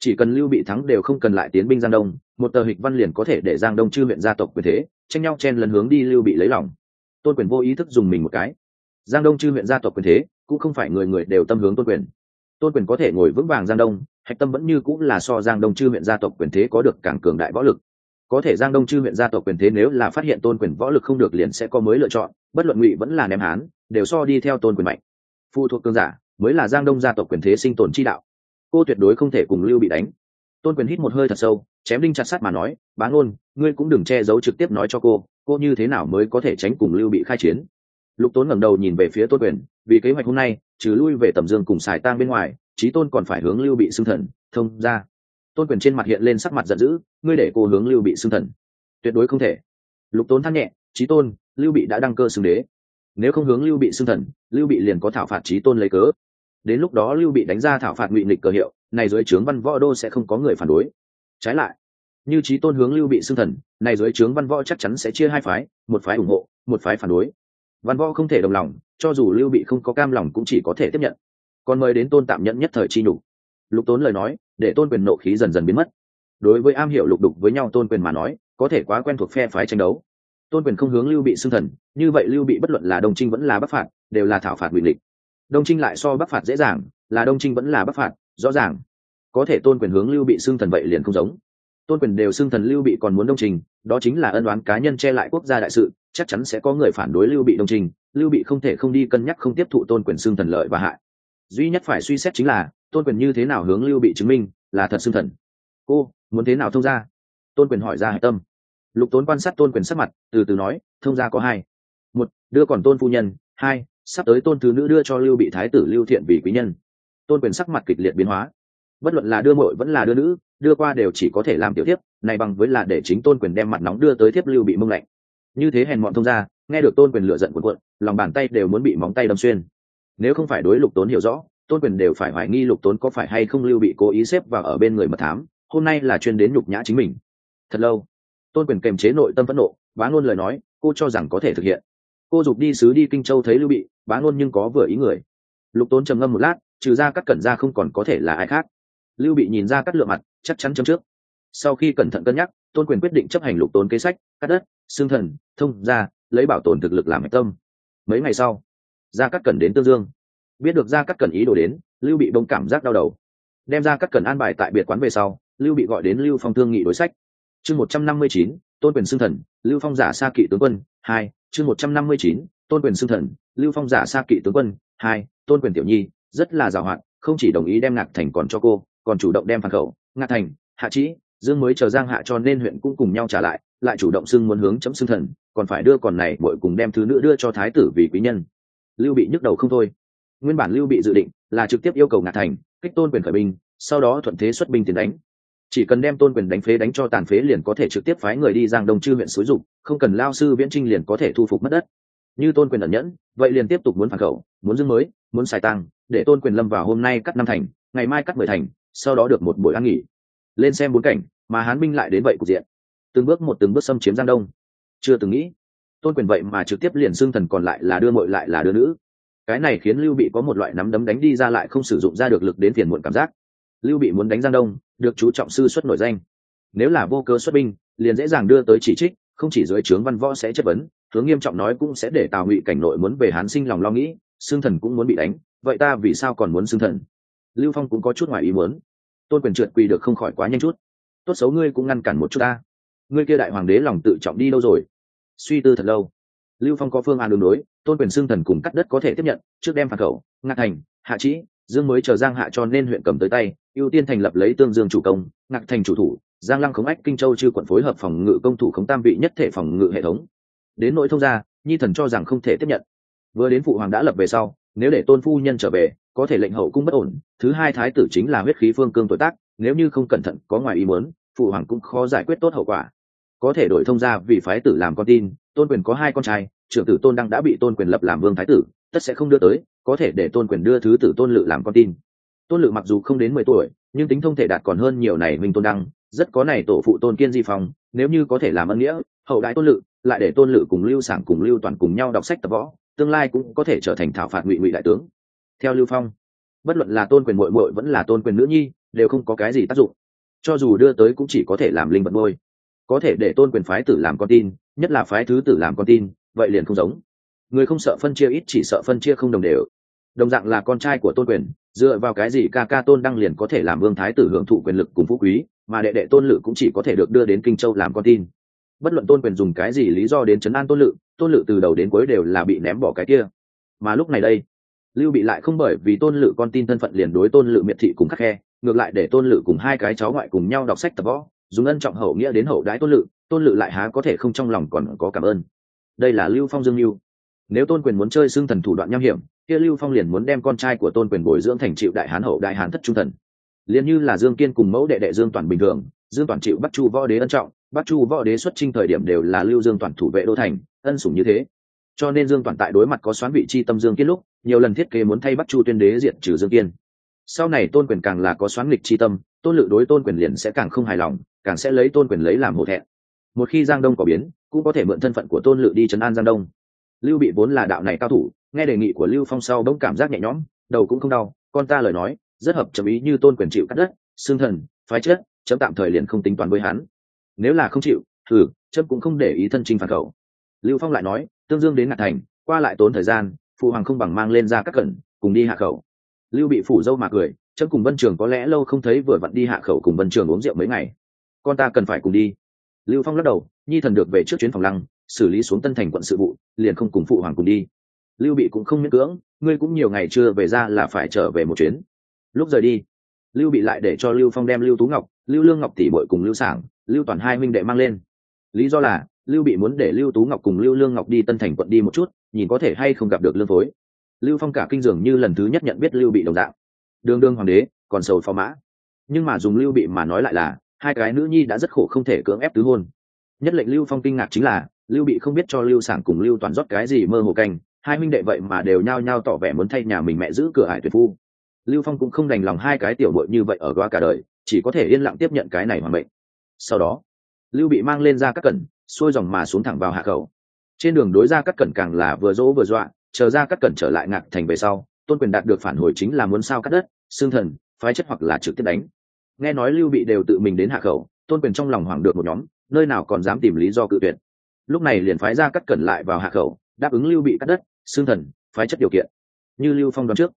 S1: chỉ cần lưu bị thắng đều không cần lại tiến binh giang đông, một tờ hịch văn liền có thể để giang đông chư huyện gia tộc quyền thế, tranh nhau chen lần hướng đi lưu bị lấy lòng. Tôn quyền vô ý thức dùng mình một cái. Giang đông chư huyện gia tộc quyền thế, cũng không phải người người đều tâm hướng tôn quyền. Tôn quyền có thể ngồi vững vàng giang đông, hạch tâm vẫn như cũng là so giang đông chư huyện gia tộc quyền thế có được càng cường đại võ lực. Có thể giang đông chư huyện gia tộc quyền thế nếu là phát hiện tôn quyền võ lực không được liền sẽ có mới lựa chọn, bất luận ngụy vẫn là ném hán, đều so đi theo tôn quyền mạnh. Phụ thuộc cương giả, mới là giang đông gia tộc quyền thế sinh tồn chi đạo cô tuyệt đối không thể cùng lưu bị đánh. Tôn quyền hít một hơi thật sâu, chém đinh chặt sắt mà nói, bá ngôn, ngươi cũng đừng che giấu trực tiếp nói cho cô cô như thế nào mới có thể tránh cùng lưu bị khai chiến? Lục tốn ngẩng đầu nhìn về phía tôn quyền, vì kế hoạch hôm nay, trừ lui về tầm dương cùng xài tang bên ngoài trí tôn còn phải hướng lưu bị xưng thần, thông ra. Tôn quyền trên mặt hiện lên sắc mặt giận dữ, ngươi để cô hướng lưu bị xưng thần. Tuyệt đối không thể. Lục tốn than nhẹ trí tôn, lưu bị đã đăng cơ xưng đế. Nếu không hướng lưu bị xưng thần, lưu bị liền có thảo phạt trí tôn lấy cớ đến lúc đó lưu bị đánh ra thảo phạt ngụy nghịch cờ hiệu, này dưới trướng văn võ đô sẽ không có người phản đối. Trái lại, như trí tôn hướng lưu bị xưng thần, này dưới trướng văn võ chắc chắn sẽ chia hai phái, một phái ủng hộ, một phái phản đối. Văn võ không thể đồng lòng, cho dù lưu bị không có cam lòng cũng chỉ có thể tiếp nhận. Còn mời đến tôn tạm nhận nhất thời chi nhục. Lục tốn lời nói, để tôn quyền nộ khí dần dần biến mất. Đối với am hiểu lục đục với nhau tôn quyền mà nói, có thể quá quen thuộc phe phái tranh đấu. Tôn quyền không hướng lưu bị xưng thần, như vậy lưu bị bất luận là đồng trinh vẫn là bắc phạt, đều là thảo phạt ngụy lịch đông trinh lại so bắc phạt dễ dàng, là đông trinh vẫn là bắc phạt, rõ ràng. Có thể tôn quyền hướng lưu bị xưng thần vậy liền không giống. Tôn quyền đều xưng thần lưu bị còn muốn đông trình đó chính là ân đoán cá nhân che lại quốc gia đại sự, chắc chắn sẽ có người phản đối lưu bị đông trình lưu bị không thể không đi cân nhắc không tiếp thụ tôn quyền xưng thần lợi và hại. Duy nhất phải suy xét chính là, tôn quyền như thế nào hướng lưu bị chứng minh là thật xưng thần? Cô, muốn thế nào thông ra tôn quyền hỏi ra hạch tâm. Lục tốn quan sát tôn quyền sắc mặt, từ từ nói, thông ra có hai. Một, đưa còn tôn phu nhân. Hai sắp tới tôn thứ nữ đưa cho lưu bị thái tử lưu thiện vì quý nhân. Tôn quyền sắc mặt kịch liệt biến hóa. Bất luận là đưa mội vẫn là đưa nữ, đưa qua đều chỉ có thể làm tiểu tiếp này bằng với là để chính tôn quyền đem mặt nóng đưa tới tiếp lưu bị mông lạnh. Như thế hèn mọn thông ra, nghe được tôn quyền lựa giận cuộn cuộn, lòng bàn tay đều muốn bị móng tay đâm xuyên. Nếu không phải đối lục tốn hiểu rõ, tôn quyền đều phải hoài nghi lục tốn có phải hay không lưu bị cố ý xếp vào ở bên người mật thám, hôm nay là chuyên đến nhục nhã chính mình. Thật lâu, tôn quyền kềm chế nội tâm phẫn nộ, bá ngôn lời nói, cô cho rằng có thể thực hiện cô dục đi sứ đi kinh châu thấy lưu bị, bá ngôn nhưng có vừa ý người. Lục tốn trầm ngâm một lát, trừ ra cắt cẩn ra không còn có thể là ai khác. Lưu bị nhìn ra cắt lựa mặt, chắc chắn chấm trước. Sau khi cẩn thận cân nhắc, tôn quyền quyết định chấp hành lục tốn kế sách, cắt đất, xương thần, thông ra lấy bảo tồn thực lực làm hạch tâm. Mấy ngày sau ra cắt cẩn đến tương dương. Biết được ra cắt cẩn ý đồ đến, lưu bị bông cảm giác đau đầu. Đem ra cắt cẩn an bài tại biệt quán về sau, lưu bị gọi đến lưu phong thương nghị đối sách chương một trăm năm mươi chín, tôn quyền xưng thần, lưu phong giả sa kỵ tướng quân, hai. Chương một trăm năm mươi chín, tôn quyền xưng thần, lưu phong giả sa kỵ tướng quân, hai. Tôn quyền tiểu nhi, rất là giàu hạn, không chỉ đồng ý đem ngạc thành còn cho cô, còn chủ động đem phản khẩu. Ngạc thành, hạ trĩ dương mới chờ giang hạ cho nên huyện cũng cùng nhau trả lại lại chủ động xưng muốn hướng chấm xưng thần, còn phải đưa còn này bội cùng đem thứ nữa đưa cho thái tử vì quý nhân. Lưu bị nhức đầu không thôi. Nguyên bản lưu bị dự định là trực tiếp yêu cầu ngạc thành, kích tôn quyền khởi binh, sau đó thuận thế xuất binh tiến đánh chỉ cần đem tôn quyền đánh phế đánh cho tàn phế liền có thể trực tiếp phái người đi giang đông chư huyện xúi dục, không cần lao sư viễn trinh liền có thể thu phục mất đất. Như tôn quyền ẩn nhẫn, vậy liền tiếp tục muốn phản khẩu, muốn dưng mới, muốn xài tăng để tôn quyền lâm vào hôm nay cắt năm thành, ngày mai cắt mười thành, sau đó được một buổi ăn nghỉ. Lên xem bốn cảnh, mà hán binh lại đến vậy cục diện. Từng bước một từng bước xâm chiếm giang đông. Chưa từng nghĩ, tôn quyền vậy mà trực tiếp liền xương thần còn lại là đưa mội lại là đưa nữ. Cái này khiến lưu bị có một loại nắm đấm đánh đi ra lại không sử dụng ra được lực đến phiền muộn cảm giác lưu bị muốn đánh giang đông, được chú trọng sư xuất nổi danh. Nếu là vô cơ xuất binh, liền dễ dàng đưa tới chỉ trích, không chỉ dưới trướng văn võ sẽ chất vấn hướng nghiêm trọng nói cũng sẽ để tào ngụy cảnh nội muốn về hán sinh lòng lo nghĩ, xương thần cũng muốn bị đánh, vậy ta vì sao còn muốn xương thần? Lưu phong cũng có chút ngoài ý muốn. Tôn quyền trượt quỳ được không khỏi quá nhanh chút. Tốt xấu ngươi cũng ngăn cản một chút ta. Ngươi kia đại hoàng đế lòng tự trọng đi đâu rồi? Suy tư thật lâu. Lưu phong có phương án đường đối, tôn quyền xương thần cùng cắt đất có thể tiếp nhận, trước đem phản khẩu, ngạc thành hạ trĩ dương mới chờ giang hạ cho nên huyện cầm tới tay ưu tiên thành lập lấy tương dương chủ công, ngạc thành chủ thủ, giang lăng khống ách kinh châu chư quận phối hợp phòng ngự công thủ khống tam vị nhất thể phòng ngự hệ thống. Đến nỗi thông gia, nhi thần cho rằng không thể tiếp nhận. Vừa đến phụ hoàng đã lập về sau, nếu để tôn phu nhân trở về, có thể lệnh hậu cung bất ổn, thứ hai thái tử chính là huyết khí phương cương tuổi tác, nếu như không cẩn thận, có ngoài ý muốn, phụ hoàng cũng khó giải quyết tốt hậu quả. Có thể đổi thông gia vì phái tử làm con tin, tôn quyền có hai con trai, trưởng tử tôn đăng đã bị tôn quyền lập làm vương thái tử, tất sẽ không đưa tới, có thể để tôn quyền đưa thứ tử tôn lự làm con tin tôn lự mặc dù không đến mười tuổi nhưng tính thông thể đạt còn hơn nhiều này minh tôn đăng rất có này tổ phụ tôn kiên di phong nếu như có thể làm ân nghĩa hậu đại tôn lự lại để tôn lự cùng lưu sảng cùng lưu toàn cùng nhau đọc sách tập võ tương lai cũng có thể trở thành thảo phạt ngụy ngụy đại tướng. Theo lưu phong bất luận là tôn quyền muội muội vẫn là tôn quyền nữ nhi đều không có cái gì tác dụng. Cho dù đưa tới cũng chỉ có thể làm linh vật môi, có thể để tôn quyền phái tử làm con tin nhất là phái thứ tử làm con tin vậy liền không giống. Người không sợ phân chia ít chỉ sợ phân chia không đồng đều đồng dạng là con trai của tôn quyền, dựa vào cái gì ca ca tôn đăng liền có thể làm vương thái tử hưởng thụ quyền lực cùng phú quý, mà đệ đệ tôn lự cũng chỉ có thể được đưa đến kinh châu làm con tin. Bất luận tôn quyền dùng cái gì lý do đến chấn an tôn lự tôn lự từ đầu đến cuối đều là bị ném bỏ cái kia. Mà lúc này đây, lưu bị lại không bởi vì tôn lự con tin thân phận liền đối tôn lự miệt thị cùng khắc khe, ngược lại để tôn lự cùng hai cái cháu ngoại cùng nhau đọc sách tập võ, dùng ân trọng hậu nghĩa đến hậu đái tôn lự tôn lự lại há có thể không trong lòng còn có cảm ơn. Đây là lưu phong dương lưu. Nếu tôn quyền muốn chơi xưng thần thủ đoạn nham hiểm kia lưu phong liền muốn đem con trai của tôn quyền bồi dưỡng thành chịu đại hán hậu đại hán thất trung thần. Liền như là dương kiên cùng mẫu đệ đệ dương toàn bình thường, dương toàn chịu bắt chu võ đế ân trọng, bắt chu võ đế xuất trinh thời điểm đều là lưu dương toàn thủ vệ đô thành, ân sủng như thế. Cho nên dương toàn tại đối mặt có xoán vị chi tâm dương kiên lúc, nhiều lần thiết kế muốn thay bắt chu tuyên đế diện trừ dương kiên. Sau này tôn quyền càng là có xoán nghịch chi tâm, tôn lự đối tôn quyền liền sẽ càng không hài lòng, càng sẽ lấy tôn quyền lấy làm hổ thẹn. Một khi giang đông có biến, cũng có thể mượn thân phận của tôn lự đi chấn an giang đông. Lưu bị vốn là đạo này cao thủ nghe đề nghị của lưu phong sau bỗng cảm giác nhẹ nhõm, đầu cũng không đau, con ta lời nói, rất hợp chấm ý như tôn quyền chịu cắt đất, xương thần, phái chết, chấm tạm thời liền không tính toán với hắn. Nếu là không chịu, thử, chấm cũng không để ý thân trinh phản khẩu. Lưu phong lại nói, tương dương đến ngạn thành, qua lại tốn thời gian, phụ hoàng không bằng mang lên ra các cẩn, cùng đi hạ khẩu. Lưu bị phủ dâu mà cười, chấm cùng vân trường có lẽ lâu không thấy vừa vặn đi hạ khẩu cùng vân trường uống rượu mấy ngày. Con ta cần phải cùng đi. Lưu phong lắc đầu, nhi thần được về trước chuyến phòng lăng, xử lý xuống tân thành quận sự vụ, liền không cùng phụ hoàng cùng đi lưu bị cũng không miễn cưỡng, ngươi cũng nhiều ngày chưa về ra là phải trở về một chuyến. Lúc rời đi, lưu bị lại để cho lưu phong đem lưu tú ngọc, lưu lương ngọc tỷ bội cùng lưu sảng, lưu toàn hai minh đệ mang lên. Lý do là, lưu bị muốn để lưu tú ngọc cùng lưu lương ngọc đi tân thành quận đi một chút, nhìn có thể hay không gặp được lương phối. Lưu phong cả kinh dường như lần thứ nhất nhận biết lưu bị đồng dạng. Đương đương hoàng đế, còn sầu phò mã. Nhưng mà dùng lưu bị mà nói lại là, hai cái nữ nhi đã rất khổ không thể cưỡng ép tứ hôn. Nhất lệnh lưu phong kinh ngạc chính là, lưu bị không biết cho lưu sảng cùng lưu toàn rót cái gì mơ hồ canh hai minh đệ vậy mà đều nhao nhao tỏ vẻ muốn thay nhà mình mẹ giữ cửa hải tuyệt phu. Lưu phong cũng không đành lòng hai cái tiểu bội như vậy ở qua cả đời, chỉ có thể yên lặng tiếp nhận cái này hoàn bệnh sau đó, lưu bị mang lên ra các cẩn, xuôi dòng mà xuống thẳng vào hạ khẩu trên đường đối ra các cẩn càng là vừa dỗ vừa dọa, chờ ra các cẩn trở lại ngạc thành về sau, tôn quyền đạt được phản hồi chính là muốn sao cắt đất, xương thần, phái chất hoặc là trực tiếp đánh. Nghe nói lưu bị đều tự mình đến hạ khẩu tôn quyền trong lòng hoảng được một nhóm, nơi nào còn dám tìm lý do cự tuyệt. Lúc này liền phái ra cắt cẩn lại vào hạ khẩu đáp ứng lưu bị cắt đất, xương thần, phái chất điều kiện. Như lưu phong đoán trước,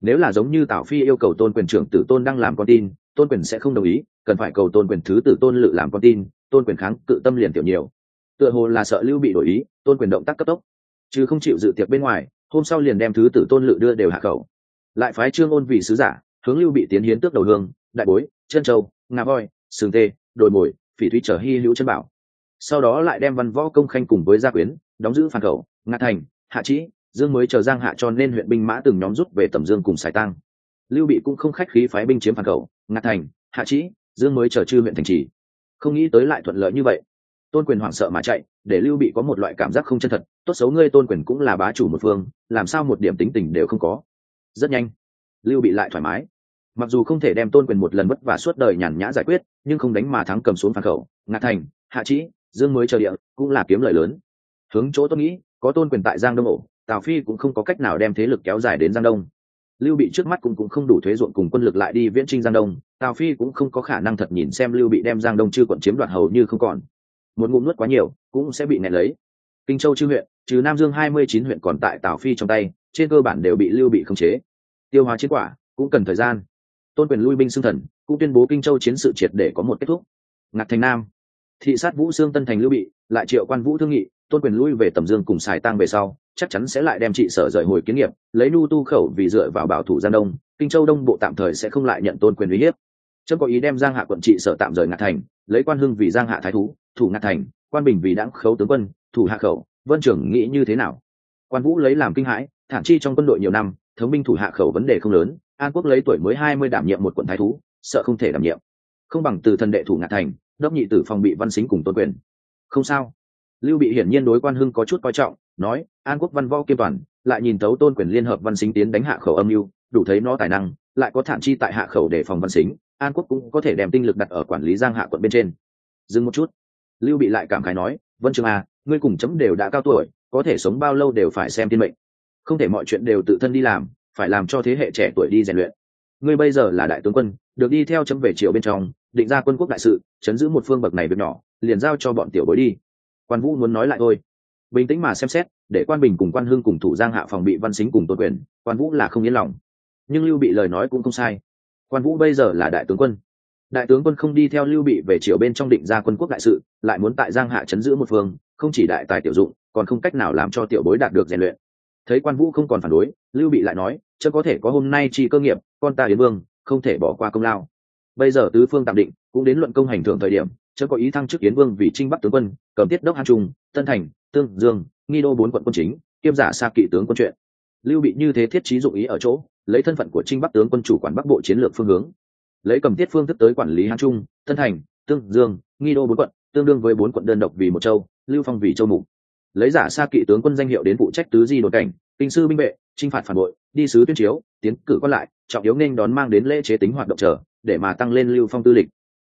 S1: nếu là giống như tào phi yêu cầu tôn quyền trưởng tử tôn đang làm con tin, tôn quyền sẽ không đồng ý, cần phải cầu tôn quyền thứ tử tôn lự làm con tin, tôn quyền kháng cự tâm liền tiểu nhiều. Tựa hồ là sợ lưu bị đổi ý, tôn quyền động tác cấp tốc, chứ không chịu dự tiệc bên ngoài, hôm sau liền đem thứ tử tôn lự đưa đều hạ khẩu. Lại phái trương ôn vị sứ giả, hướng lưu bị tiến hiến tước đầu hương, đại bối, chân châu, ngà voi, sừng tê, đồi mồi, phỉ thúy trở hy hữu chân bảo. Sau đó lại đem văn võ công khanh cùng với gia quyến, đóng giữ phản khẩu. Ngạc thành, hạ trĩ, dương mới chờ giang hạ cho nên huyện binh mã từng nhóm rút về tầm dương cùng sài tăng lưu bị cũng không khách khí phái binh chiếm phản cầu. Ngạc thành, hạ trĩ, dương mới chờ chư huyện thành trì. Không nghĩ tới lại thuận lợi như vậy. Tôn quyền hoảng sợ mà chạy, để lưu bị có một loại cảm giác không chân thật. Tốt xấu ngươi tôn quyền cũng là bá chủ một phương, làm sao một điểm tính tình đều không có. Rất nhanh, lưu bị lại thoải mái. Mặc dù không thể đem tôn quyền một lần vất vả suốt đời nhàn nhã giải quyết, nhưng không đánh mà thắng cầm xuống phản khẩu Ngạc thành, hạ trĩ, dương mới chờ địa, cũng là kiếm lời lớn. Hướng chỗ tôi nghĩ có tôn quyền tại giang đông ổ, tào phi cũng không có cách nào đem thế lực kéo dài đến giang đông. Lưu bị trước mắt cũng cũng không đủ thuế ruộng cùng quân lực lại đi viễn trinh giang đông, tào phi cũng không có khả năng thật nhìn xem lưu bị đem giang đông chư quận chiếm đoạt hầu như không còn. Một ngụm nuốt quá nhiều, cũng sẽ bị nẹ lấy. Kinh châu chư huyện, trừ nam dương hai mươi chín huyện còn tại tào phi trong tay, trên cơ bản đều bị lưu bị khống chế. Tiêu hóa chiến quả, cũng cần thời gian. Tôn quyền lui binh xưng thần, cũng tuyên bố kinh châu chiến sự triệt để có một kết thúc. Ngạc thành nam, thị sát vũ xương tân thành lưu bị, lại triệu quan vũ thương nghị tôn quyền lui về tầm dương cùng xài tăng về sau, chắc chắn sẽ lại đem trị sở rời hồi kiến nghiệp, lấy nu tu khẩu vì dựa vào bảo thủ giang đông, kinh châu đông bộ tạm thời sẽ không lại nhận tôn quyền uy hiếp. Trâm có ý đem giang hạ quận trị sở tạm rời ngạc thành, lấy quan hưng vì giang hạ thái thú, thủ ngạc thành, quan bình vì đãng khấu tướng quân, thủ hạ khẩu, vân trưởng nghĩ như thế nào? Quan vũ lấy làm kinh hãi, thản chi trong quân đội nhiều năm, thống binh thủ hạ khẩu vấn đề không lớn, an quốc lấy tuổi mới hai mươi đảm nhiệm một quận thái thú, sợ không thể đảm nhiệm. Không bằng từ thần đệ thủ ngạc thành, đốc nhị tử phòng bị văn xính cùng tôn quyền. Không sao lưu bị hiển nhiên đối quan hưng có chút coi trọng, nói, an quốc văn võ kiêm toàn, lại nhìn tấu tôn quyền liên hợp văn xính tiến đánh hạ khẩu âm mưu, đủ thấy nó tài năng, lại có thản chi tại hạ khẩu để phòng văn xính, an quốc cũng có thể đem tinh lực đặt ở quản lý giang hạ quận bên trên. Dừng một chút. Lưu bị lại cảm khái nói, vân trường à ngươi cùng chấm đều đã cao tuổi, có thể sống bao lâu đều phải xem thiên mệnh. Không thể mọi chuyện đều tự thân đi làm, phải làm cho thế hệ trẻ tuổi đi rèn luyện. Ngươi bây giờ là đại tướng quân, được đi theo chấm về triều bên trong, định ra quân quốc đại sự, chấn giữ một phương bậc này việc nhỏ, liền giao cho bọn tiểu bối đi quan vũ muốn nói lại thôi. Bình tĩnh mà xem xét, để quan bình cùng quan hưng cùng thủ giang hạ phòng bị văn xính cùng tôn quyền, quan vũ là không yên lòng. Nhưng lưu bị lời nói cũng không sai. Quan vũ bây giờ là đại tướng quân. Đại tướng quân không đi theo lưu bị về triều bên trong định ra quân quốc đại sự, lại muốn tại giang hạ chấn giữ một phương, không chỉ đại tài tiểu dụng, còn không cách nào làm cho tiểu bối đạt được rèn luyện. Thấy quan vũ không còn phản đối, lưu bị lại nói, chớ có thể có hôm nay chi cơ nghiệp, con ta yến vương, không thể bỏ qua công lao. Bây giờ tứ phương tạm định, cũng đến luận công hành thưởng thời điểm, chớ có ý thăng chức yến vương vì trinh bắc tướng quân cầm tiết đốc hán trung, tân thành, tương dương, nghi đô bốn quận quân chính, kiêm giả xa kỵ tướng quân chuyện. Lưu bị như thế thiết trí dụng ý ở chỗ, lấy thân phận của trinh bắc tướng quân chủ quản bắc bộ chiến lược phương hướng. Lấy cầm tiết phương thức tới quản lý hán trung, tân thành, tương dương, nghi đô bốn quận, tương đương với bốn quận đơn độc vì một châu, lưu phong vì châu mục. Lấy giả xa kỵ tướng quân danh hiệu đến phụ trách tứ di đột cảnh, kinh sư binh vệ, chinh phạt phản bội, đi sứ tuyên chiếu, tiến cử quan lại, trọng yếu nên đón mang đến lễ chế tính hoạt động trở để mà tăng lên lưu phong tư lịch.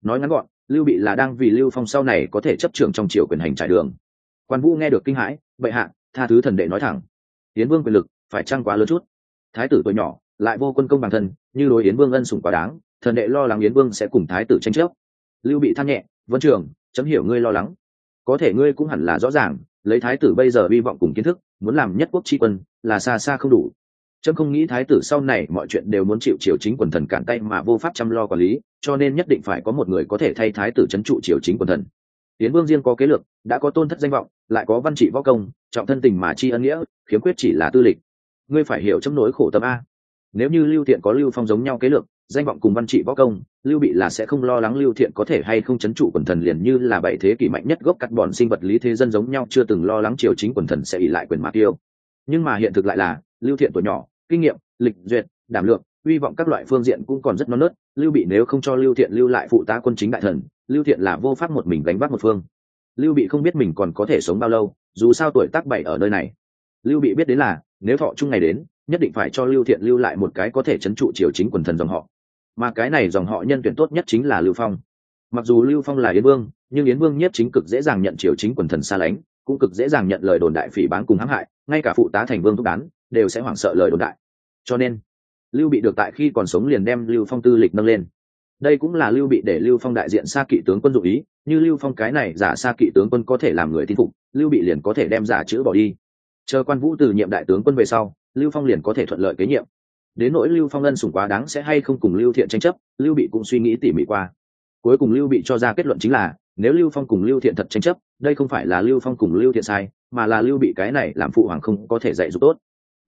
S1: Nói ngắn gọn lưu bị là đang vì lưu phong sau này có thể chấp trưởng trong triều quyền hành trải đường. Quan vũ nghe được kinh hãi, bệ hạ, tha thứ thần đệ nói thẳng. Yến vương quyền lực phải trăng quá lớn chút? Thái tử tuổi nhỏ, lại vô quân công bản thân, như đối yến vương ân sủng quá đáng, thần đệ lo lắng yến vương sẽ cùng thái tử tranh chấp. Lưu bị than nhẹ, vân trường, chấm hiểu ngươi lo lắng. Có thể ngươi cũng hẳn là rõ ràng, lấy thái tử bây giờ hy vọng cùng kiến thức, muốn làm nhất quốc tri quân là xa xa không đủ trâm không nghĩ thái tử sau này mọi chuyện đều muốn chịu triều chính quần thần cản tay mà vô pháp chăm lo quản lý, cho nên nhất định phải có một người có thể thay thái tử c h ấ n trụ triều chính quần thần. Tiến vương riêng có kế lược, đã có tôn thất danh vọng, lại có văn trị võ công, trọng thân tình mà tri ân nghĩa, khiếm khuyết chỉ là tư lịch. Ngươi phải hiểu chấm nỗi khổ tâm a. Nếu như lưu thiện có lưu phong giống nhau kế lược, danh vọng cùng văn trị võ công, lưu bị là sẽ không lo lắng lưu thiện có thể hay không chấn trụ quần thần liền như là bảy thế kỷ mạnh nhất gốc cắt bọn sinh vật lý thế dân giống nhau chưa từng lo lắng triều chính quần thần sẽ ỉ lại quyền mạc tiêu nhưng mà hiện thực lại là lưu thiện tuổi nhỏ, kinh nghiệm, lịch duyệt, đảm lượng, hy vọng các loại phương diện cũng còn rất non nớt, lưu bị nếu không cho lưu thiện lưu lại phụ tá quân chính đại thần, lưu thiện là vô pháp một mình gánh vác một phương. Lưu bị không biết mình còn có thể sống bao lâu, dù sao tuổi tác bảy ở nơi này. Lưu bị biết đến là, nếu thọ chung ngày đến, nhất định phải cho lưu thiện lưu lại một cái có thể chấn trụ triều chính quần thần dòng họ. Mà cái này dòng họ nhân tuyển tốt nhất chính là lưu phong. Mặc dù lưu phong là yến vương, nhưng yến vương nhất chính cực dễ dàng nhận triều chính quần thần xa lánh, cũng cực dễ dàng nhận lời đồn đại phỉ báng cùng hãm hại, ngay cả phụ tá thành vương thúc đán đều sẽ hoảng sợ lời đồn đại. Cho nên, lưu bị được tại khi còn sống liền đem lưu phong tư lịch nâng lên. Đây cũng là lưu bị để lưu phong đại diện xa kỵ tướng quân dụ ý, như lưu phong cái này giả xa kỵ tướng quân có thể làm người tin phục, lưu bị liền có thể đem giả chữ bỏ đi. Chờ quan vũ từ nhiệm đại tướng quân về sau, lưu phong liền có thể thuận lợi kế nhiệm. Đến nỗi lưu phong ân sủng quá đáng sẽ hay không cùng lưu thiện tranh chấp, lưu bị cũng suy nghĩ tỉ mỉ qua. Cuối cùng lưu bị cho ra kết luận chính là, nếu lưu phong cùng lưu thiện thật tranh chấp, đây không phải là lưu phong cùng lưu thiện sai, mà là lưu bị cái này làm phụ hoàng không có thể dạy giúp tốt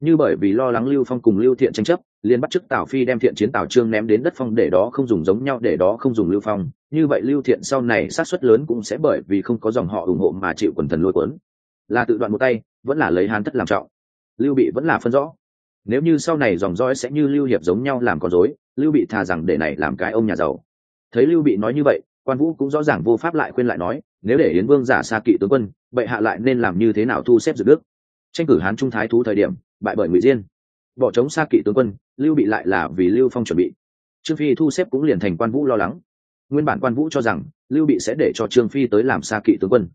S1: như bởi vì lo lắng lưu phong cùng lưu thiện tranh chấp, liền bắt chức tào phi đem thiện chiến tào trương ném đến đất phong để đó không dùng giống nhau, để đó không dùng lưu phong. Như vậy lưu thiện sau này sát xuất lớn cũng sẽ bởi vì không có dòng họ ủng hộ mà chịu quần thần lôi cuốn. Là tự đoạn một tay, vẫn là lấy hán thất làm trọng. Lưu bị vẫn là phân rõ. Nếu như sau này dòng dõi sẽ như lưu hiệp giống nhau làm con dối lưu bị thà rằng để này làm cái ông nhà giàu. Thấy lưu bị nói như vậy, quan vũ cũng rõ ràng vô pháp lại khuyên lại nói, nếu để yến vương giả xa kỵ tướng quân, bệ hạ lại nên làm như thế nào thu xếp dự đức? Tranh cử hán trung thái thú thời điểm bại bởi ngụy diên bỏ trống xa kỵ tướng quân lưu bị lại là vì lưu phong chuẩn bị trương phi thu xếp cũng liền thành quan vũ lo lắng nguyên bản quan vũ cho rằng lưu bị sẽ để cho trương phi tới làm xa kỵ tướng quân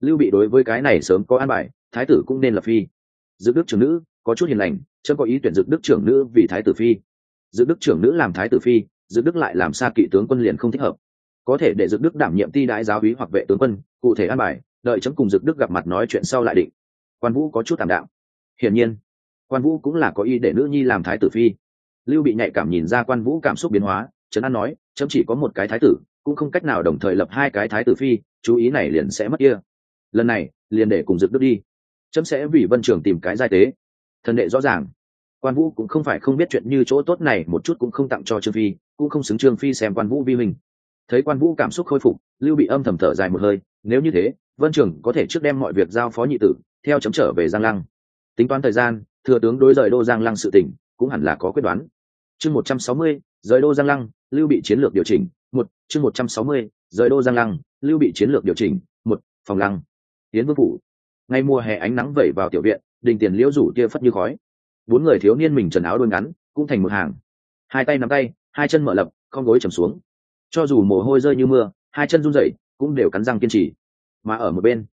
S1: lưu bị đối với cái này sớm có an bài thái tử cũng nên là phi dự đức trưởng nữ có chút hiền lành chớ có ý tuyển dự đức trưởng nữ vì thái tử phi dự đức trưởng nữ làm thái tử phi dự đức lại làm xa kỵ tướng quân liền không thích hợp có thể để dự đức đảm nhiệm ti đại giáo úy hoặc vệ tướng quân cụ thể an bài đợi chấm cùng dự đức gặp mặt nói chuyện sau lại định quan vũ có chút tạm đạo hiển nhiên quan vũ cũng là có ý để nữ nhi làm thái tử phi lưu bị nhạy cảm nhìn ra quan vũ cảm xúc biến hóa trấn an nói chấm chỉ có một cái thái tử cũng không cách nào đồng thời lập hai cái thái tử phi chú ý này liền sẽ mất kia lần này liền để cùng dựng đức đi chấm sẽ vì vân trường tìm cái giai tế thần đệ rõ ràng quan vũ cũng không phải không biết chuyện như chỗ tốt này một chút cũng không tặng cho trương phi cũng không xứng trương phi xem quan vũ vi mình thấy quan vũ cảm xúc khôi phục lưu bị âm thầm thở dài một hơi nếu như thế vân trường có thể trước đem mọi việc giao phó nhị tử theo chấm trở về giang lăng tính toán thời gian thừa tướng đối rời đô giang lăng sự tỉnh cũng hẳn là có quyết đoán. Chương một trăm sáu mươi, rời đô giang lăng, lưu bị chiến lược điều chỉnh, một, chương một trăm sáu mươi, rời đô giang lăng, lưu bị chiến lược điều chỉnh, một, phòng lăng. Tiến vương phủ. Ngay mùa hè ánh nắng vẩy vào tiểu viện, đình tiền liễu rủ tia phất như khói. Bốn người thiếu niên mình trần áo đôi ngắn, cũng thành một hàng. Hai tay nắm tay, hai chân mở lập, con gối trầm xuống. Cho dù mồ hôi rơi như mưa, hai chân run rẩy, cũng đều cắn răng kiên trì. Mà ở một bên,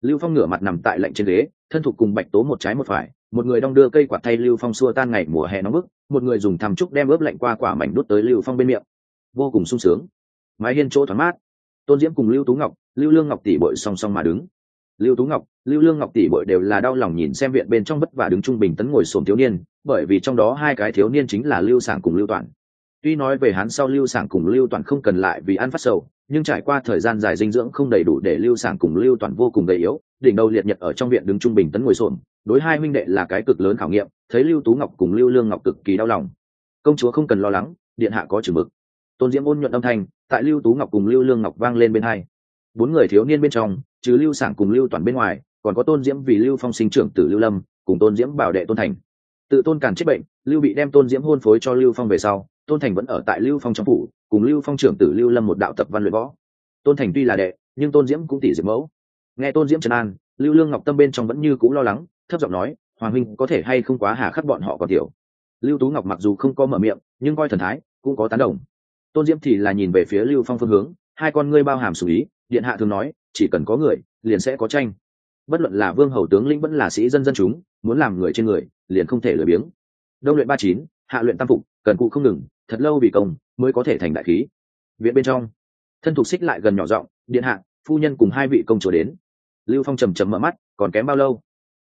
S1: lưu phong ngửa mặt nằm tại lạnh trên ghế, thân thục cùng bạch tố một trái một phải một người đong đưa cây quạt thay lưu phong xua tan ngày mùa hè nóng bức, một người dùng thăm trúc đem ướp lạnh qua quả mảnh đút tới lưu phong bên miệng. Vô cùng sung sướng. Mái hiên chỗ thoáng mát. Tôn diễm cùng lưu tú ngọc, lưu lương ngọc tỷ bội song song mà đứng. Lưu tú ngọc, lưu lương ngọc tỷ bội đều là đau lòng nhìn xem viện bên trong vất vả đứng trung bình tấn ngồi xổm thiếu niên, bởi vì trong đó hai cái thiếu niên chính là lưu sản cùng lưu toàn. Tuy nói về hắn sau lưu sảng cùng lưu toàn không cần lại vì ăn phát sầu nhưng trải qua thời gian dài dinh dưỡng không đầy đủ để lưu sảng cùng lưu toàn vô cùng gầy yếu, đỉnh đầu liệt nhật ở trong viện đứng trung bình tấn ngồi xổm, đối hai huynh đệ là cái cực lớn khảo nghiệm, thấy lưu tú ngọc cùng lưu lương ngọc cực kỳ đau lòng. Công chúa không cần lo lắng, điện hạ có chừng mực. Tôn diễm ôn nhuận âm thanh, tại lưu tú ngọc cùng lưu lương ngọc vang lên bên hai. Bốn người thiếu niên bên trong, trừ lưu sảng cùng lưu toàn bên ngoài, còn có tôn diễm vì lưu phong sinh trưởng tử lưu lâm, cùng tôn diễm bảo đệ tôn thành. Tự tôn càn chết bệnh, lưu bị đem tôn diễm hôn phối cho lưu phong về sau tôn thành vẫn ở tại lưu phong trong phủ, cùng lưu phong trưởng tử lưu lâm một đạo tập văn luyện võ. Tôn thành tuy là đệ, nhưng tôn diễm cũng tỷ diễm mẫu. Nghe tôn diễm trần an, lưu lương ngọc tâm bên trong vẫn như c ũ lo lắng, thấp giọng nói, hoàng huynh có thể hay không quá hà khắc bọn họ còn tiểu? Lưu tú ngọc mặc dù không có mở miệng, nhưng coi thần thái, cũng có tán đồng. Tôn diễm thì là nhìn về phía lưu phong phương hướng, hai con ngươi bao hàm xử lý điện hạ thường nói, chỉ cần có người, liền sẽ có tranh. Bất luận là vương hầu tướng lĩnh vẫn là sĩ dân dân chúng, muốn làm người trên người, liền không thể lười biếng. Đông luyện ba chín, hạ luyện tam phục cần cụ không ngừng thật lâu vì công mới có thể thành đại khí. Viện bên trong, thân thục xích lại gần nhỏ giọng, điện hạ, phu nhân cùng hai vị công chúa đến. Lưu phong trầm trầm mở mắt, còn kém bao lâu?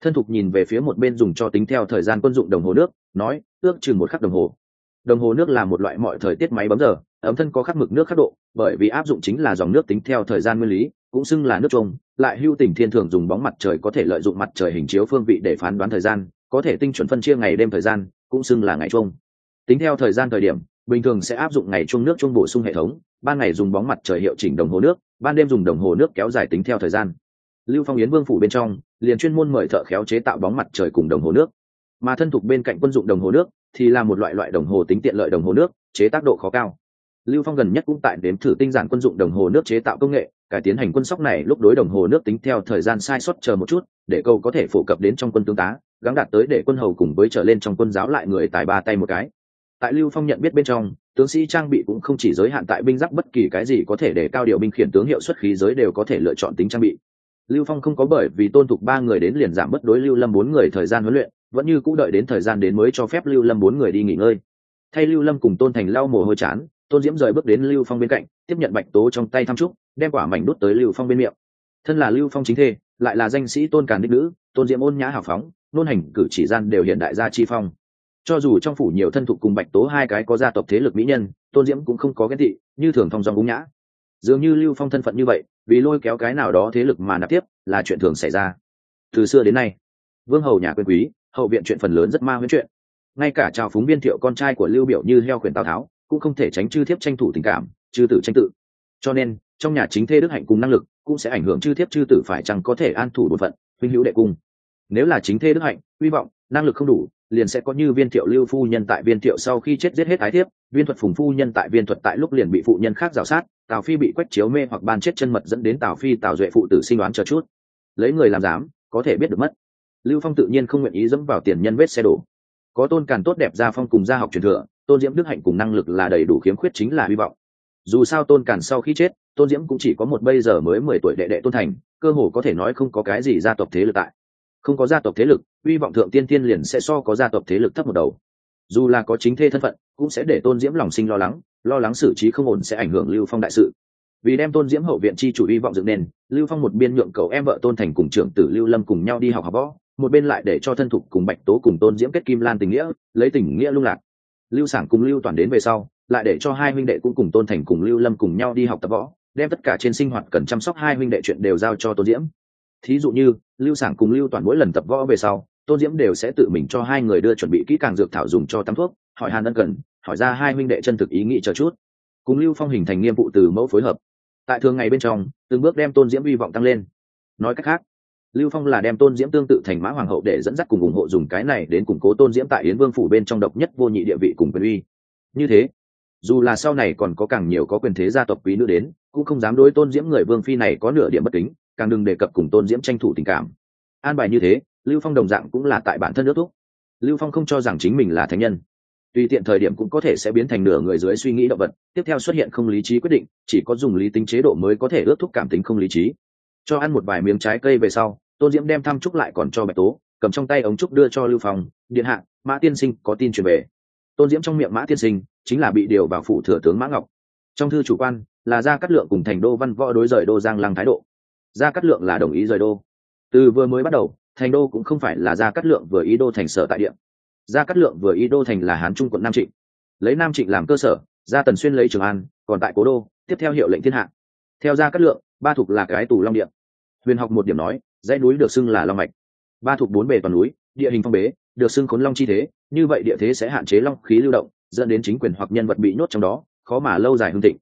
S1: Thân thục nhìn về phía một bên dùng cho tính theo thời gian quân dụng đồng hồ nước, nói, ước chừng một khắc đồng hồ. Đồng hồ nước là một loại mọi thời tiết máy bấm giờ, ấm thân có khắc mực nước khắc độ, bởi vì áp dụng chính là dòng nước tính theo thời gian nguyên lý, cũng xưng là nước trông lại hưu tình thiên thường dùng bóng mặt trời có thể lợi dụng mặt trời hình chiếu phương vị để phán đoán thời gian, có thể tinh chuẩn phân chia ngày đêm thời gian, cũng xưng là ngày trung tính theo thời gian thời điểm, bình thường sẽ áp dụng ngày chung nước chung bổ sung hệ thống, ban ngày dùng bóng mặt trời hiệu chỉnh đồng hồ nước, ban đêm dùng đồng hồ nước kéo dài tính theo thời gian. Lưu phong yến vương phủ bên trong, liền chuyên môn mời thợ khéo chế tạo bóng mặt trời cùng đồng hồ nước. Mà thân thục bên cạnh quân dụng đồng hồ nước, thì là một loại loại đồng hồ tính tiện lợi đồng hồ nước, chế tác độ khó cao. Lưu phong gần nhất cũng tại đếm thử tinh giản quân dụng đồng hồ nước chế tạo công nghệ, cải tiến hành quân sóc này lúc đối đồng hồ nước tính theo thời gian sai sót chờ một chút, để câu có thể phổ cập đến trong quân tướng tá, gắng đạt tới để quân hầu cùng với trở lên trong quân giáo lại người tài ba tay một cái tại lưu phong nhận biết bên trong, tướng sĩ trang bị cũng không chỉ giới hạn tại binh giáp, bất kỳ cái gì có thể để cao điều binh khiển tướng hiệu suất khí giới đều có thể lựa chọn tính trang bị. Lưu phong không có bởi vì tôn thục ba người đến liền giảm bất đối lưu lâm bốn người thời gian huấn luyện, vẫn như cũ đợi đến thời gian đến mới cho phép lưu lâm bốn người đi nghỉ ngơi. Thay lưu lâm cùng tôn thành lau mồ hôi chán, tôn diễm rời bước đến lưu phong bên cạnh, tiếp nhận bạch tố trong tay thăm trúc đem quả mảnh đút tới lưu phong bên miệng. Thân là lưu phong chính thê, lại là danh sĩ tôn càn đích nữ, tôn diễm ôn nhã hào phóng, nôn hành cử chỉ gian đều hiện đại gia chi phong cho dù trong phủ nhiều thân thục cùng bạch tố hai cái có gia tộc thế lực mỹ nhân, tôn diễm cũng không có ghen thị như thường thong dong úng nhã. Dường như lưu phong thân phận như vậy, vì lôi kéo cái nào đó thế lực mà nạp tiếp, là chuyện thường xảy ra. Từ xưa đến nay, vương hầu nhà quyền quý, hậu viện chuyện phần lớn rất ma huyễn chuyện. Ngay cả trào phúng biên thiệu con trai của lưu biểu như heo khuyển tào tháo, cũng không thể tránh chư thiếp tranh thủ tình cảm, chư tử tranh tự. Cho nên, trong nhà chính thê đức hạnh cùng năng lực, cũng sẽ ảnh hưởng chư thiếp chư tử phải chăng có thể an thủ bổn phận, huynh hữu đệ cung. Nếu là chính thê đức hạnh, hy vọng, năng lực không đủ liền sẽ có như viên thiệu lưu phu nhân tại viên thiệu sau khi chết giết hết ái thiếp, viên thuật phùng phu nhân tại viên thuật tại lúc liền bị phụ nhân khác rào sát, tào phi bị quách chiếu mê hoặc ban chết chân mật dẫn đến tào phi tào duệ phụ tử sinh đoán chờ chút. Lấy người làm dám có thể biết được mất. Lưu phong tự nhiên không nguyện ý dẫm vào tiền nhân vết xe đổ. Có tôn càn tốt đẹp gia phong cùng gia học truyền thừa, tôn diễm đức hạnh cùng năng lực là đầy đủ khiếm khuyết chính là hy vọng. Dù sao tôn càn sau khi chết, tôn diễm cũng chỉ có một bây giờ mới mười tuổi đệ đệ tôn thành, cơ hồ có thể nói không có cái gì gia tộc thế lực tại không có gia tộc thế lực, hy vọng thượng tiên tiên liền sẽ so có gia tộc thế lực thấp một đầu. Dù là có chính thê thân phận, cũng sẽ để tôn diễm lòng sinh lo lắng lo lắng xử trí không ổn sẽ ảnh hưởng lưu phong đại sự. Vì đem tôn diễm hậu viện chi chủ hy vọng dựng nên, lưu phong một biên nhượng cầu em vợ tôn thành cùng trưởng tử lưu lâm cùng nhau đi học học võ, một bên lại để cho thân thục cùng bạch tố cùng tôn diễm kết kim lan tình nghĩa, lấy tình nghĩa lung lạc. Lưu sản cùng lưu toàn đến về sau, lại để cho hai huynh đệ cũng cùng tôn thành cùng lưu lâm cùng nhau đi học tập võ, đem tất cả trên sinh hoạt cần chăm sóc hai huynh đệ chuyện đều giao cho tôn diễm thí dụ như, lưu sản cùng lưu toàn mỗi lần tập võ về sau, tôn diễm đều sẽ tự mình cho hai người đưa chuẩn bị kỹ càng dược thảo dùng cho tắm thuốc, hỏi hàn ân cần, hỏi ra hai huynh đệ chân thực ý nghĩ chờ chút. Cùng lưu phong hình thành nghiêm vụ từ mẫu phối hợp. Tại thường ngày bên trong, từng bước đem tôn diễm hy vọng tăng lên. Nói cách khác, lưu phong là đem tôn diễm tương tự thành mã hoàng hậu để dẫn dắt cùng ủng hộ dùng cái này đến củng cố tôn diễm tại yến vương phủ bên trong độc nhất vô nhị địa vị cùng quyền uy. Như thế, dù là sau này còn có càng nhiều có quyền thế gia tộc quý nữ đến, cũng không dám đối tôn diễm người vương phi này có nửa điểm bất kính càng đừng đề cập cùng tôn diễm tranh thủ tình cảm. An bài như thế, lưu phong đồng dạng cũng là tại bản thân nước thúc. Lưu phong không cho rằng chính mình là thánh nhân. Tùy tiện thời điểm cũng có thể sẽ biến thành nửa người dưới suy nghĩ động vật, tiếp theo xuất hiện không lý trí quyết định, chỉ có dùng lý tính chế độ mới có thể ước thúc cảm tính không lý trí. Cho ăn một vài miếng trái cây về sau, tôn diễm đem thăm trúc lại còn cho bạch tố, cầm trong tay ống trúc đưa cho lưu phong, điện hạ, mã tiên sinh có tin truyền về. Tôn diễm trong miệng mã tiên sinh chính là bị điều vào phủ thừa tướng mã ngọc. Trong thư chủ quan là gia cát lượng cùng thành đô văn võ đối rời đô giang lăng thái độ gia cát lượng là đồng ý rời đô. Từ vừa mới bắt đầu, thành đô cũng không phải là gia cát lượng vừa ý đô thành sở tại địa. Gia cát lượng vừa ý đô thành là hán trung quận nam trịnh. Lấy nam trịnh làm cơ sở, gia tần xuyên lấy trường an, còn tại cố đô, tiếp theo hiệu lệnh thiên hạ. Theo gia cát lượng, ba thục là cái tù long điện huyền học một điểm nói, dãy núi được xưng là long mạch. Ba thục bốn bề toàn núi, địa hình phong bế, được xưng khốn long chi thế, như vậy địa thế sẽ hạn chế long khí lưu động, dẫn đến chính quyền hoặc nhân vật bị nhốt trong đó, khó mà lâu dài hương thịnh.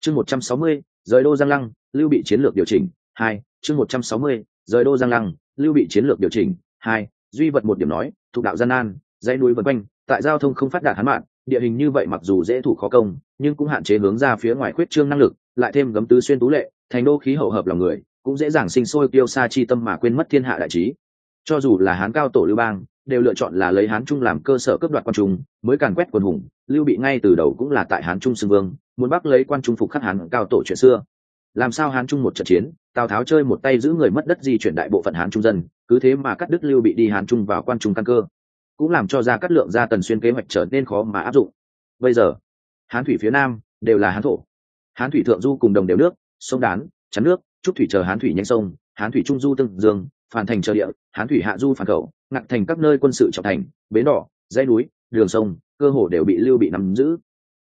S1: Chương một trăm sáu mươi, rời đô giang lăng, lưu bị chiến lược điều chỉnh hai, chương một trăm sáu mươi, rời đô giang lăng, lưu bị chiến lược điều chỉnh. Hai, duy vật một điểm nói, thuộc đạo gian nan, dãy núi vân quanh, tại giao thông không phát đạt hắn mạn, địa hình như vậy mặc dù dễ thủ khó công, nhưng cũng hạn chế hướng ra phía ngoài khuyết trương năng lực, lại thêm gấm tứ xuyên tú lệ, thành đô khí hậu hợp lòng người, cũng dễ dàng sinh sôi tiêu xa chi tâm mà quên mất thiên hạ đại trí. Cho dù là hán cao tổ lưu bang, đều lựa chọn là lấy hán trung làm cơ sở cấp đoạt quan trung, mới càn quét quần hùng, lưu bị ngay từ đầu cũng là tại hán trung xưng vương, muốn bắt lấy quan trung phục khắc hán cao tổ chuyện xưa. Làm sao hán trung một trận chiến tào tháo chơi một tay giữ người mất đất di chuyển đại bộ phận hán trung dân, cứ thế mà cắt đứt lưu bị đi hán trung vào quan trung căn cơ. Cũng làm cho ra cắt lượng ra tần xuyên kế hoạch trở nên khó mà áp dụng. Bây giờ, hán thủy phía nam đều là hán thổ. Hán thủy thượng du cùng đồng đều nước, sông đán, chắn nước, trúc thủy chờ hán thủy nhanh sông, hán thủy trung du tương dương, phản thành chờ địa, hán thủy hạ du phản khẩu ngặt thành các nơi quân sự trọng thành, bến đỏ, dãy núi, đường sông, cơ hồ đều bị lưu bị nắm giữ.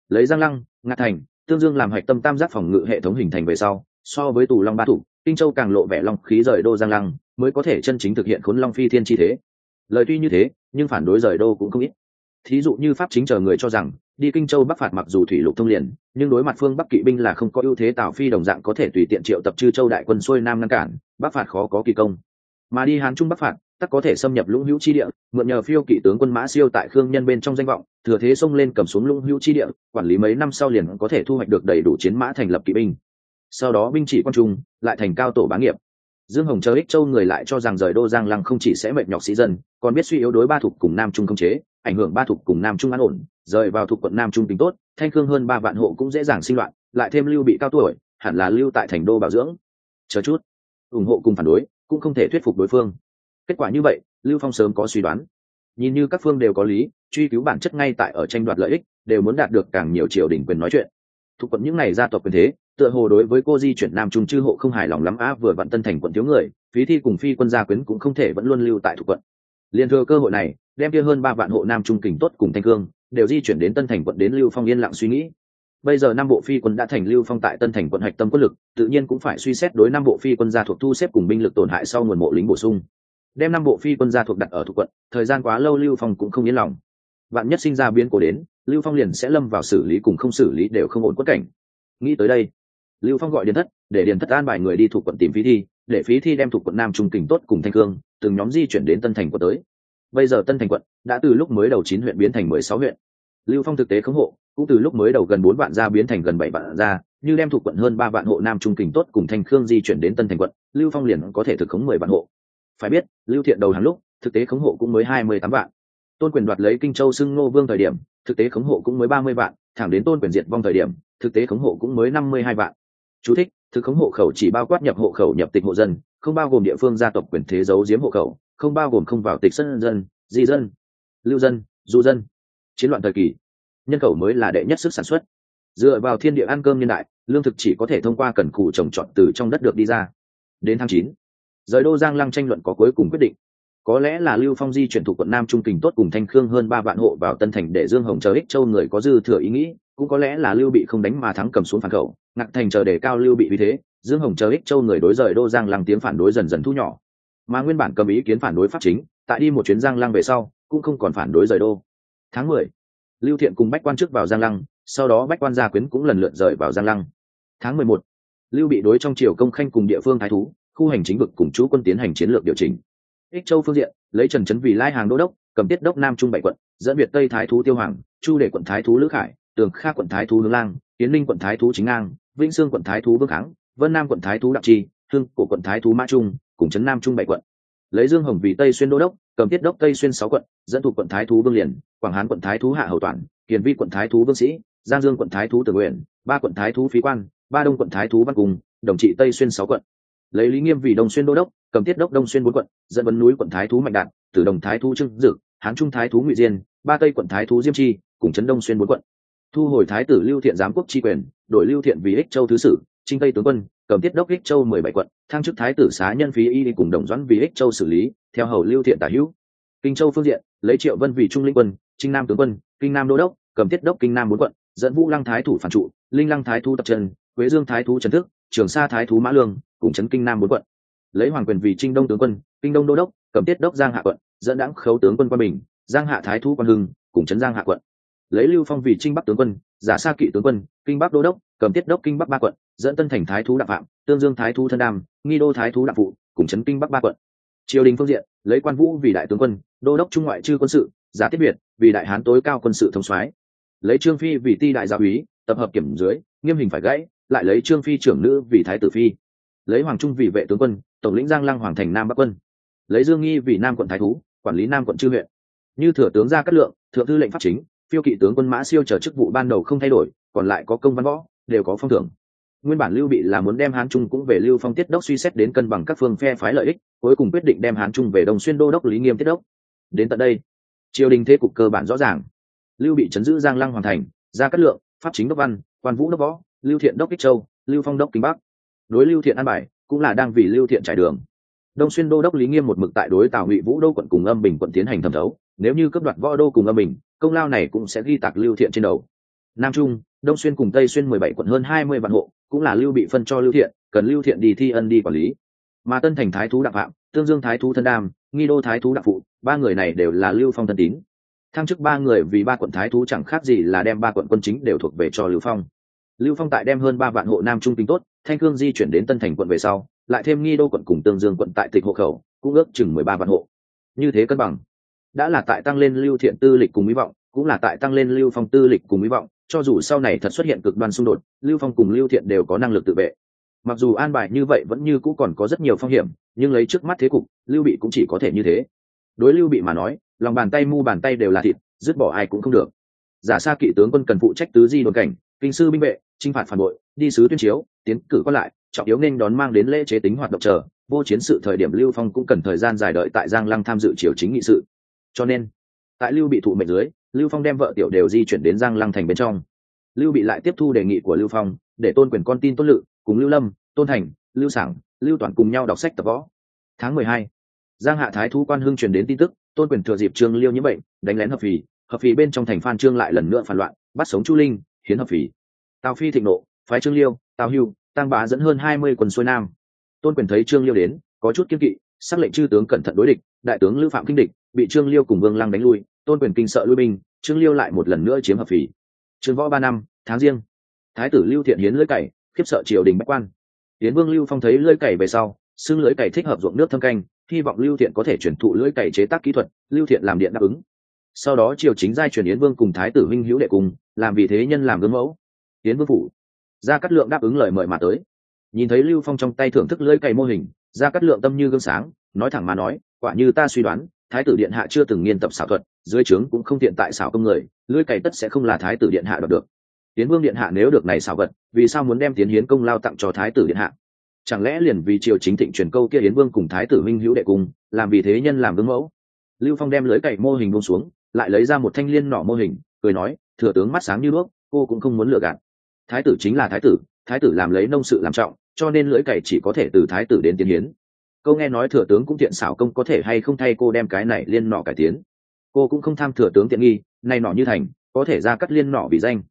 S1: Lấy giang lăng ngặt thành, tương dương làm hạch tâm tam giác phòng ngự hệ thống hình thành về sau so với tù long ba thủ, kinh châu càng lộ vẻ long khí rời đô giang lăng, mới có thể chân chính thực hiện khốn long phi thiên chi thế. Lời tuy như thế, nhưng phản đối rời đô cũng không ít. Thí dụ như pháp chính chờ người cho rằng, đi kinh châu bắc phạt mặc dù thủy lục thông liền, nhưng đối mặt phương bắc kỵ binh là không có ưu thế tào phi đồng dạng có thể tùy tiện triệu tập chư châu đại quân xuôi nam ngăn cản, bắc phạt khó có kỳ công. Mà đi hán trung bắc phạt tắc có thể xâm nhập lũng hữu chi địa, mượn nhờ phiêu kỵ tướng quân mã siêu tại khương nhân bên trong danh vọng, thừa thế xông lên cầm xuống lũng hữu chi địa, quản lý mấy năm sau liền có thể thu hoạch được đầy đủ chiến mã thành lập kỵ binh sau đó binh chỉ quan trung, lại thành cao tổ bá nghiệp. Dương hồng chờ ích châu người lại cho rằng rời đô giang lăng không chỉ sẽ mệt nhọc sĩ dân, còn biết suy yếu đối ba thục cùng nam trung không chế, ảnh hưởng ba thục cùng nam trung an ổn, rời vào thuộc quận nam trung tính tốt, thanh khương hơn ba vạn hộ cũng dễ dàng sinh loạn, lại thêm lưu bị cao tuổi, hẳn là lưu tại thành đô bảo dưỡng. Chờ chút, ủng hộ cùng phản đối, cũng không thể thuyết phục đối phương. Kết quả như vậy, lưu phong sớm có suy đoán. Nhìn như các phương đều có lý, truy cứu bản chất ngay tại ở tranh đoạt lợi ích, đều muốn đạt được càng nhiều triều đình quyền nói chuyện. Thuộc quận những này gia tộc quyền thế tựa hồ đối với cô di chuyển nam trung chư hộ không hài lòng lắm á, vừa vặn tân thành quận thiếu người, phí thi cùng phi quân gia quyến cũng không thể vẫn luôn lưu tại thuộc quận. Liền thừa cơ hội này, đem kia hơn ba vạn hộ nam trung kình tốt cùng thanh cương, đều di chuyển đến tân thành quận đến lưu phong yên lặng suy nghĩ. Bây giờ năm bộ phi quân đã thành lưu phong tại tân thành quận hạch tâm quân lực, tự nhiên cũng phải suy xét đối năm bộ phi quân gia thuộc thu xếp cùng binh lực tổn hại sau nguồn mộ lính bổ sung. Đem năm bộ phi quân gia thuộc đặt ở thuộc quận, thời gian quá lâu lưu phong cũng không yên lòng. Vạn nhất sinh ra biến cố đến, lưu phong liền sẽ lâm vào xử lý cùng không xử lý đều không ổn quất cảnh. Nghĩ tới đây lưu phong gọi điền thất, để điền thất an bài người đi thuộc quận tìm phí thi, để phí thi đem thuộc quận nam trung kình tốt cùng thanh cương từng nhóm di chuyển đến tân thành quận tới. Bây giờ tân thành quận đã từ lúc mới đầu chín huyện biến thành mười sáu huyện. Lưu phong thực tế khống hộ, cũng từ lúc mới đầu gần bốn vạn gia biến thành gần bảy vạn gia, như đem thuộc quận hơn ba vạn hộ nam trung kình tốt cùng thanh khương di chuyển đến tân thành quận, lưu phong liền có thể thực khống mười vạn hộ. Phải biết, lưu thiện đầu hàng lúc, thực tế khống hộ cũng mới hai mươi tám vạn. Tôn quyền đoạt lấy kinh châu xưng ngô vương thời điểm, thực tế khống hộ cũng mới ba mươi vạn, thẳng đến tôn quyền diệt vong thời điểm, thực tế khống hộ cũng mới năm mươi hai vạn. Chú thích, thực khống hộ khẩu chỉ bao quát nhập hộ khẩu nhập tịch hộ dân không bao gồm địa phương gia tộc quyền thế giấu giếm hộ khẩu không bao gồm không vào tịch sân dân di dân lưu dân du dân. Chiến loạn thời kỳ nhân khẩu mới là đệ nhất sức sản xuất. Dựa vào thiên địa ăn cơm nhân đại lương thực chỉ có thể thông qua cần cù trồng trọt từ trong đất được đi ra. Đến tháng chín rời đô giang lăng tranh luận có cuối cùng quyết định. Có lẽ là lưu phong di chuyển thủ quận nam trung kình tốt cùng thanh khương hơn ba vạn hộ vào tân thành để dương hồng chờ ích châu người có dư thừa ý nghĩ cũng có lẽ là lưu bị không đánh mà thắng cầm xuống phản khẩu, Ngạc thành chờ để cao lưu bị vì thế, dương hồng chờ ích châu người đối rời đô giang lăng tiếng phản đối dần dần thu nhỏ. Mà nguyên bản cầm ý kiến phản đối pháp chính, tại đi một chuyến giang lăng về sau, cũng không còn phản đối rời đô. Tháng mười, lưu thiện cùng bách quan chức vào giang lăng, sau đó bách quan gia quyến cũng lần lượt rời vào giang lăng. Tháng mười một, lưu bị đối trong triều công khanh cùng địa phương thái thú, khu hành chính vực cùng chú quân tiến hành chiến lược điều chỉnh. Ích châu phương diện, lấy trần trấn vì lai hàng đô đốc, cầm tiết đốc nam trung bảy quận, dẫn việt tây thái thú tiêu hoàng, chu để quận thái thú lữ khải tường kha quận thái thú hướng lang tiến linh quận thái thú chính ngang vĩnh sương quận thái thú vương kháng vân nam quận thái thú đặng chi hương của quận thái thú mã trung cùng trấn nam trung bảy quận lấy dương hồng vì tây xuyên đô đốc cầm tiết đốc tây xuyên sáu quận dẫn thuộc quận thái thú vương liền quảng hán quận thái thú hạ hầu toàn kiền vi quận thái thú vương sĩ giang dương quận thái thú tử nguyện ba quận thái thú phí quan ba đông quận thái thú văn cùng đồng trị tây xuyên sáu quận lấy lý nghiêm vì đông xuyên đô đốc cầm tiết đốc đông xuyên bốn quận dẫn vấn núi quận thái thú mạnh đạt tử đồng thái thú trưng dực hán trung thái thú ngụy diên ba tây quận thái thú diêm chi cùng trấn đông xuyên bốn quận thu hồi thái tử lưu thiện giám quốc tri quyền đổi lưu thiện vì ích châu thứ sử trinh tây tướng quân cầm tiết đốc ích châu mười bảy quận thăng chức thái tử xá nhân phí y đi cùng đồng doãn vì ích châu xử lý theo hầu lưu thiện tả hữu. Kinh châu phương diện lấy triệu vân vì trung linh quân trinh nam tướng quân kinh nam đô đốc cầm tiết đốc kinh nam bốn quận dẫn vũ lăng thái thủ phản trụ linh lăng thái thú tập trần, quế dương thái thú trần thức trường sa thái thú mã lương cùng trấn kinh nam bốn quận. Lấy hoàng quyền vì trinh đông tướng quân kinh đông đô đốc cầm tiết đốc giang hạ quận dẫn đãng khấu tướng quân quan bình giang hạ thái thú quan hưng cùng trấn giang hạ quận lấy lưu phong vì trinh bắc tướng quân, giả sa kỵ tướng quân, kinh bắc đô đốc, cầm tiết đốc kinh bắc ba quận, dẫn tân thành thái thú đặng phạm, tương dương thái thú thân đam, nghi đô thái thú đặng phụ, cùng trấn kinh bắc ba quận. Triều đình phương diện, lấy quan vũ vì đại tướng quân, đô đốc trung ngoại chư quân sự, giả tiết việt vì đại hán tối cao quân sự thống soái. Lấy trương phi vì ti đại gia úy, tập hợp kiểm dưới, nghiêm hình phải gãy, lại lấy trương phi trưởng nữ vì thái tử phi. Lấy hoàng trung vì vệ tướng quân, tổng lĩnh giang lăng hoàng thành nam bắc quân. Lấy dương nghi vì nam quận thái thú, quản lý nam quận chư huyện. Như thừa tướng gia cát lượng, thượng thư lệnh pháp chính phiêu kỵ tướng quân mã siêu chờ chức vụ ban đầu không thay đổi, còn lại có công văn võ, đều có phong thưởng. Nguyên bản lưu bị là muốn đem hán trung cũng về lưu phong tiết đốc suy xét đến cân bằng các phương phe phái lợi ích, cuối cùng quyết định đem hán trung về đồng xuyên đô đốc lý nghiêm tiết đốc. Đến tận đây, triều đình thế cục cơ bản rõ ràng. Lưu bị chấn giữ giang lăng hoàn thành ra cát lượng, pháp chính đốc văn, quan vũ đốc võ, lưu thiện đốc kích châu, lưu phong đốc kinh bắc. Đối lưu thiện an bài, cũng là đang vì lưu thiện trải đường. Đông xuyên đô đốc lý nghiêm một mực tại đối tào ngụy vũ đô quận cùng âm bình quận tiến hành thẩm thấu. Nếu như cấp đoạt võ đô cùng âm bình công lao này cũng sẽ ghi tạc lưu thiện trên đầu. Nam trung, đông xuyên cùng tây xuyên mười bảy quận hơn hai mươi vạn hộ, cũng là lưu bị phân cho lưu thiện, cần lưu thiện đi thi ân đi quản lý. Mà tân thành thái thú đặng phạm, tương dương thái thú thân đam, nghi đô thái thú đặng phụ, ba người này đều là lưu phong thân tín. Thăng chức ba người vì ba quận thái thú chẳng khác gì là đem ba quận quân chính đều thuộc về cho lưu phong. Lưu phong tại đem hơn ba vạn hộ nam trung tính tốt, thanh cương di chuyển đến tân thành quận về sau, lại thêm nghi đô quận cùng tương dương quận tại tịch hộ khẩu, cũng ước chừng mười ba vạn hộ. Như thế cân bằng đã là tại tăng lên lưu thiện tư lịch cùng hy vọng, cũng là tại tăng lên lưu phong tư lịch cùng hy vọng, cho dù sau này thật xuất hiện cực đoan xung đột, lưu phong cùng lưu thiện đều có năng lực tự vệ. Mặc dù an bài như vậy vẫn như cũ còn có rất nhiều phong hiểm, nhưng lấy trước mắt thế cục, lưu bị cũng chỉ có thể như thế. Đối lưu bị mà nói, lòng bàn tay mu bàn tay đều là thịt, dứt bỏ ai cũng không được. Giả sa kỵ tướng quân cần phụ trách tứ di đồn cảnh, kinh sư binh vệ, chinh phạt phản bội, đi sứ tuyên chiếu, tiến cử quan lại, trọng yếu nên đón mang đến lễ chế tính hoạt động chờ, vô chiến sự thời điểm lưu phong cũng cần thời gian dài đợi tại giang lăng tham dự triều chính nghị sự cho nên tại lưu bị thụ mệnh dưới, lưu phong đem vợ tiểu đều di chuyển đến giang lăng thành bên trong. Lưu bị lại tiếp thu đề nghị của lưu phong, để tôn quyền con tin tôn lự, cùng lưu lâm, tôn thành, lưu sảng, lưu toàn cùng nhau đọc sách tập võ. Tháng mười hai, giang hạ thái thú quan hưng truyền đến tin tức, tôn quyền thừa dịp trương liêu nhiễm bệnh, đánh lén hợp phì. Hợp phì bên trong thành phan trương lại lần nữa phản loạn, bắt sống chu linh, hiến hợp phì. Tào phi thịnh nộ, phái trương liêu, tào hưu tăng bá dẫn hơn hai mươi quân xuôi nam. Tôn quyền thấy trương liêu đến, có chút kiên kỵ sắc lệnh chư tướng cẩn thận đối địch, đại tướng lưu phạm kinh địch bị trương liêu cùng vương lăng đánh lui, tôn quyền kinh sợ lui binh, trương liêu lại một lần nữa chiếm hợp phì trương võ ba năm, tháng riêng. Thái tử lưu thiện hiến lưỡi cày, khiếp sợ triều đình bách quan. Hiến vương lưu phong thấy lưỡi cày về sau, xưng lưỡi cày thích hợp ruộng nước thâm canh, hy vọng lưu thiện có thể chuyển thụ lưỡi cày chế tác kỹ thuật, lưu thiện làm điện đáp ứng. Sau đó triều chính giai truyền yến vương cùng thái tử huynh hữu đệ cùng, làm vì thế nhân làm gương mẫu. Yến vương phủ, gia cát lượng đáp ứng lời mời mà tới. Nhìn thấy lưu phong trong tay thưởng thức lưỡi cày mô hình, gia cát lượng tâm như gương sáng, nói thẳng mà nói, quả như ta suy đoán thái tử điện hạ chưa từng nghiên tập xảo thuật, dưới trướng cũng không tiện tại xảo công người, lưỡi cày tất sẽ không là thái tử điện hạ đoạt được. Tiến vương điện hạ nếu được này xảo vật, vì sao muốn đem tiến hiến công lao tặng cho thái tử điện hạ? Chẳng lẽ liền vì triều chính thịnh truyền câu kia hiến vương cùng thái tử minh hữu đệ cung làm vì thế nhân làm gương mẫu? Lưu phong đem lưới cày mô hình buông xuống, lại lấy ra một thanh liên nỏ mô hình, cười nói, thừa tướng mắt sáng như đuốc, cô cũng không muốn lừa gạt. Thái tử chính là thái tử thái tử làm lấy nông sự làm trọng, cho nên lưỡi cày chỉ có thể từ thái tử đến tiến hiến câu nghe nói thừa tướng cũng tiện xảo công có thể hay không thay cô đem cái này liên nọ cải tiến. Cô cũng không tham thừa tướng tiện nghi nay nọ như thành, có thể ra cắt liên nọ vì danh.